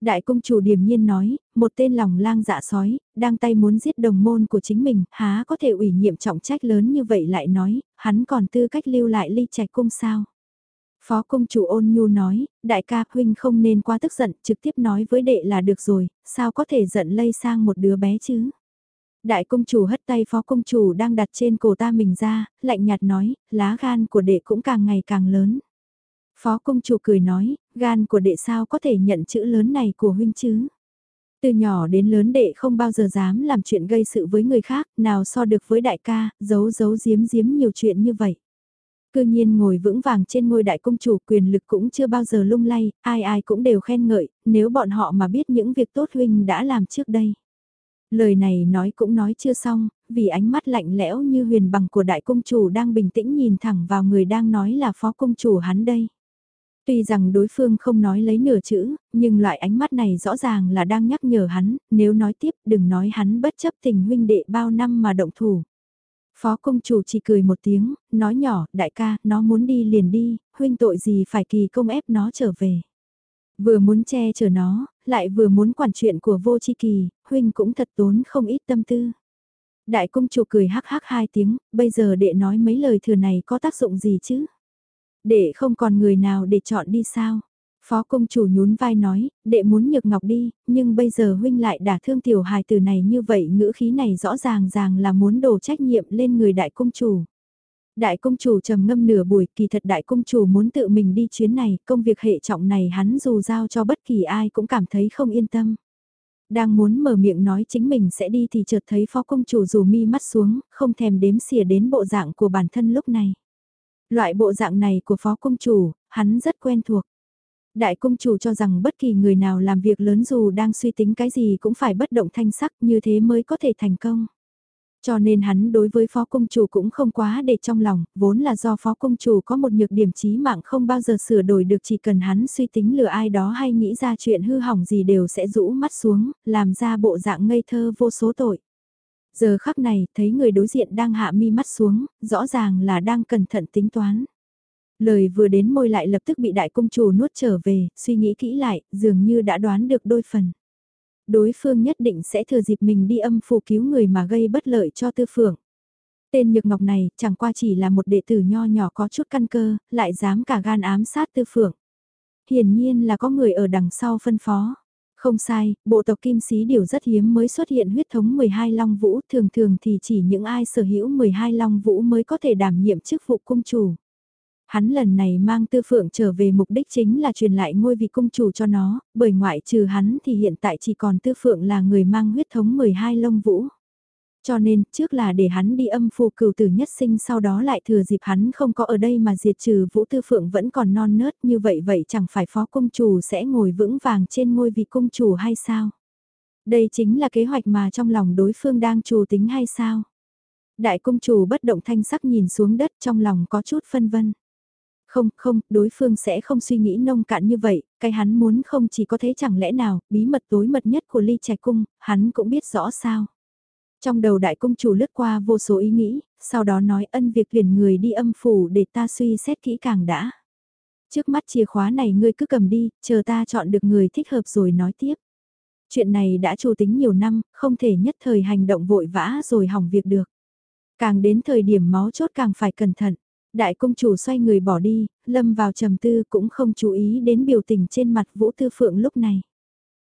Đại công chủ điềm nhiên nói, một tên lòng lang dạ sói, đang tay muốn giết đồng môn của chính mình, há có thể ủy nhiệm trọng trách lớn như vậy lại nói, hắn còn tư cách lưu lại ly trạch cung sao. Phó công chủ ôn nhu nói, đại ca huynh không nên quá tức giận, trực tiếp nói với đệ là được rồi, sao có thể giận lây sang một đứa bé chứ. Đại công chủ hất tay phó công chủ đang đặt trên cổ ta mình ra, lạnh nhạt nói, lá gan của đệ cũng càng ngày càng lớn. Phó công chủ cười nói, gan của đệ sao có thể nhận chữ lớn này của huynh chứ. Từ nhỏ đến lớn đệ không bao giờ dám làm chuyện gây sự với người khác, nào so được với đại ca, giấu giấu giếm giếm nhiều chuyện như vậy. Cư nhiên ngồi vững vàng trên ngôi đại công chủ quyền lực cũng chưa bao giờ lung lay, ai ai cũng đều khen ngợi, nếu bọn họ mà biết những việc tốt huynh đã làm trước đây. Lời này nói cũng nói chưa xong, vì ánh mắt lạnh lẽo như huyền bằng của đại công chủ đang bình tĩnh nhìn thẳng vào người đang nói là phó công chủ hắn đây. Tuy rằng đối phương không nói lấy nửa chữ, nhưng loại ánh mắt này rõ ràng là đang nhắc nhở hắn, nếu nói tiếp đừng nói hắn bất chấp tình huynh đệ bao năm mà động thủ. Phó công chủ chỉ cười một tiếng, nói nhỏ, đại ca, nó muốn đi liền đi, huynh tội gì phải kỳ công ép nó trở về. Vừa muốn che chở nó, lại vừa muốn quản chuyện của vô chi kỳ, huynh cũng thật tốn không ít tâm tư. Đại công chủ cười hắc hắc hai tiếng, bây giờ đệ nói mấy lời thừa này có tác dụng gì chứ? Đệ không còn người nào để chọn đi sao? Phó công chủ nhún vai nói, đệ muốn nhược ngọc đi, nhưng bây giờ huynh lại đả thương tiểu hài từ này như vậy ngữ khí này rõ ràng ràng là muốn đổ trách nhiệm lên người đại công chủ. Đại công chủ trầm ngâm nửa buổi kỳ thật đại công chủ muốn tự mình đi chuyến này, công việc hệ trọng này hắn dù giao cho bất kỳ ai cũng cảm thấy không yên tâm. Đang muốn mở miệng nói chính mình sẽ đi thì chợt thấy phó công chủ dù mi mắt xuống, không thèm đếm xỉa đến bộ dạng của bản thân lúc này. Loại bộ dạng này của phó công chủ, hắn rất quen thuộc. Đại công chủ cho rằng bất kỳ người nào làm việc lớn dù đang suy tính cái gì cũng phải bất động thanh sắc như thế mới có thể thành công. Cho nên hắn đối với phó công chủ cũng không quá để trong lòng, vốn là do phó công chủ có một nhược điểm trí mạng không bao giờ sửa đổi được chỉ cần hắn suy tính lừa ai đó hay nghĩ ra chuyện hư hỏng gì đều sẽ rũ mắt xuống, làm ra bộ dạng ngây thơ vô số tội. Giờ khắc này, thấy người đối diện đang hạ mi mắt xuống, rõ ràng là đang cẩn thận tính toán. Lời vừa đến môi lại lập tức bị đại công chủ nuốt trở về, suy nghĩ kỹ lại, dường như đã đoán được đôi phần. Đối phương nhất định sẽ thừa dịp mình đi âm phù cứu người mà gây bất lợi cho tư phượng. Tên Nhược Ngọc này chẳng qua chỉ là một đệ tử nho nhỏ có chút căn cơ, lại dám cả gan ám sát tư phượng. Hiển nhiên là có người ở đằng sau phân phó. Không sai, bộ tộc kim sĩ điều rất hiếm mới xuất hiện huyết thống 12 long vũ, thường thường thì chỉ những ai sở hữu 12 long vũ mới có thể đảm nhiệm chức vụ cung chủ. Hắn lần này mang tư phượng trở về mục đích chính là truyền lại ngôi vị cung chủ cho nó, bởi ngoại trừ hắn thì hiện tại chỉ còn tư phượng là người mang huyết thống 12 lông vũ. Cho nên, trước là để hắn đi âm phù cửu tử nhất sinh sau đó lại thừa dịp hắn không có ở đây mà diệt trừ vũ tư phượng vẫn còn non nớt như vậy vậy chẳng phải phó cung chủ sẽ ngồi vững vàng trên ngôi vị cung chủ hay sao? Đây chính là kế hoạch mà trong lòng đối phương đang chủ tính hay sao? Đại cung chủ bất động thanh sắc nhìn xuống đất trong lòng có chút phân vân. Không, không, đối phương sẽ không suy nghĩ nông cạn như vậy, cái hắn muốn không chỉ có thế chẳng lẽ nào, bí mật tối mật nhất của ly trạch cung, hắn cũng biết rõ sao. Trong đầu đại cung chủ lướt qua vô số ý nghĩ, sau đó nói ân việc tuyển người đi âm phủ để ta suy xét kỹ càng đã. Trước mắt chìa khóa này ngươi cứ cầm đi, chờ ta chọn được người thích hợp rồi nói tiếp. Chuyện này đã chủ tính nhiều năm, không thể nhất thời hành động vội vã rồi hỏng việc được. Càng đến thời điểm máu chốt càng phải cẩn thận. Đại công chủ xoay người bỏ đi, lâm vào trầm tư cũng không chú ý đến biểu tình trên mặt Vũ Tư Phượng lúc này.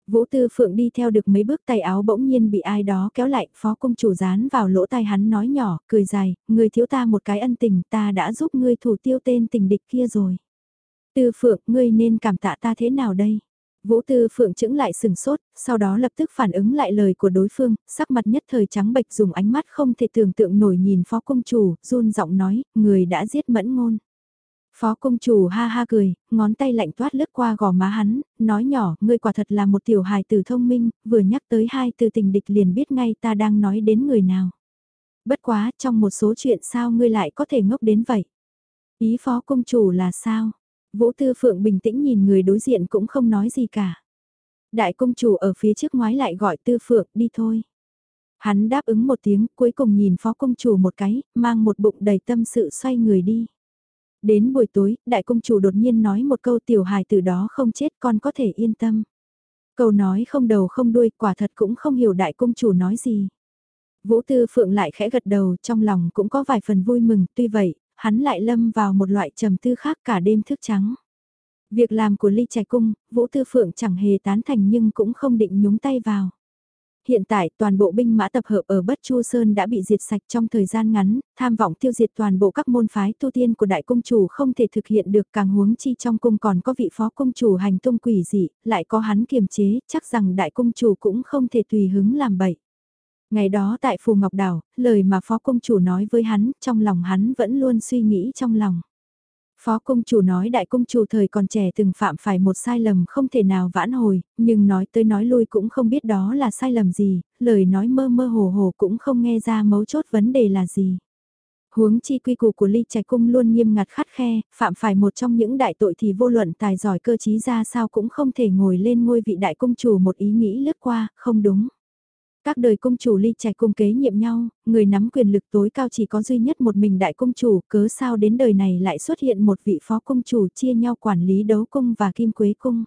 Vũ Tư Phượng đi theo được mấy bước tay áo bỗng nhiên bị ai đó kéo lại, phó công chủ dán vào lỗ tai hắn nói nhỏ, cười dài, người thiếu ta một cái ân tình ta đã giúp ngươi thủ tiêu tên tình địch kia rồi. Tư Phượng, ngươi nên cảm tạ ta thế nào đây? Vũ Tư Phượng chững lại sừng sốt, sau đó lập tức phản ứng lại lời của đối phương, sắc mặt nhất thời trắng bệch dùng ánh mắt không thể tưởng tượng nổi nhìn phó công chủ, run giọng nói, người đã giết mẫn ngôn. Phó công chủ ha ha cười, ngón tay lạnh toát lướt qua gò má hắn, nói nhỏ, ngươi quả thật là một tiểu hài tử thông minh, vừa nhắc tới hai từ tình địch liền biết ngay ta đang nói đến người nào. Bất quá, trong một số chuyện sao ngươi lại có thể ngốc đến vậy? Ý phó công chủ là sao? Vũ Tư Phượng bình tĩnh nhìn người đối diện cũng không nói gì cả. Đại công chủ ở phía trước ngoái lại gọi Tư Phượng đi thôi. Hắn đáp ứng một tiếng cuối cùng nhìn phó công chủ một cái, mang một bụng đầy tâm sự xoay người đi. Đến buổi tối, đại công chủ đột nhiên nói một câu tiểu hài từ đó không chết con có thể yên tâm. Câu nói không đầu không đuôi quả thật cũng không hiểu đại công chủ nói gì. Vũ Tư Phượng lại khẽ gật đầu trong lòng cũng có vài phần vui mừng, tuy vậy, hắn lại lâm vào một loại trầm tư khác cả đêm thức trắng. Việc làm của Ly Trạch Cung, Vũ Tư Phượng chẳng hề tán thành nhưng cũng không định nhúng tay vào. Hiện tại toàn bộ binh mã tập hợp ở Bất Chu Sơn đã bị diệt sạch trong thời gian ngắn, tham vọng tiêu diệt toàn bộ các môn phái tu tiên của đại cung chủ không thể thực hiện được càng huống chi trong cung còn có vị phó cung chủ hành tung quỷ dị, lại có hắn kiềm chế, chắc rằng đại cung chủ cũng không thể tùy hứng làm bậy. Ngày đó tại Phù Ngọc Đảo, lời mà phó công chủ nói với hắn, trong lòng hắn vẫn luôn suy nghĩ trong lòng. Phó công chủ nói đại công chủ thời còn trẻ từng phạm phải một sai lầm không thể nào vãn hồi, nhưng nói tới nói lui cũng không biết đó là sai lầm gì, lời nói mơ mơ hồ hồ cũng không nghe ra mấu chốt vấn đề là gì. Huống chi quy củ của ly trạch cung luôn nghiêm ngặt khắt khe, phạm phải một trong những đại tội thì vô luận tài giỏi cơ trí ra sao cũng không thể ngồi lên ngôi vị đại công chủ một ý nghĩ lướt qua, không đúng. Các đời công chủ ly trạch cung kế nhiệm nhau, người nắm quyền lực tối cao chỉ có duy nhất một mình đại công chủ, cớ sao đến đời này lại xuất hiện một vị phó công chủ chia nhau quản lý đấu cung và kim quế cung.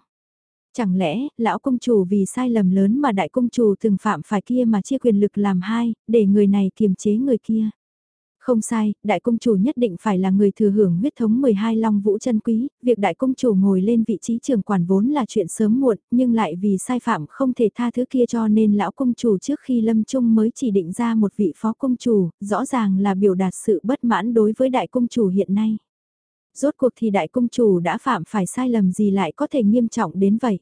Chẳng lẽ, lão công chủ vì sai lầm lớn mà đại công chủ từng phạm phải kia mà chia quyền lực làm hai, để người này kiềm chế người kia. Không sai, đại công chủ nhất định phải là người thừa hưởng huyết thống 12 long vũ chân quý, việc đại công chủ ngồi lên vị trí trưởng quản vốn là chuyện sớm muộn, nhưng lại vì sai phạm không thể tha thứ kia cho nên lão công chủ trước khi lâm trung mới chỉ định ra một vị phó công chủ, rõ ràng là biểu đạt sự bất mãn đối với đại công chủ hiện nay. Rốt cuộc thì đại công chủ đã phạm phải sai lầm gì lại có thể nghiêm trọng đến vậy.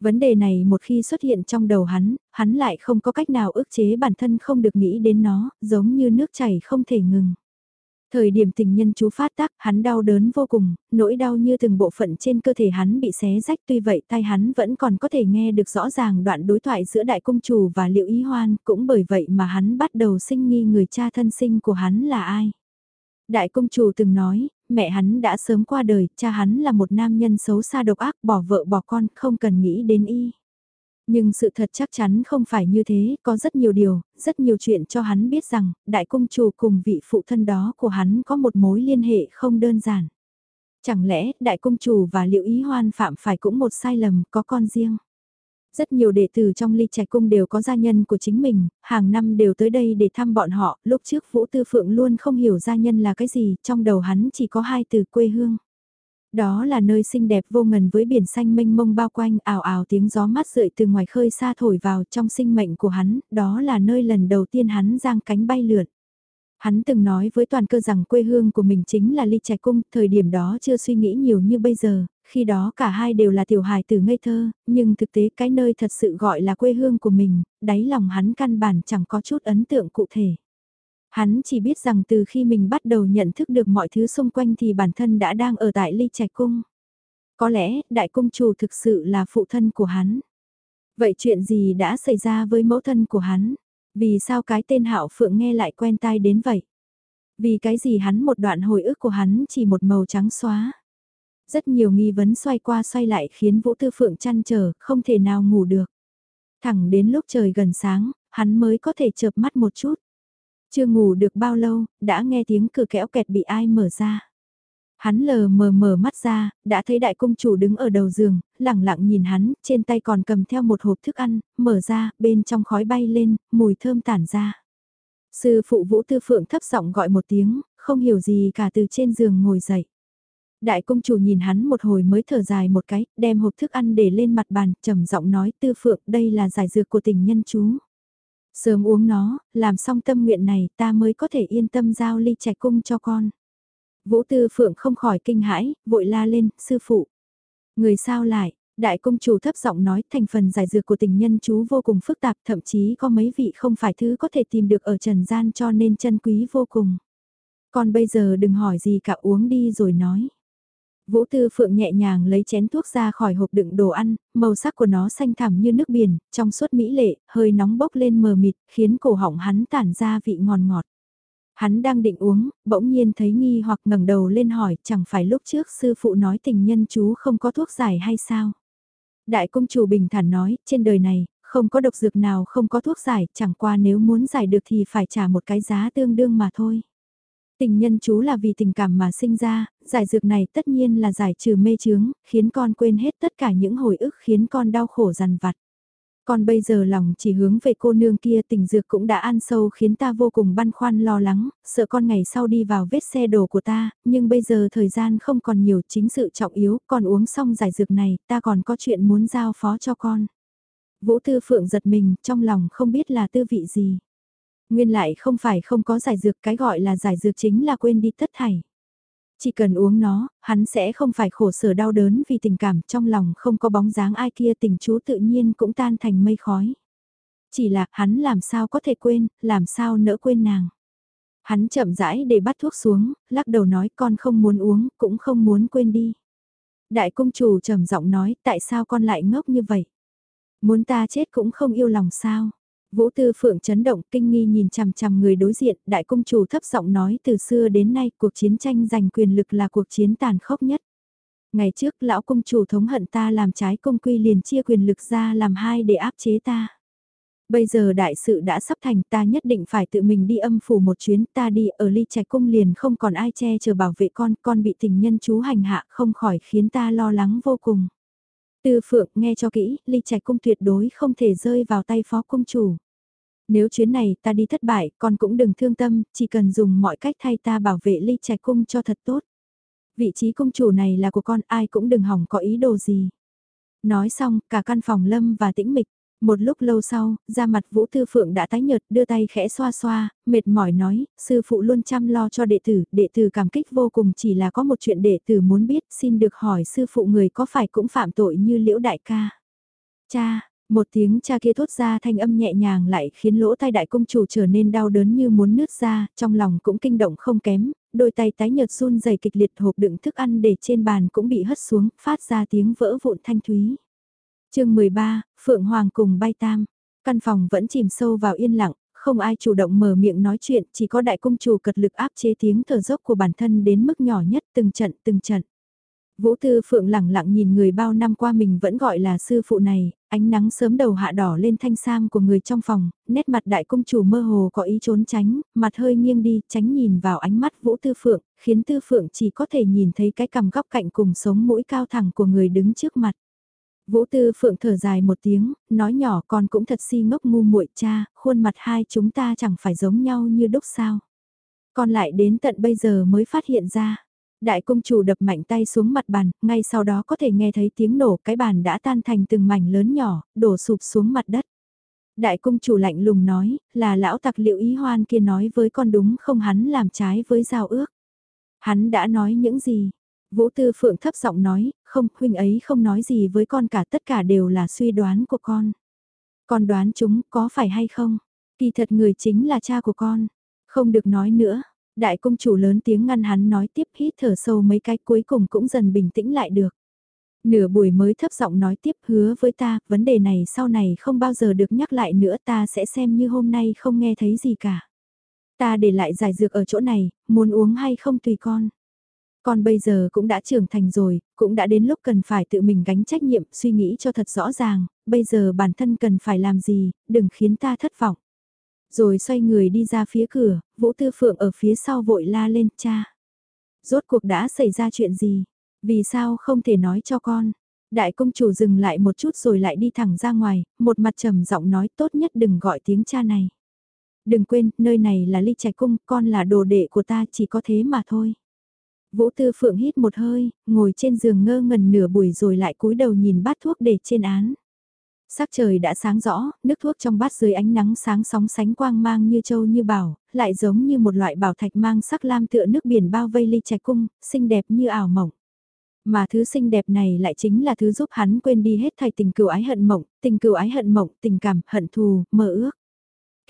Vấn đề này một khi xuất hiện trong đầu hắn, hắn lại không có cách nào ức chế bản thân không được nghĩ đến nó, giống như nước chảy không thể ngừng. Thời điểm tình nhân chú phát tác, hắn đau đớn vô cùng, nỗi đau như từng bộ phận trên cơ thể hắn bị xé rách tuy vậy tai hắn vẫn còn có thể nghe được rõ ràng đoạn đối thoại giữa đại công chủ và liệu ý hoan, cũng bởi vậy mà hắn bắt đầu sinh nghi người cha thân sinh của hắn là ai. Đại công chủ từng nói, mẹ hắn đã sớm qua đời, cha hắn là một nam nhân xấu xa độc ác, bỏ vợ bỏ con, không cần nghĩ đến y. Nhưng sự thật chắc chắn không phải như thế, có rất nhiều điều, rất nhiều chuyện cho hắn biết rằng, đại công chủ cùng vị phụ thân đó của hắn có một mối liên hệ không đơn giản. Chẳng lẽ đại công chủ và liệu ý hoan phạm phải cũng một sai lầm có con riêng? Rất nhiều đệ tử trong ly trạch cung đều có gia nhân của chính mình, hàng năm đều tới đây để thăm bọn họ, lúc trước Vũ Tư Phượng luôn không hiểu gia nhân là cái gì, trong đầu hắn chỉ có hai từ quê hương. Đó là nơi xinh đẹp vô ngần với biển xanh mênh mông bao quanh ảo ảo tiếng gió mát rượi từ ngoài khơi xa thổi vào trong sinh mệnh của hắn, đó là nơi lần đầu tiên hắn giang cánh bay lượn. Hắn từng nói với toàn cơ rằng quê hương của mình chính là ly trạch cung, thời điểm đó chưa suy nghĩ nhiều như bây giờ, khi đó cả hai đều là tiểu hài từ ngây thơ, nhưng thực tế cái nơi thật sự gọi là quê hương của mình, đáy lòng hắn căn bản chẳng có chút ấn tượng cụ thể. Hắn chỉ biết rằng từ khi mình bắt đầu nhận thức được mọi thứ xung quanh thì bản thân đã đang ở tại ly trạch cung. Có lẽ, đại cung chủ thực sự là phụ thân của hắn. Vậy chuyện gì đã xảy ra với mẫu thân của hắn? Vì sao cái tên hạo phượng nghe lại quen tai đến vậy? Vì cái gì hắn một đoạn hồi ức của hắn chỉ một màu trắng xóa? Rất nhiều nghi vấn xoay qua xoay lại khiến Vũ Tư Phượng chăn trở, không thể nào ngủ được. Thẳng đến lúc trời gần sáng, hắn mới có thể chợp mắt một chút. Chưa ngủ được bao lâu, đã nghe tiếng cửa kẽo kẹt bị ai mở ra. Hắn lờ mờ mở mắt ra, đã thấy đại công chủ đứng ở đầu giường, lẳng lặng nhìn hắn, trên tay còn cầm theo một hộp thức ăn, mở ra, bên trong khói bay lên, mùi thơm tản ra. Sư phụ Vũ Tư Phượng thấp giọng gọi một tiếng, không hiểu gì cả từ trên giường ngồi dậy. Đại công chủ nhìn hắn một hồi mới thở dài một cái, đem hộp thức ăn để lên mặt bàn, trầm giọng nói tư phượng đây là giải dược của tình nhân chú. Sớm uống nó, làm xong tâm nguyện này ta mới có thể yên tâm giao ly trạch cung cho con. Vũ tư phượng không khỏi kinh hãi, vội la lên, sư phụ. Người sao lại, đại công chủ thấp giọng nói thành phần giải dược của tình nhân chú vô cùng phức tạp thậm chí có mấy vị không phải thứ có thể tìm được ở trần gian cho nên chân quý vô cùng. Còn bây giờ đừng hỏi gì cả uống đi rồi nói. Vũ Tư Phượng nhẹ nhàng lấy chén thuốc ra khỏi hộp đựng đồ ăn, màu sắc của nó xanh thẳm như nước biển, trong suốt mỹ lệ, hơi nóng bốc lên mờ mịt, khiến cổ họng hắn tản ra vị ngọt ngọt. Hắn đang định uống, bỗng nhiên thấy nghi hoặc ngẩng đầu lên hỏi chẳng phải lúc trước sư phụ nói tình nhân chú không có thuốc giải hay sao? Đại công chủ bình thản nói, trên đời này, không có độc dược nào không có thuốc giải, chẳng qua nếu muốn giải được thì phải trả một cái giá tương đương mà thôi. Tình nhân chú là vì tình cảm mà sinh ra, giải dược này tất nhiên là giải trừ mê chướng, khiến con quên hết tất cả những hồi ức khiến con đau khổ dằn vặt. Còn bây giờ lòng chỉ hướng về cô nương kia tình dược cũng đã ăn sâu khiến ta vô cùng băn khoăn lo lắng, sợ con ngày sau đi vào vết xe đổ của ta, nhưng bây giờ thời gian không còn nhiều chính sự trọng yếu, còn uống xong giải dược này, ta còn có chuyện muốn giao phó cho con. Vũ Tư Phượng giật mình, trong lòng không biết là tư vị gì. Nguyên lại không phải không có giải dược, cái gọi là giải dược chính là quên đi tất thảy. Chỉ cần uống nó, hắn sẽ không phải khổ sở đau đớn vì tình cảm trong lòng không có bóng dáng ai kia tình chú tự nhiên cũng tan thành mây khói. Chỉ là hắn làm sao có thể quên, làm sao nỡ quên nàng. Hắn chậm rãi để bắt thuốc xuống, lắc đầu nói con không muốn uống, cũng không muốn quên đi. Đại công chủ trầm giọng nói tại sao con lại ngốc như vậy? Muốn ta chết cũng không yêu lòng sao? Vũ Tư Phượng chấn động kinh nghi nhìn chằm chằm người đối diện, đại công chủ thấp giọng nói từ xưa đến nay cuộc chiến tranh giành quyền lực là cuộc chiến tàn khốc nhất. Ngày trước lão công chủ thống hận ta làm trái công quy liền chia quyền lực ra làm hai để áp chế ta. Bây giờ đại sự đã sắp thành ta nhất định phải tự mình đi âm phủ một chuyến ta đi ở ly trạch cung liền không còn ai che chở bảo vệ con, con bị tình nhân chú hành hạ không khỏi khiến ta lo lắng vô cùng. Tư Phượng nghe cho kỹ, ly trạch cung tuyệt đối không thể rơi vào tay phó cung chủ. Nếu chuyến này ta đi thất bại, con cũng đừng thương tâm, chỉ cần dùng mọi cách thay ta bảo vệ ly trạch cung cho thật tốt. Vị trí cung chủ này là của con, ai cũng đừng hỏng có ý đồ gì. Nói xong, cả căn phòng lâm và tĩnh mịch. Một lúc lâu sau, ra mặt Vũ Tư Phượng đã tái nhợt đưa tay khẽ xoa xoa, mệt mỏi nói, sư phụ luôn chăm lo cho đệ tử, đệ tử cảm kích vô cùng chỉ là có một chuyện đệ tử muốn biết, xin được hỏi sư phụ người có phải cũng phạm tội như liễu đại ca. Cha, một tiếng cha kia thốt ra thanh âm nhẹ nhàng lại khiến lỗ tai đại công chủ trở nên đau đớn như muốn nứt ra, trong lòng cũng kinh động không kém, đôi tay tái nhợt run dày kịch liệt hộp đựng thức ăn để trên bàn cũng bị hất xuống, phát ra tiếng vỡ vụn thanh thúy chương 13, Phượng Hoàng cùng bay tam. Căn phòng vẫn chìm sâu vào yên lặng, không ai chủ động mở miệng nói chuyện, chỉ có đại Cung chủ cật lực áp chế tiếng thở dốc của bản thân đến mức nhỏ nhất từng trận từng trận. Vũ Tư Phượng lặng lặng nhìn người bao năm qua mình vẫn gọi là sư phụ này, ánh nắng sớm đầu hạ đỏ lên thanh sam của người trong phòng, nét mặt đại công chủ mơ hồ có ý trốn tránh, mặt hơi nghiêng đi, tránh nhìn vào ánh mắt Vũ Tư Phượng, khiến Tư Phượng chỉ có thể nhìn thấy cái cằm góc cạnh cùng sống mũi cao thẳng của người đứng trước mặt. Vũ Tư Phượng thở dài một tiếng, nói nhỏ con cũng thật si ngốc ngu muội cha, khuôn mặt hai chúng ta chẳng phải giống nhau như đúc sao. Con lại đến tận bây giờ mới phát hiện ra. Đại công chủ đập mạnh tay xuống mặt bàn, ngay sau đó có thể nghe thấy tiếng nổ cái bàn đã tan thành từng mảnh lớn nhỏ, đổ sụp xuống mặt đất. Đại công chủ lạnh lùng nói, là lão tặc liệu ý hoan kia nói với con đúng không hắn làm trái với giao ước. Hắn đã nói những gì? Vũ Tư Phượng thấp giọng nói, không, huynh ấy không nói gì với con cả tất cả đều là suy đoán của con. Con đoán chúng có phải hay không? Kỳ thật người chính là cha của con. Không được nói nữa. Đại công chủ lớn tiếng ngăn hắn nói tiếp hít thở sâu mấy cái cuối cùng cũng dần bình tĩnh lại được. Nửa buổi mới thấp giọng nói tiếp hứa với ta, vấn đề này sau này không bao giờ được nhắc lại nữa ta sẽ xem như hôm nay không nghe thấy gì cả. Ta để lại giải dược ở chỗ này, muốn uống hay không tùy con. Con bây giờ cũng đã trưởng thành rồi, cũng đã đến lúc cần phải tự mình gánh trách nhiệm, suy nghĩ cho thật rõ ràng, bây giờ bản thân cần phải làm gì, đừng khiến ta thất vọng. Rồi xoay người đi ra phía cửa, Vũ Tư Phượng ở phía sau vội la lên cha. Rốt cuộc đã xảy ra chuyện gì? Vì sao không thể nói cho con? Đại công chủ dừng lại một chút rồi lại đi thẳng ra ngoài, một mặt trầm giọng nói tốt nhất đừng gọi tiếng cha này. Đừng quên, nơi này là ly trạch cung, con là đồ đệ của ta chỉ có thế mà thôi. Vũ Tư Phượng hít một hơi, ngồi trên giường ngơ ngẩn nửa buổi rồi lại cúi đầu nhìn bát thuốc để trên án. Sắc trời đã sáng rõ, nước thuốc trong bát dưới ánh nắng sáng sóng sánh quang mang như châu như bảo, lại giống như một loại bảo thạch mang sắc lam tựa nước biển bao vây ly trạch cung, xinh đẹp như ảo mộng. Mà thứ xinh đẹp này lại chính là thứ giúp hắn quên đi hết thảy tình cừu ái hận mộng, tình cừu ái hận mộng, tình cảm, hận thù, mơ ước.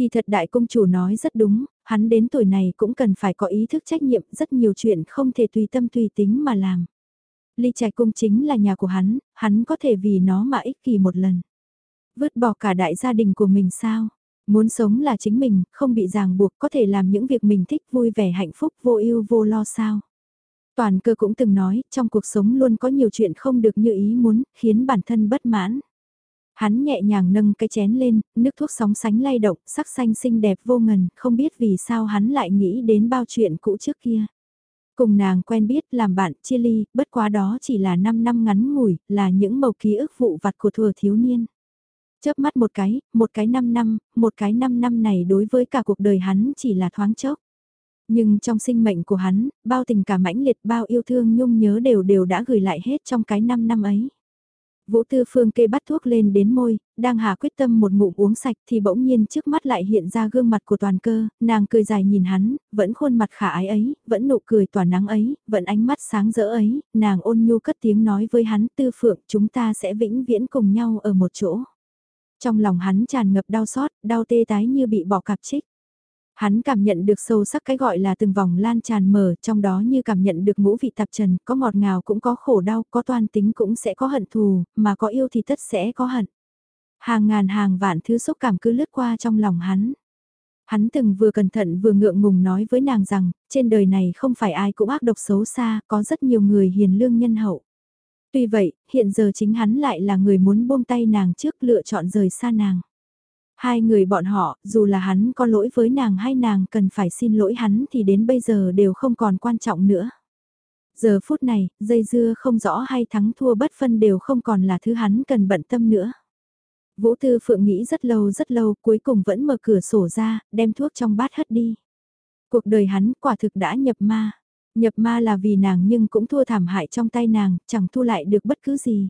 Kỳ thật đại công chủ nói rất đúng, hắn đến tuổi này cũng cần phải có ý thức trách nhiệm, rất nhiều chuyện không thể tùy tâm tùy tính mà làm. Ly trạch cung chính là nhà của hắn, hắn có thể vì nó mà ích kỷ một lần. Vứt bỏ cả đại gia đình của mình sao? Muốn sống là chính mình, không bị ràng buộc, có thể làm những việc mình thích vui vẻ hạnh phúc vô ưu vô lo sao? Toàn cơ cũng từng nói, trong cuộc sống luôn có nhiều chuyện không được như ý muốn, khiến bản thân bất mãn. Hắn nhẹ nhàng nâng cái chén lên, nước thuốc sóng sánh lay động, sắc xanh xinh đẹp vô ngần, không biết vì sao hắn lại nghĩ đến bao chuyện cũ trước kia. Cùng nàng quen biết làm bạn chia ly, bất quá đó chỉ là 5 năm ngắn ngủi, là những màu ký ức vụ vặt của thừa thiếu niên. Chớp mắt một cái, một cái 5 năm, một cái 5 năm này đối với cả cuộc đời hắn chỉ là thoáng chốc. Nhưng trong sinh mệnh của hắn, bao tình cảm mãnh liệt bao yêu thương nhung nhớ đều đều đã gửi lại hết trong cái 5 năm ấy. Vũ Tư Phương kê bắt thuốc lên đến môi, đang hà quyết tâm một ngụm uống sạch thì bỗng nhiên trước mắt lại hiện ra gương mặt của toàn cơ, nàng cười dài nhìn hắn, vẫn khuôn mặt khả ái ấy, vẫn nụ cười tỏa nắng ấy, vẫn ánh mắt sáng rỡ ấy, nàng ôn nhu cất tiếng nói với hắn Tư Phượng chúng ta sẽ vĩnh viễn cùng nhau ở một chỗ. Trong lòng hắn tràn ngập đau xót, đau tê tái như bị bỏ cạp trích. Hắn cảm nhận được sâu sắc cái gọi là từng vòng lan tràn mở, trong đó như cảm nhận được ngũ vị tạp trần, có ngọt ngào cũng có khổ đau, có toan tính cũng sẽ có hận thù, mà có yêu thì tất sẽ có hận. Hàng ngàn hàng vạn thứ xúc cảm cứ lướt qua trong lòng hắn. Hắn từng vừa cẩn thận vừa ngượng ngùng nói với nàng rằng, trên đời này không phải ai cũng ác độc xấu xa, có rất nhiều người hiền lương nhân hậu. Tuy vậy, hiện giờ chính hắn lại là người muốn buông tay nàng trước lựa chọn rời xa nàng. Hai người bọn họ, dù là hắn có lỗi với nàng hay nàng cần phải xin lỗi hắn thì đến bây giờ đều không còn quan trọng nữa. Giờ phút này, dây dưa không rõ hay thắng thua bất phân đều không còn là thứ hắn cần bận tâm nữa. Vũ Tư Phượng nghĩ rất lâu rất lâu cuối cùng vẫn mở cửa sổ ra, đem thuốc trong bát hất đi. Cuộc đời hắn quả thực đã nhập ma. Nhập ma là vì nàng nhưng cũng thua thảm hại trong tay nàng, chẳng thu lại được bất cứ gì.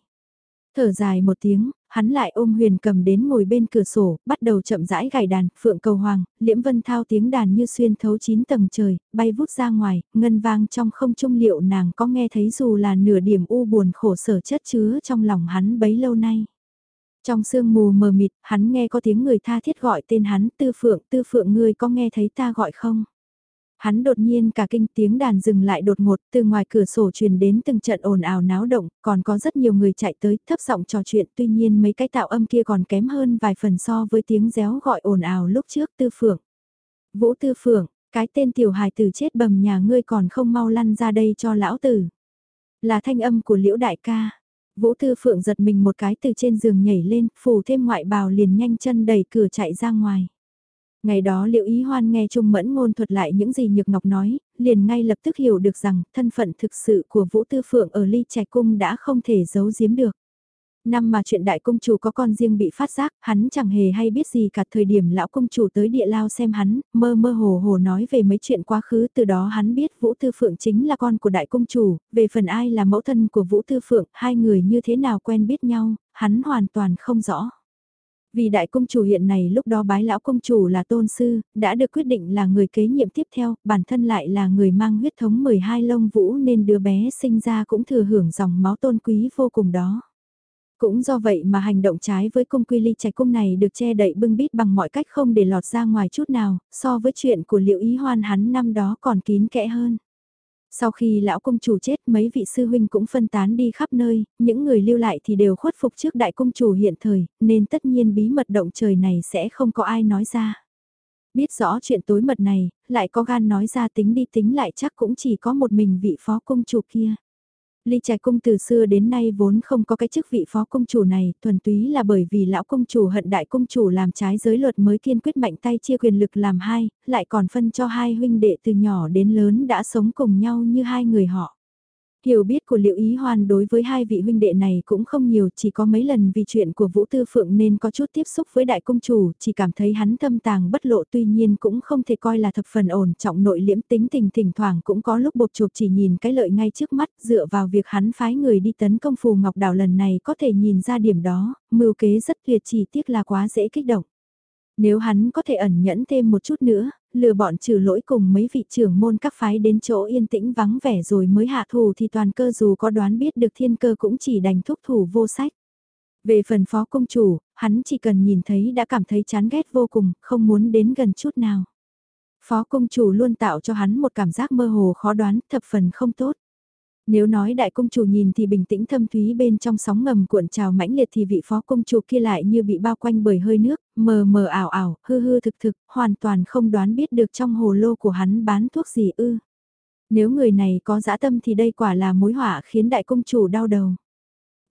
Thở dài một tiếng, hắn lại ôm huyền cầm đến ngồi bên cửa sổ, bắt đầu chậm rãi gảy đàn, phượng cầu hoàng, liễm vân thao tiếng đàn như xuyên thấu chín tầng trời, bay vút ra ngoài, ngân vang trong không trung liệu nàng có nghe thấy dù là nửa điểm u buồn khổ sở chất chứa trong lòng hắn bấy lâu nay. Trong sương mù mờ mịt, hắn nghe có tiếng người tha thiết gọi tên hắn, tư phượng, tư phượng ngươi có nghe thấy ta gọi không? Hắn đột nhiên cả kinh tiếng đàn dừng lại đột ngột, từ ngoài cửa sổ truyền đến từng trận ồn ào náo động, còn có rất nhiều người chạy tới thấp giọng trò chuyện tuy nhiên mấy cái tạo âm kia còn kém hơn vài phần so với tiếng réo gọi ồn ào lúc trước tư phượng. Vũ tư phượng, cái tên tiểu hài tử chết bầm nhà ngươi còn không mau lăn ra đây cho lão tử. Là thanh âm của liễu đại ca. Vũ Tư Phượng giật mình một cái từ trên giường nhảy lên, phủ thêm ngoại bào liền nhanh chân đẩy cửa chạy ra ngoài. Ngày đó liệu ý hoan nghe Trung Mẫn ngôn thuật lại những gì Nhược Ngọc nói, liền ngay lập tức hiểu được rằng thân phận thực sự của Vũ Tư Phượng ở ly trạch cung đã không thể giấu giếm được. Năm mà chuyện đại công chủ có con riêng bị phát giác, hắn chẳng hề hay biết gì cả thời điểm lão công chủ tới địa lao xem hắn, mơ mơ hồ hồ nói về mấy chuyện quá khứ từ đó hắn biết Vũ Tư Phượng chính là con của đại công chủ, về phần ai là mẫu thân của Vũ Tư Phượng, hai người như thế nào quen biết nhau, hắn hoàn toàn không rõ. Vì đại công chủ hiện này lúc đó bái lão công chủ là tôn sư, đã được quyết định là người kế nhiệm tiếp theo, bản thân lại là người mang huyết thống 12 lông vũ nên đứa bé sinh ra cũng thừa hưởng dòng máu tôn quý vô cùng đó. Cũng do vậy mà hành động trái với cung quy ly trạch cung này được che đậy bưng bít bằng mọi cách không để lọt ra ngoài chút nào, so với chuyện của liệu ý hoan hắn năm đó còn kín kẽ hơn. Sau khi lão công chủ chết mấy vị sư huynh cũng phân tán đi khắp nơi, những người lưu lại thì đều khuất phục trước đại công chủ hiện thời, nên tất nhiên bí mật động trời này sẽ không có ai nói ra. Biết rõ chuyện tối mật này, lại có gan nói ra tính đi tính lại chắc cũng chỉ có một mình vị phó công chủ kia. Ly Trạch cung từ xưa đến nay vốn không có cái chức vị phó công chủ này, thuần túy là bởi vì lão công chủ hận đại công chủ làm trái giới luật mới kiên quyết mạnh tay chia quyền lực làm hai, lại còn phân cho hai huynh đệ từ nhỏ đến lớn đã sống cùng nhau như hai người họ. Hiểu biết của Liệu Ý Hoan đối với hai vị huynh đệ này cũng không nhiều, chỉ có mấy lần vì chuyện của Vũ Tư Phượng nên có chút tiếp xúc với đại công chủ, chỉ cảm thấy hắn thâm tàng bất lộ tuy nhiên cũng không thể coi là thập phần ổn trọng nội liễm tính tình thỉnh thoảng cũng có lúc bột chụp chỉ nhìn cái lợi ngay trước mắt dựa vào việc hắn phái người đi tấn công phù ngọc đảo lần này có thể nhìn ra điểm đó, mưu kế rất tuyệt chỉ tiếc là quá dễ kích động. Nếu hắn có thể ẩn nhẫn thêm một chút nữa, lừa bọn trừ lỗi cùng mấy vị trưởng môn các phái đến chỗ yên tĩnh vắng vẻ rồi mới hạ thủ thì toàn cơ dù có đoán biết được thiên cơ cũng chỉ đành thúc thủ vô sách. Về phần phó công chủ, hắn chỉ cần nhìn thấy đã cảm thấy chán ghét vô cùng, không muốn đến gần chút nào. Phó công chủ luôn tạo cho hắn một cảm giác mơ hồ khó đoán, thập phần không tốt. Nếu nói đại công chủ nhìn thì bình tĩnh thâm thúy bên trong sóng ngầm cuộn trào mãnh liệt thì vị phó công chủ kia lại như bị bao quanh bởi hơi nước, mờ mờ ảo ảo, hư hư thực thực, hoàn toàn không đoán biết được trong hồ lô của hắn bán thuốc gì ư. Nếu người này có dã tâm thì đây quả là mối họa khiến đại công chủ đau đầu.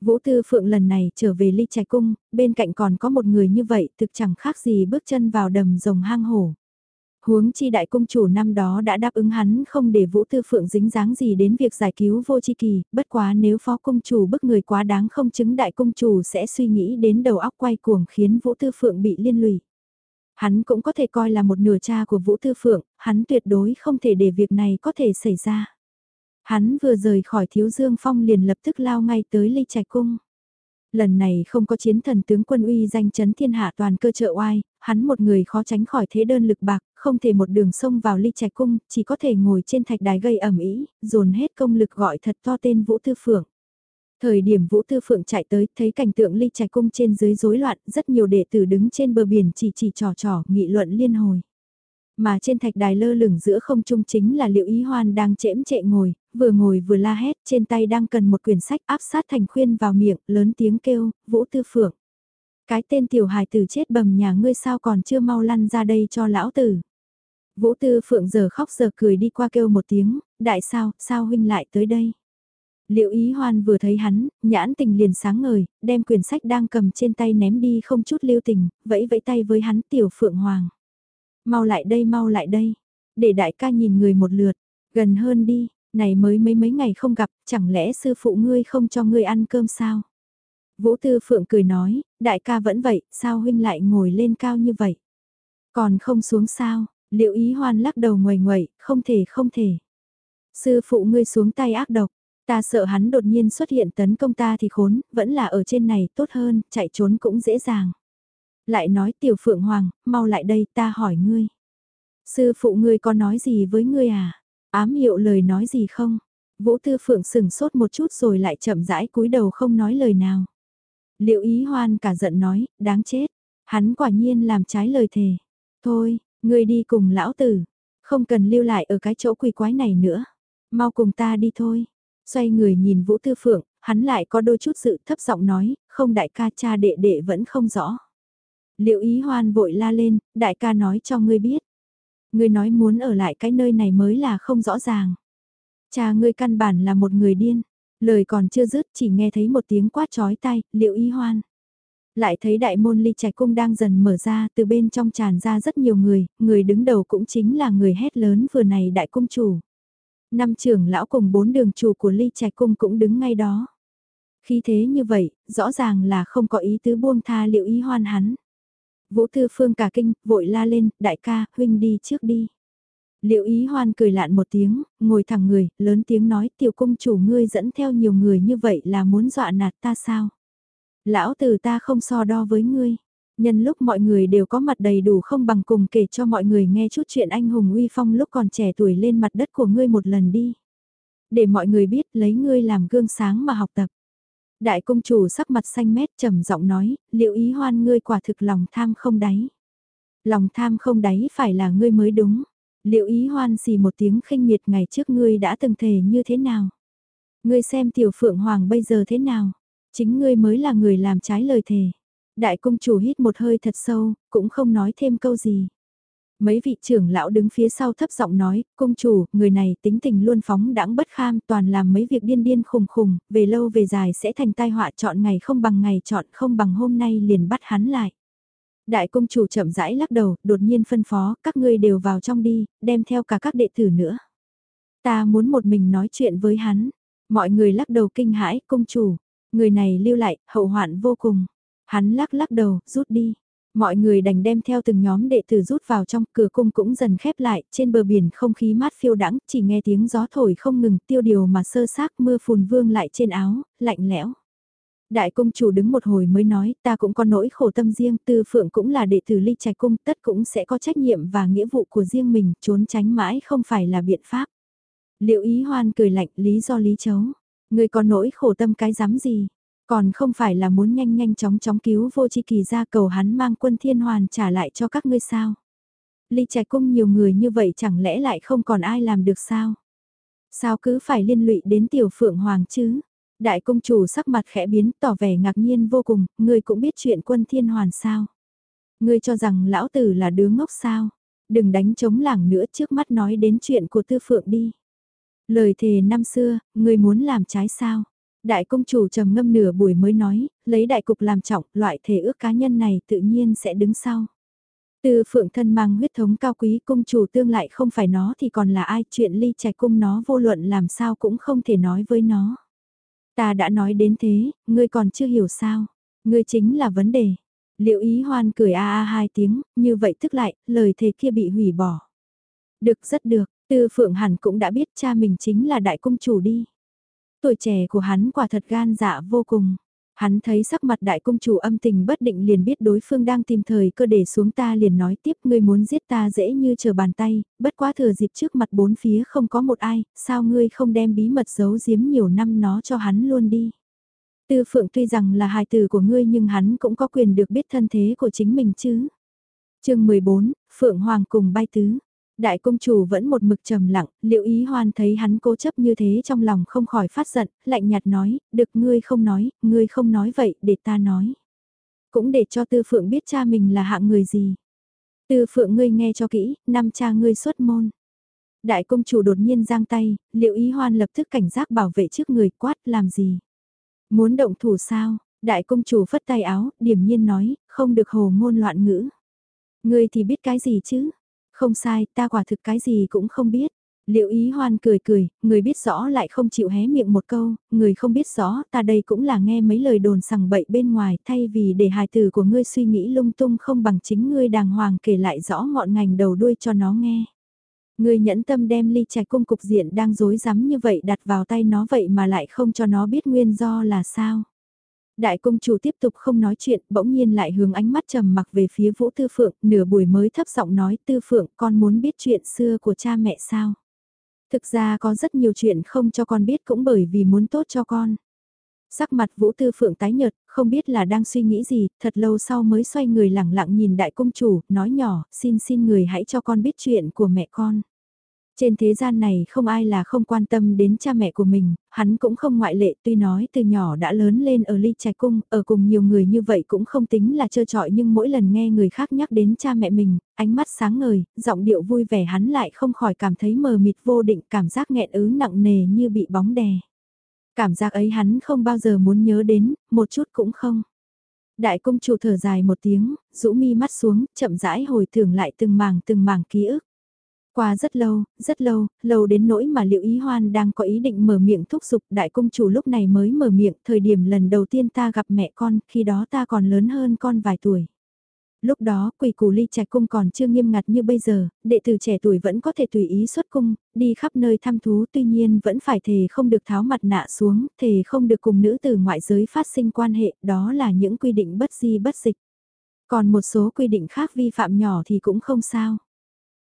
Vũ Tư Phượng lần này trở về ly trạch cung, bên cạnh còn có một người như vậy thực chẳng khác gì bước chân vào đầm rồng hang hổ. Huống chi đại cung chủ năm đó đã đáp ứng hắn không để Vũ Tư Phượng dính dáng gì đến việc giải cứu vô chi kỳ, bất quá nếu phó cung chủ bức người quá đáng không chứng đại cung chủ sẽ suy nghĩ đến đầu óc quay cuồng khiến Vũ Tư Phượng bị liên lụy. Hắn cũng có thể coi là một nửa cha của Vũ Tư Phượng, hắn tuyệt đối không thể để việc này có thể xảy ra. Hắn vừa rời khỏi thiếu dương phong liền lập tức lao ngay tới ly trạch cung. Lần này không có chiến thần tướng quân uy danh chấn thiên hạ toàn cơ trợ oai, hắn một người khó tránh khỏi thế đơn lực bạc, không thể một đường sông vào ly trạch cung, chỉ có thể ngồi trên thạch đài gây ẩm ý, dồn hết công lực gọi thật to tên Vũ Tư Phượng. Thời điểm Vũ Tư Phượng chạy tới, thấy cảnh tượng ly trạch cung trên dưới rối loạn, rất nhiều đệ tử đứng trên bờ biển chỉ chỉ trò trò, nghị luận liên hồi. Mà trên thạch đài lơ lửng giữa không trung chính là liệu ý hoan đang chễm chệ ngồi, vừa ngồi vừa la hét, trên tay đang cần một quyển sách áp sát thành khuyên vào miệng, lớn tiếng kêu, Vũ Tư Phượng. Cái tên tiểu hài tử chết bầm nhà ngươi sao còn chưa mau lăn ra đây cho lão tử. Vũ Tư Phượng giờ khóc giờ cười đi qua kêu một tiếng, đại sao, sao huynh lại tới đây. Liệu ý hoan vừa thấy hắn, nhãn tình liền sáng ngời, đem quyển sách đang cầm trên tay ném đi không chút lưu tình, vẫy vẫy tay với hắn tiểu Phượng Hoàng. Mau lại đây mau lại đây, để đại ca nhìn người một lượt, gần hơn đi, này mới mấy mấy ngày không gặp, chẳng lẽ sư phụ ngươi không cho ngươi ăn cơm sao? Vũ Tư Phượng cười nói, đại ca vẫn vậy, sao huynh lại ngồi lên cao như vậy? Còn không xuống sao, liệu ý hoan lắc đầu ngoài ngoậy, không thể không thể. Sư phụ ngươi xuống tay ác độc, ta sợ hắn đột nhiên xuất hiện tấn công ta thì khốn, vẫn là ở trên này tốt hơn, chạy trốn cũng dễ dàng. Lại nói tiểu phượng hoàng, mau lại đây ta hỏi ngươi. Sư phụ ngươi có nói gì với ngươi à? Ám hiệu lời nói gì không? Vũ Tư Phượng sừng sốt một chút rồi lại chậm rãi cúi đầu không nói lời nào. Liệu ý hoan cả giận nói, đáng chết. Hắn quả nhiên làm trái lời thề. Thôi, ngươi đi cùng lão tử. Không cần lưu lại ở cái chỗ quỷ quái này nữa. Mau cùng ta đi thôi. Xoay người nhìn Vũ Tư Phượng, hắn lại có đôi chút sự thấp giọng nói, không đại ca cha đệ đệ vẫn không rõ. Liệu ý hoan vội la lên, đại ca nói cho ngươi biết. Ngươi nói muốn ở lại cái nơi này mới là không rõ ràng. Cha ngươi căn bản là một người điên. Lời còn chưa dứt chỉ nghe thấy một tiếng quát chói tai. liệu ý hoan. Lại thấy đại môn ly trạch cung đang dần mở ra từ bên trong tràn ra rất nhiều người, người đứng đầu cũng chính là người hét lớn vừa này đại cung chủ. Năm trưởng lão cùng bốn đường chủ của ly trạch cung cũng đứng ngay đó. Khi thế như vậy, rõ ràng là không có ý tứ buông tha liệu ý hoan hắn. Vũ Tư Phương cả kinh, vội la lên, đại ca, huynh đi trước đi. Liệu ý hoan cười lạn một tiếng, ngồi thẳng người, lớn tiếng nói tiểu cung chủ ngươi dẫn theo nhiều người như vậy là muốn dọa nạt ta sao? Lão tử ta không so đo với ngươi. Nhân lúc mọi người đều có mặt đầy đủ không bằng cùng kể cho mọi người nghe chút chuyện anh hùng uy phong lúc còn trẻ tuổi lên mặt đất của ngươi một lần đi. Để mọi người biết lấy ngươi làm gương sáng mà học tập. Đại công chủ sắc mặt xanh mét trầm giọng nói, liệu ý hoan ngươi quả thực lòng tham không đáy. Lòng tham không đáy phải là ngươi mới đúng. Liệu ý hoan xì một tiếng khinh miệt ngày trước ngươi đã từng thề như thế nào? Ngươi xem tiểu phượng hoàng bây giờ thế nào? Chính ngươi mới là người làm trái lời thề. Đại công chủ hít một hơi thật sâu, cũng không nói thêm câu gì. Mấy vị trưởng lão đứng phía sau thấp giọng nói, công chủ, người này tính tình luôn phóng đãng bất kham toàn làm mấy việc điên điên khùng khùng, về lâu về dài sẽ thành tai họa chọn ngày không bằng ngày chọn không bằng hôm nay liền bắt hắn lại. Đại công chủ chậm rãi lắc đầu, đột nhiên phân phó, các ngươi đều vào trong đi, đem theo cả các đệ tử nữa. Ta muốn một mình nói chuyện với hắn. Mọi người lắc đầu kinh hãi, công chủ, người này lưu lại, hậu hoạn vô cùng. Hắn lắc lắc đầu, rút đi. Mọi người đành đem theo từng nhóm đệ tử rút vào trong cửa cung cũng dần khép lại, trên bờ biển không khí mát phiêu đắng, chỉ nghe tiếng gió thổi không ngừng tiêu điều mà sơ xác mưa phùn vương lại trên áo, lạnh lẽo. Đại công chủ đứng một hồi mới nói, ta cũng có nỗi khổ tâm riêng, tư phượng cũng là đệ tử ly trạch cung, tất cũng sẽ có trách nhiệm và nghĩa vụ của riêng mình, trốn tránh mãi không phải là biện pháp. Liệu ý hoan cười lạnh, lý do lý chấu, người có nỗi khổ tâm cái dám gì, còn không phải là muốn nhanh nhanh chóng chóng cứu vô chi kỳ ra cầu hắn mang quân thiên hoàn trả lại cho các ngươi sao. Ly trạch cung nhiều người như vậy chẳng lẽ lại không còn ai làm được sao? Sao cứ phải liên lụy đến tiểu phượng hoàng chứ? Đại công chủ sắc mặt khẽ biến tỏ vẻ ngạc nhiên vô cùng, ngươi cũng biết chuyện quân thiên hoàn sao. Ngươi cho rằng lão tử là đứa ngốc sao. Đừng đánh chống làng nữa trước mắt nói đến chuyện của tư phượng đi. Lời thề năm xưa, ngươi muốn làm trái sao. Đại công chủ trầm ngâm nửa buổi mới nói, lấy đại cục làm trọng, loại thể ước cá nhân này tự nhiên sẽ đứng sau. Tư phượng thân mang huyết thống cao quý công chủ tương lại không phải nó thì còn là ai chuyện ly trạch cung nó vô luận làm sao cũng không thể nói với nó. Ta đã nói đến thế, ngươi còn chưa hiểu sao. Ngươi chính là vấn đề. Liệu ý hoan cười a a hai tiếng, như vậy tức lại, lời thề kia bị hủy bỏ. Được rất được, tư phượng hẳn cũng đã biết cha mình chính là đại cung chủ đi. Tuổi trẻ của hắn quả thật gan dạ vô cùng. Hắn thấy sắc mặt đại công chủ âm tình bất định liền biết đối phương đang tìm thời cơ để xuống ta liền nói tiếp ngươi muốn giết ta dễ như chờ bàn tay, bất quá thừa dịp trước mặt bốn phía không có một ai, sao ngươi không đem bí mật giấu giếm nhiều năm nó cho hắn luôn đi. Tư phượng tuy rằng là hài tử của ngươi nhưng hắn cũng có quyền được biết thân thế của chính mình chứ. chương 14, Phượng Hoàng cùng bay tứ. Đại công chủ vẫn một mực trầm lặng, liệu ý hoan thấy hắn cố chấp như thế trong lòng không khỏi phát giận, lạnh nhạt nói, được ngươi không nói, ngươi không nói vậy, để ta nói. Cũng để cho tư phượng biết cha mình là hạng người gì. Tư phượng ngươi nghe cho kỹ, năm cha ngươi xuất môn. Đại công chủ đột nhiên giang tay, liệu ý hoan lập tức cảnh giác bảo vệ trước người quát làm gì. Muốn động thủ sao, đại công chủ phất tay áo, điểm nhiên nói, không được hồ ngôn loạn ngữ. Ngươi thì biết cái gì chứ, không sai, ta quả thực cái gì cũng không biết. Liệu ý hoan cười cười, người biết rõ lại không chịu hé miệng một câu, người không biết rõ, ta đây cũng là nghe mấy lời đồn sằng bậy bên ngoài, thay vì để hài tử của ngươi suy nghĩ lung tung không bằng chính ngươi đàng hoàng kể lại rõ ngọn ngành đầu đuôi cho nó nghe. Ngươi nhẫn tâm đem ly trạch cung cục diện đang rối rắm như vậy đặt vào tay nó vậy mà lại không cho nó biết nguyên do là sao. Đại công chủ tiếp tục không nói chuyện, bỗng nhiên lại hướng ánh mắt trầm mặc về phía Vũ Tư Phượng, nửa buổi mới thấp giọng nói Tư Phượng con muốn biết chuyện xưa của cha mẹ sao. Thực ra có rất nhiều chuyện không cho con biết cũng bởi vì muốn tốt cho con. Sắc mặt Vũ Tư Phượng tái nhợt, không biết là đang suy nghĩ gì, thật lâu sau mới xoay người lẳng lặng nhìn đại công chủ, nói nhỏ, xin xin người hãy cho con biết chuyện của mẹ con. Trên thế gian này không ai là không quan tâm đến cha mẹ của mình, hắn cũng không ngoại lệ tuy nói từ nhỏ đã lớn lên ở ly trạch cung, ở cùng nhiều người như vậy cũng không tính là trơ trọi nhưng mỗi lần nghe người khác nhắc đến cha mẹ mình, ánh mắt sáng ngời, giọng điệu vui vẻ hắn lại không khỏi cảm thấy mờ mịt vô định cảm giác nghẹn ứ nặng nề như bị bóng đè. Cảm giác ấy hắn không bao giờ muốn nhớ đến, một chút cũng không. Đại công chủ thở dài một tiếng, rũ mi mắt xuống, chậm rãi hồi tưởng lại từng mảng từng mảng ký ức. Qua rất lâu, rất lâu, lâu đến nỗi mà liệu ý hoan đang có ý định mở miệng thúc giục đại công chủ lúc này mới mở miệng thời điểm lần đầu tiên ta gặp mẹ con, khi đó ta còn lớn hơn con vài tuổi. Lúc đó quỷ củ ly trạch cung còn chưa nghiêm ngặt như bây giờ, đệ tử trẻ tuổi vẫn có thể tùy ý xuất cung, đi khắp nơi thăm thú tuy nhiên vẫn phải thề không được tháo mặt nạ xuống, thề không được cùng nữ từ ngoại giới phát sinh quan hệ, đó là những quy định bất di bất dịch. Còn một số quy định khác vi phạm nhỏ thì cũng không sao.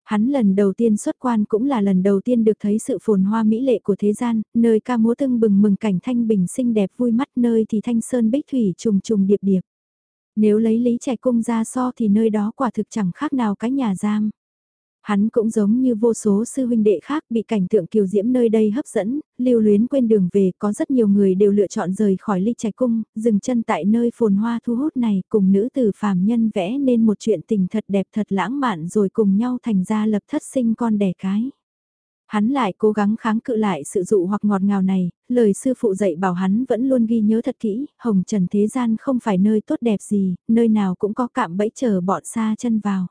Hắn lần đầu tiên xuất quan cũng là lần đầu tiên được thấy sự phồn hoa mỹ lệ của thế gian, nơi ca múa tưng bừng mừng cảnh thanh bình xinh đẹp vui mắt nơi thì thanh sơn bích thủy trùng trùng điệp điệp. Nếu lấy lý trẻ cung ra so thì nơi đó quả thực chẳng khác nào cái nhà giam. Hắn cũng giống như vô số sư huynh đệ khác bị cảnh tượng kiều diễm nơi đây hấp dẫn, lưu luyến quên đường về có rất nhiều người đều lựa chọn rời khỏi ly trạch cung, dừng chân tại nơi phồn hoa thu hút này cùng nữ tử phàm nhân vẽ nên một chuyện tình thật đẹp thật lãng mạn rồi cùng nhau thành ra lập thất sinh con đẻ cái. Hắn lại cố gắng kháng cự lại sự dụ hoặc ngọt ngào này, lời sư phụ dạy bảo hắn vẫn luôn ghi nhớ thật kỹ, hồng trần thế gian không phải nơi tốt đẹp gì, nơi nào cũng có cạm bẫy chờ bọn xa chân vào.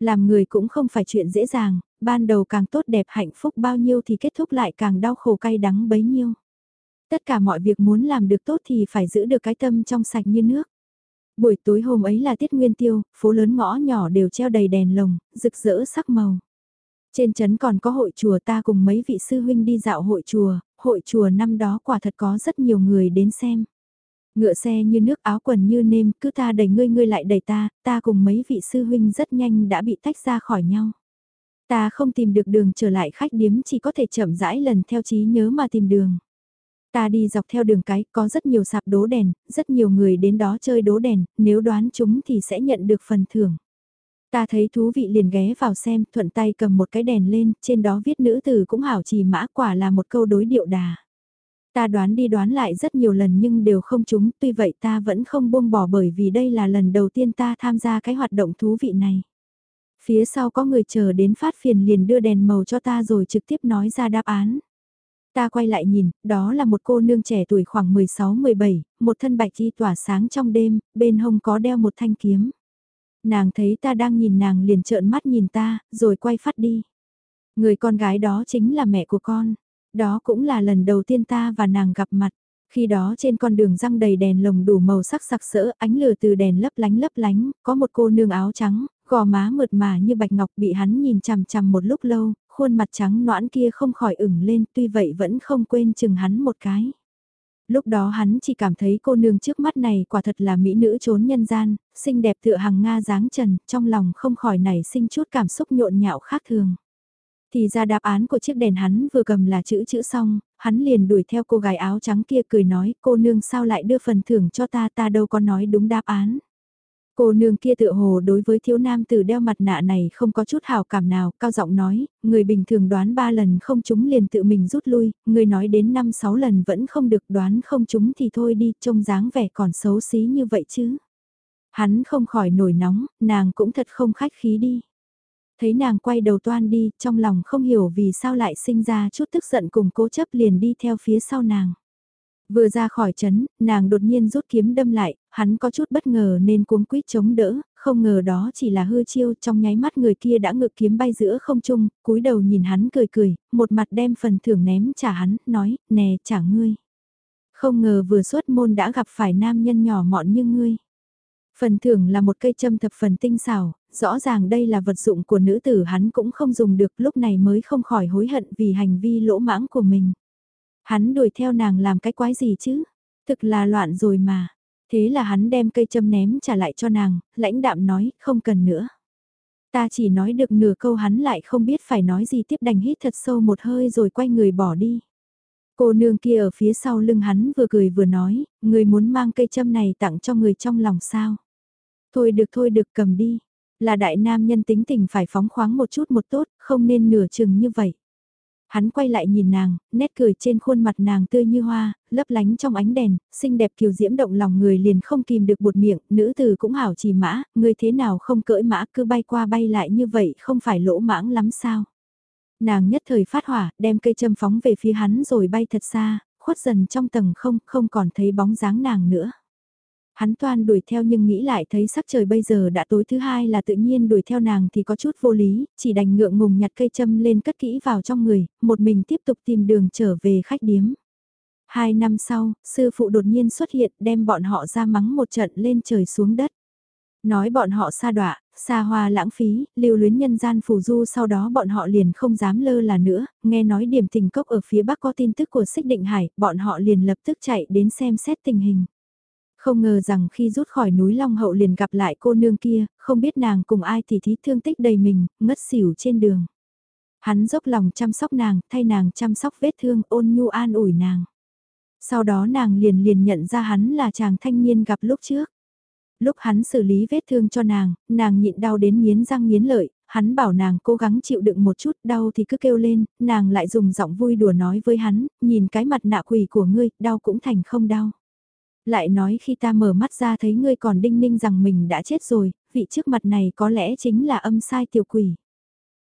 Làm người cũng không phải chuyện dễ dàng, ban đầu càng tốt đẹp hạnh phúc bao nhiêu thì kết thúc lại càng đau khổ cay đắng bấy nhiêu. Tất cả mọi việc muốn làm được tốt thì phải giữ được cái tâm trong sạch như nước. Buổi tối hôm ấy là tiết nguyên tiêu, phố lớn ngõ nhỏ đều treo đầy đèn lồng, rực rỡ sắc màu. Trên trấn còn có hội chùa ta cùng mấy vị sư huynh đi dạo hội chùa, hội chùa năm đó quả thật có rất nhiều người đến xem. Ngựa xe như nước áo quần như nêm, cứ ta đẩy ngươi ngươi lại đẩy ta, ta cùng mấy vị sư huynh rất nhanh đã bị tách ra khỏi nhau. Ta không tìm được đường trở lại khách điếm chỉ có thể chậm rãi lần theo trí nhớ mà tìm đường. Ta đi dọc theo đường cái, có rất nhiều sạp đố đèn, rất nhiều người đến đó chơi đố đèn, nếu đoán chúng thì sẽ nhận được phần thưởng. Ta thấy thú vị liền ghé vào xem, thuận tay cầm một cái đèn lên, trên đó viết nữ tử cũng hảo trì mã quả là một câu đối điệu đà. Ta đoán đi đoán lại rất nhiều lần nhưng đều không trúng, tuy vậy ta vẫn không buông bỏ bởi vì đây là lần đầu tiên ta tham gia cái hoạt động thú vị này. Phía sau có người chờ đến phát phiền liền đưa đèn màu cho ta rồi trực tiếp nói ra đáp án. Ta quay lại nhìn, đó là một cô nương trẻ tuổi khoảng 16-17, một thân bạch chi tỏa sáng trong đêm, bên hông có đeo một thanh kiếm. Nàng thấy ta đang nhìn nàng liền trợn mắt nhìn ta, rồi quay phát đi. Người con gái đó chính là mẹ của con. Đó cũng là lần đầu tiên ta và nàng gặp mặt. Khi đó trên con đường răng đầy đèn lồng đủ màu sắc sặc sỡ, ánh lửa từ đèn lấp lánh lấp lánh, có một cô nương áo trắng, gò má mượt mà như bạch ngọc bị hắn nhìn chằm chằm một lúc lâu, khuôn mặt trắng noãn kia không khỏi ửng lên, tuy vậy vẫn không quên chừng hắn một cái. Lúc đó hắn chỉ cảm thấy cô nương trước mắt này quả thật là mỹ nữ trốn nhân gian, xinh đẹp tựa hàng Nga dáng trần, trong lòng không khỏi nảy sinh chút cảm xúc nhộn nhạo khác thường. Thì ra đáp án của chiếc đèn hắn vừa cầm là chữ chữ xong, hắn liền đuổi theo cô gái áo trắng kia cười nói cô nương sao lại đưa phần thưởng cho ta ta đâu có nói đúng đáp án. Cô nương kia tự hồ đối với thiếu nam tử đeo mặt nạ này không có chút hào cảm nào, cao giọng nói, người bình thường đoán ba lần không chúng liền tự mình rút lui, người nói đến năm sáu lần vẫn không được đoán không chúng thì thôi đi, trông dáng vẻ còn xấu xí như vậy chứ. Hắn không khỏi nổi nóng, nàng cũng thật không khách khí đi. Thấy nàng quay đầu toan đi, trong lòng không hiểu vì sao lại sinh ra chút tức giận cùng cố chấp liền đi theo phía sau nàng. Vừa ra khỏi chấn, nàng đột nhiên rút kiếm đâm lại, hắn có chút bất ngờ nên cuống quýt chống đỡ, không ngờ đó chỉ là hư chiêu trong nháy mắt người kia đã ngự kiếm bay giữa không trung, cúi đầu nhìn hắn cười cười, một mặt đem phần thưởng ném trả hắn, nói, nè trả ngươi. Không ngờ vừa xuất môn đã gặp phải nam nhân nhỏ mọn như ngươi. Phần thưởng là một cây châm thập phần tinh xảo, rõ ràng đây là vật dụng của nữ tử hắn cũng không dùng được lúc này mới không khỏi hối hận vì hành vi lỗ mãng của mình. Hắn đuổi theo nàng làm cái quái gì chứ? Thực là loạn rồi mà. Thế là hắn đem cây châm ném trả lại cho nàng, lãnh đạm nói, không cần nữa. Ta chỉ nói được nửa câu hắn lại không biết phải nói gì tiếp đành hít thật sâu một hơi rồi quay người bỏ đi. Cô nương kia ở phía sau lưng hắn vừa cười vừa nói, người muốn mang cây châm này tặng cho người trong lòng sao. Thôi được thôi được cầm đi, là đại nam nhân tính tình phải phóng khoáng một chút một tốt, không nên nửa chừng như vậy. Hắn quay lại nhìn nàng, nét cười trên khuôn mặt nàng tươi như hoa, lấp lánh trong ánh đèn, xinh đẹp kiều diễm động lòng người liền không kìm được buột miệng, nữ tử cũng hảo chỉ mã, người thế nào không cưỡi mã cứ bay qua bay lại như vậy không phải lỗ mãng lắm sao. Nàng nhất thời phát hỏa, đem cây châm phóng về phía hắn rồi bay thật xa, khuất dần trong tầng không, không còn thấy bóng dáng nàng nữa. Hắn toan đuổi theo nhưng nghĩ lại thấy sắc trời bây giờ đã tối thứ hai là tự nhiên đuổi theo nàng thì có chút vô lý, chỉ đành ngượng ngùng nhặt cây châm lên cất kỹ vào trong người, một mình tiếp tục tìm đường trở về khách điếm. Hai năm sau, sư phụ đột nhiên xuất hiện đem bọn họ ra mắng một trận lên trời xuống đất. Nói bọn họ xa đọa, xa hoa lãng phí, lưu luyến nhân gian phù du sau đó bọn họ liền không dám lơ là nữa, nghe nói điểm tình cốc ở phía bắc có tin tức của xích định hải, bọn họ liền lập tức chạy đến xem xét tình hình. Không ngờ rằng khi rút khỏi núi Long Hậu liền gặp lại cô nương kia, không biết nàng cùng ai thì thí thương tích đầy mình, ngất xỉu trên đường. Hắn dốc lòng chăm sóc nàng, thay nàng chăm sóc vết thương ôn nhu an ủi nàng. Sau đó nàng liền liền nhận ra hắn là chàng thanh niên gặp lúc trước. Lúc hắn xử lý vết thương cho nàng, nàng nhịn đau đến nghiến răng nghiến lợi, hắn bảo nàng cố gắng chịu đựng một chút, đau thì cứ kêu lên, nàng lại dùng giọng vui đùa nói với hắn, nhìn cái mặt nạ quỷ của ngươi, đau cũng thành không đau. Lại nói khi ta mở mắt ra thấy ngươi còn đinh ninh rằng mình đã chết rồi, vị trước mặt này có lẽ chính là âm sai tiểu quỷ.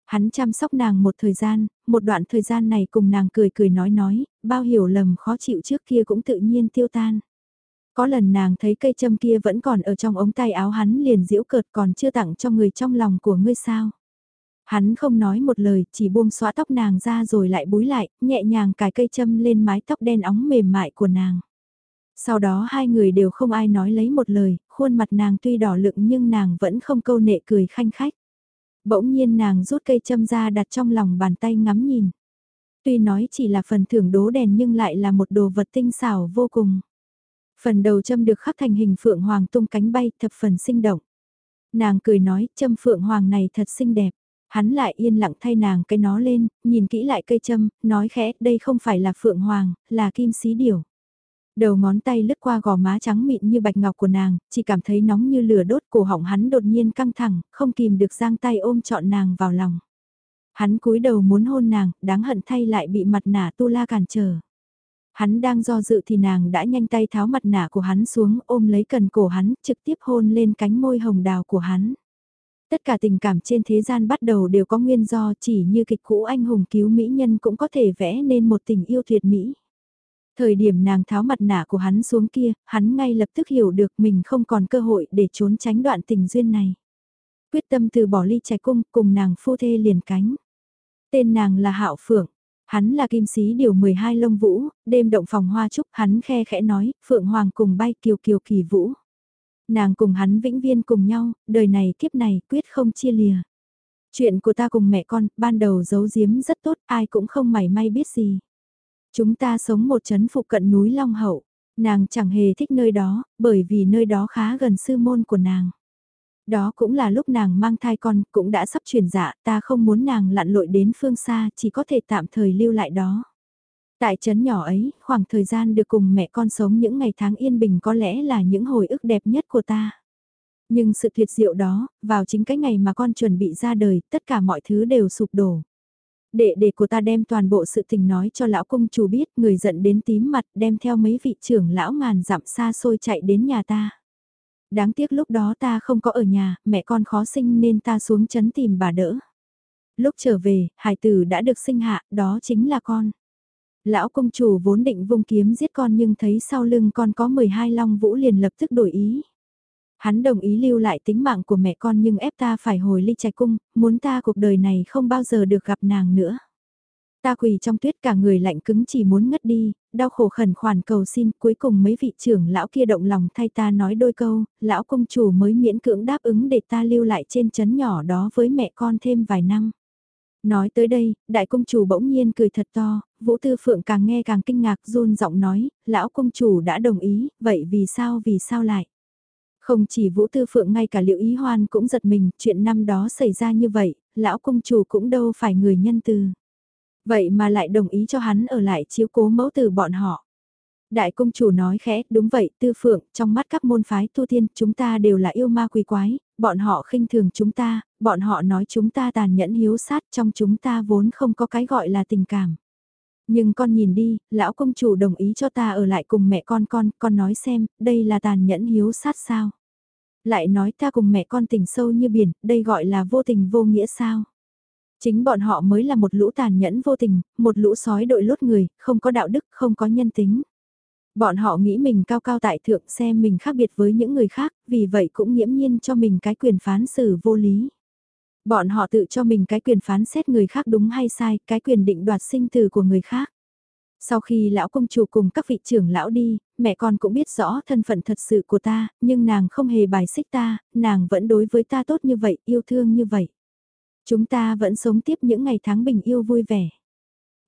Hắn chăm sóc nàng một thời gian, một đoạn thời gian này cùng nàng cười cười nói nói, bao hiểu lầm khó chịu trước kia cũng tự nhiên tiêu tan. Có lần nàng thấy cây châm kia vẫn còn ở trong ống tay áo hắn liền diễu cợt còn chưa tặng cho người trong lòng của ngươi sao. Hắn không nói một lời, chỉ buông xóa tóc nàng ra rồi lại búi lại, nhẹ nhàng cài cây châm lên mái tóc đen óng mềm mại của nàng. Sau đó hai người đều không ai nói lấy một lời, khuôn mặt nàng tuy đỏ lựng nhưng nàng vẫn không câu nệ cười khanh khách. Bỗng nhiên nàng rút cây châm ra đặt trong lòng bàn tay ngắm nhìn. Tuy nói chỉ là phần thưởng đố đèn nhưng lại là một đồ vật tinh xảo vô cùng. Phần đầu châm được khắc thành hình phượng hoàng tung cánh bay thập phần sinh động. Nàng cười nói châm phượng hoàng này thật xinh đẹp. Hắn lại yên lặng thay nàng cái nó lên, nhìn kỹ lại cây châm, nói khẽ đây không phải là phượng hoàng, là kim xí điểu. Đầu ngón tay lướt qua gò má trắng mịn như bạch ngọc của nàng, chỉ cảm thấy nóng như lửa đốt cổ họng hắn đột nhiên căng thẳng, không kìm được giang tay ôm trọn nàng vào lòng. Hắn cúi đầu muốn hôn nàng, đáng hận thay lại bị mặt nạ tu la cản trở. Hắn đang do dự thì nàng đã nhanh tay tháo mặt nạ của hắn xuống ôm lấy cần cổ hắn, trực tiếp hôn lên cánh môi hồng đào của hắn. Tất cả tình cảm trên thế gian bắt đầu đều có nguyên do chỉ như kịch cũ anh hùng cứu mỹ nhân cũng có thể vẽ nên một tình yêu tuyệt mỹ. Thời điểm nàng tháo mặt nạ của hắn xuống kia, hắn ngay lập tức hiểu được mình không còn cơ hội để trốn tránh đoạn tình duyên này. Quyết tâm từ bỏ ly trái cung cùng nàng phu thê liền cánh. Tên nàng là Hạo Phượng. Hắn là kim sĩ điều 12 lông vũ, đêm động phòng hoa trúc, hắn khe khẽ nói, Phượng Hoàng cùng bay kiều kiều kỳ vũ. Nàng cùng hắn vĩnh viên cùng nhau, đời này kiếp này quyết không chia lìa. Chuyện của ta cùng mẹ con, ban đầu giấu giếm rất tốt, ai cũng không mảy may biết gì. Chúng ta sống một chấn phụ cận núi Long Hậu, nàng chẳng hề thích nơi đó, bởi vì nơi đó khá gần sư môn của nàng. Đó cũng là lúc nàng mang thai con, cũng đã sắp chuyển dạ, ta không muốn nàng lặn lội đến phương xa, chỉ có thể tạm thời lưu lại đó. Tại trấn nhỏ ấy, khoảng thời gian được cùng mẹ con sống những ngày tháng yên bình có lẽ là những hồi ức đẹp nhất của ta. Nhưng sự tuyệt diệu đó, vào chính cái ngày mà con chuẩn bị ra đời, tất cả mọi thứ đều sụp đổ. Đệ đệ của ta đem toàn bộ sự tình nói cho lão công chủ biết, người giận đến tím mặt đem theo mấy vị trưởng lão ngàn dặm xa xôi chạy đến nhà ta. Đáng tiếc lúc đó ta không có ở nhà, mẹ con khó sinh nên ta xuống chấn tìm bà đỡ. Lúc trở về, hải tử đã được sinh hạ, đó chính là con. Lão công chủ vốn định vung kiếm giết con nhưng thấy sau lưng con có 12 long vũ liền lập tức đổi ý. Hắn đồng ý lưu lại tính mạng của mẹ con nhưng ép ta phải hồi ly trạch cung, muốn ta cuộc đời này không bao giờ được gặp nàng nữa. Ta quỳ trong tuyết cả người lạnh cứng chỉ muốn ngất đi, đau khổ khẩn khoản cầu xin cuối cùng mấy vị trưởng lão kia động lòng thay ta nói đôi câu, lão công chủ mới miễn cưỡng đáp ứng để ta lưu lại trên chấn nhỏ đó với mẹ con thêm vài năm. Nói tới đây, đại công chủ bỗng nhiên cười thật to, Vũ Tư Phượng càng nghe càng kinh ngạc run giọng nói, lão công chủ đã đồng ý, vậy vì sao vì sao lại? Không chỉ Vũ Tư Phượng ngay cả Liệu Ý Hoan cũng giật mình, chuyện năm đó xảy ra như vậy, lão công chủ cũng đâu phải người nhân từ. Vậy mà lại đồng ý cho hắn ở lại chiếu cố mẫu từ bọn họ. Đại công chủ nói khẽ, đúng vậy, tư phượng, trong mắt các môn phái tu tiên, chúng ta đều là yêu ma quỷ quái, bọn họ khinh thường chúng ta, bọn họ nói chúng ta tàn nhẫn hiếu sát, trong chúng ta vốn không có cái gọi là tình cảm. Nhưng con nhìn đi, lão công chủ đồng ý cho ta ở lại cùng mẹ con con, con nói xem, đây là tàn nhẫn hiếu sát sao? Lại nói ta cùng mẹ con tình sâu như biển, đây gọi là vô tình vô nghĩa sao? Chính bọn họ mới là một lũ tàn nhẫn vô tình, một lũ sói đội lốt người, không có đạo đức, không có nhân tính. Bọn họ nghĩ mình cao cao tại thượng xem mình khác biệt với những người khác, vì vậy cũng nghiễm nhiên cho mình cái quyền phán xử vô lý. Bọn họ tự cho mình cái quyền phán xét người khác đúng hay sai, cái quyền định đoạt sinh tử của người khác. Sau khi lão công chủ cùng các vị trưởng lão đi, mẹ con cũng biết rõ thân phận thật sự của ta, nhưng nàng không hề bài xích ta, nàng vẫn đối với ta tốt như vậy, yêu thương như vậy. Chúng ta vẫn sống tiếp những ngày tháng bình yêu vui vẻ.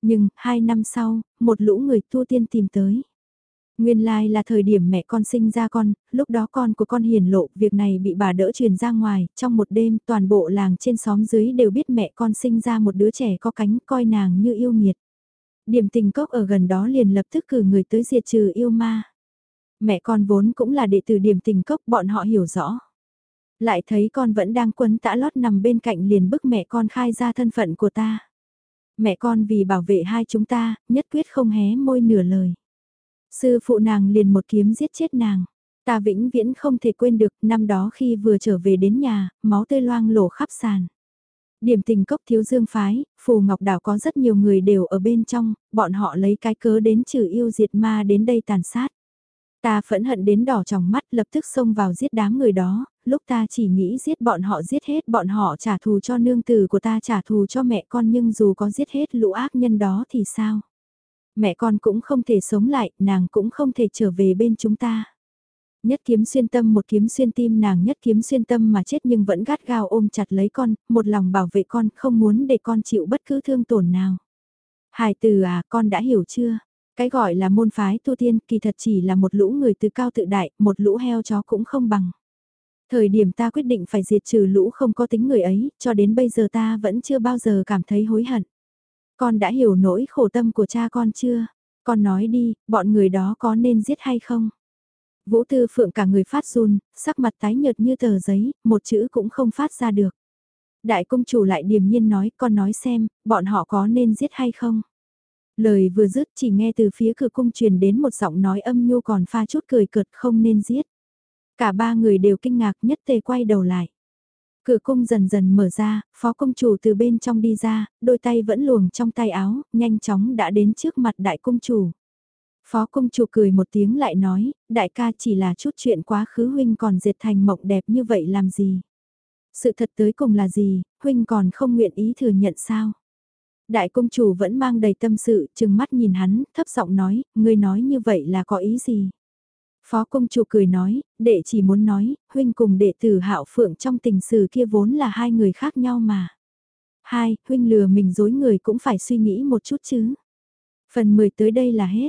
Nhưng, hai năm sau, một lũ người tu tiên tìm tới. Nguyên lai là thời điểm mẹ con sinh ra con, lúc đó con của con hiền lộ, việc này bị bà đỡ truyền ra ngoài, trong một đêm toàn bộ làng trên xóm dưới đều biết mẹ con sinh ra một đứa trẻ có cánh coi nàng như yêu nghiệt. Điểm tình cốc ở gần đó liền lập tức cử người tới diệt trừ yêu ma. Mẹ con vốn cũng là đệ tử điểm tình cốc bọn họ hiểu rõ. Lại thấy con vẫn đang quấn tã lót nằm bên cạnh liền bức mẹ con khai ra thân phận của ta. Mẹ con vì bảo vệ hai chúng ta, nhất quyết không hé môi nửa lời. Sư phụ nàng liền một kiếm giết chết nàng. Ta vĩnh viễn không thể quên được năm đó khi vừa trở về đến nhà, máu tươi loang lổ khắp sàn. Điểm tình cốc thiếu dương phái, phù ngọc đảo có rất nhiều người đều ở bên trong, bọn họ lấy cái cớ đến trừ yêu diệt ma đến đây tàn sát. Ta phẫn hận đến đỏ trong mắt lập tức xông vào giết đám người đó, lúc ta chỉ nghĩ giết bọn họ giết hết bọn họ trả thù cho nương tử của ta trả thù cho mẹ con nhưng dù có giết hết lũ ác nhân đó thì sao? Mẹ con cũng không thể sống lại, nàng cũng không thể trở về bên chúng ta. Nhất kiếm xuyên tâm một kiếm xuyên tim nàng nhất kiếm xuyên tâm mà chết nhưng vẫn gắt gao ôm chặt lấy con, một lòng bảo vệ con, không muốn để con chịu bất cứ thương tổn nào. Hải từ à, con đã hiểu chưa? Cái gọi là môn phái tu tiên kỳ thật chỉ là một lũ người từ cao tự đại, một lũ heo chó cũng không bằng. Thời điểm ta quyết định phải diệt trừ lũ không có tính người ấy, cho đến bây giờ ta vẫn chưa bao giờ cảm thấy hối hận. Con đã hiểu nỗi khổ tâm của cha con chưa? Con nói đi, bọn người đó có nên giết hay không? Vũ Tư Phượng cả người phát run, sắc mặt tái nhợt như tờ giấy, một chữ cũng không phát ra được. Đại công chủ lại điềm nhiên nói, con nói xem, bọn họ có nên giết hay không? Lời vừa dứt chỉ nghe từ phía cửa cung truyền đến một giọng nói âm nhu còn pha chút cười cợt không nên giết. Cả ba người đều kinh ngạc nhất tề quay đầu lại. Cửa cung dần dần mở ra, phó công chủ từ bên trong đi ra, đôi tay vẫn luồng trong tay áo, nhanh chóng đã đến trước mặt đại công chủ. Phó công chủ cười một tiếng lại nói, đại ca chỉ là chút chuyện quá khứ huynh còn dệt thành mộng đẹp như vậy làm gì. Sự thật tới cùng là gì, huynh còn không nguyện ý thừa nhận sao. Đại công chủ vẫn mang đầy tâm sự, chừng mắt nhìn hắn, thấp giọng nói, ngươi nói như vậy là có ý gì? Phó công chủ cười nói, đệ chỉ muốn nói, huynh cùng đệ tử hạo phượng trong tình sử kia vốn là hai người khác nhau mà. Hai, huynh lừa mình dối người cũng phải suy nghĩ một chút chứ. Phần 10 tới đây là hết.